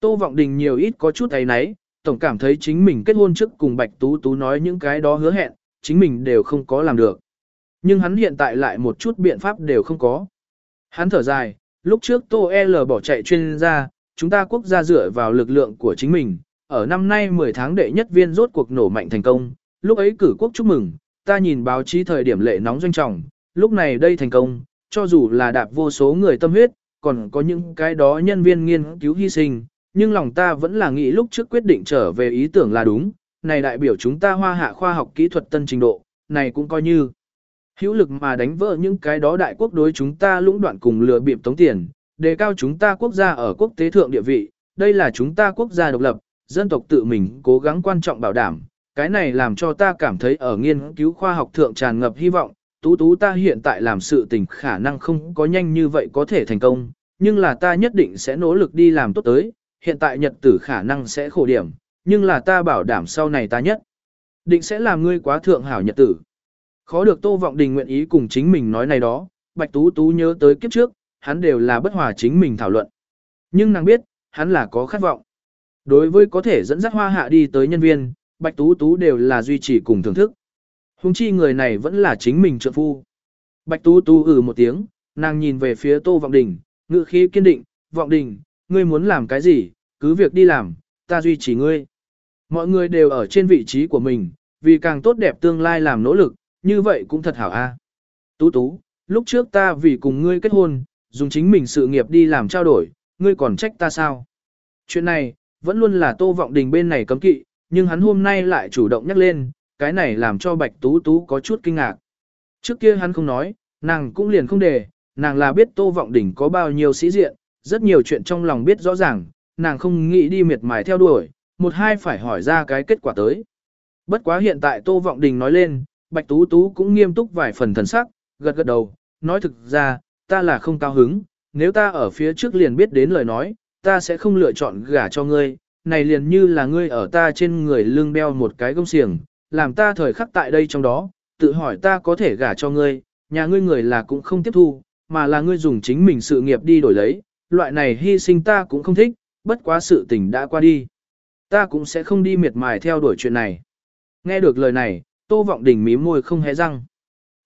Tô Vọng Đình nhiều ít có chút ấy nấy, tổng cảm thấy chính mình kết hôn trước cùng Bạch Tú Tú nói những cái đó hứa hẹn, chính mình đều không có làm được. Nhưng hắn hiện tại lại một chút biện pháp đều không có. Hắn thở dài, lúc trước Tô L bỏ chạy chuyên gia, chúng ta quốc gia dựa vào lực lượng của chính mình, ở năm nay 10 tháng đệ nhất viên rốt cuộc nổ mạnh thành công, lúc ấy cử quốc chúc mừng, ta nhìn báo chí thời điểm lệ nóng doanh trọng, lúc này đây thành công, cho dù là đạp vô số người tâm huyết, còn có những cái đó nhân viên nghiên cứu hy sinh, nhưng lòng ta vẫn là nghĩ lúc trước quyết định trở về ý tưởng là đúng, này đại biểu chúng ta hoa hạ khoa học kỹ thuật tân trình độ, này cũng coi như hữu lực mà đánh vỡ những cái đó đại quốc đối chúng ta lũng đoạn cùng lừa bịp tống tiền, đề cao chúng ta quốc gia ở quốc tế thượng địa vị, đây là chúng ta quốc gia độc lập, dân tộc tự mình cố gắng quan trọng bảo đảm, cái này làm cho ta cảm thấy ở nghiên cứu khoa học thượng tràn ngập hy vọng, tú tú ta hiện tại làm sự tình khả năng không có nhanh như vậy có thể thành công, nhưng là ta nhất định sẽ nỗ lực đi làm tốt tới, hiện tại nhật tử khả năng sẽ khổ điểm, nhưng là ta bảo đảm sau này ta nhất. Định sẽ làm ngươi quá thượng hảo nhật tử. Khó được Tô Vọng Đình nguyện ý cùng chính mình nói này đó, Bạch Tú Tú nhớ tới kiếp trước, hắn đều là bất hòa chính mình thảo luận. Nhưng nàng biết, hắn là có khát vọng. Đối với có thể dẫn dắt hoa hạ đi tới nhân viên, Bạch Tú Tú đều là duy trì cùng thưởng thức. Hùng chi người này vẫn là chính mình trợ phu. Bạch Tú Tú ừ một tiếng, nàng nhìn về phía Tô Vọng Đình, ngữ khí kiên định, Vọng Đình, ngươi muốn làm cái gì, cứ việc đi làm, ta duy trì ngươi. Mọi người đều ở trên vị trí của mình, vì càng tốt đẹp tương lai làm nỗ lực, như vậy cũng thật hảo a. Tú Tú, lúc trước ta vì cùng ngươi kết hôn, dùng chính mình sự nghiệp đi làm trao đổi, ngươi còn trách ta sao? Chuyện này, vẫn luôn là Tô Vọng Đình bên này cấm kỵ, nhưng hắn hôm nay lại chủ động nhắc lên, cái này làm cho Bạch Tú Tú có chút kinh ngạc. Trước kia hắn không nói, nàng cũng liền không đề, nàng là biết Tô Vọng Đình có bao nhiêu sĩ diện, rất nhiều chuyện trong lòng biết rõ ràng, nàng không nghĩ đi miệt mài theo đuổi, một hai phải hỏi ra cái kết quả tới. Bất quá hiện tại Tô Vọng Đình nói lên, Bạch Tú Tú cũng nghiêm túc vài phần thần sắc, gật gật đầu, nói thực ra, ta là không cao hứng, nếu ta ở phía trước liền biết đến lời nói, ta sẽ không lựa chọn gả cho ngươi, này liền như là ngươi ở ta trên người lưng đeo một cái gông xiềng, làm ta thời khắc tại đây trong đó, tự hỏi ta có thể gả cho ngươi, nhà ngươi người là cũng không tiếp thu, mà là ngươi dùng chính mình sự nghiệp đi đổi lấy, loại này hy sinh ta cũng không thích, bất quá sự tình đã qua đi. Ta cũng sẽ không đi miệt mài theo đuổi chuyện này. Nghe được lời này, Tô Vọng Đình mím môi không hé răng.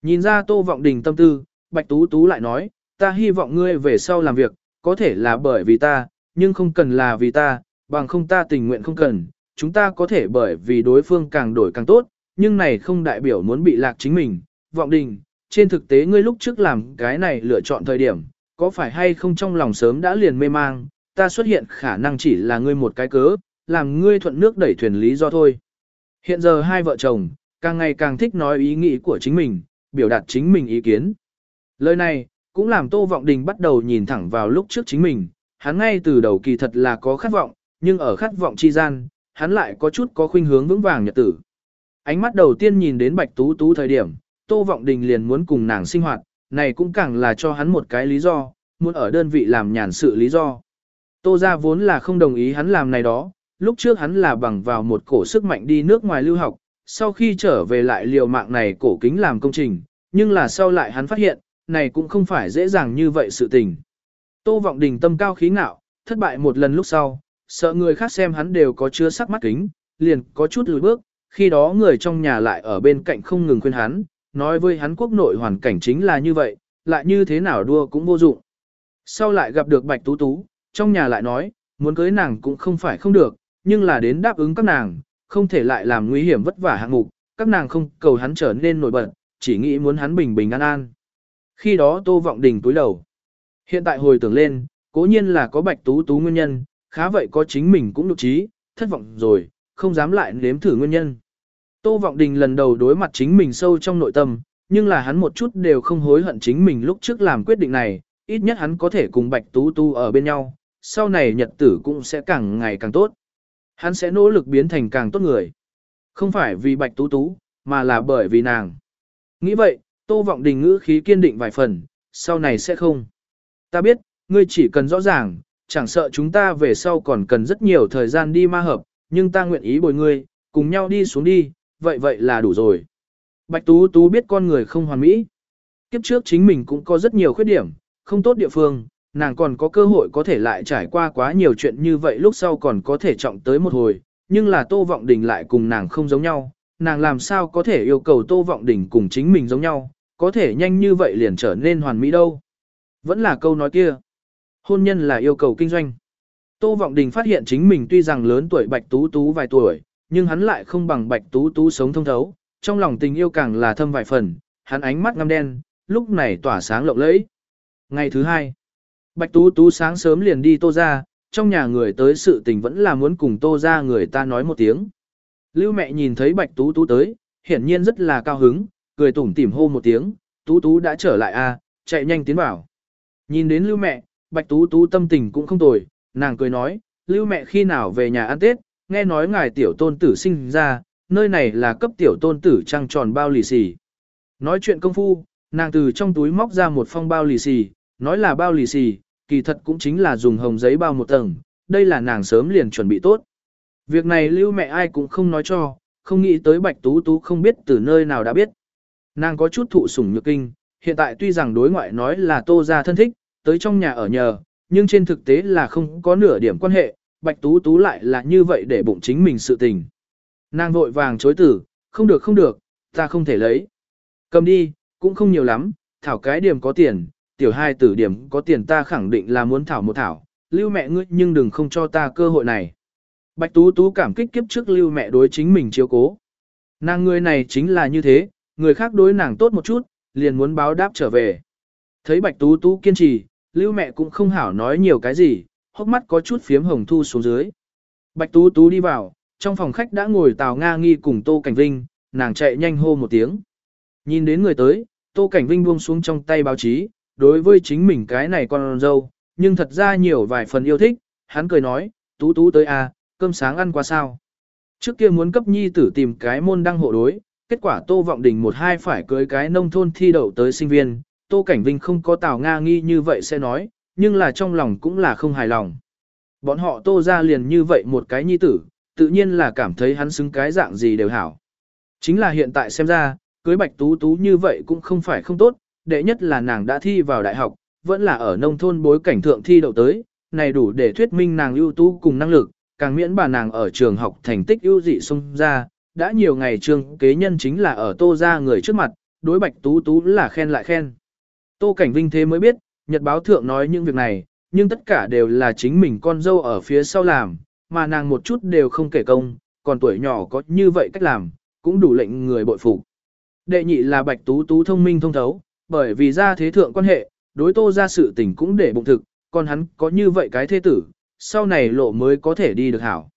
Nhìn ra Tô Vọng Đình tâm tư, Bạch Tú Tú lại nói, ta hy vọng ngươi về sau làm việc, có thể là bởi vì ta, nhưng không cần là vì ta, bằng không ta tình nguyện không cần, chúng ta có thể bởi vì đối phương càng đổi càng tốt, nhưng này không đại biểu muốn bị lạc chính mình. Vọng Đình, trên thực tế ngươi lúc trước làm cái này lựa chọn thời điểm, có phải hay không trong lòng sớm đã liền mê mang, ta xuất hiện khả năng chỉ là ngươi một cái cớ, làm ngươi thuận nước đẩy thuyền lý do thôi. Hiện giờ hai vợ chồng, càng ngày càng thích nói ý nghĩ của chính mình, biểu đạt chính mình ý kiến. Lời này, cũng làm Tô Vọng Đình bắt đầu nhìn thẳng vào lúc trước chính mình, hắn ngay từ đầu kỳ thật là có khát vọng, nhưng ở khát vọng chi gian, hắn lại có chút có khuynh hướng vững vàng nhật tử. Ánh mắt đầu tiên nhìn đến Bạch Tú Tú thời điểm, Tô Vọng Đình liền muốn cùng nàng sinh hoạt, này cũng càng là cho hắn một cái lý do, muốn ở đơn vị làm nhàn sự lý do. Tô gia vốn là không đồng ý hắn làm này đó, lúc trước hắn là bằng vào một cổ sức mạnh đi nước ngoài lưu học, sau khi trở về lại liều mạng này cổ kính làm công trình, nhưng là sau lại hắn phát hiện, này cũng không phải dễ dàng như vậy sự tình. Tô Vọng Đình tâm cao khí ngạo, thất bại một lần lúc sau, sợ người khác xem hắn đều có chứa sắc mắt kính, liền có chút lùi bước, khi đó người trong nhà lại ở bên cạnh không ngừng khuyên hắn, nói với hắn quốc nội hoàn cảnh chính là như vậy, lại như thế nào đua cũng vô dụng. Sau lại gặp được Bạch Tú Tú, trong nhà lại nói, muốn cưới nàng cũng không phải không được, nhưng là đến đáp ứng các nàng, không thể lại làm nguy hiểm vất vả hạng mục, các nàng không cầu hắn trở nên nổi bật, chỉ nghĩ muốn hắn bình bình an an. Khi đó Tô Vọng Đình túi đầu. Hiện tại hồi tưởng lên, cố nhiên là có Bạch Tú Tú nguyên nhân, khá vậy có chính mình cũng lục trí, thất vọng rồi, không dám lại nếm thử nguyên nhân. Tô Vọng Đình lần đầu đối mặt chính mình sâu trong nội tâm, nhưng là hắn một chút đều không hối hận chính mình lúc trước làm quyết định này, ít nhất hắn có thể cùng Bạch Tú Tu ở bên nhau, sau này nhật tử cũng sẽ càng ngày càng tốt. Hắn sẽ nỗ lực biến thành càng tốt người. Không phải vì Bạch Tú Tú, mà là bởi vì nàng. Nghĩ vậy, Tô Vọng Đình ngữ khí kiên định vài phần, sau này sẽ không. Ta biết, ngươi chỉ cần rõ ràng, chẳng sợ chúng ta về sau còn cần rất nhiều thời gian đi ma hợp, nhưng ta nguyện ý bồi ngươi, cùng nhau đi xuống đi, vậy vậy là đủ rồi. Bạch Tú Tú biết con người không hoàn mỹ. Kiếp trước chính mình cũng có rất nhiều khuyết điểm, không tốt địa phương, nàng còn có cơ hội có thể lại trải qua quá nhiều chuyện như vậy lúc sau còn có thể trọng tới một hồi, nhưng là Tô Vọng Đình lại cùng nàng không giống nhau, nàng làm sao có thể yêu cầu Tô Vọng Đình cùng chính mình giống nhau, có thể nhanh như vậy liền trở nên hoàn mỹ đâu. Vẫn là câu nói kia. Hôn nhân là yêu cầu kinh doanh. Tô Vọng Đình phát hiện chính mình tuy rằng lớn tuổi Bạch Tú Tú vài tuổi, nhưng hắn lại không bằng Bạch Tú Tú sống thông thấu, trong lòng tình yêu càng là thâm vài phần, hắn ánh mắt ngăm đen, lúc này tỏa sáng lộng lẫy. Ngày thứ hai, Bạch Tú Tú sáng sớm liền đi Tô ra, trong nhà người tới sự tình vẫn là muốn cùng Tô ra người ta nói một tiếng. Lưu mẹ nhìn thấy Bạch Tú Tú tới, hiển nhiên rất là cao hứng, cười tủm tỉm hô một tiếng, Tú Tú đã trở lại a, à, chạy nhanh tiến vào. Nhìn đến Lưu mẹ, Bạch Tú Tú tâm tình cũng không tồi, nàng cười nói, Lưu mẹ khi nào về nhà ăn Tết, nghe nói ngài tiểu tôn tử sinh ra, nơi này là cấp tiểu tôn tử trăng tròn bao lì xì. Nói chuyện công phu, nàng từ trong túi móc ra một phong bao lì xì, nói là bao lì xì, kỳ thật cũng chính là dùng hồng giấy bao một tầng, đây là nàng sớm liền chuẩn bị tốt. Việc này lưu mẹ ai cũng không nói cho, không nghĩ tới bạch tú tú không biết từ nơi nào đã biết. Nàng có chút thụ sủng nhược kinh, hiện tại tuy rằng đối ngoại nói là tô ra thân thích, tới trong nhà ở nhờ, nhưng trên thực tế là không có nửa điểm quan hệ, bạch tú tú lại là như vậy để bụng chính mình sự tình. Nàng vội vàng chối tử, không được không được, ta không thể lấy. Cầm đi, cũng không nhiều lắm, thảo cái điểm có tiền, tiểu hai tử điểm có tiền ta khẳng định là muốn thảo một thảo, lưu mẹ ngươi nhưng đừng không cho ta cơ hội này. Bạch Tú Tú cảm kích kiếp trước lưu mẹ đối chính mình chiếu cố. Nàng người này chính là như thế, người khác đối nàng tốt một chút, liền muốn báo đáp trở về. Thấy Bạch Tú Tú kiên trì, lưu mẹ cũng không hảo nói nhiều cái gì, hốc mắt có chút phiếm hồng thu xuống dưới. Bạch Tú Tú đi vào, trong phòng khách đã ngồi Tào Nga Nghi cùng Tô Cảnh Vinh, nàng chạy nhanh hô một tiếng. Nhìn đến người tới, Tô Cảnh Vinh buông xuống trong tay báo chí, đối với chính mình cái này con dâu, nhưng thật ra nhiều vài phần yêu thích, hắn cười nói, Tú Tú tới à, cơm sáng ăn qua sao. Trước kia muốn cấp nhi tử tìm cái môn đăng hộ đối, kết quả Tô Vọng Đình một hai phải cưới cái nông thôn thi đậu tới sinh viên, Tô Cảnh Vinh không có Tào Nga nghi như vậy sẽ nói, nhưng là trong lòng cũng là không hài lòng. Bọn họ Tô ra liền như vậy một cái nhi tử, tự nhiên là cảm thấy hắn xứng cái dạng gì đều hảo. Chính là hiện tại xem ra, cưới Bạch Tú Tú như vậy cũng không phải không tốt, đệ nhất là nàng đã thi vào đại học, vẫn là ở nông thôn bối cảnh thượng thi đậu tới, này đủ để thuyết minh nàng ưu tú cùng năng lực, càng miễn bà nàng ở trường học thành tích ưu dị xông ra, đã nhiều ngày trường, kế nhân chính là ở tô ra người trước mặt, đối bạch tú tú là khen lại khen. Tô Cảnh Vinh thế mới biết, Nhật báo thượng nói những việc này, nhưng tất cả đều là chính mình con dâu ở phía sau làm, mà nàng một chút đều không kể công, còn tuổi nhỏ có như vậy cách làm, cũng đủ lệnh người bội phục. Đệ nhị là bạch tú tú thông minh thông thấu, bởi vì ra thế thượng quan hệ, đối tô ra sự tình cũng để bụng thực, còn hắn có như vậy cái thế tử, sau này lộ mới có thể đi được hảo.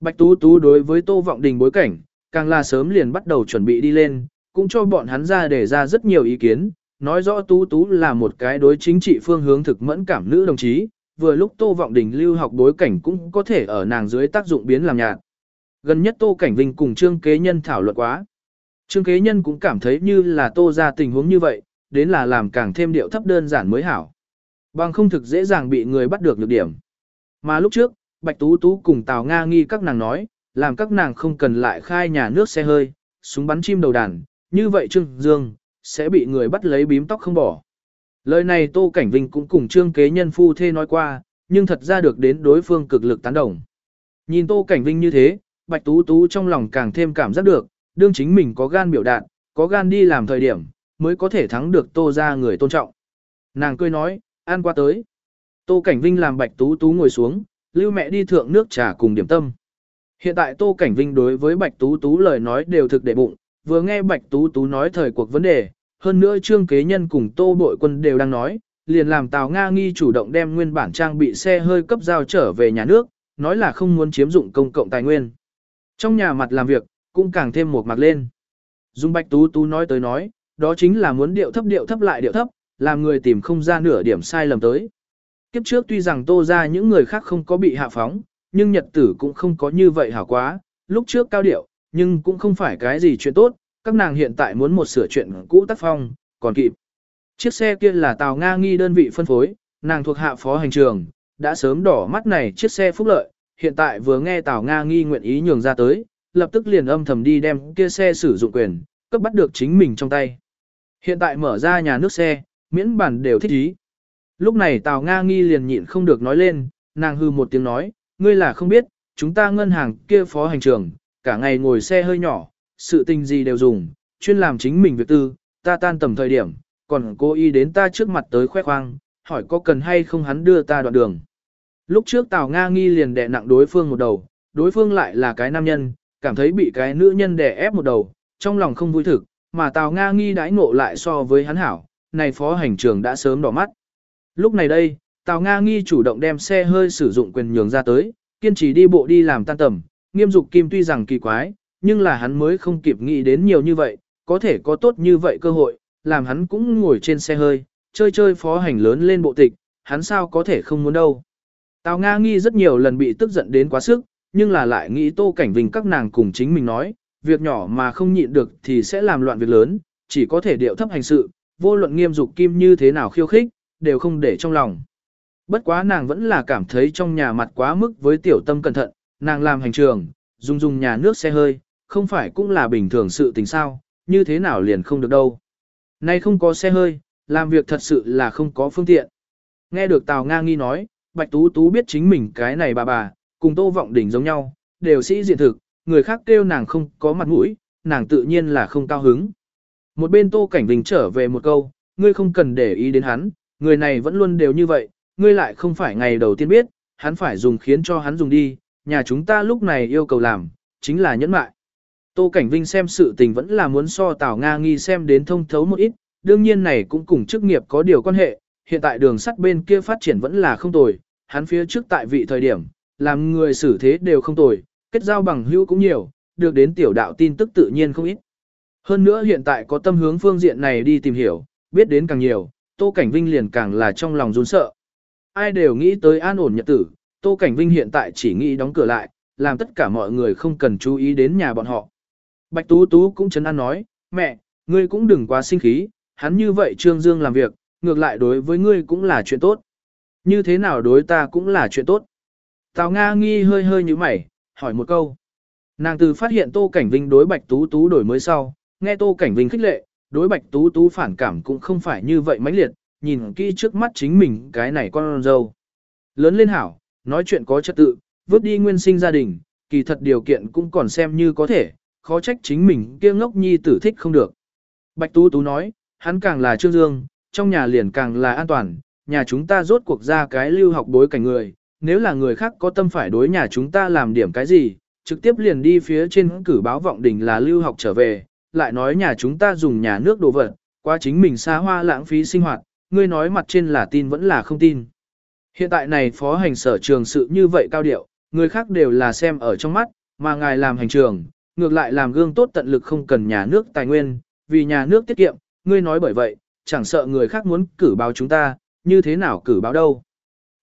Bạch Tú Tú đối với Tô Vọng Đình bối cảnh, càng là sớm liền bắt đầu chuẩn bị đi lên, cũng cho bọn hắn ra để ra rất nhiều ý kiến, nói rõ Tú Tú là một cái đối chính trị phương hướng thực mẫn cảm nữ đồng chí, vừa lúc Tô Vọng Đình lưu học bối cảnh cũng có thể ở nàng dưới tác dụng biến làm nhạt. Gần nhất Tô Cảnh Vinh cùng Trương Kế Nhân thảo luận quá. Trương Kế Nhân cũng cảm thấy như là Tô ra tình huống như vậy, đến là làm càng thêm điệu thấp đơn giản mới hảo. Bằng không thực dễ dàng bị người bắt được nhược điểm. Mà lúc trước, Bạch Tú Tú cùng Tào Nga nghi các nàng nói, làm các nàng không cần lại khai nhà nước xe hơi, súng bắn chim đầu đàn, như vậy Trương Dương, sẽ bị người bắt lấy bím tóc không bỏ. Lời này Tô Cảnh Vinh cũng cùng Trương Kế Nhân phu thê nói qua, nhưng thật ra được đến đối phương cực lực tán đồng. Nhìn Tô Cảnh Vinh như thế, Bạch Tú Tú trong lòng càng thêm cảm giác được, đương chính mình có gan biểu đạt, có gan đi làm thời điểm, mới có thể thắng được Tô ra người tôn trọng. Nàng cười nói, an qua tới. Tô Cảnh Vinh làm Bạch Tú Tú ngồi xuống, lưu mẹ đi thượng nước trà cùng điểm tâm. Hiện tại Tô Cảnh Vinh đối với Bạch Tú Tú lời nói đều thực để bụng, vừa nghe Bạch Tú Tú nói thời cuộc vấn đề, hơn nữa trương kế nhân cùng Tô Bội Quân đều đang nói, liền làm Tào Nga nghi chủ động đem nguyên bản trang bị xe hơi cấp giao trở về nhà nước, nói là không muốn chiếm dụng công cộng tài nguyên. Trong nhà mặt làm việc, cũng càng thêm một mặt lên. Dung Bạch Tú Tú nói tới nói, đó chính là muốn điệu thấp điệu thấp lại điệu thấp, làm người tìm không ra nửa điểm sai lầm tới. Kiếp trước tuy rằng tô ra những người khác không có bị hạ phóng, nhưng nhật tử cũng không có như vậy hảo quá, lúc trước cao điệu, nhưng cũng không phải cái gì chuyện tốt, các nàng hiện tại muốn một sửa chuyện cũ tác phong, còn kịp. Chiếc xe kia là Tàu Nga nghi đơn vị phân phối, nàng thuộc hạ phó hành trường, đã sớm đỏ mắt này chiếc xe phúc lợi, hiện tại vừa nghe Tàu Nga nghi nguyện ý nhường ra tới, lập tức liền âm thầm đi đem kia xe sử dụng quyền, cấp bắt được chính mình trong tay. Hiện tại mở ra nhà nước xe, miễn bản đều thích ý. Lúc này Tào Nga nghi liền nhịn không được nói lên, nàng hư một tiếng nói, ngươi là không biết, chúng ta ngân hàng kia phó hành trường, cả ngày ngồi xe hơi nhỏ, sự tình gì đều dùng, chuyên làm chính mình việc tư, ta tan tầm thời điểm, còn cố ý đến ta trước mặt tới khoe khoang, hỏi có cần hay không hắn đưa ta đoạn đường. Lúc trước Tào Nga nghi liền đè nặng đối phương một đầu, đối phương lại là cái nam nhân, cảm thấy bị cái nữ nhân đè ép một đầu, trong lòng không vui thực, mà Tào Nga nghi đãi ngộ lại so với hắn hảo, này phó hành trường đã sớm đỏ mắt. Lúc này đây, Tào Nga nghi chủ động đem xe hơi sử dụng quyền nhường ra tới, kiên trì đi bộ đi làm tan tầm, nghiêm dục kim tuy rằng kỳ quái, nhưng là hắn mới không kịp nghĩ đến nhiều như vậy, có thể có tốt như vậy cơ hội, làm hắn cũng ngồi trên xe hơi, chơi chơi phó hành lớn lên bộ tịch, hắn sao có thể không muốn đâu. Tào Nga nghi rất nhiều lần bị tức giận đến quá sức, nhưng là lại nghĩ Tô Cảnh Vinh các nàng cùng chính mình nói, việc nhỏ mà không nhịn được thì sẽ làm loạn việc lớn, chỉ có thể điệu thấp hành sự, vô luận nghiêm dục kim như thế nào khiêu khích, đều không để trong lòng. Bất quá nàng vẫn là cảm thấy trong nhà mặt quá mức với tiểu tâm cẩn thận, nàng làm hành trường, dùng dùng nhà nước xe hơi, không phải cũng là bình thường sự tình sao, như thế nào liền không được đâu. Nay không có xe hơi, làm việc thật sự là không có phương tiện. Nghe được Tào Nga nghi nói, Bạch Tú Tú biết chính mình cái này bà bà, cùng Tô Vọng Đỉnh giống nhau, đều sĩ diện thực, người khác kêu nàng không có mặt mũi, nàng tự nhiên là không cao hứng. Một bên Tô Cảnh Vinh trở về một câu, ngươi không cần để ý đến hắn, người này vẫn luôn đều như vậy, ngươi lại không phải ngày đầu tiên biết, hắn phải dùng khiến cho hắn dùng đi, nhà chúng ta lúc này yêu cầu làm, chính là nhẫn mại. Tô Cảnh Vinh xem sự tình vẫn là muốn so Tào Nga nghi xem đến thông thấu một ít, đương nhiên này cũng cùng chức nghiệp có điều quan hệ, hiện tại đường sắt bên kia phát triển vẫn là không tồi, hắn phía trước tại vị thời điểm, làm người xử thế đều không tồi, kết giao bằng hữu cũng nhiều, được đến tiểu đạo tin tức tự nhiên không ít. Hơn nữa hiện tại có tâm hướng phương diện này đi tìm hiểu, biết đến càng nhiều, Tô Cảnh Vinh liền càng là trong lòng run sợ. Ai đều nghĩ tới an ổn nhật tử, Tô Cảnh Vinh hiện tại chỉ nghĩ đóng cửa lại, làm tất cả mọi người không cần chú ý đến nhà bọn họ. Bạch Tú Tú cũng chấn an nói, mẹ, ngươi cũng đừng quá sinh khí, hắn như vậy Trương Dương làm việc, ngược lại đối với ngươi cũng là chuyện tốt. Như thế nào đối ta cũng là chuyện tốt. Tào Nga nghi hơi hơi như mày, hỏi một câu. Nàng từ phát hiện Tô Cảnh Vinh đối Bạch Tú Tú đổi mới sau, nghe Tô Cảnh Vinh khích lệ, đối Bạch Tú Tú phản cảm cũng không phải như vậy mãnh liệt, nhìn kỹ trước mắt chính mình cái này con dâu. Lớn lên hảo, nói chuyện có trật tự, vứt đi nguyên sinh gia đình, kỳ thật điều kiện cũng còn xem như có thể, khó trách chính mình kia ngốc nhi tử thích không được. Bạch Tú Tú nói, hắn càng là Trương Dương, trong nhà liền càng là an toàn, nhà chúng ta rốt cuộc ra cái lưu học bối cảnh người, nếu là người khác có tâm phải đối nhà chúng ta làm điểm cái gì, trực tiếp liền đi phía trên cử báo vọng đỉnh là lưu học trở về, lại nói nhà chúng ta dùng nhà nước đồ vật, quá chính mình xa hoa lãng phí sinh hoạt, ngươi nói mặt trên là tin vẫn là không tin. Hiện tại này phó hành sở trường sự như vậy cao điệu, người khác đều là xem ở trong mắt, mà ngài làm hành trường, ngược lại làm gương tốt tận lực không cần nhà nước tài nguyên, vì nhà nước tiết kiệm, ngươi nói bởi vậy, chẳng sợ người khác muốn cử báo chúng ta, như thế nào cử báo đâu.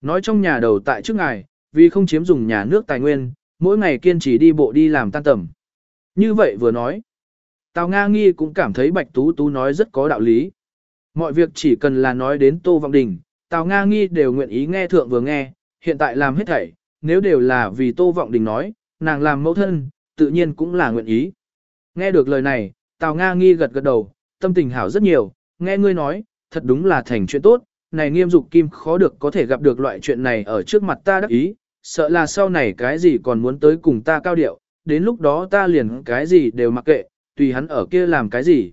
Nói trong nhà đầu tại trước ngài, vì không chiếm dùng nhà nước tài nguyên, mỗi ngày kiên trì đi bộ đi làm tan tầm. Như vậy vừa nói, Tào Nga Nghi cũng cảm thấy Bạch Tú Tú nói rất có đạo lý. Mọi việc chỉ cần là nói đến Tô Vọng Đình, Tào Nga Nghi đều nguyện ý nghe thượng vừa nghe, hiện tại làm hết thảy, nếu đều là vì Tô Vọng Đình nói, nàng làm mẫu thân, tự nhiên cũng là nguyện ý. Nghe được lời này, Tào Nga Nghi gật gật đầu, tâm tình hảo rất nhiều, nghe ngươi nói, thật đúng là thành chuyện tốt, này nghiêm dục kim khó được có thể gặp được loại chuyện này ở trước mặt ta đắc ý, sợ là sau này cái gì còn muốn tới cùng ta cao điệu, đến lúc đó ta liền cái gì đều mặc kệ, tùy hắn ở kia làm cái gì.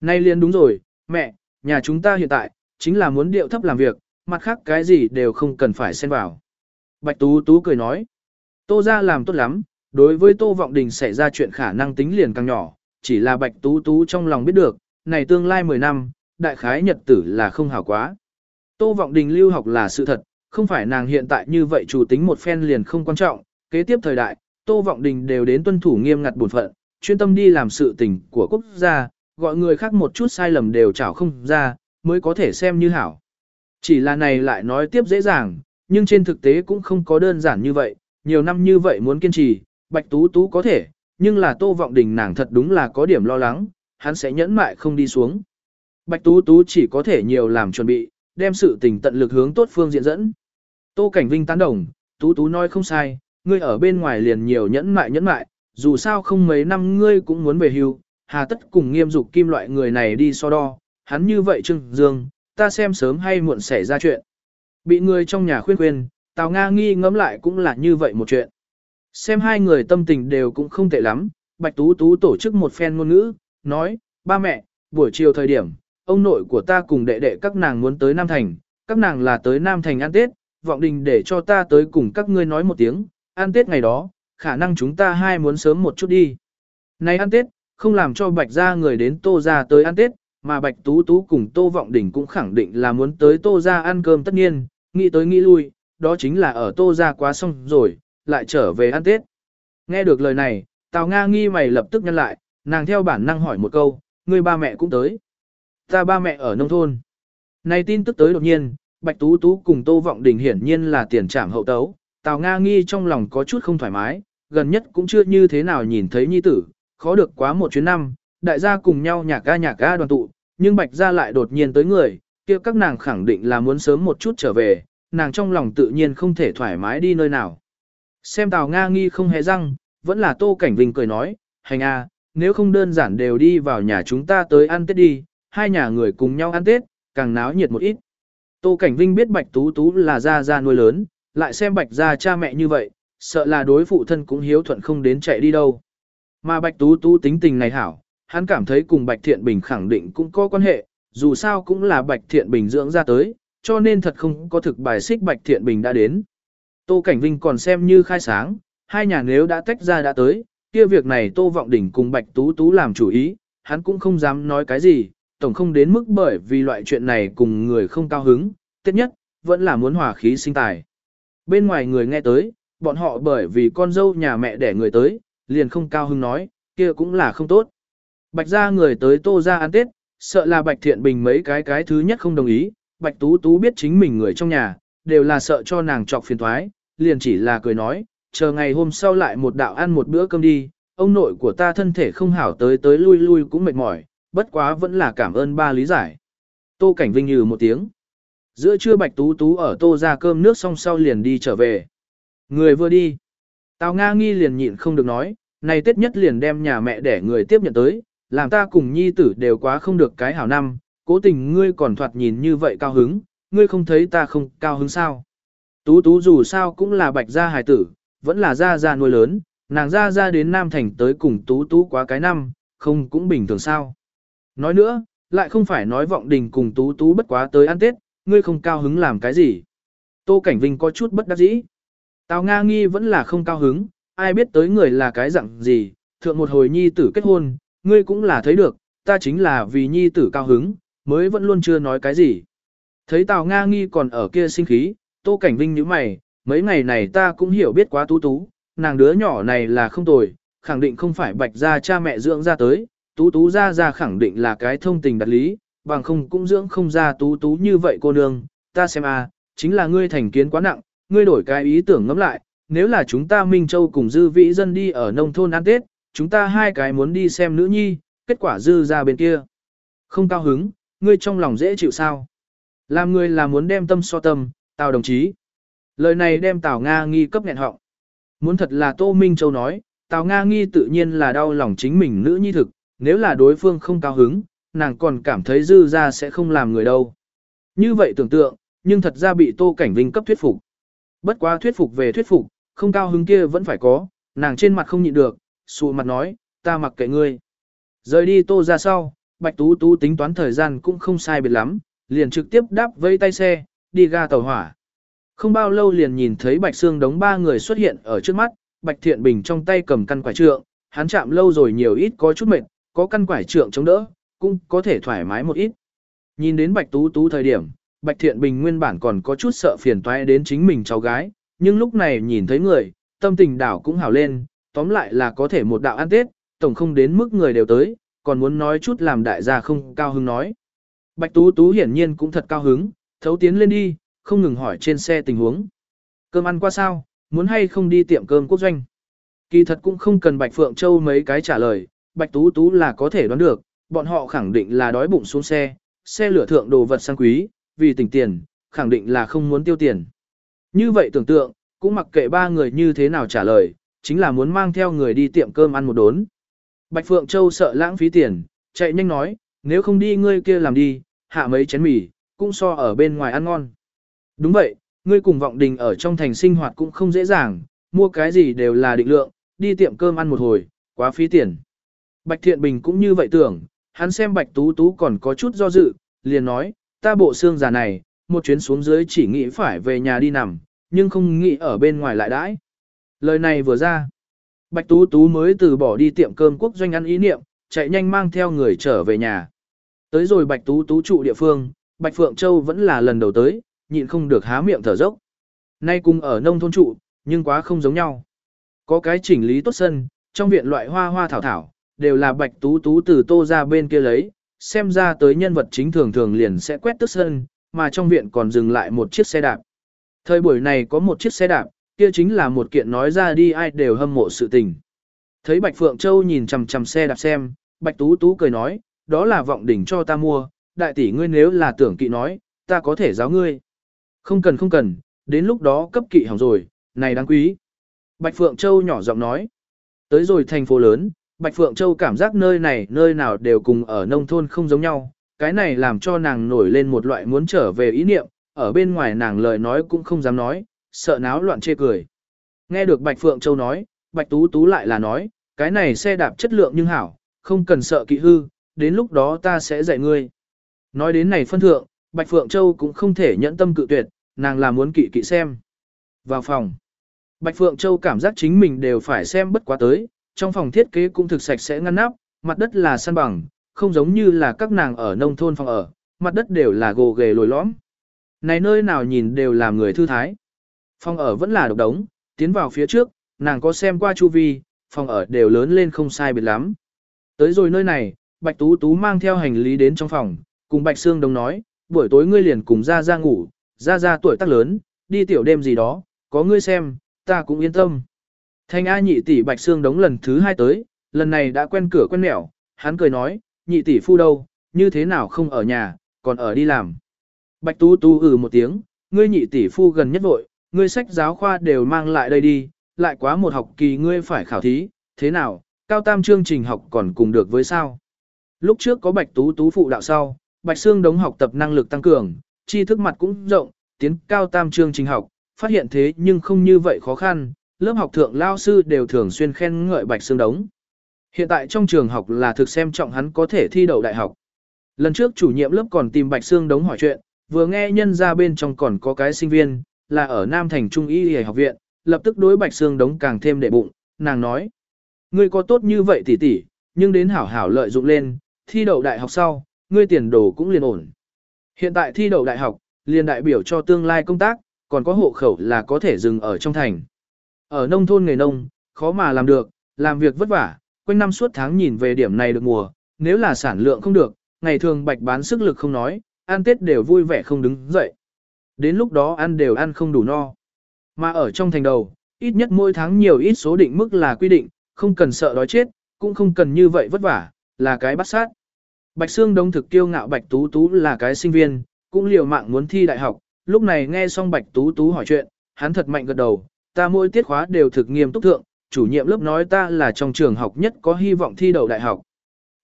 Nay liền đúng rồi, mẹ, nhà chúng ta hiện tại, chính là muốn điệu thấp làm việc, mặt khác cái gì đều không cần phải xen vào. Bạch Tú Tú cười nói, Tô ra làm tốt lắm, đối với Tô Vọng Đình xảy ra chuyện khả năng tính liền càng nhỏ, chỉ là Bạch Tú Tú trong lòng biết được, này tương lai 10 năm, đại khái nhật tử là không hảo quá. Tô Vọng Đình lưu học là sự thật, không phải nàng hiện tại như vậy chủ tính một phen liền không quan trọng, kế tiếp thời đại, Tô Vọng Đình đều đến tuân thủ nghiêm ngặt bổn phận, chuyên tâm đi làm sự tình của quốc gia, gọi người khác một chút sai lầm đều chảo không ra, mới có thể xem như hảo. Chỉ là này lại nói tiếp dễ dàng, nhưng trên thực tế cũng không có đơn giản như vậy, nhiều năm như vậy muốn kiên trì, Bạch Tú Tú có thể, nhưng là Tô Vọng Đình nàng thật đúng là có điểm lo lắng, hắn sẽ nhẫn mại không đi xuống. Bạch Tú Tú chỉ có thể nhiều làm chuẩn bị, đem sự tình tận lực hướng tốt phương diện dẫn. Tô Cảnh Vinh tán đồng, Tú Tú nói không sai, ngươi ở bên ngoài liền nhiều nhẫn mại nhẫn mại, dù sao không mấy năm ngươi cũng muốn về hưu, hà tất cùng nghiêm dục kim loại người này đi so đo, hắn như vậy trưng Dương, ta xem sớm hay muộn xảy ra chuyện. Bị người trong nhà khuyên khuyên, Tào Nga nghi ngẫm lại cũng là như vậy một chuyện. Xem hai người tâm tình đều cũng không tệ lắm, Bạch Tú Tú tổ chức một phen ngôn ngữ, nói, ba mẹ, buổi chiều thời điểm, ông nội của ta cùng đệ đệ các nàng muốn tới Nam Thành, các nàng là tới Nam Thành ăn Tết, vọng đình để cho ta tới cùng các ngươi nói một tiếng, ăn Tết ngày đó, khả năng chúng ta hai muốn sớm một chút đi. Này ăn Tết, không làm cho bạch gia người đến tô ra tới ăn Tết, mà bạch tú tú cùng tô vọng đỉnh cũng khẳng định là muốn tới tô gia ăn cơm tất nhiên, nghĩ tới nghĩ lui, đó chính là ở tô gia quá xong rồi, lại trở về ăn Tết. Nghe được lời này, Tào Nga nghi mày lập tức nhân lại, nàng theo bản năng hỏi một câu, người ba mẹ cũng tới. Ta ba mẹ ở nông thôn. Này tin tức tới đột nhiên, Bạch Tú Tú cùng Tô Vọng Đình hiển nhiên là tiền trảm hậu tấu. Tào Nga nghi trong lòng có chút không thoải mái, gần nhất cũng chưa như thế nào nhìn thấy nhi tử, khó được quá một chuyến năm, đại gia cùng nhau nhạc ga nhạc ga đoàn tụ, nhưng Bạch gia lại đột nhiên tới người, kia các nàng khẳng định là muốn sớm một chút trở về, nàng trong lòng tự nhiên không thể thoải mái đi nơi nào. Xem Tào Nga nghi không hề răng, vẫn là Tô Cảnh Vinh cười nói, hành a, nếu không đơn giản đều đi vào nhà chúng ta tới ăn Tết đi, hai nhà người cùng nhau ăn Tết, càng náo nhiệt một ít. Tô Cảnh Vinh biết Bạch Tú Tú là gia gia nuôi lớn, lại xem Bạch gia cha mẹ như vậy, sợ là đối phụ thân cũng hiếu thuận không đến chạy đi đâu. Mà Bạch Tú Tú tính tình này hảo, hắn cảm thấy cùng Bạch Thiện Bình khẳng định cũng có quan hệ, dù sao cũng là Bạch Thiện Bình dưỡng ra tới, cho nên thật không có thực bài xích Bạch Thiện Bình đã đến. Tô Cảnh Vinh còn xem như khai sáng, hai nhà nếu đã tách ra đã tới, kia việc này Tô Vọng Đỉnh cùng Bạch Tú Tú làm chủ ý, hắn cũng không dám nói cái gì, tổng không đến mức bởi vì loại chuyện này cùng người không cao hứng, tiết nhất, vẫn là muốn hòa khí sinh tài. Bên ngoài người nghe tới, bọn họ bởi vì con dâu nhà mẹ đẻ người tới, liền không cao hứng nói, kia cũng là không tốt. Bạch gia người tới tô gia ăn tết, sợ là Bạch Thiện Bình mấy cái cái thứ nhất không đồng ý, Bạch Tú Tú biết chính mình người trong nhà, đều là sợ cho nàng trọc phiền toái liền chỉ là cười nói, chờ ngày hôm sau lại một đạo ăn một bữa cơm đi, ông nội của ta thân thể không hảo tới tới lui lui cũng mệt mỏi, bất quá vẫn là cảm ơn ba lý giải. Tô Cảnh Vinh như một tiếng. Giữa trưa Bạch Tú Tú ở tô ra cơm nước xong sau liền đi trở về. Người vừa đi. Tào Nga nghi liền nhịn không được nói, này Tết nhất liền đem nhà mẹ để người tiếp nhận tới, làm ta cùng nhi tử đều quá không được cái hảo năm, cố tình ngươi còn thoạt nhìn như vậy cao hứng, ngươi không thấy ta không cao hứng sao. Tú Tú dù sao cũng là bạch gia hài tử, vẫn là gia gia nuôi lớn, nàng gia gia đến Nam Thành tới cùng Tú Tú quá cái năm, không cũng bình thường sao. Nói nữa, lại không phải nói vọng đình cùng Tú Tú bất quá tới ăn Tết, ngươi không cao hứng làm cái gì. Tô Cảnh Vinh có chút bất đắc dĩ. Tào Nga nghi vẫn là không cao hứng, ai biết tới người là cái dạng gì, thượng một hồi nhi tử kết hôn, ngươi cũng là thấy được, ta chính là vì nhi tử cao hứng, mới vẫn luôn chưa nói cái gì. Thấy Tào Nga nghi còn ở kia sinh khí, Tô Cảnh Vinh như mày, mấy ngày này ta cũng hiểu biết quá tú tú, nàng đứa nhỏ này là không tồi, khẳng định không phải bạch gia cha mẹ dưỡng ra tới, tú tú ra ra khẳng định là cái thông tình đặt lý, bằng không cũng dưỡng không ra tú tú như vậy cô nương, ta xem a, à, chính là ngươi thành kiến quá nặng, ngươi đổi cái ý tưởng ngẫm lại, nếu là chúng ta Minh Châu cùng dư vĩ dân đi ở nông thôn ăn Tết, chúng ta hai cái muốn đi xem nữ nhi, kết quả dư ra bên kia. Không cao hứng, ngươi trong lòng dễ chịu sao? Làm người là muốn đem tâm so tâm, Tào đồng chí. Lời này đem Tào Nga nghi cấp nghẹn họng. Muốn thật là Tô Minh Châu nói, Tào Nga nghi tự nhiên là đau lòng chính mình nữ nhi thực, nếu là đối phương không cao hứng, nàng còn cảm thấy dư ra sẽ không làm người đâu. Như vậy tưởng tượng, nhưng thật ra bị Tô Cảnh Vinh cấp thuyết phục. Bất quá thuyết phục về thuyết phục, không cao hứng kia vẫn phải có, nàng trên mặt không nhịn được, sụ mặt nói, ta mặc kệ ngươi. Rời đi Tô ra sau, Bạch Tú Tú tính toán thời gian cũng không sai biệt lắm, liền trực tiếp đáp vây tay xe, đi ga tàu hỏa. Không bao lâu liền nhìn thấy Bạch Sương đống ba người xuất hiện ở trước mắt, Bạch Thiện Bình trong tay cầm căn quải trượng, hắn chạm lâu rồi nhiều ít có chút mệt, có căn quải trượng chống đỡ, cũng có thể thoải mái một ít. Nhìn đến Bạch Tú Tú thời điểm, Bạch Thiện Bình nguyên bản còn có chút sợ phiền toái đến chính mình cháu gái, nhưng lúc này nhìn thấy người, tâm tình đảo cũng hào lên, tóm lại là có thể một đạo ăn Tết, tổng không đến mức người đều tới, còn muốn nói chút làm đại gia không cao hứng nói. Bạch Tú Tú hiển nhiên cũng thật cao hứng, thấu tiến lên đi, không ngừng hỏi trên xe tình huống. Cơm ăn qua sao, muốn hay không đi tiệm cơm quốc doanh. Kỳ thật cũng không cần Bạch Phượng Châu mấy cái trả lời, Bạch Tú Tú là có thể đoán được, bọn họ khẳng định là đói bụng xuống xe, xe lửa thượng đồ vật sang quý, vì tỉnh tiền, khẳng định là không muốn tiêu tiền. Như vậy tưởng tượng, cũng mặc kệ ba người như thế nào trả lời, chính là muốn mang theo người đi tiệm cơm ăn một đốn. Bạch Phượng Châu sợ lãng phí tiền, chạy nhanh nói, nếu không đi ngươi kia làm đi, hạ mấy chén mì, cũng so ở bên ngoài ăn ngon. Đúng vậy, ngươi cùng vọng đình ở trong thành sinh hoạt cũng không dễ dàng, mua cái gì đều là định lượng, đi tiệm cơm ăn một hồi, quá phí tiền. Bạch Thiện Bình cũng như vậy tưởng, Hắn xem Bạch Tú Tú còn có chút do dự, liền nói, ta bộ xương già này, một chuyến xuống dưới chỉ nghĩ phải về nhà đi nằm, nhưng không nghĩ ở bên ngoài lại đãi. Lời này vừa ra, Bạch Tú Tú mới từ bỏ đi tiệm cơm quốc doanh ăn ý niệm, chạy nhanh mang theo người trở về nhà. Tới rồi Bạch Tú Tú trụ địa phương, Bạch Phượng Châu vẫn là lần đầu tới, nhịn không được há miệng thở dốc. Nay cùng ở nông thôn trụ, nhưng quá không giống nhau. Có cái chỉnh lý tốt sân, trong viện loại hoa hoa thảo thảo, đều là Bạch Tú Tú từ tô ra bên kia lấy, xem ra tới nhân vật chính thường thường liền sẽ quét tức sân, mà trong viện còn dừng lại một chiếc xe đạp. Thời buổi này có một chiếc xe đạp, kia chính là một kiện nói ra đi ai đều hâm mộ sự tình. Thấy Bạch Phượng Châu nhìn chằm chằm xe đạp xem, Bạch Tú Tú cười nói, đó là vọng đỉnh cho ta mua, đại tỷ ngươi nếu là tưởng kỵ nói, ta có thể giáo ngươi. Không cần không cần, đến lúc đó cấp kỵ hỏng rồi, này đáng quý. Bạch Phượng Châu nhỏ giọng nói, tới rồi thành phố lớn, Bạch Phượng Châu cảm giác nơi này nơi nào đều cùng ở nông thôn không giống nhau, cái này làm cho nàng nổi lên một loại muốn trở về ý niệm, ở bên ngoài nàng lời nói cũng không dám nói, sợ náo loạn chê cười. Nghe được Bạch Phượng Châu nói, Bạch Tú Tú lại là nói, cái này xe đạp chất lượng nhưng hảo, không cần sợ kỵ hư, đến lúc đó ta sẽ dạy ngươi. Nói đến này phân thượng, Bạch Phượng Châu cũng không thể nhẫn tâm cự tuyệt, nàng là muốn kỵ kỵ xem. Vào phòng, Bạch Phượng Châu cảm giác chính mình đều phải xem bất quá tới, trong phòng thiết kế cũng thực sạch sẽ ngăn nắp, mặt đất là săn bằng, không giống như là các nàng ở nông thôn phòng ở, mặt đất đều là gồ ghề lồi lõm. Này nơi nào nhìn đều làm người thư thái. Phòng ở vẫn là độc đống, tiến vào phía trước, nàng có xem qua chu vi, phòng ở đều lớn lên không sai biệt lắm. Tới rồi nơi này, Bạch Tú Tú mang theo hành lý đến trong phòng, cùng Bạch Sương Đông nói, buổi tối ngươi liền cùng ra ra ngủ, ra ra tuổi tác lớn, đi tiểu đêm gì đó, có ngươi xem, ta cũng yên tâm. Thanh A nhị tỷ Bạch Sương đống lần thứ hai tới, lần này đã quen cửa quen mẹo, hắn cười nói, nhị tỷ phu đâu, như thế nào không ở nhà, còn ở đi làm. Bạch Tú Tú ừ một tiếng, ngươi nhị tỷ phu gần nhất vội, ngươi sách giáo khoa đều mang lại đây đi, lại quá một học kỳ ngươi phải khảo thí, thế nào, cao tam chương trình học còn cùng được với sao. Lúc trước có Bạch Tú Tú phụ đạo sau, Bạch Sương đống học tập năng lực tăng cường, tri thức mặt cũng rộng, tiến cao tam chương trình học, phát hiện thế nhưng không như vậy khó khăn, lớp học thượng lao sư đều thường xuyên khen ngợi Bạch Sương đống. Hiện tại trong trường học là thực xem trọng hắn có thể thi đậu đại học. Lần trước chủ nhiệm lớp còn tìm Bạch Sương đống hỏi chuyện, vừa nghe nhân ra bên trong còn có cái sinh viên, là ở Nam Thành Trung Y Y học viện, lập tức đối Bạch Sương đống càng thêm đệ bụng, nàng nói. Ngươi có tốt như vậy tỷ tỷ, nhưng đến hảo hảo lợi dụng lên, thi đậu đại học sau, ngươi tiền đồ cũng liền ổn. Hiện tại thi đậu đại học, liền đại biểu cho tương lai công tác, còn có hộ khẩu là có thể dừng ở trong thành. Ở nông thôn nghề nông, khó mà làm được, làm việc vất vả, quanh năm suốt tháng nhìn về điểm này được mùa, nếu là sản lượng không được, ngày thường bạch bán sức lực không nói, ăn Tết đều vui vẻ không đứng dậy. Đến lúc đó ăn đều ăn không đủ no. Mà ở trong thành đầu, ít nhất mỗi tháng nhiều ít số định mức là quy định, không cần sợ đói chết, cũng không cần như vậy vất vả, là cái bắt sát. Bạch Sương Đông thực kiêu ngạo Bạch Tú Tú là cái sinh viên, cũng liều mạng muốn thi đại học, lúc này nghe xong Bạch Tú Tú hỏi chuyện, hắn thật mạnh gật đầu, ta mỗi tiết khóa đều thực nghiêm túc thượng, chủ nhiệm lớp nói ta là trong trường học nhất có hy vọng thi đậu đại học.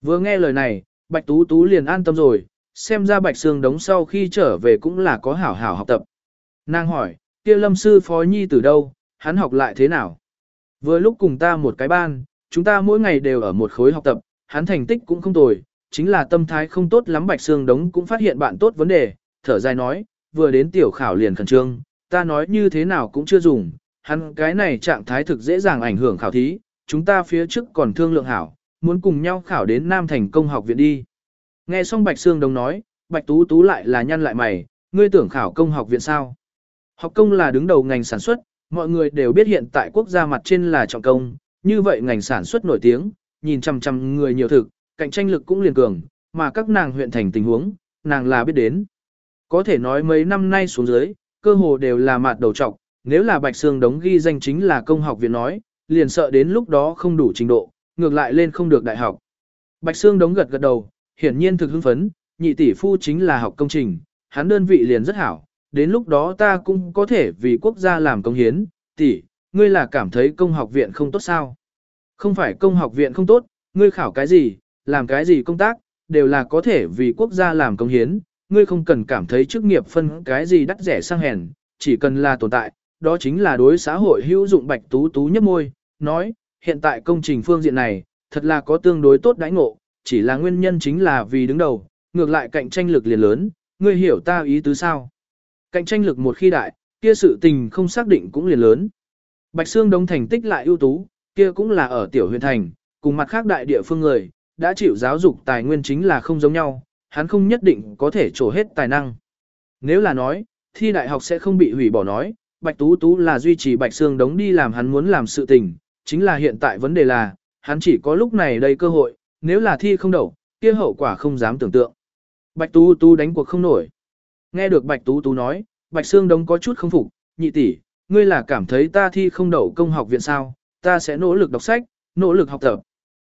Vừa nghe lời này, Bạch Tú Tú liền an tâm rồi, xem ra Bạch Sương Đống sau khi trở về cũng là có hảo hảo học tập. Nàng hỏi, kia lâm sư phó nhi từ đâu, hắn học lại thế nào? Vừa lúc cùng ta một cái ban, chúng ta mỗi ngày đều ở một khối học tập, hắn thành tích cũng không tồi, chính là tâm thái không tốt lắm Bạch Sương Đống cũng phát hiện bạn tốt vấn đề, thở dài nói, vừa đến tiểu khảo liền khẩn trương, ta nói như thế nào cũng chưa dùng, hắn cái này trạng thái thực dễ dàng ảnh hưởng khảo thí, chúng ta phía trước còn thương lượng hảo, muốn cùng nhau khảo đến Nam Thành công học viện đi. Nghe xong Bạch Sương Đống nói, Bạch Tú Tú lại là nhăn lại mày, ngươi tưởng khảo công học viện sao? Học công là đứng đầu ngành sản xuất, mọi người đều biết hiện tại quốc gia mặt trên là trọng công, như vậy ngành sản xuất nổi tiếng, nhìn chằm chằm người nhiều thực, cạnh tranh lực cũng liền cường, mà các nàng huyện thành tình huống, nàng là biết đến. Có thể nói mấy năm nay xuống dưới, cơ hồ đều là mạt đầu trọc, nếu là Bạch Sương đống ghi danh chính là công học viện nói, liền sợ đến lúc đó không đủ trình độ, ngược lại lên không được đại học. Bạch Sương đống gật gật đầu, hiển nhiên thực hưng phấn, nhị tỷ phu chính là học công trình, hắn đơn vị liền rất hảo, đến lúc đó ta cũng có thể vì quốc gia làm công hiến, tỷ, ngươi là cảm thấy công học viện không tốt sao? Không phải công học viện không tốt, ngươi khảo cái gì, làm cái gì công tác, đều là có thể vì quốc gia làm công hiến, ngươi không cần cảm thấy chức nghiệp phân cái gì đắt rẻ sang hèn, chỉ cần là tồn tại, đó chính là đối xã hội hữu dụng bạch tú tú nhấp môi, nói, hiện tại công trình phương diện này, thật là có tương đối tốt đãi ngộ, chỉ là nguyên nhân chính là vì đứng đầu, ngược lại cạnh tranh lực liền lớn, ngươi hiểu ta ý tứ sao. Cạnh tranh lực một khi đại, kia sự tình không xác định cũng liền lớn. Bạch Sương Đông thành tích lại ưu tú, kia cũng là ở tiểu huyện thành, cùng mặt khác đại địa phương người, đã chịu giáo dục tài nguyên chính là không giống nhau, hắn không nhất định có thể trổ hết tài năng. Nếu là nói, thi đại học sẽ không bị hủy bỏ nói, Bạch Tú Tú là duy trì Bạch Sương Đống đi làm hắn muốn làm sự tình, chính là hiện tại vấn đề là, hắn chỉ có lúc này đây cơ hội, nếu là thi không đậu, kia hậu quả không dám tưởng tượng. Bạch Tú Tú đánh cuộc không nổi. Nghe được Bạch Tú Tú nói, Bạch Sương Đống có chút không phục, nhị tỷ, ngươi là cảm thấy ta thi không đậu công học viện sao, ta sẽ nỗ lực đọc sách, nỗ lực học tập.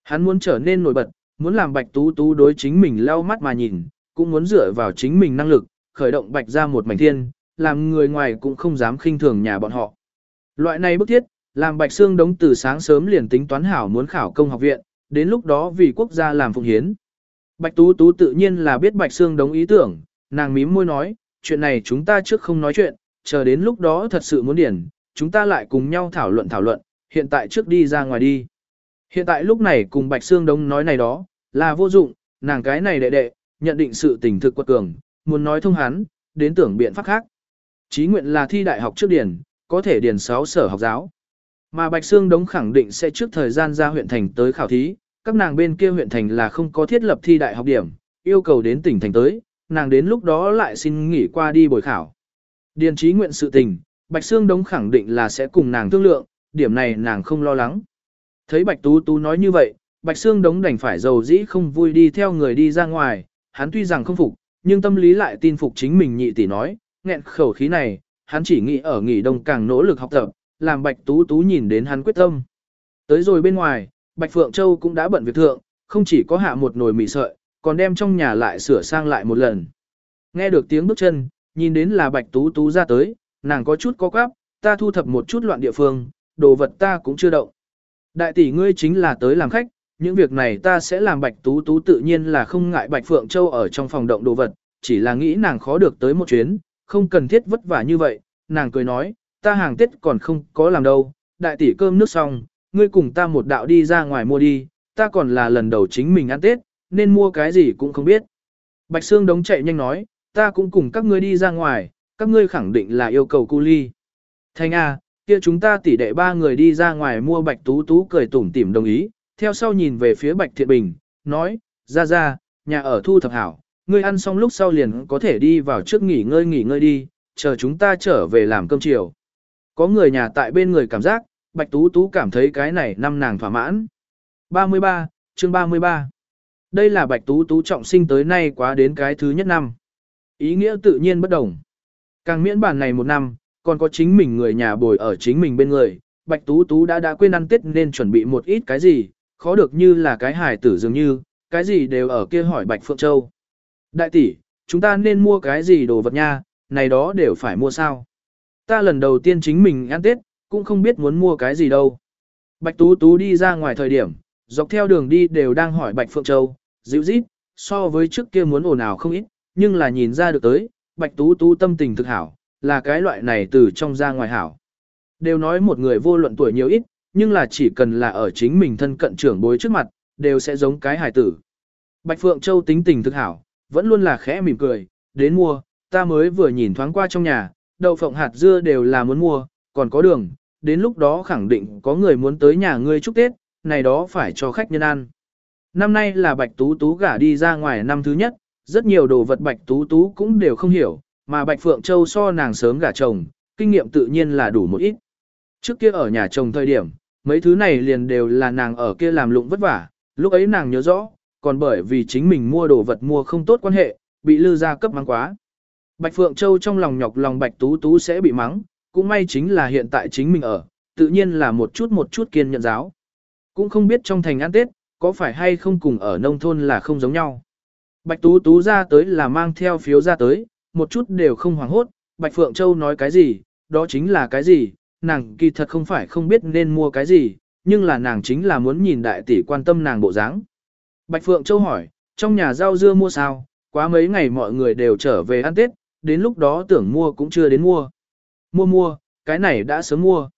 Hắn muốn trở nên nổi bật, muốn làm Bạch Tú Tú đối chính mình lau mắt mà nhìn, cũng muốn dựa vào chính mình năng lực, khởi động Bạch ra một mảnh thiên, làm người ngoài cũng không dám khinh thường nhà bọn họ. Loại này bức thiết, làm Bạch Sương đống từ sáng sớm liền tính toán hảo muốn khảo công học viện, đến lúc đó vì quốc gia làm phụng hiến. Bạch Tú Tú tự nhiên là biết Bạch Sương đống ý tưởng, nàng mím môi nói, chuyện này chúng ta trước không nói chuyện, chờ đến lúc đó thật sự muốn điển, chúng ta lại cùng nhau thảo luận thảo luận, hiện tại trước đi ra ngoài đi. Hiện tại lúc này cùng Bạch Sương Đông nói này đó, là vô dụng, nàng cái này đệ đệ, nhận định sự tình thực quật cường, muốn nói thông hắn, đến tưởng biện pháp khác. Chí nguyện là thi đại học trước điển, có thể điển 6 sở học giáo. Mà Bạch Sương Đống khẳng định sẽ trước thời gian ra huyện thành tới khảo thí, các nàng bên kia huyện thành là không có thiết lập thi đại học điểm, yêu cầu đến tỉnh thành tới, nàng đến lúc đó lại xin nghỉ qua đi bồi khảo. Điền trí nguyện sự tình, Bạch Sương Đống khẳng định là sẽ cùng nàng thương lượng, điểm này nàng không lo lắng. Thấy Bạch Tú Tú nói như vậy, Bạch Sương Đống đành phải dầu dĩ không vui đi theo người đi ra ngoài, hắn tuy rằng không phục, nhưng tâm lý lại tin phục chính mình nhị tỷ nói, nghẹn khẩu khí này, hắn chỉ nghĩ ở nghỉ đông càng nỗ lực học tập, làm Bạch Tú Tú nhìn đến hắn quyết tâm. Tới rồi bên ngoài, Bạch Phượng Châu cũng đã bận việc thượng, không chỉ có hạ một nồi mì sợi, còn đem trong nhà lại sửa sang lại một lần. Nghe được tiếng bước chân, nhìn đến là Bạch Tú Tú ra tới, nàng có chút có quáp, ta thu thập một chút loạn địa phương, đồ vật ta cũng chưa động. Đại tỷ ngươi chính là tới làm khách, những việc này ta sẽ làm Bạch Tú Tú tự nhiên là không ngại Bạch Phượng Châu ở trong phòng động đồ vật, chỉ là nghĩ nàng khó được tới một chuyến, không cần thiết vất vả như vậy, nàng cười nói, ta hàng Tết còn không có làm đâu, đại tỷ cơm nước xong, ngươi cùng ta một đạo đi ra ngoài mua đi, ta còn là lần đầu chính mình ăn Tết, nên mua cái gì cũng không biết. Bạch Sương đống chạy nhanh nói, ta cũng cùng các ngươi đi ra ngoài, các ngươi khẳng định là yêu cầu cu ly. Thanh A, kia chúng ta tỉ đệ ba người đi ra ngoài mua Bạch Tú Tú cười tủm tỉm đồng ý, theo sau nhìn về phía Bạch Thiện Bình, nói, ra ra, nhà ở thu thập hảo, ngươi ăn xong lúc sau liền có thể đi vào trước nghỉ ngơi nghỉ ngơi đi, chờ chúng ta trở về làm cơm chiều. Có người nhà tại bên người cảm giác, Bạch Tú Tú cảm thấy cái này năm nàng thỏa mãn. 33, chương 33. Đây là Bạch Tú Tú trọng sinh tới nay quá đến cái thứ nhất năm. Ý nghĩa tự nhiên bất đồng. Càng miễn bản này một năm, còn có chính mình người nhà bồi ở chính mình bên người. Bạch Tú Tú đã đã quên ăn Tết nên chuẩn bị một ít cái gì, khó được như là cái hài tử dường như, cái gì đều ở kia hỏi Bạch Phượng Châu. Đại tỷ, chúng ta nên mua cái gì đồ vật nha, này đó đều phải mua sao. Ta lần đầu tiên chính mình ăn Tết, cũng không biết muốn mua cái gì đâu. Bạch Tú Tú đi ra ngoài thời điểm, dọc theo đường đi đều đang hỏi Bạch Phượng Châu, dịu dít, so với trước kia muốn ồn ào không ít, nhưng là nhìn ra được tới, Bạch Tú Tú tâm tình thực hảo, là cái loại này từ trong ra ngoài hảo. Đều nói một người vô luận tuổi nhiều ít, nhưng là chỉ cần là ở chính mình thân cận trưởng bối trước mặt, đều sẽ giống cái hài tử. Bạch Phượng Châu tính tình thực hảo, vẫn luôn là khẽ mỉm cười, đến mua, ta mới vừa nhìn thoáng qua trong nhà, đậu phộng hạt dưa đều là muốn mua, còn có đường, đến lúc đó khẳng định có người muốn tới nhà ngươi chúc Tết, này đó phải cho khách nhân ăn. Năm nay là Bạch Tú Tú gả đi ra ngoài năm thứ nhất, rất nhiều đồ vật Bạch Tú Tú cũng đều không hiểu, mà Bạch Phượng Châu so nàng sớm gả chồng, kinh nghiệm tự nhiên là đủ một ít. Trước kia ở nhà chồng thời điểm, mấy thứ này liền đều là nàng ở kia làm lụng vất vả, lúc ấy nàng nhớ rõ, còn bởi vì chính mình mua đồ vật mua không tốt quan hệ, bị lư ra cấp mắng quá. Bạch Phượng Châu trong lòng nhọc lòng Bạch Tú Tú sẽ bị mắng, cũng may chính là hiện tại chính mình ở, tự nhiên là một chút một chút kiên nhận giáo. Cũng không biết trong thành ăn Tết, có phải hay không cùng ở nông thôn là không giống nhau. Bạch Tú Tú ra tới là mang theo phiếu ra tới, một chút đều không hoảng hốt, Bạch Phượng Châu nói cái gì, đó chính là cái gì, nàng kỳ thật không phải không biết nên mua cái gì, nhưng là nàng chính là muốn nhìn đại tỷ quan tâm nàng bộ dáng. Bạch Phượng Châu hỏi, trong nhà rau dưa mua sao, quá mấy ngày mọi người đều trở về ăn Tết, đến lúc đó tưởng mua cũng chưa đến mua. Mua mua, cái này đã sớm mua.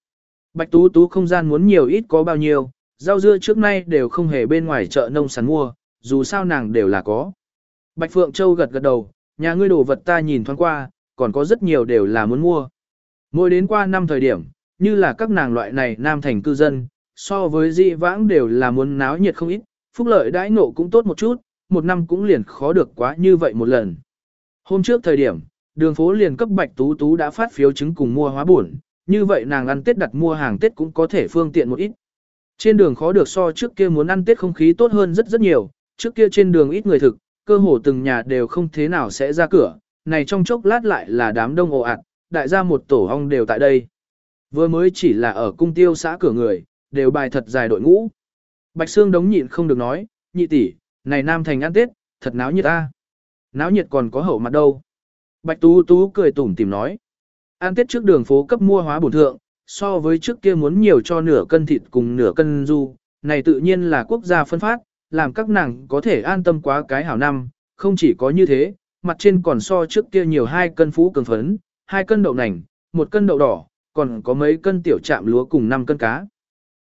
Bạch Tú Tú không gian muốn nhiều ít có bao nhiêu, rau dưa trước nay đều không hề bên ngoài chợ nông sản mua, dù sao nàng đều là có. Bạch Phượng Châu gật gật đầu, nhà ngươi đồ vật ta nhìn thoáng qua, còn có rất nhiều đều là muốn mua. Mỗi đến qua năm thời điểm, như là các nàng loại này nam thành cư dân, so với dị vãng đều là muốn náo nhiệt không ít, phúc lợi đãi nộ cũng tốt một chút, một năm cũng liền khó được quá như vậy một lần. Hôm trước thời điểm, đường phố liền cấp Bạch Tú Tú đã phát phiếu chứng cùng mua hóa buồn, như vậy nàng ăn Tết đặt mua hàng Tết cũng có thể phương tiện một ít. Trên đường khó được so trước kia muốn ăn Tết không khí tốt hơn rất rất nhiều, trước kia trên đường ít người thực, cơ hồ từng nhà đều không thế nào sẽ ra cửa, này trong chốc lát lại là đám đông ồ ạt, đại gia một tổ ong đều tại đây. Vừa mới chỉ là ở cung tiêu xã cửa người, đều bài thật dài đội ngũ. Bạch Sương đống nhịn không được nói, nhị tỷ, này Nam Thành ăn Tết, thật náo nhiệt ta. Náo nhiệt còn có hậu mặt đâu. Bạch Tú Tú cười tủm tìm nói. Ăn Tết trước đường phố cấp mua hóa bổn thượng, so với trước kia muốn nhiều cho nửa cân thịt cùng nửa cân du, này tự nhiên là quốc gia phân phát, làm các nàng có thể an tâm quá cái hảo năm, không chỉ có như thế, mặt trên còn so trước kia nhiều hai cân phú cường phấn, hai cân đậu nành, một cân đậu đỏ, còn có mấy cân tiểu chạm lúa cùng 5 cân cá.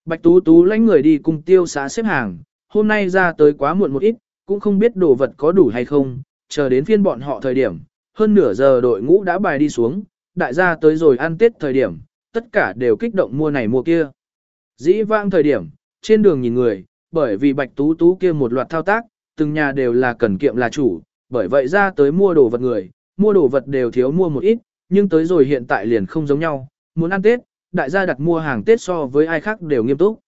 Bạch Tú Tú lãnh người đi cùng tiêu xã xếp hàng, hôm nay ra tới quá muộn một ít, cũng không biết đồ vật có đủ hay không, chờ đến phiên bọn họ thời điểm, hơn nửa giờ đội ngũ đã bài đi xuống, đại gia tới rồi ăn tết thời điểm, tất cả đều kích động mua này mua kia. Dĩ vãng thời điểm, trên đường nhìn người, bởi vì Bạch Tú Tú kia một loạt thao tác, từng nhà đều là cần kiệm là chủ, bởi vậy ra tới mua đồ vật người, mua đồ vật đều thiếu mua một ít, nhưng tới rồi hiện tại liền không giống nhau, muốn ăn Tết, đại gia đặt mua hàng Tết so với ai khác đều nghiêm túc.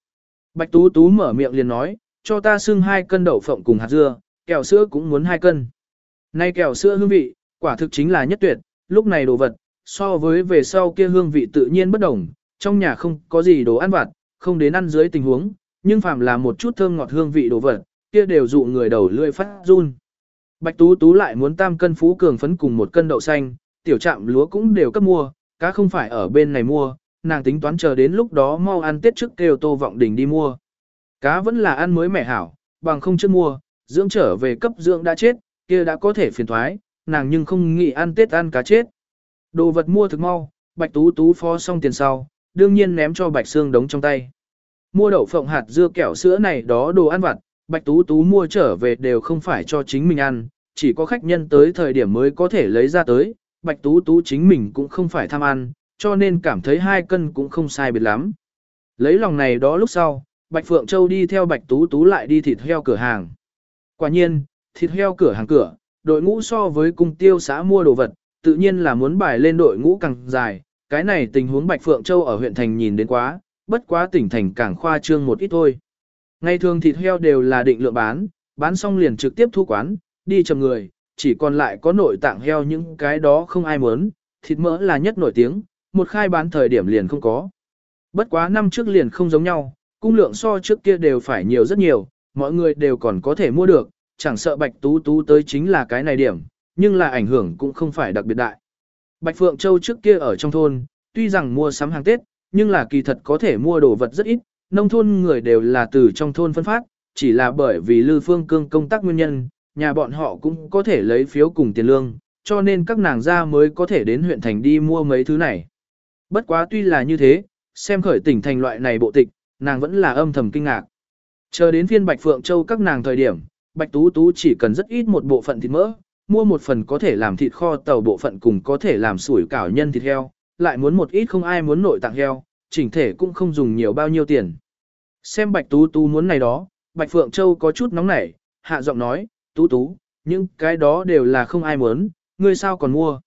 Bạch Tú Tú mở miệng liền nói, cho ta xưng hai cân đậu phộng cùng hạt dưa, kẹo sữa cũng muốn hai cân. Nay kẹo sữa hương vị, quả thực chính là nhất tuyệt, lúc này đồ vật, so với về sau kia hương vị tự nhiên bất đồng, trong nhà không có gì đồ ăn vặt, không đến ăn dưới tình huống, nhưng phàm là một chút thơm ngọt hương vị đồ vật, kia đều dụ người đầu lưỡi phát run. Bạch Tú Tú lại muốn tam cân phú cường phấn cùng một cân đậu xanh, tiểu trạm lúa cũng đều cấp mua, cá không phải ở bên này mua, nàng tính toán chờ đến lúc đó mau ăn tiết trước kêu tô vọng đình đi mua. Cá vẫn là ăn mới mẻ hảo, bằng không trước mua, dưỡng trở về cấp dưỡng đã chết, kia đã có thể phiền thoái, nàng nhưng không nghĩ ăn tết ăn cá chết. Đồ vật mua thực mau, Bạch Tú Tú phó xong tiền sau, đương nhiên ném cho Bạch Sương đống trong tay. Mua đậu phộng hạt dưa kẹo sữa này đó đồ ăn vặt, Bạch Tú Tú mua trở về đều không phải cho chính mình ăn, chỉ có khách nhân tới thời điểm mới có thể lấy ra tới, Bạch Tú Tú chính mình cũng không phải tham ăn, cho nên cảm thấy hai cân cũng không sai biệt lắm. Lấy lòng này đó lúc sau, Bạch Phượng Châu đi theo Bạch Tú Tú lại đi thịt heo cửa hàng. Quả nhiên, thịt heo cửa hàng cửa, đội ngũ so với cung tiêu xã mua đồ vật, tự nhiên là muốn bài lên đội ngũ càng dài, cái này tình huống Bạch Phượng Châu ở huyện thành nhìn đến quá, bất quá tỉnh thành càng khoa trương một ít thôi. Ngày thường thịt heo đều là định lượng bán, bán xong liền trực tiếp thu quán, đi chầm người, chỉ còn lại có nội tạng heo những cái đó không ai muốn, thịt mỡ là nhất nổi tiếng, một khai bán thời điểm liền không có. Bất quá năm trước liền không giống nhau, cung lượng so trước kia đều phải nhiều rất nhiều, mọi người đều còn có thể mua được, chẳng sợ Bạch Tú Tú tới chính là cái này điểm, nhưng là ảnh hưởng cũng không phải đặc biệt đại. Bạch Phượng Châu trước kia ở trong thôn, tuy rằng mua sắm hàng Tết, nhưng là kỳ thật có thể mua đồ vật rất ít, nông thôn người đều là từ trong thôn phân phát, chỉ là bởi vì Lư Phương Cương công tác nguyên nhân, nhà bọn họ cũng có thể lấy phiếu cùng tiền lương, cho nên các nàng gia mới có thể đến huyện thành đi mua mấy thứ này. Bất quá tuy là như thế, xem khởi tỉnh thành loại này bộ tịch, nàng vẫn là âm thầm kinh ngạc. Chờ đến phiên Bạch Phượng Châu các nàng thời điểm, Bạch Tú Tú chỉ cần rất ít một bộ phận thịt mỡ, mua một phần có thể làm thịt kho tàu bộ phận cùng có thể làm sủi cảo nhân thịt heo, lại muốn một ít không ai muốn nội tạng heo, chỉnh thể cũng không dùng nhiều bao nhiêu tiền. Xem Bạch Tú Tú muốn này đó, Bạch Phượng Châu có chút nóng nảy, hạ giọng nói, Tú Tú, những cái đó đều là không ai muốn, ngươi sao còn mua.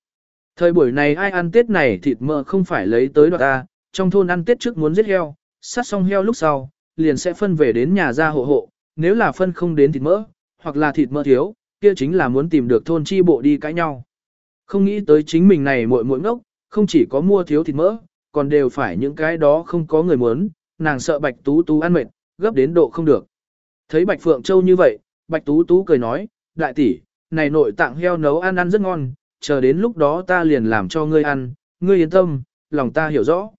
Thời buổi này ai ăn Tết này thịt mỡ không phải lấy tới đoạt ta, trong thôn ăn Tết trước muốn giết heo, sát xong heo lúc sau, liền sẽ phân về đến nhà ra hộ hộ, nếu là phân không đến thịt mỡ, hoặc là thịt mỡ thiếu, kia chính là muốn tìm được thôn chi bộ đi cãi nhau. Không nghĩ tới chính mình này muội muội ngốc, không chỉ có mua thiếu thịt mỡ, còn đều phải những cái đó không có người muốn, nàng sợ Bạch Tú Tú ăn mệt, gấp đến độ không được. Thấy Bạch Phượng Châu như vậy, Bạch Tú Tú cười nói, đại tỷ, này nội tạng heo nấu ăn ăn rất ngon, chờ đến lúc đó ta liền làm cho ngươi ăn, ngươi yên tâm, lòng ta hiểu rõ.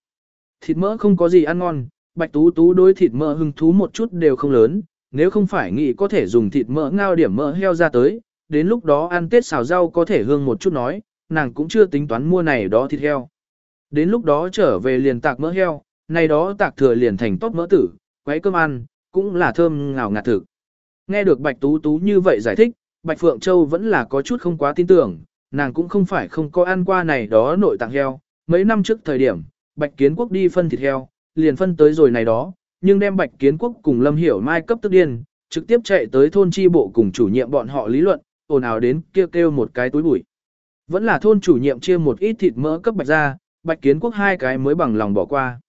Thịt mỡ không có gì ăn ngon, Bạch Tú Tú đối thịt mỡ hứng thú một chút đều không lớn, nếu không phải nghĩ có thể dùng thịt mỡ ngao điểm mỡ heo ra tới, đến lúc đó ăn tết xào rau có thể hương một chút nói, nàng cũng chưa tính toán mua này đó thịt heo. Đến lúc đó trở về liền tạc mỡ heo, này đó tạc thừa liền thành tốt mỡ tử, quấy cơm ăn, cũng là thơm ngào ngạt thực. Nghe được Bạch Tú Tú như vậy giải thích, Bạch Phượng Châu vẫn là có chút không quá tin tưởng, nàng cũng không phải không có ăn qua này đó nội tạng heo. Mấy năm trước thời điểm, Bạch Kiến Quốc đi phân thịt heo, liền phân tới rồi này đó, nhưng đem Bạch Kiến Quốc cùng Lâm Hiểu Mai cấp tức điên, trực tiếp chạy tới thôn chi bộ cùng chủ nhiệm bọn họ lý luận, ồn ào đến kêu kêu một cái túi bụi. Vẫn là thôn chủ nhiệm chia một ít thịt mỡ cấp Bạch ra, Bạch Kiến Quốc hai cái mới bằng lòng bỏ qua.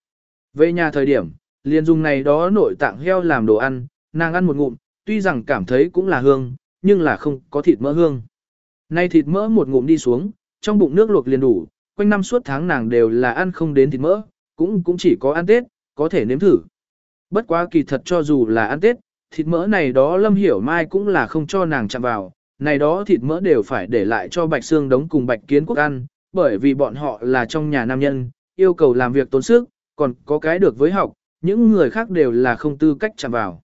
Về nhà thời điểm, liền dùng này đó nội tạng heo làm đồ ăn, nàng ăn một ngụm, tuy rằng cảm thấy cũng là hương, nhưng là không có thịt mỡ hương. Nay thịt mỡ một ngụm đi xuống, trong bụng nước luộc liền đủ, quanh năm suốt tháng nàng đều là ăn không đến thịt mỡ, cũng cũng chỉ có ăn Tết, có thể nếm thử. Bất quá kỳ thật cho dù là ăn Tết, thịt mỡ này đó Lâm Hiểu Mai cũng là không cho nàng chạm vào, này đó thịt mỡ đều phải để lại cho Bạch Sương Đống cùng Bạch Kiến Quốc ăn, bởi vì bọn họ là trong nhà nam nhân, yêu cầu làm việc tốn sức, còn có cái được với học, những người khác đều là không tư cách chạm vào.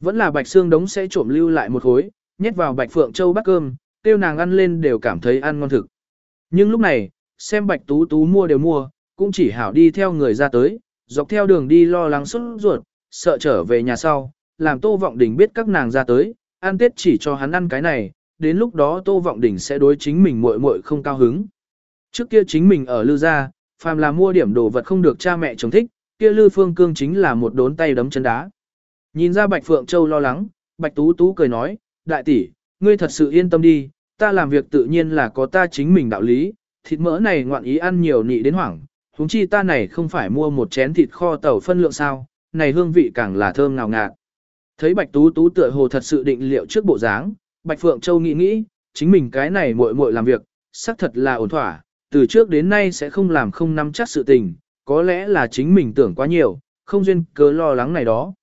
Vẫn là Bạch Sương Đống sẽ trộm lưu lại một khối, nhét vào Bạch Phượng Châu bát cơm, tiêu nàng ăn lên đều cảm thấy ăn ngon thực. Nhưng lúc này, xem Bạch Tú Tú mua đều mua, cũng chỉ hảo đi theo người ra tới, dọc theo đường đi lo lắng xuất ruột, sợ trở về nhà sau, làm Tô Vọng Đình biết các nàng ra tới, ăn Tết chỉ cho hắn ăn cái này, đến lúc đó Tô Vọng Đình sẽ đối chính mình muội muội không cao hứng. Trước kia chính mình ở Lư gia, phàm là mua điểm đồ vật không được cha mẹ chồng thích, kia Lư Phương Cương chính là một đốn tay đấm chân đá. Nhìn ra Bạch Phượng Châu lo lắng, Bạch Tú Tú cười nói, đại tỷ, ngươi thật sự yên tâm đi, ta làm việc tự nhiên là có ta chính mình đạo lý, thịt mỡ này ngoạn ý ăn nhiều nị đến hoảng, huống chi ta này không phải mua một chén thịt kho tàu phân lượng sao, này hương vị càng là thơm ngào ngạt. Thấy Bạch Tú Tú tựa hồ thật sự định liệu trước bộ dáng, Bạch Phượng Châu nghĩ nghĩ, chính mình cái này muội muội làm việc, xác thật là ổn thỏa, từ trước đến nay sẽ không làm không nắm chắc sự tình, có lẽ là chính mình tưởng quá nhiều, không duyên cớ lo lắng này đó.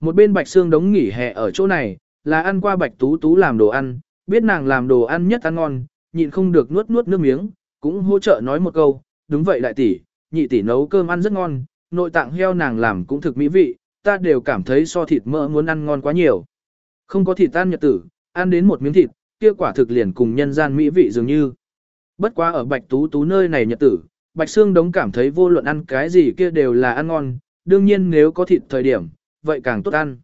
Một bên Bạch Sương đống nghỉ hè ở chỗ này, là ăn qua Bạch Tú Tú làm đồ ăn, biết nàng làm đồ ăn nhất ăn ngon, nhịn không được nuốt nuốt nước miếng, cũng hỗ trợ nói một câu, đúng vậy đại tỷ, nhị tỷ nấu cơm ăn rất ngon, nội tạng heo nàng làm cũng thực mỹ vị, ta đều cảm thấy so thịt mỡ muốn ăn ngon quá nhiều. Không có thịt tan nhật tử, ăn đến một miếng thịt, kia quả thực liền cùng nhân gian mỹ vị dường như. Bất quá ở Bạch Tú Tú nơi này nhật tử, Bạch Sương Đống cảm thấy vô luận ăn cái gì kia đều là ăn ngon, đương nhiên nếu có thịt thời điểm, vậy càng tốt ăn.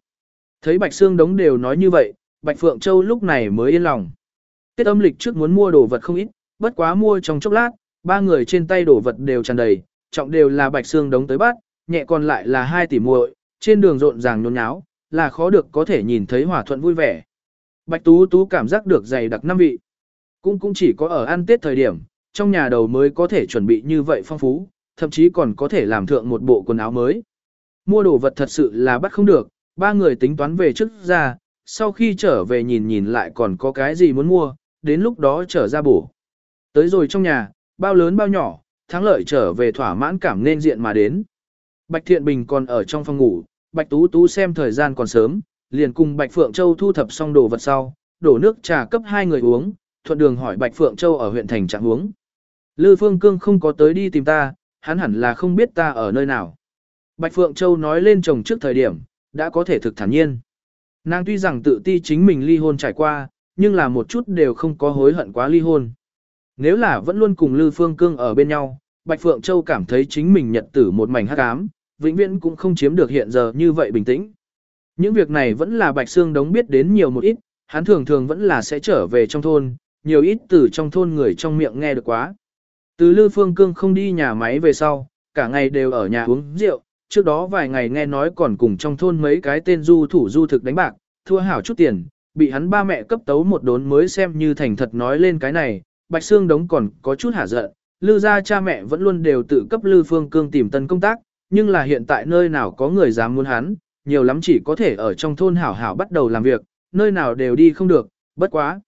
Thấy Bạch Sương Đống đều nói như vậy, Bạch Phượng Châu lúc này mới yên lòng. Tết âm lịch trước muốn mua đồ vật không ít, bất quá mua trong chốc lát, ba người trên tay đồ vật đều tràn đầy, trọng đều là Bạch Sương Đống tới bắt, nhẹ còn lại là hai tỷ muội, trên đường rộn ràng nhốn nháo, là khó được có thể nhìn thấy hòa thuận vui vẻ. Bạch Tú Tú cảm giác được dày đặc năm vị. Cũng cũng chỉ có ở ăn Tết thời điểm, trong nhà đầu mới có thể chuẩn bị như vậy phong phú, thậm chí còn có thể làm thượng một bộ quần áo mới. Mua đồ vật thật sự là bắt không được, ba người tính toán về trước ra, sau khi trở về nhìn nhìn lại còn có cái gì muốn mua, đến lúc đó trở ra bổ. Tới rồi trong nhà, bao lớn bao nhỏ, thắng lợi trở về thỏa mãn cảm nên diện mà đến. Bạch Thiện Bình còn ở trong phòng ngủ, Bạch Tú Tú xem thời gian còn sớm, liền cùng Bạch Phượng Châu thu thập xong đồ vật sau, đổ nước trà cấp hai người uống, thuận đường hỏi Bạch Phượng Châu ở huyện thành trạng uống. Lư Phương Cương không có tới đi tìm ta, hắn hẳn là không biết ta ở nơi nào. Bạch Phượng Châu nói lên chồng trước thời điểm, đã có thể thực thản nhiên. Nàng tuy rằng tự ti chính mình ly hôn trải qua, nhưng là một chút đều không có hối hận quá ly hôn. Nếu là vẫn luôn cùng Lư Phương Cương ở bên nhau, Bạch Phượng Châu cảm thấy chính mình nhật tử một mảnh hắc ám, vĩnh viễn cũng không chiếm được hiện giờ như vậy bình tĩnh. Những việc này vẫn là Bạch Sương Đống biết đến nhiều một ít, hắn thường thường vẫn là sẽ trở về trong thôn, nhiều ít từ trong thôn người trong miệng nghe được quá. Từ Lư Phương Cương không đi nhà máy về sau, cả ngày đều ở nhà uống rượu, trước đó vài ngày nghe nói còn cùng trong thôn mấy cái tên du thủ du thực đánh bạc, thua hảo chút tiền, bị hắn ba mẹ cấp tấu một đốn mới xem như thành thật nói lên cái này, Bạch Sương Đống còn có chút hả giận, Lư gia cha mẹ vẫn luôn đều tự cấp Lư Phương Cương tìm tân công tác, nhưng là hiện tại nơi nào có người dám muốn hắn, nhiều lắm chỉ có thể ở trong thôn hảo hảo bắt đầu làm việc, nơi nào đều đi không được, bất quá.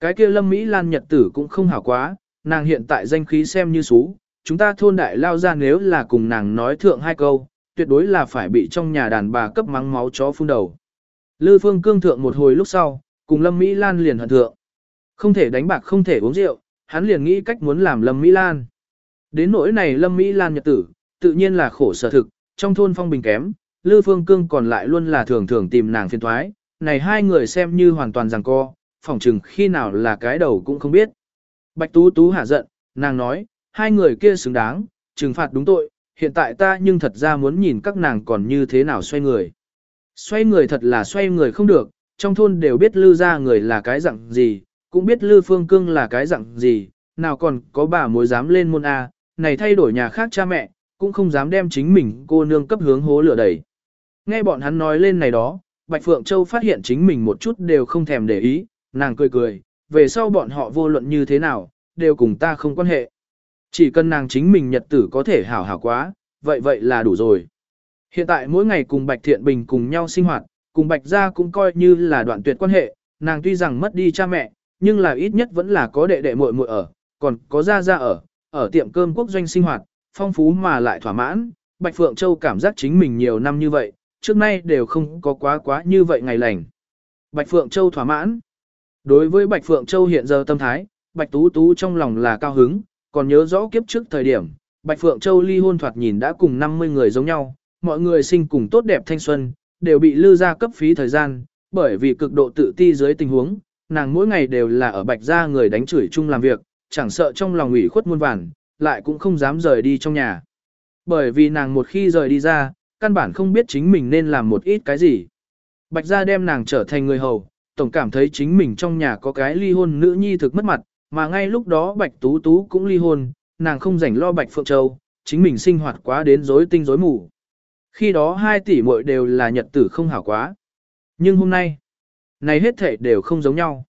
Cái kia Lâm Mỹ Lan Nhật tử cũng không hảo quá, nàng hiện tại danh khí xem như xú, chúng ta thôn đại lao ra nếu là cùng nàng nói thượng hai câu, tuyệt đối là phải bị trong nhà đàn bà cấp mắng máu chó phun đầu. Lư Phương cương thượng một hồi lúc sau, cùng Lâm Mỹ Lan liền hận thượng. Không thể đánh bạc không thể uống rượu, hắn liền nghĩ cách muốn làm Lâm Mỹ Lan. Đến nỗi này Lâm Mỹ Lan nhật tử, tự nhiên là khổ sở thực, trong thôn phong bình kém, Lư Phương Cương còn lại luôn là thường thường tìm nàng phiền thoái, này hai người xem như hoàn toàn rằng co, phỏng chừng khi nào là cái đầu cũng không biết. Bạch Tú Tú hả giận, nàng nói, hai người kia xứng đáng, trừng phạt đúng tội, hiện tại ta nhưng thật ra muốn nhìn các nàng còn như thế nào xoay người. Xoay người thật là xoay người không được, trong thôn đều biết Lư gia người là cái dạng gì, cũng biết Lư Phương Cương là cái dạng gì, nào còn có bà mối dám lên môn A, này thay đổi nhà khác cha mẹ, cũng không dám đem chính mình cô nương cấp hướng hố lửa đẩy. Nghe bọn hắn nói lên này đó, Bạch Phượng Châu phát hiện chính mình một chút đều không thèm để ý, nàng cười cười, về sau bọn họ vô luận như thế nào, đều cùng ta không quan hệ. Chỉ cần nàng chính mình nhật tử có thể hảo hảo quá, vậy vậy là đủ rồi. Hiện tại mỗi ngày cùng Bạch Thiện Bình cùng nhau sinh hoạt, cùng Bạch Gia cũng coi như là đoạn tuyệt quan hệ, nàng tuy rằng mất đi cha mẹ, nhưng là ít nhất vẫn là có đệ đệ muội muội ở, còn có Gia Gia ở, ở tiệm cơm quốc doanh sinh hoạt, phong phú mà lại thỏa mãn. Bạch Phượng Châu cảm giác chính mình nhiều năm như vậy, trước nay đều không có quá quá như vậy ngày lành. Bạch Phượng Châu thỏa mãn. Đối với Bạch Phượng Châu hiện giờ tâm thái, Bạch Tú Tú trong lòng là cao hứng, còn nhớ rõ kiếp trước thời điểm, Bạch Phượng Châu ly hôn thoạt nhìn đã cùng 50 người giống nhau, mọi người sinh cùng tốt đẹp thanh xuân, đều bị lư ra cấp phí thời gian, bởi vì cực độ tự ti dưới tình huống, nàng mỗi ngày đều là ở Bạch gia người đánh chửi chung làm việc, chẳng sợ trong lòng ủy khuất muôn vàn, lại cũng không dám rời đi trong nhà. Bởi vì nàng một khi rời đi ra, căn bản không biết chính mình nên làm một ít cái gì. Bạch gia đem nàng trở thành người hầu, tổng cảm thấy chính mình trong nhà có cái ly hôn nữ nhi thực mất mặt, mà ngay lúc đó Bạch Tú Tú cũng ly hôn, nàng không rảnh lo Bạch Phượng Châu, chính mình sinh hoạt quá đến rối tinh rối mù. Khi đó hai tỷ muội đều là nhật tử không hảo quá. Nhưng hôm nay, này hết thể đều không giống nhau.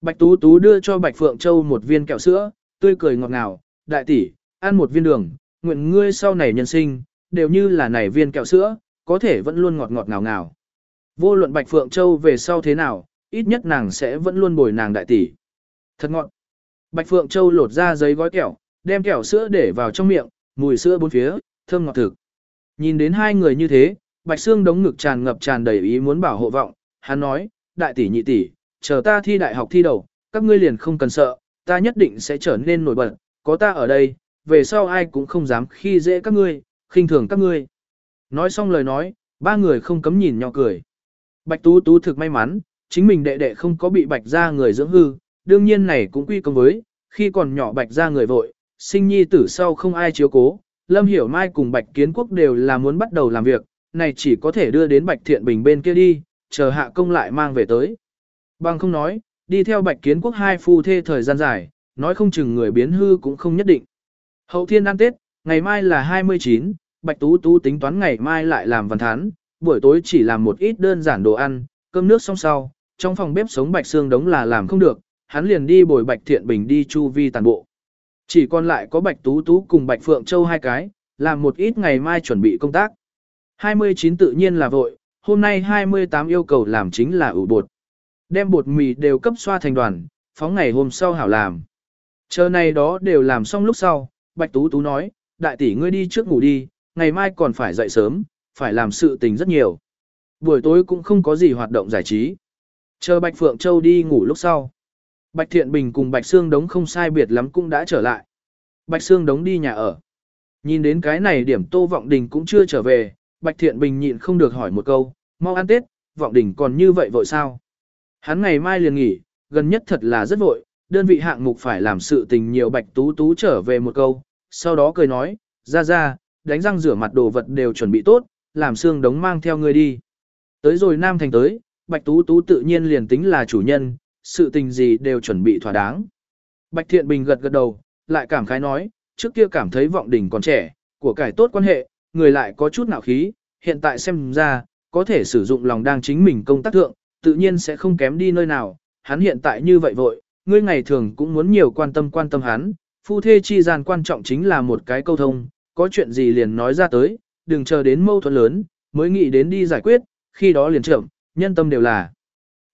Bạch Tú Tú đưa cho Bạch Phượng Châu một viên kẹo sữa, tươi cười ngọt ngào, đại tỷ, ăn một viên đường, nguyện ngươi sau này nhân sinh, đều như là nảy viên kẹo sữa, có thể vẫn luôn ngọt ngọt ngào ngào. Vô luận Bạch Phượng Châu về sau thế nào, ít nhất nàng sẽ vẫn luôn bồi nàng đại tỷ. Thật ngọt. Bạch Phượng Châu lột ra giấy gói kẹo, đem kẹo sữa để vào trong miệng, mùi sữa bốn phía, thơm ngọt thực. Nhìn đến hai người như thế, Bạch Sương đống ngực tràn ngập tràn đầy ý muốn bảo hộ vọng, hắn nói, đại tỷ nhị tỷ, chờ ta thi đại học thi đầu, các ngươi liền không cần sợ, ta nhất định sẽ trở nên nổi bật, có ta ở đây, về sau ai cũng không dám khi dễ các ngươi, khinh thường các ngươi. Nói xong lời nói, ba người không cấm nhìn nhau cười. Bạch Tú Tú thực may mắn, chính mình đệ đệ không có bị bạch ra người dưỡng hư, đương nhiên này cũng quy công với, khi còn nhỏ bạch ra người vội, sinh nhi tử sau không ai chiếu cố, Lâm Hiểu Mai cùng bạch kiến quốc đều là muốn bắt đầu làm việc, này chỉ có thể đưa đến bạch thiện bình bên kia đi, chờ hạ công lại mang về tới. Bằng không nói, đi theo bạch kiến quốc hai phu thê thời gian dài, nói không chừng người biến hư cũng không nhất định. Hậu thiên ăn Tết, ngày mai là 29, Bạch Tú Tú tính toán ngày mai lại làm văn thán, buổi tối chỉ làm một ít đơn giản đồ ăn, cơm nước xong sau, trong phòng bếp sống Bạch Sương đống là làm không được, hắn liền đi bồi Bạch Thiện Bình đi chu vi tàn bộ. Chỉ còn lại có Bạch Tú Tú cùng Bạch Phượng Châu hai cái, làm một ít ngày mai chuẩn bị công tác. 29 tự nhiên là vội, hôm nay 28 yêu cầu làm chính là ủ bột. Đem bột mì đều cấp xoa thành đoàn, phóng ngày hôm sau hảo làm. Chờ này đó đều làm xong lúc sau, Bạch Tú Tú nói, đại tỷ ngươi đi trước ngủ đi, ngày mai còn phải dậy sớm, phải làm sự tình rất nhiều. Buổi tối cũng không có gì hoạt động giải trí. Chờ Bạch Phượng Châu đi ngủ lúc sau. Bạch Thiện Bình cùng Bạch Sương Đống không sai biệt lắm cũng đã trở lại. Bạch Sương Đống đi nhà ở. Nhìn đến cái này điểm Tô Vọng Đình cũng chưa trở về, Bạch Thiện Bình nhịn không được hỏi một câu, mau ăn Tết, Vọng Đình còn như vậy vội sao? Hắn ngày mai liền nghỉ, gần nhất thật là rất vội, đơn vị hạng mục phải làm sự tình nhiều Bạch Tú Tú trở về một câu, sau đó cười nói, ra ra, đánh răng rửa mặt đồ vật đều chuẩn bị tốt, làm xương đống mang theo người đi. Tới rồi Nam Thành tới, Bạch Tú Tú tự nhiên liền tính là chủ nhân, sự tình gì đều chuẩn bị thỏa đáng. Bạch Thiện Bình gật gật đầu, lại cảm khái nói, trước kia cảm thấy vọng đỉnh còn trẻ, của cải tốt quan hệ, người lại có chút nạo khí, hiện tại xem ra, có thể sử dụng lòng đang chính mình công tác thượng, tự nhiên sẽ không kém đi nơi nào, hắn hiện tại như vậy vội, ngươi ngày thường cũng muốn nhiều quan tâm quan tâm hắn, phu thê chi gian quan trọng chính là một cái câu thông, có chuyện gì liền nói ra tới, đừng chờ đến mâu thuẫn lớn, mới nghĩ đến đi giải quyết, khi đó liền trưởng, nhân tâm đều là.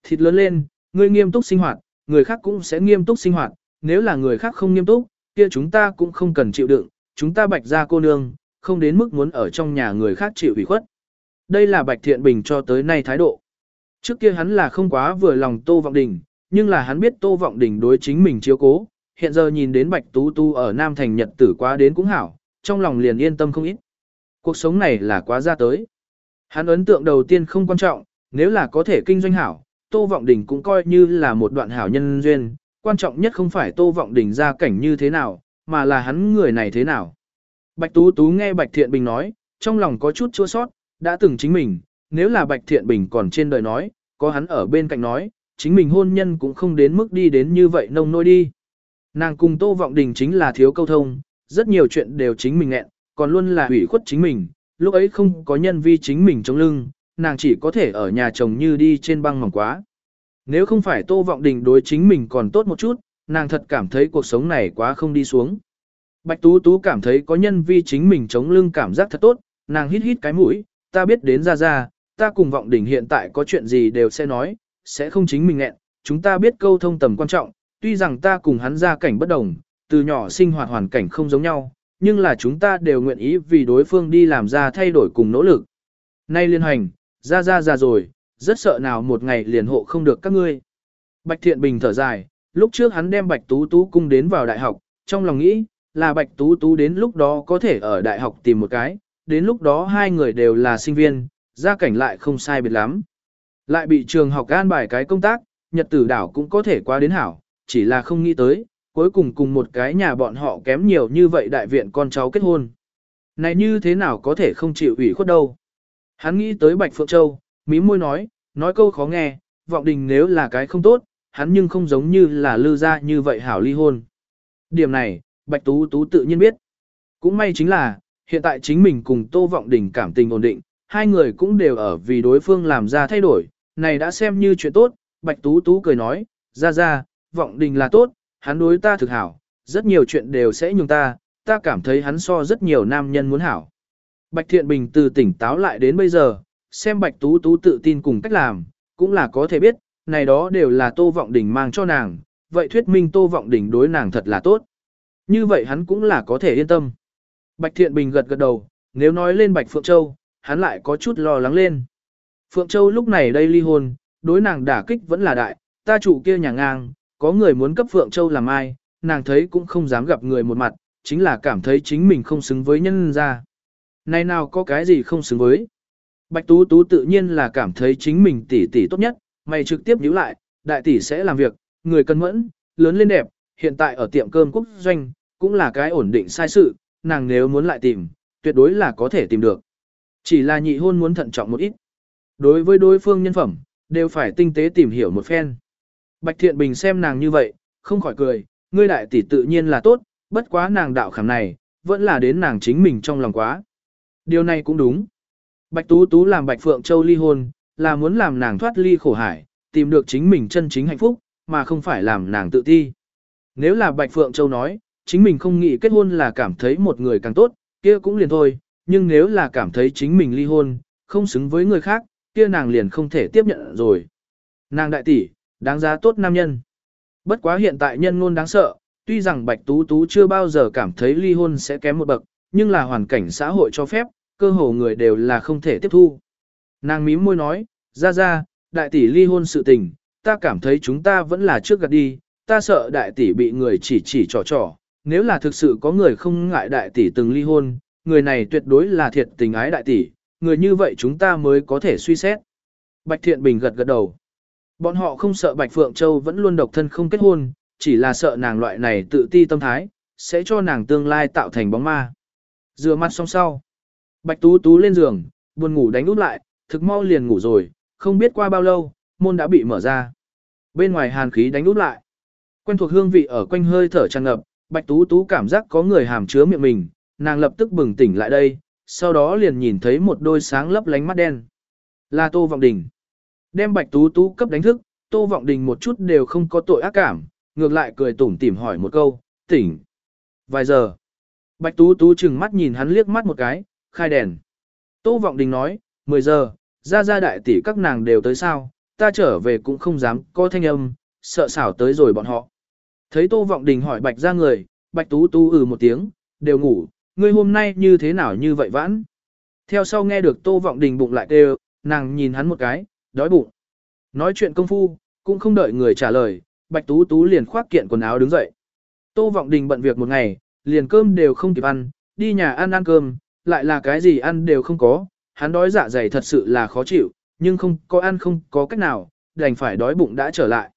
Thịt lớn lên, ngươi nghiêm túc sinh hoạt, người khác cũng sẽ nghiêm túc sinh hoạt, nếu là người khác không nghiêm túc, kia chúng ta cũng không cần chịu đựng, chúng ta bạch ra cô nương, không đến mức muốn ở trong nhà người khác chịu ủy khuất. Đây là bạch thiện bình cho tới nay thái độ. Trước kia hắn là không quá vừa lòng Tô Vọng Đình, nhưng là hắn biết Tô Vọng Đình đối chính mình chiếu cố, hiện giờ nhìn đến Bạch Tú Tu ở Nam Thành Nhật tử quá đến cũng hảo, trong lòng liền yên tâm không ít. Cuộc sống này là quá ra tới. Hắn ấn tượng đầu tiên không quan trọng, nếu là có thể kinh doanh hảo, Tô Vọng Đình cũng coi như là một đoạn hảo nhân duyên, quan trọng nhất không phải Tô Vọng Đình ra cảnh như thế nào, mà là hắn người này thế nào. Bạch Tú Tú nghe Bạch Thiện Bình nói, trong lòng có chút chua xót, đã từng chính mình, nếu là Bạch Thiện Bình còn trên đời nói, có hắn ở bên cạnh nói, chính mình hôn nhân cũng không đến mức đi đến như vậy nông nỗi đi. Nàng cùng Tô Vọng Đình chính là thiếu câu thông, rất nhiều chuyện đều chính mình nghẹn, còn luôn là ủy khuất chính mình, lúc ấy không có nhân vi chính mình chống lưng, nàng chỉ có thể ở nhà chồng như đi trên băng mỏng quá. Nếu không phải Tô Vọng Đình đối chính mình còn tốt một chút, nàng thật cảm thấy cuộc sống này quá không đi xuống. Bạch Tú Tú cảm thấy có nhân vi chính mình chống lưng cảm giác thật tốt, nàng hít hít cái mũi, ta biết đến ra ra, ta cùng Vọng Đình hiện tại có chuyện gì đều sẽ nói, sẽ không chính mình nghẹn, chúng ta biết câu thông tầm quan trọng, tuy rằng ta cùng hắn ra cảnh bất đồng, từ nhỏ sinh hoạt hoàn cảnh không giống nhau, nhưng là chúng ta đều nguyện ý vì đối phương đi làm ra thay đổi cùng nỗ lực. Nay liên hành, ra ra ra rồi, rất sợ nào một ngày liền hộ không được các ngươi. Bạch Thiện Bình thở dài, lúc trước hắn đem Bạch Tú Tú cung đến vào đại học, trong lòng nghĩ, là Bạch Tú Tú đến lúc đó có thể ở đại học tìm một cái, đến lúc đó hai người đều là sinh viên, gia cảnh lại không sai biệt lắm. Lại bị trường học an bài cái công tác, nhật tử đảo cũng có thể qua đến hảo, chỉ là không nghĩ tới, cuối cùng cùng một cái nhà bọn họ kém nhiều như vậy đại viện con cháu kết hôn. Này như thế nào có thể không chịu ủy khuất đâu. Hắn nghĩ tới Bạch Phượng Châu, mí môi nói, nói câu khó nghe, vọng đình nếu là cái không tốt, hắn nhưng không giống như là lư ra như vậy hảo ly hôn. Điểm này, Bạch Tú Tú tự nhiên biết. Cũng may chính là, hiện tại chính mình cùng Tô Vọng Đình cảm tình ổn định, hai người cũng đều ở vì đối phương làm ra thay đổi, này đã xem như chuyện tốt, Bạch Tú Tú cười nói, ra ra, Vọng Đình là tốt, hắn đối ta thực hảo, rất nhiều chuyện đều sẽ nhường ta, ta cảm thấy hắn so rất nhiều nam nhân muốn hảo. Bạch Thiện Bình từ tỉnh táo lại đến bây giờ, xem Bạch Tú Tú tự tin cùng cách làm, cũng là có thể biết, này đó đều là Tô Vọng Đình mang cho nàng, vậy thuyết minh Tô Vọng Đình đối nàng thật là tốt. Như vậy hắn cũng là có thể yên tâm. Bạch Thiện Bình gật gật đầu, nếu nói lên Bạch Phượng Châu, hắn lại có chút lo lắng lên. Phượng Châu lúc này đây ly hôn, đối nàng đả kích vẫn là đại, ta chủ kia nhà ngang, có người muốn cấp Phượng Châu làm ai, nàng thấy cũng không dám gặp người một mặt, chính là cảm thấy chính mình không xứng với nhân gia. Này nào có cái gì không xứng với. Bạch Tú Tú tự nhiên là cảm thấy chính mình tỷ tỷ tốt nhất, mày trực tiếp nhíu lại, đại tỷ sẽ làm việc, người cân mẫn, lớn lên đẹp, hiện tại ở tiệm cơm quốc doanh, cũng là cái ổn định sai sự, nàng nếu muốn lại tìm, tuyệt đối là có thể tìm được. Chỉ là nhị hôn muốn thận trọng một ít. Đối với đối phương nhân phẩm, đều phải tinh tế tìm hiểu một phen. Bạch Thiện Bình xem nàng như vậy, không khỏi cười, ngươi đại tỷ tự nhiên là tốt, bất quá nàng đạo khảm này, vẫn là đến nàng chính mình trong lòng quá. Điều này cũng đúng. Bạch Tú Tú làm Bạch Phượng Châu ly hôn, là muốn làm nàng thoát ly khổ hải, tìm được chính mình chân chính hạnh phúc, mà không phải làm nàng tự ti. Nếu là Bạch Phượng Châu nói, chính mình không nghĩ kết hôn là cảm thấy một người càng tốt, kia cũng liền thôi, nhưng nếu là cảm thấy chính mình ly hôn, không xứng với người khác, kia nàng liền không thể tiếp nhận rồi. Nàng đại tỷ, đáng giá tốt nam nhân. Bất quá hiện tại nhân ngôn đáng sợ, tuy rằng Bạch Tú Tú chưa bao giờ cảm thấy ly hôn sẽ kém một bậc, nhưng là hoàn cảnh xã hội cho phép, cơ hồ người đều là không thể tiếp thu. Nàng mím môi nói, ra ra, đại tỷ ly hôn sự tình, ta cảm thấy chúng ta vẫn là trước gạt đi, ta sợ đại tỷ bị người chỉ chỉ trò trò, nếu là thực sự có người không ngại đại tỷ từng ly hôn, người này tuyệt đối là thiệt tình ái đại tỷ, người như vậy chúng ta mới có thể suy xét. Bạch Thiện Bình gật gật đầu. Bọn họ không sợ Bạch Phượng Châu vẫn luôn độc thân không kết hôn, chỉ là sợ nàng loại này tự ti tâm thái, sẽ cho nàng tương lai tạo thành bóng ma. Rửa mặt xong sau. Bạch Tú Tú lên giường, buồn ngủ đánh út lại, thực mau liền ngủ rồi, không biết qua bao lâu, môn đã bị mở ra. Bên ngoài hàn khí đánh út lại. Quen thuộc hương vị ở quanh hơi thở tràn ngập, Bạch Tú Tú cảm giác có người hàm chứa miệng mình, nàng lập tức bừng tỉnh lại đây, sau đó liền nhìn thấy một đôi sáng lấp lánh mắt đen. Là Tô Vọng Đình. Đem Bạch Tú Tú cấp đánh thức, Tô Vọng Đình một chút đều không có tội ác cảm, ngược lại cười tủm tỉm hỏi một câu, tỉnh. Vài giờ. Bạch Tú Tú chừng mắt nhìn hắn liếc mắt một cái, khai đèn. Tô Vọng Đình nói, 10 giờ, ra ra đại tỷ các nàng đều tới sao, ta trở về cũng không dám có thanh âm, sợ xảo tới rồi bọn họ. Thấy Tô Vọng Đình hỏi Bạch ra người, Bạch Tú Tú ừ một tiếng, đều ngủ, ngươi hôm nay như thế nào như vậy vãn. Theo sau nghe được Tô Vọng Đình bụng lại kêu, nàng nhìn hắn một cái, đói bụng. Nói chuyện công phu, cũng không đợi người trả lời, Bạch Tú Tú liền khoác kiện quần áo đứng dậy. Tô Vọng Đình bận việc một ngày, liền cơm đều không kịp ăn, đi nhà ăn ăn cơm, lại là cái gì ăn đều không có, hắn đói dạ dày thật sự là khó chịu, nhưng không có ăn không có cách nào, đành phải đói bụng đã trở lại.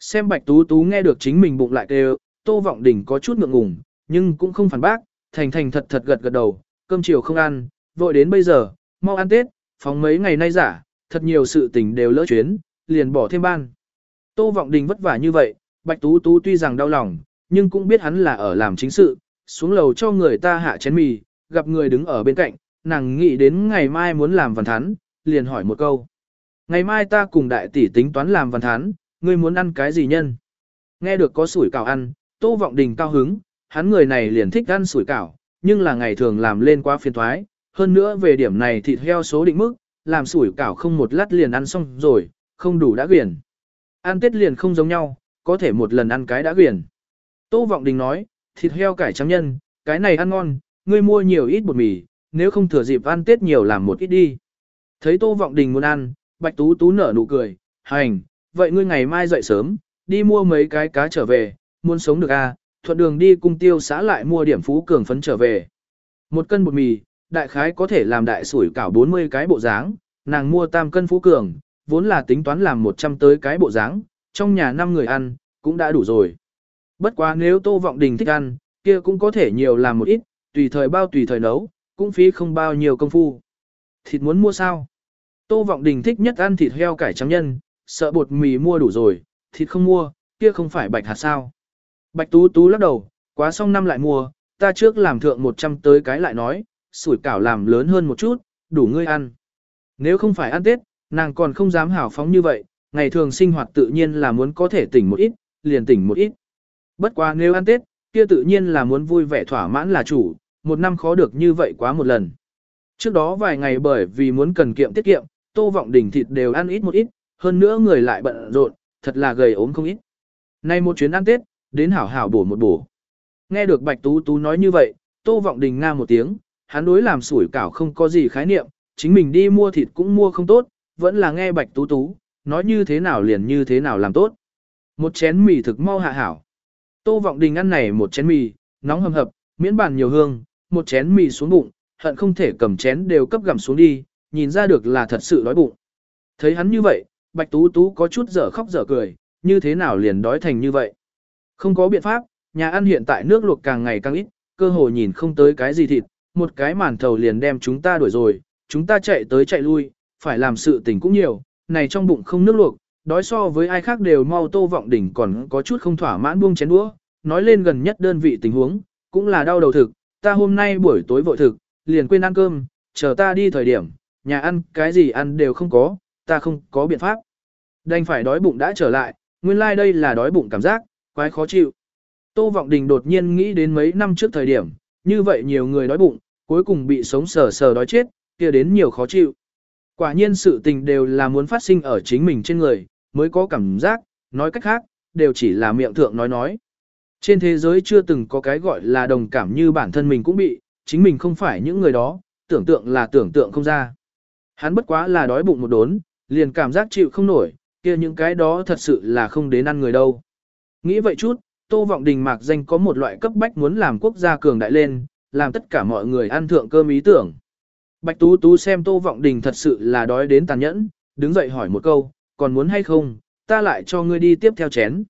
Xem Bạch Tú Tú nghe được chính mình bụng lại kêu, Tô Vọng Đình có chút ngượng ngùng, nhưng cũng không phản bác, thành thành thật thật gật gật đầu, cơm chiều không ăn, vội đến bây giờ, mau ăn Tết, phóng mấy ngày nay giả, thật nhiều sự tình đều lỡ chuyến, liền bỏ thêm ban. Tô Vọng Đình vất vả như vậy, Bạch Tú Tú tuy rằng đau lòng, nhưng cũng biết hắn là ở làm chính sự, xuống lầu cho người ta hạ chén mì, gặp người đứng ở bên cạnh, nàng nghĩ đến ngày mai muốn làm văn thán, liền hỏi một câu. Ngày mai ta cùng đại tỷ tính toán làm văn thán, ngươi muốn ăn cái gì nhân? Nghe được có sủi cảo ăn, Tô Vọng Đình cao hứng, hắn người này liền thích ăn sủi cảo, nhưng là ngày thường làm lên quá phiền toái, hơn nữa về điểm này thịt heo số định mức, làm sủi cảo không một lát liền ăn xong rồi, không đủ đã quyển. Ăn Tết liền không giống nhau, có thể một lần ăn cái đã quyển. Tô Vọng Đình nói, thịt heo cải trắng nhân, cái này ăn ngon, ngươi mua nhiều ít bột mì, nếu không thừa dịp ăn Tết nhiều làm một ít đi. Thấy Tô Vọng Đình muốn ăn, Bạch Tú Tú nở nụ cười, hành, vậy ngươi ngày mai dậy sớm, đi mua mấy cái cá trở về, muốn sống được à, thuận đường đi cung tiêu xã lại mua điểm phú cường phấn trở về. Một cân bột mì, đại khái có thể làm đại sủi cảo 40 cái bộ dáng, nàng mua tam cân phú cường, vốn là tính toán làm 100 tới cái bộ dáng, trong nhà 5 người ăn, cũng đã đủ rồi. Bất quá nếu Tô Vọng Đình thích ăn, kia cũng có thể nhiều làm một ít, tùy thời bao tùy thời nấu, cũng phí không bao nhiêu công phu. Thịt muốn mua sao? Tô Vọng Đình thích nhất ăn thịt heo cải trắng nhân, sợ bột mì mua đủ rồi, thịt không mua, kia không phải bạch hạt sao? Bạch Tú Tú lắc đầu, quá xong năm lại mua, ta trước làm thượng 100 tới cái lại nói, sủi cảo làm lớn hơn một chút, đủ ngươi ăn. Nếu không phải ăn Tết, nàng còn không dám hào phóng như vậy, ngày thường sinh hoạt tự nhiên là muốn có thể tỉnh một ít, liền tỉnh một ít. Bất quá nếu ăn Tết, kia tự nhiên là muốn vui vẻ thỏa mãn là chủ, một năm khó được như vậy quá một lần. Trước đó vài ngày bởi vì muốn cần kiệm tiết kiệm, tô vọng đỉnh thịt đều ăn ít một ít, hơn nữa người lại bận rộn, thật là gầy ốm không ít. Nay một chuyến ăn Tết, đến hảo hảo bổ một bổ. Nghe được Bạch Tú Tú nói như vậy, Tô Vọng Đình nga một tiếng, hắn đối làm sủi cảo không có gì khái niệm, chính mình đi mua thịt cũng mua không tốt, vẫn là nghe Bạch Tú Tú, nói như thế nào liền như thế nào làm tốt. Một chén mì thực mau hạ hảo. Tô Vọng Đình ăn này một chén mì, nóng hầm hập, miễn bàn nhiều hương, một chén mì xuống bụng, hận không thể cầm chén đều cấp gặm xuống đi, nhìn ra được là thật sự đói bụng. Thấy hắn như vậy, Bạch Tú Tú có chút dở khóc dở cười, như thế nào liền đói thành như vậy. Không có biện pháp, nhà ăn hiện tại nước luộc càng ngày càng ít, cơ hồ nhìn không tới cái gì thịt, một cái màn thầu liền đem chúng ta đuổi rồi, chúng ta chạy tới chạy lui, phải làm sự tình cũng nhiều, này trong bụng không nước luộc, đói so với ai khác đều mau tô vọng đỉnh còn có chút không thỏa mãn buông chén đũa, nói lên gần nhất đơn vị tình huống, cũng là đau đầu thực, ta hôm nay buổi tối vội thực, liền quên ăn cơm, chờ ta đi thời điểm, nhà ăn cái gì ăn đều không có, ta không có biện pháp. Đành phải đói bụng đã trở lại, nguyên lai like đây là đói bụng cảm giác, quái khó chịu. Tô Vọng Đình đột nhiên nghĩ đến mấy năm trước thời điểm, như vậy nhiều người đói bụng, cuối cùng bị sống sờ sờ đói chết, kia đến nhiều khó chịu. Quả nhiên sự tình đều là muốn phát sinh ở chính mình trên người, mới có cảm giác, nói cách khác, đều chỉ là miệng thượng nói nói. Trên thế giới chưa từng có cái gọi là đồng cảm như bản thân mình cũng bị, chính mình không phải những người đó, tưởng tượng là tưởng tượng không ra. Hắn bất quá là đói bụng một đốn, liền cảm giác chịu không nổi, kia những cái đó thật sự là không đến ăn người đâu. Nghĩ vậy chút, Tô Vọng Đình mạc danh có một loại cấp bách muốn làm quốc gia cường đại lên, làm tất cả mọi người ăn thượng cơm ý tưởng. Bạch Tú Tú xem Tô Vọng Đình thật sự là đói đến tàn nhẫn, đứng dậy hỏi một câu, còn muốn hay không, ta lại cho ngươi đi tiếp theo chén.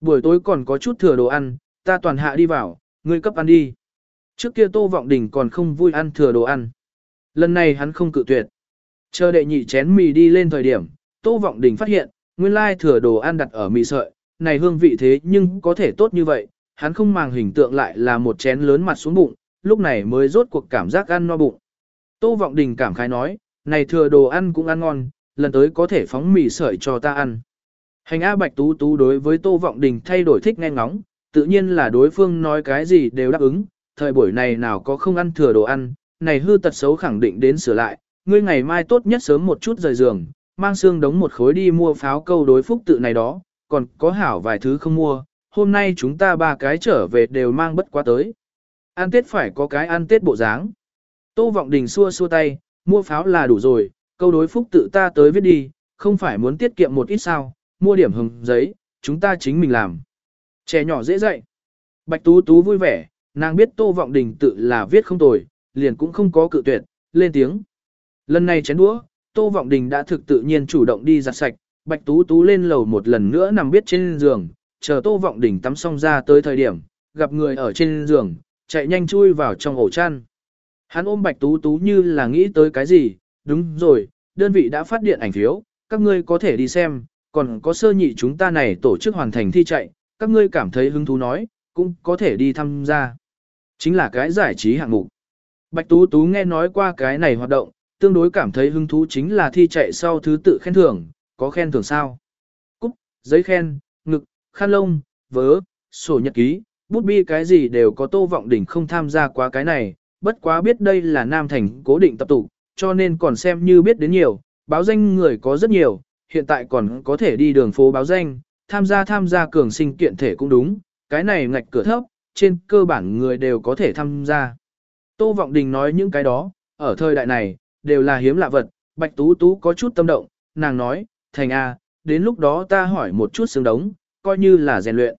Buổi tối còn có chút thừa đồ ăn, ta toàn hạ đi vào, ngươi cấp ăn đi. Trước kia Tô Vọng Đình còn không vui ăn thừa đồ ăn. Lần này hắn không cự tuyệt. Chờ đệ nhị chén mì đi lên thời điểm, Tô Vọng Đình phát hiện, nguyên lai thừa đồ ăn đặt ở mì sợi, này hương vị thế nhưng có thể tốt như vậy, hắn không màng hình tượng lại là một chén lớn mặt xuống bụng, lúc này mới rốt cuộc cảm giác ăn no bụng. Tô Vọng Đình cảm khái nói, này thừa đồ ăn cũng ăn ngon, lần tới có thể phóng mì sợi cho ta ăn. Hành A Bạch Tú Tú đối với Tô Vọng Đình thay đổi thích nghe ngóng, tự nhiên là đối phương nói cái gì đều đáp ứng, thời buổi này nào có không ăn thừa đồ ăn, này hư tật xấu khẳng định đến sửa lại, ngươi ngày mai tốt nhất sớm một chút rời giường, mang xương đống một khối đi mua pháo câu đối phúc tự này đó, còn có hảo vài thứ không mua, hôm nay chúng ta ba cái trở về đều mang bất quá tới. Ăn Tết phải có cái ăn Tết bộ dáng. Tô Vọng Đình xua xua tay, mua pháo là đủ rồi, câu đối phúc tự ta tới viết đi, không phải muốn tiết kiệm một ít sao, mua điểm hồng giấy, chúng ta chính mình làm. Trẻ nhỏ dễ dạy. Bạch Tú Tú vui vẻ, nàng biết Tô Vọng Đình tự là viết không tồi, liền cũng không có cự tuyệt, lên tiếng. Lần này chén đũa, Tô Vọng Đình đã thực tự nhiên chủ động đi giặt sạch, Bạch Tú Tú lên lầu một lần nữa nằm biết trên giường, chờ Tô Vọng Đình tắm xong ra tới thời điểm, gặp người ở trên giường, chạy nhanh chui vào trong ổ chăn. Hắn ôm Bạch Tú Tú như là nghĩ tới cái gì, đúng rồi, đơn vị đã phát điện ảnh phiếu, các ngươi có thể đi xem, còn có sơ nhị chúng ta này tổ chức hoàn thành thi chạy, các ngươi cảm thấy hứng thú nói, cũng có thể đi tham gia. Chính là cái giải trí hạng mục. Bạch Tú Tú nghe nói qua cái này hoạt động, tương đối cảm thấy hứng thú chính là thi chạy sau thứ tự khen thưởng, có khen thưởng sao? Cúc, giấy khen, ngực, khăn lông, vớ, sổ nhật ký, bút bi cái gì đều có tô vọng đỉnh không tham gia quá cái này, bất quá biết đây là Nam Thành cố định tập tụ, cho nên còn xem như biết đến nhiều, báo danh người có rất nhiều, hiện tại còn có thể đi đường phố báo danh, tham gia tham gia cường sinh kiện thể cũng đúng, cái này ngạch cửa thấp, trên cơ bản người đều có thể tham gia. Tô Vọng Đình nói những cái đó, ở thời đại này, đều là hiếm lạ vật, Bạch Tú Tú có chút tâm động, nàng nói, thành A, đến lúc đó ta hỏi một chút xương đống, coi như là rèn luyện.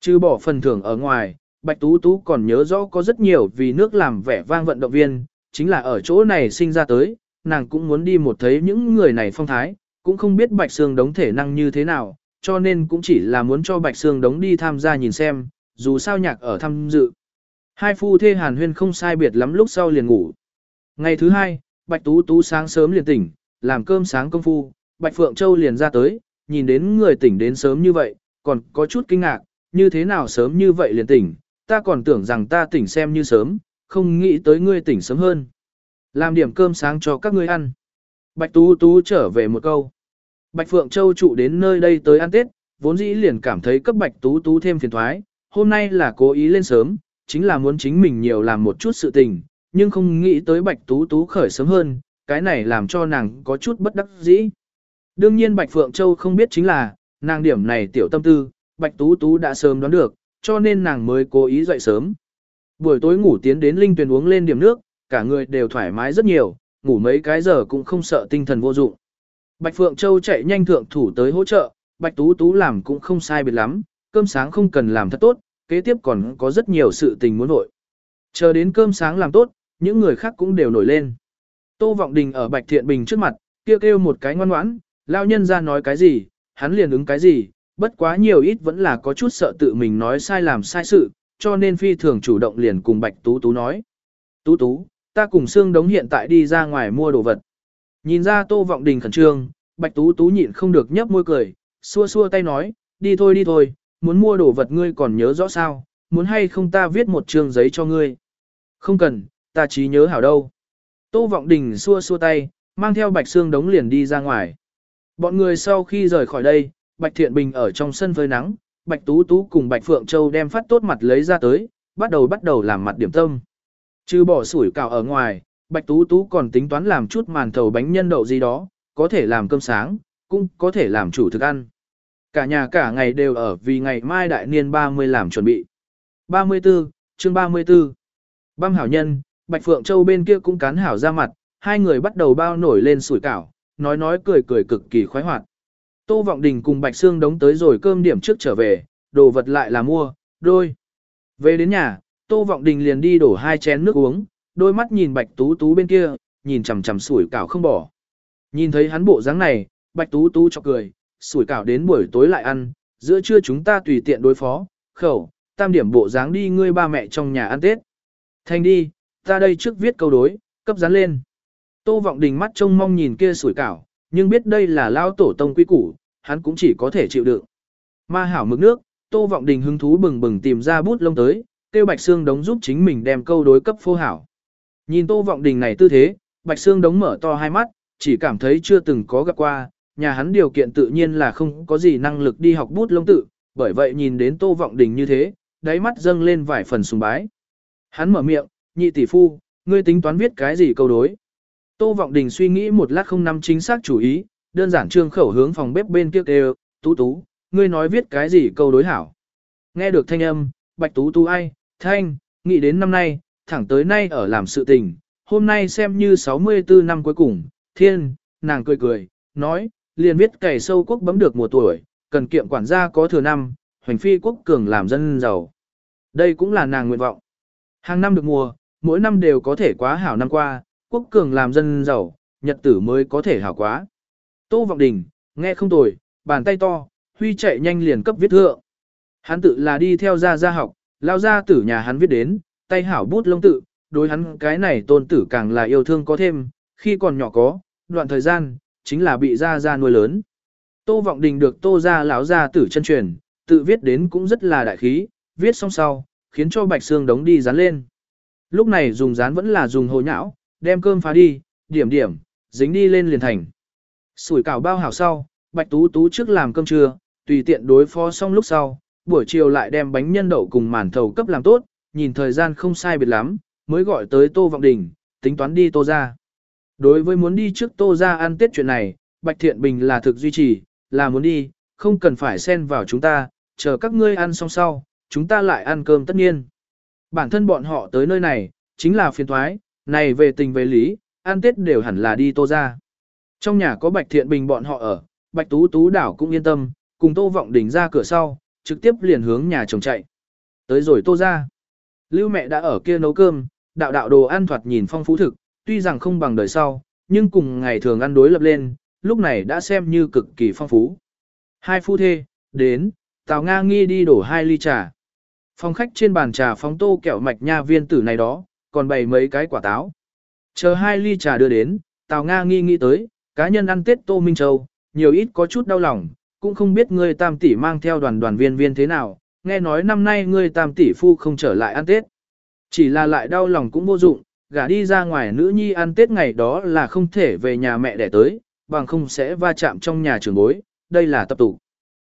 Trừ bỏ phần thưởng ở ngoài, Bạch Tú Tú còn nhớ rõ có rất nhiều vì nước làm vẻ vang vận động viên, chính là ở chỗ này sinh ra tới, nàng cũng muốn đi một thấy những người này phong thái, cũng không biết Bạch Sương đống thể năng như thế nào, cho nên cũng chỉ là muốn cho Bạch Sương đống đi tham gia nhìn xem, dù sao nhạc ở tham dự. Hai phu thê hàn huyên không sai biệt lắm lúc sau liền ngủ. Ngày thứ hai, Bạch Tú Tú sáng sớm liền tỉnh, làm cơm sáng công phu, Bạch Phượng Châu liền ra tới, nhìn đến người tỉnh đến sớm như vậy, còn có chút kinh ngạc, như thế nào sớm như vậy liền tỉnh, ta còn tưởng rằng ta tỉnh xem như sớm, không nghĩ tới ngươi tỉnh sớm hơn. Làm điểm cơm sáng cho các ngươi ăn. Bạch Tú Tú trở về một câu. Bạch Phượng Châu trụ đến nơi đây tới ăn Tết, vốn dĩ liền cảm thấy cấp Bạch Tú Tú thêm phiền thoái, hôm nay là cố ý lên sớm, chính là muốn chính mình nhiều làm một chút sự tình, nhưng không nghĩ tới Bạch Tú Tú khởi sớm hơn, cái này làm cho nàng có chút bất đắc dĩ. Đương nhiên Bạch Phượng Châu không biết chính là, nàng điểm này tiểu tâm tư, Bạch Tú Tú đã sớm đoán được, cho nên nàng mới cố ý dậy sớm. Buổi tối ngủ tiến đến linh tuyển uống lên điểm nước, cả người đều thoải mái rất nhiều, ngủ mấy cái giờ cũng không sợ tinh thần vô dụng. Bạch Phượng Châu chạy nhanh thượng thủ tới hỗ trợ, Bạch Tú Tú làm cũng không sai biệt lắm, cơm sáng không cần làm thật tốt, kế tiếp còn có rất nhiều sự tình muốn nội. Chờ đến cơm sáng làm tốt, những người khác cũng đều nổi lên. Tô Vọng Đình ở Bạch Thiện Bình trước mặt, kêu kêu một cái ngoan ngoãn, lão nhân ra nói cái gì, hắn liền ứng cái gì, bất quá nhiều ít vẫn là có chút sợ tự mình nói sai làm sai sự, cho nên phi thường chủ động liền cùng Bạch Tú Tú nói. Tú Tú, ta cùng Sương Đống hiện tại đi ra ngoài mua đồ vật. Nhìn ra Tô Vọng Đình khẩn trương, Bạch Tú Tú nhịn không được nhấp môi cười, xua xua tay nói, đi thôi đi thôi, muốn mua đồ vật ngươi còn nhớ rõ sao, muốn hay không ta viết một trường giấy cho ngươi. Không cần, ta chỉ nhớ hảo đâu. Tô Vọng Đình xua xua tay, mang theo Bạch Sương Đống liền đi ra ngoài. Bọn người sau khi rời khỏi đây, Bạch Thiện Bình ở trong sân phơi nắng, Bạch Tú Tú cùng Bạch Phượng Châu đem phát tốt mặt lấy ra tới, bắt đầu bắt đầu làm mặt điểm tâm. Chứ bỏ sủi cảo ở ngoài, Bạch Tú Tú còn tính toán làm chút màn thầu bánh nhân đậu gì đó, có thể làm cơm sáng, cũng có thể làm chủ thức ăn. Cả nhà cả ngày đều ở vì ngày mai đại niên 30 làm chuẩn bị. 34, chương 34. Băm hảo nhân, Bạch Phượng Châu bên kia cũng cán hảo ra mặt, hai người bắt đầu bao nổi lên sủi cảo, nói nói cười cười cực kỳ khoái hoạt. Tô Vọng Đình cùng Bạch Sương đóng tới rồi cơm điểm trước trở về, đồ vật lại là mua, đôi. Về đến nhà, Tô Vọng Đình liền đi đổ hai chén nước uống, đôi mắt nhìn Bạch Tú Tú bên kia, nhìn chằm chằm sủi cảo không bỏ. Nhìn thấy hắn bộ dáng này, Bạch Tú Tú chọc cười, sủi cảo đến buổi tối lại ăn, giữa trưa chúng ta tùy tiện đối phó, khẩu, tam điểm bộ dáng đi ngươi ba mẹ trong nhà ăn Tết. Thành đi, ta đây trước viết câu đối, cấp dán lên. Tô Vọng Đình mắt trông mong nhìn kia sủi cảo, nhưng biết đây là lao tổ tông quy củ, hắn cũng chỉ có thể chịu đựng. Ma hảo mực nước, Tô Vọng Đình hứng thú bừng bừng tìm ra bút lông tới, kêu Bạch Sương đống giúp chính mình đem câu đối cấp phô hảo. Nhìn Tô Vọng Đình này tư thế, Bạch Sương đống mở to hai mắt, chỉ cảm thấy chưa từng có gặp qua, nhà hắn điều kiện tự nhiên là không có gì năng lực đi học bút lông tự, bởi vậy nhìn đến Tô Vọng Đình như thế, đáy mắt dâng lên vài phần sùng bái. Hắn mở miệng, nhị tỷ phu, ngươi tính toán viết cái gì câu đối? Tô Vọng Đình suy nghĩ một lát không nắm chính xác chủ ý, đơn giản trương khẩu hướng phòng bếp bên kia kêu, tú tú, ngươi nói viết cái gì câu đối hảo. Nghe được thanh âm, bạch tú tú ai, thanh, nghĩ đến năm nay, thẳng tới nay ở làm sự tình, hôm nay xem như 64 năm cuối cùng, thiên, nàng cười cười, nói, liền viết cày sâu quốc bấm được mùa tuổi, cần kiệm quản gia có thừa năm, hoành phi quốc cường làm dân giàu. Đây cũng là nàng nguyện vọng. Hàng năm được mùa, mỗi năm đều có thể quá hảo năm qua, quốc cường làm dân giàu, nhật tử mới có thể hảo quá. Tô Vọng Đình, nghe không tồi, bàn tay to, huy chạy nhanh liền cấp viết thượng. Hắn tự là đi theo gia gia học, lao ra tử nhà hắn viết đến, tay hảo bút lông tự, đối hắn cái này tôn tử càng là yêu thương có thêm, khi còn nhỏ có, đoạn thời gian, chính là bị gia gia nuôi lớn. Tô Vọng Đình được Tô gia lão gia tử chân truyền, tự viết đến cũng rất là đại khí, viết xong sau, khiến cho Bạch xương đống đi dán lên. Lúc này dùng dán vẫn là dùng hồ nhão, đem cơm phá đi, điểm điểm, dính đi lên liền thành. Sủi cảo bao hảo sau, Bạch Tú Tú trước làm cơm trưa, tùy tiện đối phó xong lúc sau, buổi chiều lại đem bánh nhân đậu cùng màn thầu cấp làm tốt, nhìn thời gian không sai biệt lắm, mới gọi tới Tô Vọng Đình, tính toán đi Tô gia. Đối với muốn đi trước Tô gia ăn Tết chuyện này, Bạch Thiện Bình là thực duy trì, là muốn đi, không cần phải xen vào chúng ta, chờ các ngươi ăn xong sau, chúng ta lại ăn cơm tất nhiên. Bản thân bọn họ tới nơi này, chính là phiền thoái, này về tình về lý, ăn Tết đều hẳn là đi Tô ra Trong nhà có Bạch Thiện Bình bọn họ ở, Bạch Tú Tú đảo cũng yên tâm, cùng Tô Vọng Đình ra cửa sau, trực tiếp liền hướng nhà chồng chạy. Tới rồi Tô ra Lưu mẹ đã ở kia nấu cơm, đạo đạo đồ ăn thoạt nhìn phong phú thực, tuy rằng không bằng đời sau, nhưng cùng ngày thường ăn đối lập lên, lúc này đã xem như cực kỳ phong phú. Hai phu thê, đến, Tào Nga nghi đi đổ hai ly trà. Phòng khách trên bàn trà phóng tô kẹo mạch nha viên tử này đó, còn bày mấy cái quả táo. Chờ hai ly trà đưa đến, Tào Nga nghi nghĩ tới, cá nhân ăn Tết Tô Minh Châu, nhiều ít có chút đau lòng, cũng không biết ngươi tam tỷ mang theo đoàn đoàn viên viên thế nào, nghe nói năm nay ngươi tam tỷ phu không trở lại ăn Tết. Chỉ là lại đau lòng cũng vô dụng, gả đi ra ngoài nữ nhi ăn Tết ngày đó là không thể về nhà mẹ đẻ tới, bằng không sẽ va chạm trong nhà trường bối, đây là tập tụ.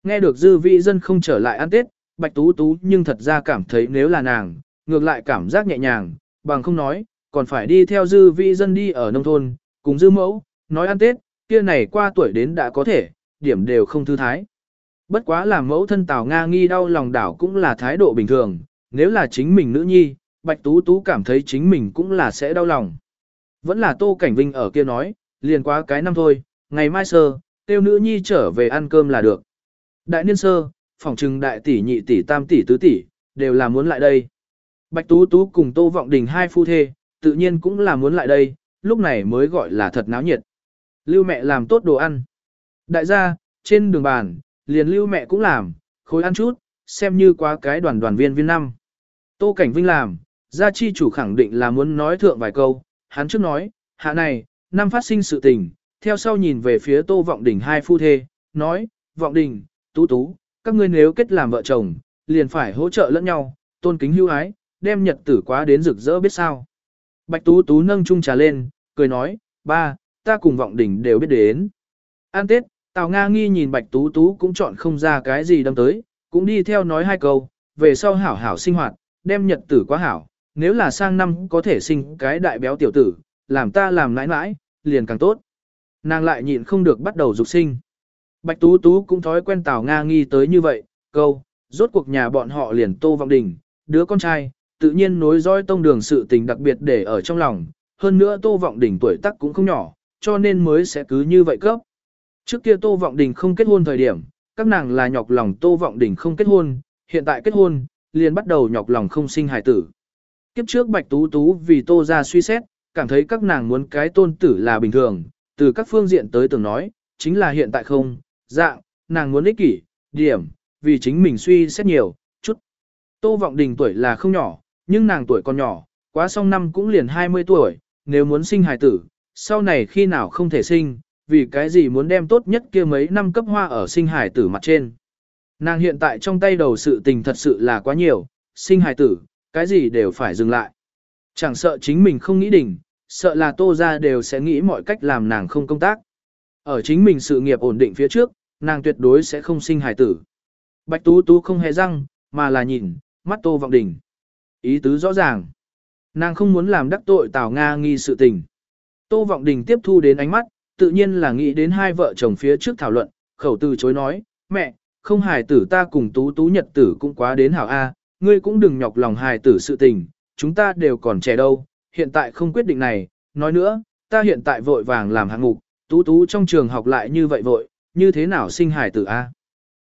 Nghe được dư vị dân không trở lại ăn Tết, Bạch Tú Tú nhưng thật ra cảm thấy nếu là nàng, ngược lại cảm giác nhẹ nhàng, bằng không nói, còn phải đi theo dư vị dân đi ở nông thôn, cùng dư mẫu, nói ăn Tết, kia này qua tuổi đến đã có thể, điểm đều không thư thái. Bất quá là mẫu thân Tào Nga nghi đau lòng đảo cũng là thái độ bình thường, nếu là chính mình nữ nhi, Bạch Tú Tú cảm thấy chính mình cũng là sẽ đau lòng. Vẫn là Tô Cảnh Vinh ở kia nói, liền quá cái năm thôi, ngày mai sơ, tiêu nữ nhi trở về ăn cơm là được. Đại niên sơ, phòng trừng đại tỷ nhị tỷ tam tỷ tứ tỷ, đều là muốn lại đây. Bạch Tú Tú cùng Tô Vọng Đình hai phu thê, tự nhiên cũng là muốn lại đây, lúc này mới gọi là thật náo nhiệt. Lưu mẹ làm tốt đồ ăn. Đại gia, trên đường bàn, liền lưu mẹ cũng làm, khối ăn chút, xem như quá cái đoàn đoàn viên viên năm. Tô Cảnh Vinh làm, gia chi chủ khẳng định là muốn nói thượng vài câu, hắn trước nói, hạ này, năm phát sinh sự tình, theo sau nhìn về phía Tô Vọng Đình hai phu thê, nói, Vọng Đình, Tú Tú, các ngươi nếu kết làm vợ chồng, liền phải hỗ trợ lẫn nhau, tôn kính hữu ái, đem nhật tử quá đến rực rỡ biết sao. Bạch Tú Tú nâng chung trà lên, cười nói, ba, ta cùng Vọng đỉnh đều biết đến. An Tết, Tào Nga nghi nhìn Bạch Tú Tú cũng chọn không ra cái gì đâm tới, cũng đi theo nói hai câu, về sau hảo hảo sinh hoạt, đem nhật tử quá hảo, nếu là sang năm có thể sinh cái đại béo tiểu tử, làm ta làm nãi nãi, liền càng tốt. Nàng lại nhịn không được bắt đầu dục sinh. Bạch Tú Tú cũng thói quen Tào Nga nghi tới như vậy, câu, rốt cuộc nhà bọn họ liền tô vọng đỉnh, đứa con trai, tự nhiên nối dõi tông đường sự tình đặc biệt để ở trong lòng, hơn nữa tô vọng đình tuổi tác cũng không nhỏ, cho nên mới sẽ cứ như vậy cấp. Trước kia tô vọng đình không kết hôn thời điểm, các nàng là nhọc lòng tô vọng đình không kết hôn, hiện tại kết hôn, liền bắt đầu nhọc lòng không sinh hài tử. Kiếp trước Bạch Tú Tú vì tô gia suy xét, cảm thấy các nàng muốn cái tôn tử là bình thường, từ các phương diện tới từng nói, chính là hiện tại không, dạng, nàng muốn ích kỷ, điểm, vì chính mình suy xét nhiều, chút. Tô Vọng Đình tuổi là không nhỏ, nhưng nàng tuổi còn nhỏ, quá xong năm cũng liền 20 tuổi, nếu muốn sinh hài tử, sau này khi nào không thể sinh, vì cái gì muốn đem tốt nhất kia mấy năm cấp hoa ở sinh hài tử mặt trên. Nàng hiện tại trong tay đầu sự tình thật sự là quá nhiều, sinh hài tử, cái gì đều phải dừng lại. Chẳng sợ chính mình không nghĩ đỉnh, sợ là tô ra đều sẽ nghĩ mọi cách làm nàng không công tác. Ở chính mình sự nghiệp ổn định phía trước, nàng tuyệt đối sẽ không sinh hài tử. Bạch Tú Tú không hề răng, mà là nhìn, mắt Tô Vọng đỉnh. Ý tứ rõ ràng. Nàng không muốn làm đắc tội Tào Nga nghi sự tình. Tô Vọng Đình tiếp thu đến ánh mắt, tự nhiên là nghĩ đến hai vợ chồng phía trước thảo luận, khẩu từ chối nói, mẹ, không hài tử ta cùng Tú Tú nhật tử cũng quá đến hảo A, ngươi cũng đừng nhọc lòng hài tử sự tình, chúng ta đều còn trẻ đâu, hiện tại không quyết định này, nói nữa, ta hiện tại vội vàng làm hạng mục, Tú Tú trong trường học lại như vậy vội, như thế nào sinh hài tử A.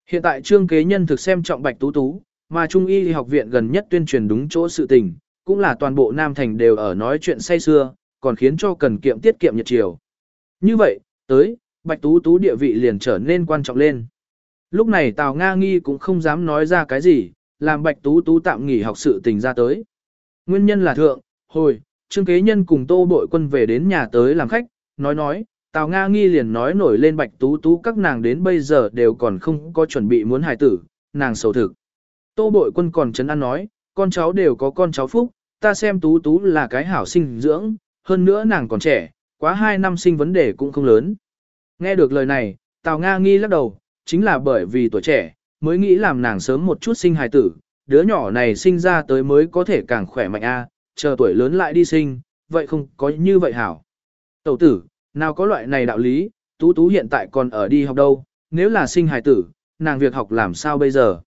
Hiện tại trương kế nhân thực xem trọng bạch Tú Tú, mà Trung y học viện gần nhất tuyên truyền đúng chỗ sự tình, cũng là toàn bộ Nam Thành đều ở nói chuyện say xưa, còn khiến cho cần kiệm tiết kiệm nhật chiều. Như vậy, tới, bạch Tú Tú địa vị liền trở nên quan trọng lên. Lúc này Tào Nga Nghi cũng không dám nói ra cái gì, làm bạch Tú Tú tạm nghỉ học sự tình ra tới. Nguyên nhân là thượng, hồi, trương kế nhân cùng tô bội quân về đến nhà tới làm khách, nói nói, Tào Nga nghi liền nói nổi lên bạch tú tú các nàng đến bây giờ đều còn không có chuẩn bị muốn hài tử, nàng sầu thực. Tô bội quân còn chấn an nói, con cháu đều có con cháu phúc, ta xem tú tú là cái hảo sinh dưỡng, hơn nữa nàng còn trẻ, quá hai năm sinh vấn đề cũng không lớn. Nghe được lời này, Tào Nga nghi lắc đầu, chính là bởi vì tuổi trẻ, mới nghĩ làm nàng sớm một chút sinh hài tử, đứa nhỏ này sinh ra tới mới có thể càng khỏe mạnh a, chờ tuổi lớn lại đi sinh, vậy không có như vậy hảo. Tẩu tử, nào có loại này đạo lý, tú tú hiện tại còn ở đi học đâu, nếu là sinh hài tử, nàng việc học làm sao bây giờ.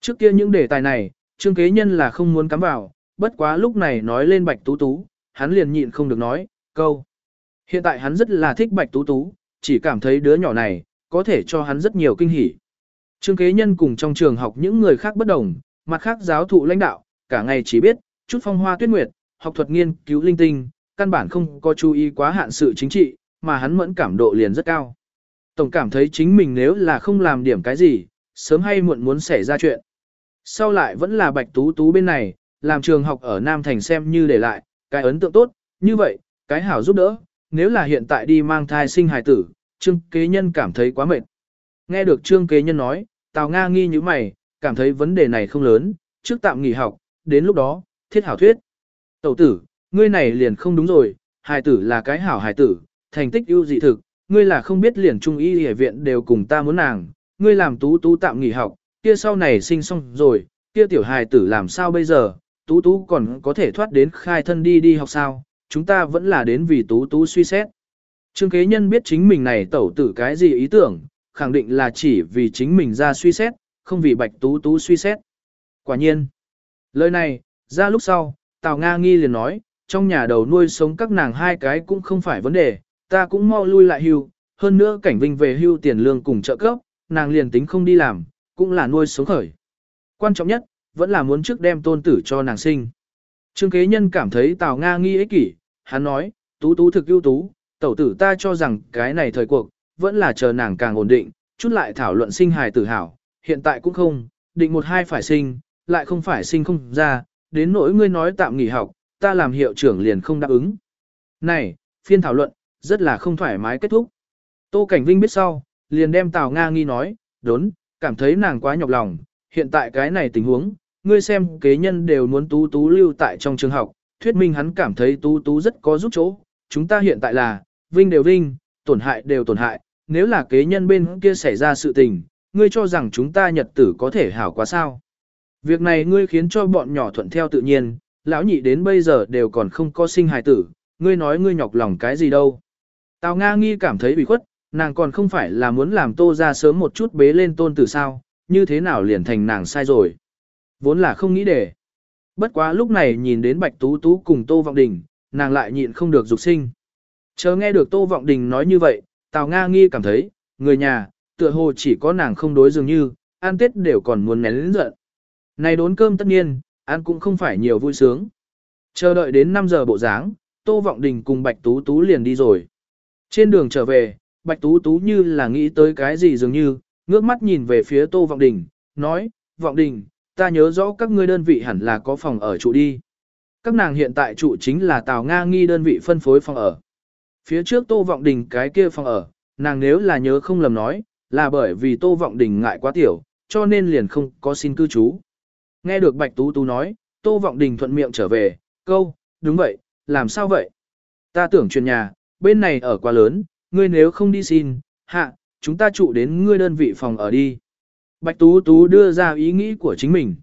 Trước kia những đề tài này, trương kế nhân là không muốn cắm vào, bất quá lúc này nói lên bạch tú tú, hắn liền nhịn không được nói, câu. Hiện tại hắn rất là thích bạch tú tú, chỉ cảm thấy đứa nhỏ này, có thể cho hắn rất nhiều kinh hỉ. Trương kế nhân cùng trong trường học những người khác bất đồng, mặt khác giáo thụ lãnh đạo, cả ngày chỉ biết, chút phong hoa tuyết nguyệt, học thuật nghiên cứu linh tinh, căn bản không có chú ý quá hạn sự chính trị, mà hắn mẫn cảm độ liền rất cao. Tổng cảm thấy chính mình nếu là không làm điểm cái gì, sớm hay muộn muốn xảy ra chuyện. Sau lại vẫn là bạch tú tú bên này, làm trường học ở Nam Thành xem như để lại, cái ấn tượng tốt, như vậy, cái hảo giúp đỡ, nếu là hiện tại đi mang thai sinh hài tử, trương kế nhân cảm thấy quá mệt. Nghe được trương kế nhân nói, Tào Nga nghi như mày, cảm thấy vấn đề này không lớn, trước tạm nghỉ học, đến lúc đó, thiết hảo thuyết. Tẩu tử, ngươi này liền không đúng rồi, hài tử là cái hảo hài tử, thành tích ưu dị thực, ngươi là không biết liền trung y y viện đều cùng ta muốn nàng, ngươi làm tú tú tạm nghỉ học, kia sau này sinh xong rồi, kia tiểu hài tử làm sao bây giờ, tú tú còn có thể thoát đến khai thân đi đi học sao, chúng ta vẫn là đến vì tú tú suy xét. Trương kế nhân biết chính mình này tẩu tử cái gì ý tưởng, khẳng định là chỉ vì chính mình ra suy xét, không vì bạch tú tú suy xét. Quả nhiên, lời này, ra lúc sau, Tào Nga nghi liền nói, trong nhà đầu nuôi sống các nàng hai cái cũng không phải vấn đề, ta cũng mau lui lại hưu, hơn nữa cảnh vinh về hưu tiền lương cùng trợ cấp, nàng liền tính không đi làm, cũng là nuôi sống khởi. Quan trọng nhất, vẫn là muốn trước đem tôn tử cho nàng sinh. Trương kế nhân cảm thấy Tào Nga nghi ích kỷ, hắn nói, tú tú thực ưu tú, tẩu tử ta cho rằng cái này thời cuộc, vẫn là chờ nàng càng ổn định, chút lại thảo luận sinh hài tử hảo, hiện tại cũng không, định một hai phải sinh, lại không phải sinh không ra, đến nỗi ngươi nói tạm nghỉ học, ta làm hiệu trưởng liền không đáp ứng. Này, phiên thảo luận, rất là không thoải mái kết thúc. Tô Cảnh Vinh biết sau, liền đem Tào Nga nghi nói, đốn, cảm thấy nàng quá nhọc lòng, hiện tại cái này tình huống, ngươi xem kế nhân đều muốn tú tú lưu tại trong trường học, thuyết minh hắn cảm thấy tú tú rất có giúp chỗ, chúng ta hiện tại là, vinh đều vinh, tổn hại đều tổn hại, nếu là kế nhân bên kia xảy ra sự tình, ngươi cho rằng chúng ta nhật tử có thể hảo quá sao. Việc này ngươi khiến cho bọn nhỏ thuận theo tự nhiên, lão nhị đến bây giờ đều còn không có sinh hài tử, ngươi nói ngươi nhọc lòng cái gì đâu. Tào Nga nghi cảm thấy bị khuất, nàng còn không phải là muốn làm tô ra sớm một chút bế lên tôn tử sao, như thế nào liền thành nàng sai rồi. Vốn là không nghĩ để. Bất quá lúc này nhìn đến Bạch Tú Tú cùng Tô Vọng Đình, nàng lại nhịn không được dục sinh. Chờ nghe được Tô Vọng Đình nói như vậy, Tào Nga nghi cảm thấy, người nhà, tựa hồ chỉ có nàng không đối dường như, ăn tết đều còn muốn nén lĩnh giận. Này đốn cơm tất nhiên, ăn cũng không phải nhiều vui sướng. Chờ đợi đến 5 giờ bộ dáng, Tô Vọng Đình cùng Bạch Tú Tú liền đi rồi. Trên đường trở về, Bạch Tú Tú như là nghĩ tới cái gì dường như, ngước mắt nhìn về phía Tô Vọng Đình, nói, Vọng Đình, ta nhớ rõ các ngươi đơn vị hẳn là có phòng ở trụ đi. Các nàng hiện tại trụ chính là Tào Nga nghi đơn vị phân phối phòng ở. Phía trước Tô Vọng Đình cái kia phòng ở, nàng nếu là nhớ không lầm nói, là bởi vì Tô Vọng Đình ngại quá tiểu, cho nên liền không có xin cư trú. Nghe được Bạch Tú Tú nói, Tô Vọng Đình thuận miệng trở về, câu, đúng vậy, làm sao vậy? Ta tưởng chuyển nhà, bên này ở quá lớn, ngươi nếu không đi xin, hạ, chúng ta trụ đến ngươi đơn vị phòng ở đi. Bạch Tú Tú đưa ra ý nghĩ của chính mình.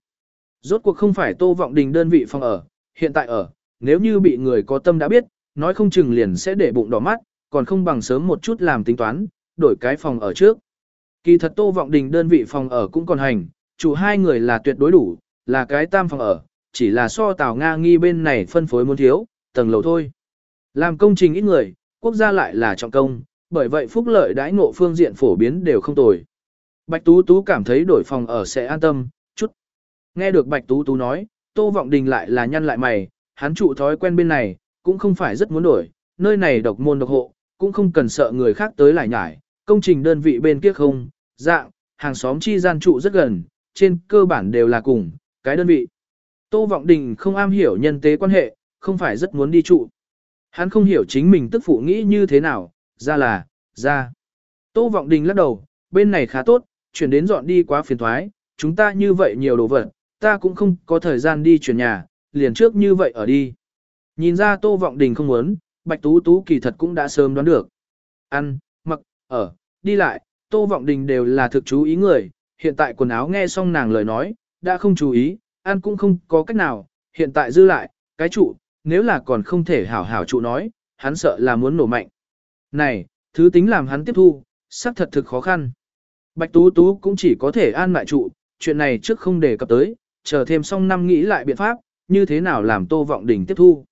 Rốt cuộc không phải Tô Vọng Đình đơn vị phòng ở, hiện tại ở, nếu như bị người có tâm đã biết, nói không chừng liền sẽ để bụng đỏ mắt, còn không bằng sớm một chút làm tính toán, đổi cái phòng ở trước. Kỳ thật Tô Vọng Đình đơn vị phòng ở cũng còn hành, chủ hai người là tuyệt đối đủ, là cái tam phòng ở, chỉ là so Tào Nga nghi bên này phân phối muốn thiếu, tầng lầu thôi. Làm công trình ít người, quốc gia lại là trọng công, bởi vậy phúc lợi đãi ngộ phương diện phổ biến đều không tồi. Bạch Tú Tú cảm thấy đổi phòng ở sẽ an tâm, chút. Nghe được Bạch Tú Tú nói, Tô Vọng Đình lại là nhăn lại mày, hắn trụ thói quen bên này, cũng không phải rất muốn đổi, nơi này độc môn độc hộ, cũng không cần sợ người khác tới lại nhải, công trình đơn vị bên kia không, dạng, hàng xóm chi gian trụ rất gần, trên cơ bản đều là cùng, cái đơn vị. Tô Vọng Đình không am hiểu nhân tế quan hệ, không phải rất muốn đi trụ. Hắn không hiểu chính mình tức phụ nghĩ như thế nào, ra là, ra. Tô Vọng Đình lắc đầu, bên này khá tốt, chuyển đến dọn đi quá phiền thoái, chúng ta như vậy nhiều đồ vật, ta cũng không có thời gian đi chuyển nhà, liền trước như vậy ở đi. Nhìn ra Tô Vọng Đình không muốn, Bạch Tú Tú kỳ thật cũng đã sớm đoán được. Ăn, mặc, ở, đi lại, Tô Vọng Đình đều là thực chú ý người, hiện tại quần áo nghe xong nàng lời nói, đã không chú ý, ăn cũng không có cách nào, hiện tại dư lại, cái trụ, nếu là còn không thể hảo hảo trụ nói, hắn sợ là muốn nổ mạnh. Này, thứ tính làm hắn tiếp thu, xác thật thực khó khăn. Bạch Tú Tú cũng chỉ có thể an lại trụ, chuyện này trước không đề cập tới, chờ thêm xong năm nghĩ lại biện pháp, như thế nào làm Tô Vọng Đình tiếp thu.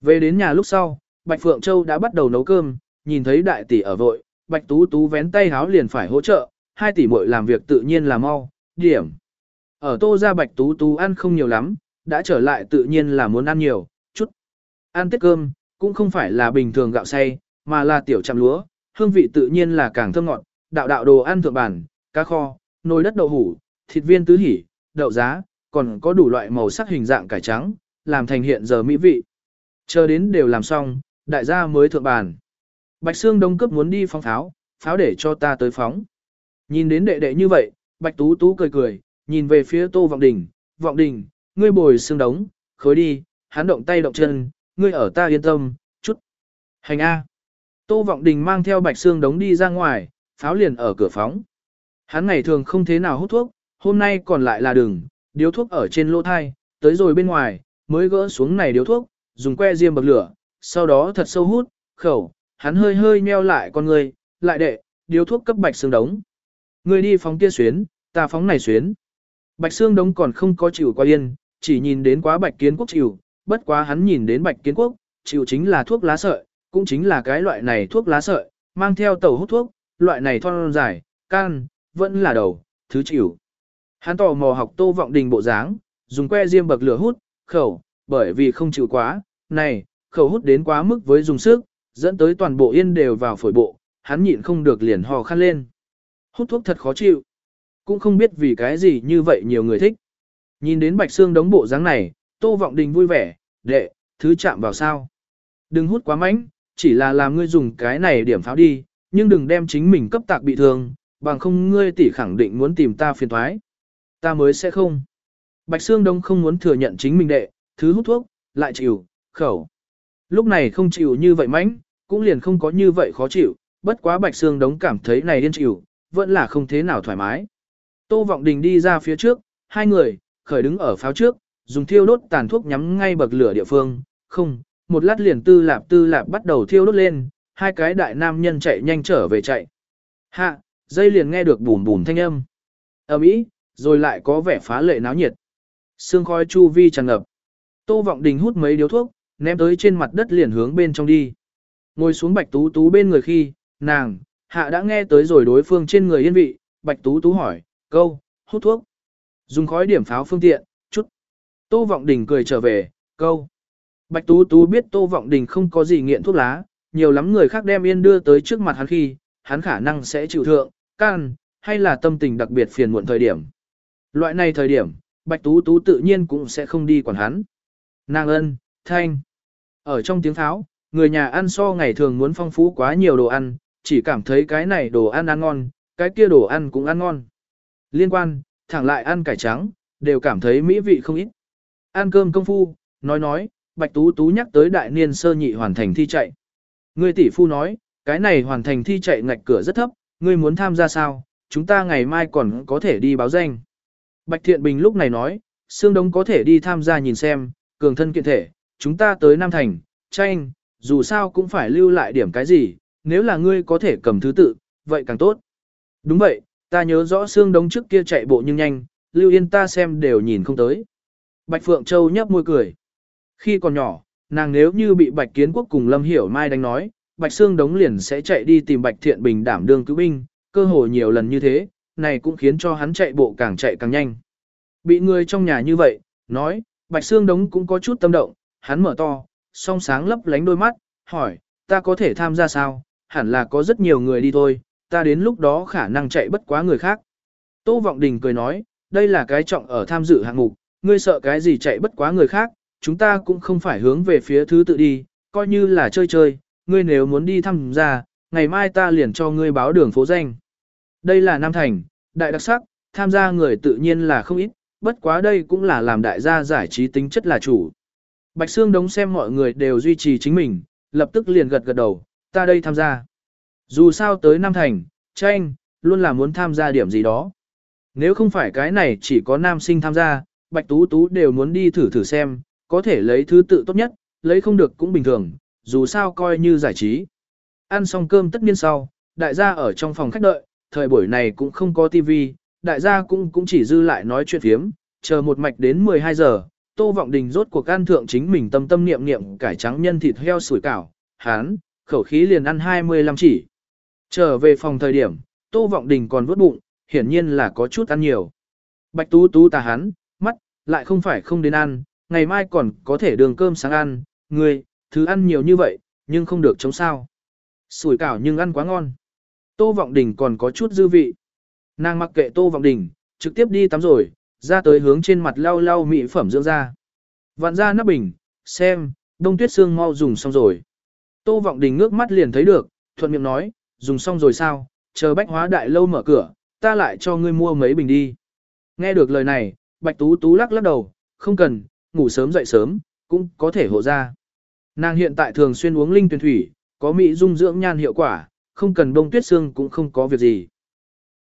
Về đến nhà lúc sau, Bạch Phượng Châu đã bắt đầu nấu cơm, nhìn thấy đại tỷ ở vội, Bạch Tú Tú vén tay háo liền phải hỗ trợ, hai tỷ muội làm việc tự nhiên là mau, điểm. Ở Tô gia Bạch Tú Tú ăn không nhiều lắm, đã trở lại tự nhiên là muốn ăn nhiều. Ăn tiết cơm, cũng không phải là bình thường gạo xay, mà là tiểu chạm lúa, hương vị tự nhiên là càng thơm ngọt, đạo đạo đồ ăn thượng bản, cá kho, nồi đất đậu hủ, thịt viên tứ hỉ, đậu giá, còn có đủ loại màu sắc hình dạng cải trắng, làm thành hiện giờ mỹ vị. Chờ đến đều làm xong, đại gia mới thượng bàn. Bạch Sương Đông cấp muốn đi phóng pháo, pháo để cho ta tới phóng. Nhìn đến đệ đệ như vậy, Bạch Tú Tú cười cười, nhìn về phía Tô Vọng Đình, Vọng Đình, ngươi bồi Sương Đống, khối đi, hắn động tay động chân, ngươi ở ta yên tâm, chút. Hành A. Tô Vọng Đình mang theo Bạch Sương Đống đi ra ngoài, pháo liền ở cửa phóng. Hắn ngày thường không thế nào hút thuốc, hôm nay còn lại là đường, điếu thuốc ở trên lỗ thai, tới rồi bên ngoài, mới gỡ xuống này điếu thuốc, dùng que diêm bậc lửa, sau đó thật sâu hút, khẩu, hắn hơi hơi meo lại con người, lại đệ, điếu thuốc cấp bạch xương đống. Người đi phóng kia xuyến, ta phóng này xuyến. Bạch xương đống còn không có chịu qua yên, chỉ nhìn đến quá bạch kiến quốc chịu, bất quá hắn nhìn đến bạch kiến quốc, chịu chính là thuốc lá sợi, cũng chính là cái loại này thuốc lá sợi, mang theo tàu hút thuốc, loại này thon dài, can, vẫn là đầu, thứ chịu. Hắn tò mò học tô vọng đình bộ dáng, dùng que diêm bậc lửa hút, khẩu, bởi vì không chịu quá, này, khẩu hút đến quá mức với dùng sức, dẫn tới toàn bộ yên đều vào phổi bộ, hắn nhịn không được liền hò khăn lên. Hút thuốc thật khó chịu. Cũng không biết vì cái gì như vậy nhiều người thích. Nhìn đến Bạch xương đống bộ dáng này, Tô Vọng Đình vui vẻ, đệ, thứ chạm vào sao. Đừng hút quá mạnh, chỉ là làm ngươi dùng cái này điểm pháo đi, nhưng đừng đem chính mình cấp tạc bị thương, bằng không ngươi tỷ khẳng định muốn tìm ta phiền toái. Ta mới sẽ không. Bạch Sương Đông không muốn thừa nhận chính mình đệ, thứ hút thuốc, lại chịu, khẩu. Lúc này không chịu như vậy mãnh, cũng liền không có như vậy khó chịu, bất quá Bạch Sương Đống cảm thấy này điên chịu, vẫn là không thế nào thoải mái. Tô Vọng Đình đi ra phía trước, hai người, khởi đứng ở pháo trước, dùng thiêu đốt tàn thuốc nhắm ngay bậc lửa địa phương, không, một lát liền tư lạp tư lạp bắt đầu thiêu đốt lên, hai cái đại nam nhân chạy nhanh trở về chạy. Hạ, dây liền nghe được bùm bùm thanh âm. ầm ĩ, rồi lại có vẻ phá lệ náo nhiệt. Sương khói chu vi tràn ngập. Tô Vọng Đình hút mấy điếu thuốc, ném tới trên mặt đất liền hướng bên trong đi. Ngồi xuống Bạch Tú Tú bên người khi, nàng, hạ đã nghe tới rồi đối phương trên người yên vị, Bạch Tú Tú hỏi, câu, hút thuốc. Dùng khói điểm pháo phương tiện. Tô Vọng Đình cười trở về, câu. Bạch Tú Tú biết Tô Vọng Đình không có gì nghiện thuốc lá, nhiều lắm người khác đem yên đưa tới trước mặt hắn khi, hắn khả năng sẽ chịu thượng, can, hay là tâm tình đặc biệt phiền muộn thời điểm. Loại này thời điểm, Bạch Tú Tú tự nhiên cũng sẽ không đi quản hắn. Nàng ân, thanh. Ở trong tiếng tháo, người nhà ăn so ngày thường muốn phong phú quá nhiều đồ ăn, chỉ cảm thấy cái này đồ ăn ăn ngon, cái kia đồ ăn cũng ăn ngon. Liên quan, thẳng lại ăn cải trắng, đều cảm thấy mỹ vị không ít. Ăn cơm công phu, nói nói, Bạch Tú Tú nhắc tới đại niên sơ nhị hoàn thành thi chạy. Người tỷ phu nói, cái này hoàn thành thi chạy ngạch cửa rất thấp, ngươi muốn tham gia sao, chúng ta ngày mai còn có thể đi báo danh. Bạch Thiện Bình lúc này nói, Sương Đông có thể đi tham gia nhìn xem, cường thân kiện thể, chúng ta tới Nam Thành, tranh, dù sao cũng phải lưu lại điểm cái gì, nếu là ngươi có thể cầm thứ tự, vậy càng tốt. Đúng vậy, ta nhớ rõ Sương Đông trước kia chạy bộ nhưng nhanh, Lưu Yên ta xem đều nhìn không tới. Bạch Phượng Châu nhấp môi cười. Khi còn nhỏ, nàng nếu như bị Bạch Kiến Quốc cùng Lâm Hiểu Mai đánh nói, Bạch Sương Đống liền sẽ chạy đi tìm Bạch Thiện Bình đảm đương cứu binh, cơ hội nhiều lần như thế, này cũng khiến cho hắn chạy bộ càng chạy càng nhanh. Bị người trong nhà như vậy, nói, Bạch Sương Đống cũng có chút tâm động, hắn mở to, song sáng lấp lánh đôi mắt, hỏi, ta có thể tham gia sao, hẳn là có rất nhiều người đi thôi, ta đến lúc đó khả năng chạy bất quá người khác. Tô Vọng Đình cười nói, đây là cái trọng ở tham dự hạng mục, ngươi sợ cái gì chạy bất quá người khác, chúng ta cũng không phải hướng về phía thứ tự đi, coi như là chơi chơi, ngươi nếu muốn đi tham gia, ngày mai ta liền cho ngươi báo đường phố danh. Đây là Nam Thành, đại đặc sắc, tham gia người tự nhiên là không ít, bất quá đây cũng là làm đại gia giải trí tính chất là chủ. Bạch Sương đống xem mọi người đều duy trì chính mình, lập tức liền gật gật đầu, ta đây tham gia. Dù sao tới Nam Thành, tranh, luôn là muốn tham gia điểm gì đó. Nếu không phải cái này chỉ có nam sinh tham gia, Bạch Tú Tú đều muốn đi thử thử xem, có thể lấy thứ tự tốt nhất, lấy không được cũng bình thường, dù sao coi như giải trí. Ăn xong cơm tất nhiên sau, đại gia ở trong phòng khách đợi, thời buổi này cũng không có tivi, đại gia cũng cũng chỉ dư lại nói chuyện phiếm, chờ một mạch đến 12 giờ, Tô Vọng Đình rốt cuộc ăn thượng chính mình tâm tâm niệm niệm cải trắng nhân thịt heo sủi cảo, hán, khẩu khí liền ăn 25 chỉ. Trở về phòng thời điểm, Tô Vọng Đình còn vớt bụng, hiển nhiên là có chút ăn nhiều. Bạch Tú Tú tà hắn, lại không phải không đến ăn, ngày mai còn có thể đường cơm sáng ăn, người, thứ ăn nhiều như vậy, nhưng không được chống sao. Sủi cảo nhưng ăn quá ngon. Tô Vọng Đình còn có chút dư vị. Nàng mặc kệ Tô Vọng Đình, trực tiếp đi tắm rồi, ra tới hướng trên mặt lau lau mỹ phẩm dưỡng da. Vặn ra nắp bình, xem, đông tuyết xương mau dùng xong rồi. Tô Vọng Đình ngước mắt liền thấy được, thuận miệng nói, dùng xong rồi sao, chờ bách hóa đại lâu mở cửa, ta lại cho ngươi mua mấy bình đi. Nghe được lời này, Bạch Tú Tú lắc lắc đầu, không cần, ngủ sớm dậy sớm, cũng có thể hộ ra. Nàng hiện tại thường xuyên uống linh tuyển thủy, có mỹ dung dưỡng nhan hiệu quả, không cần đông tuyết xương cũng không có việc gì.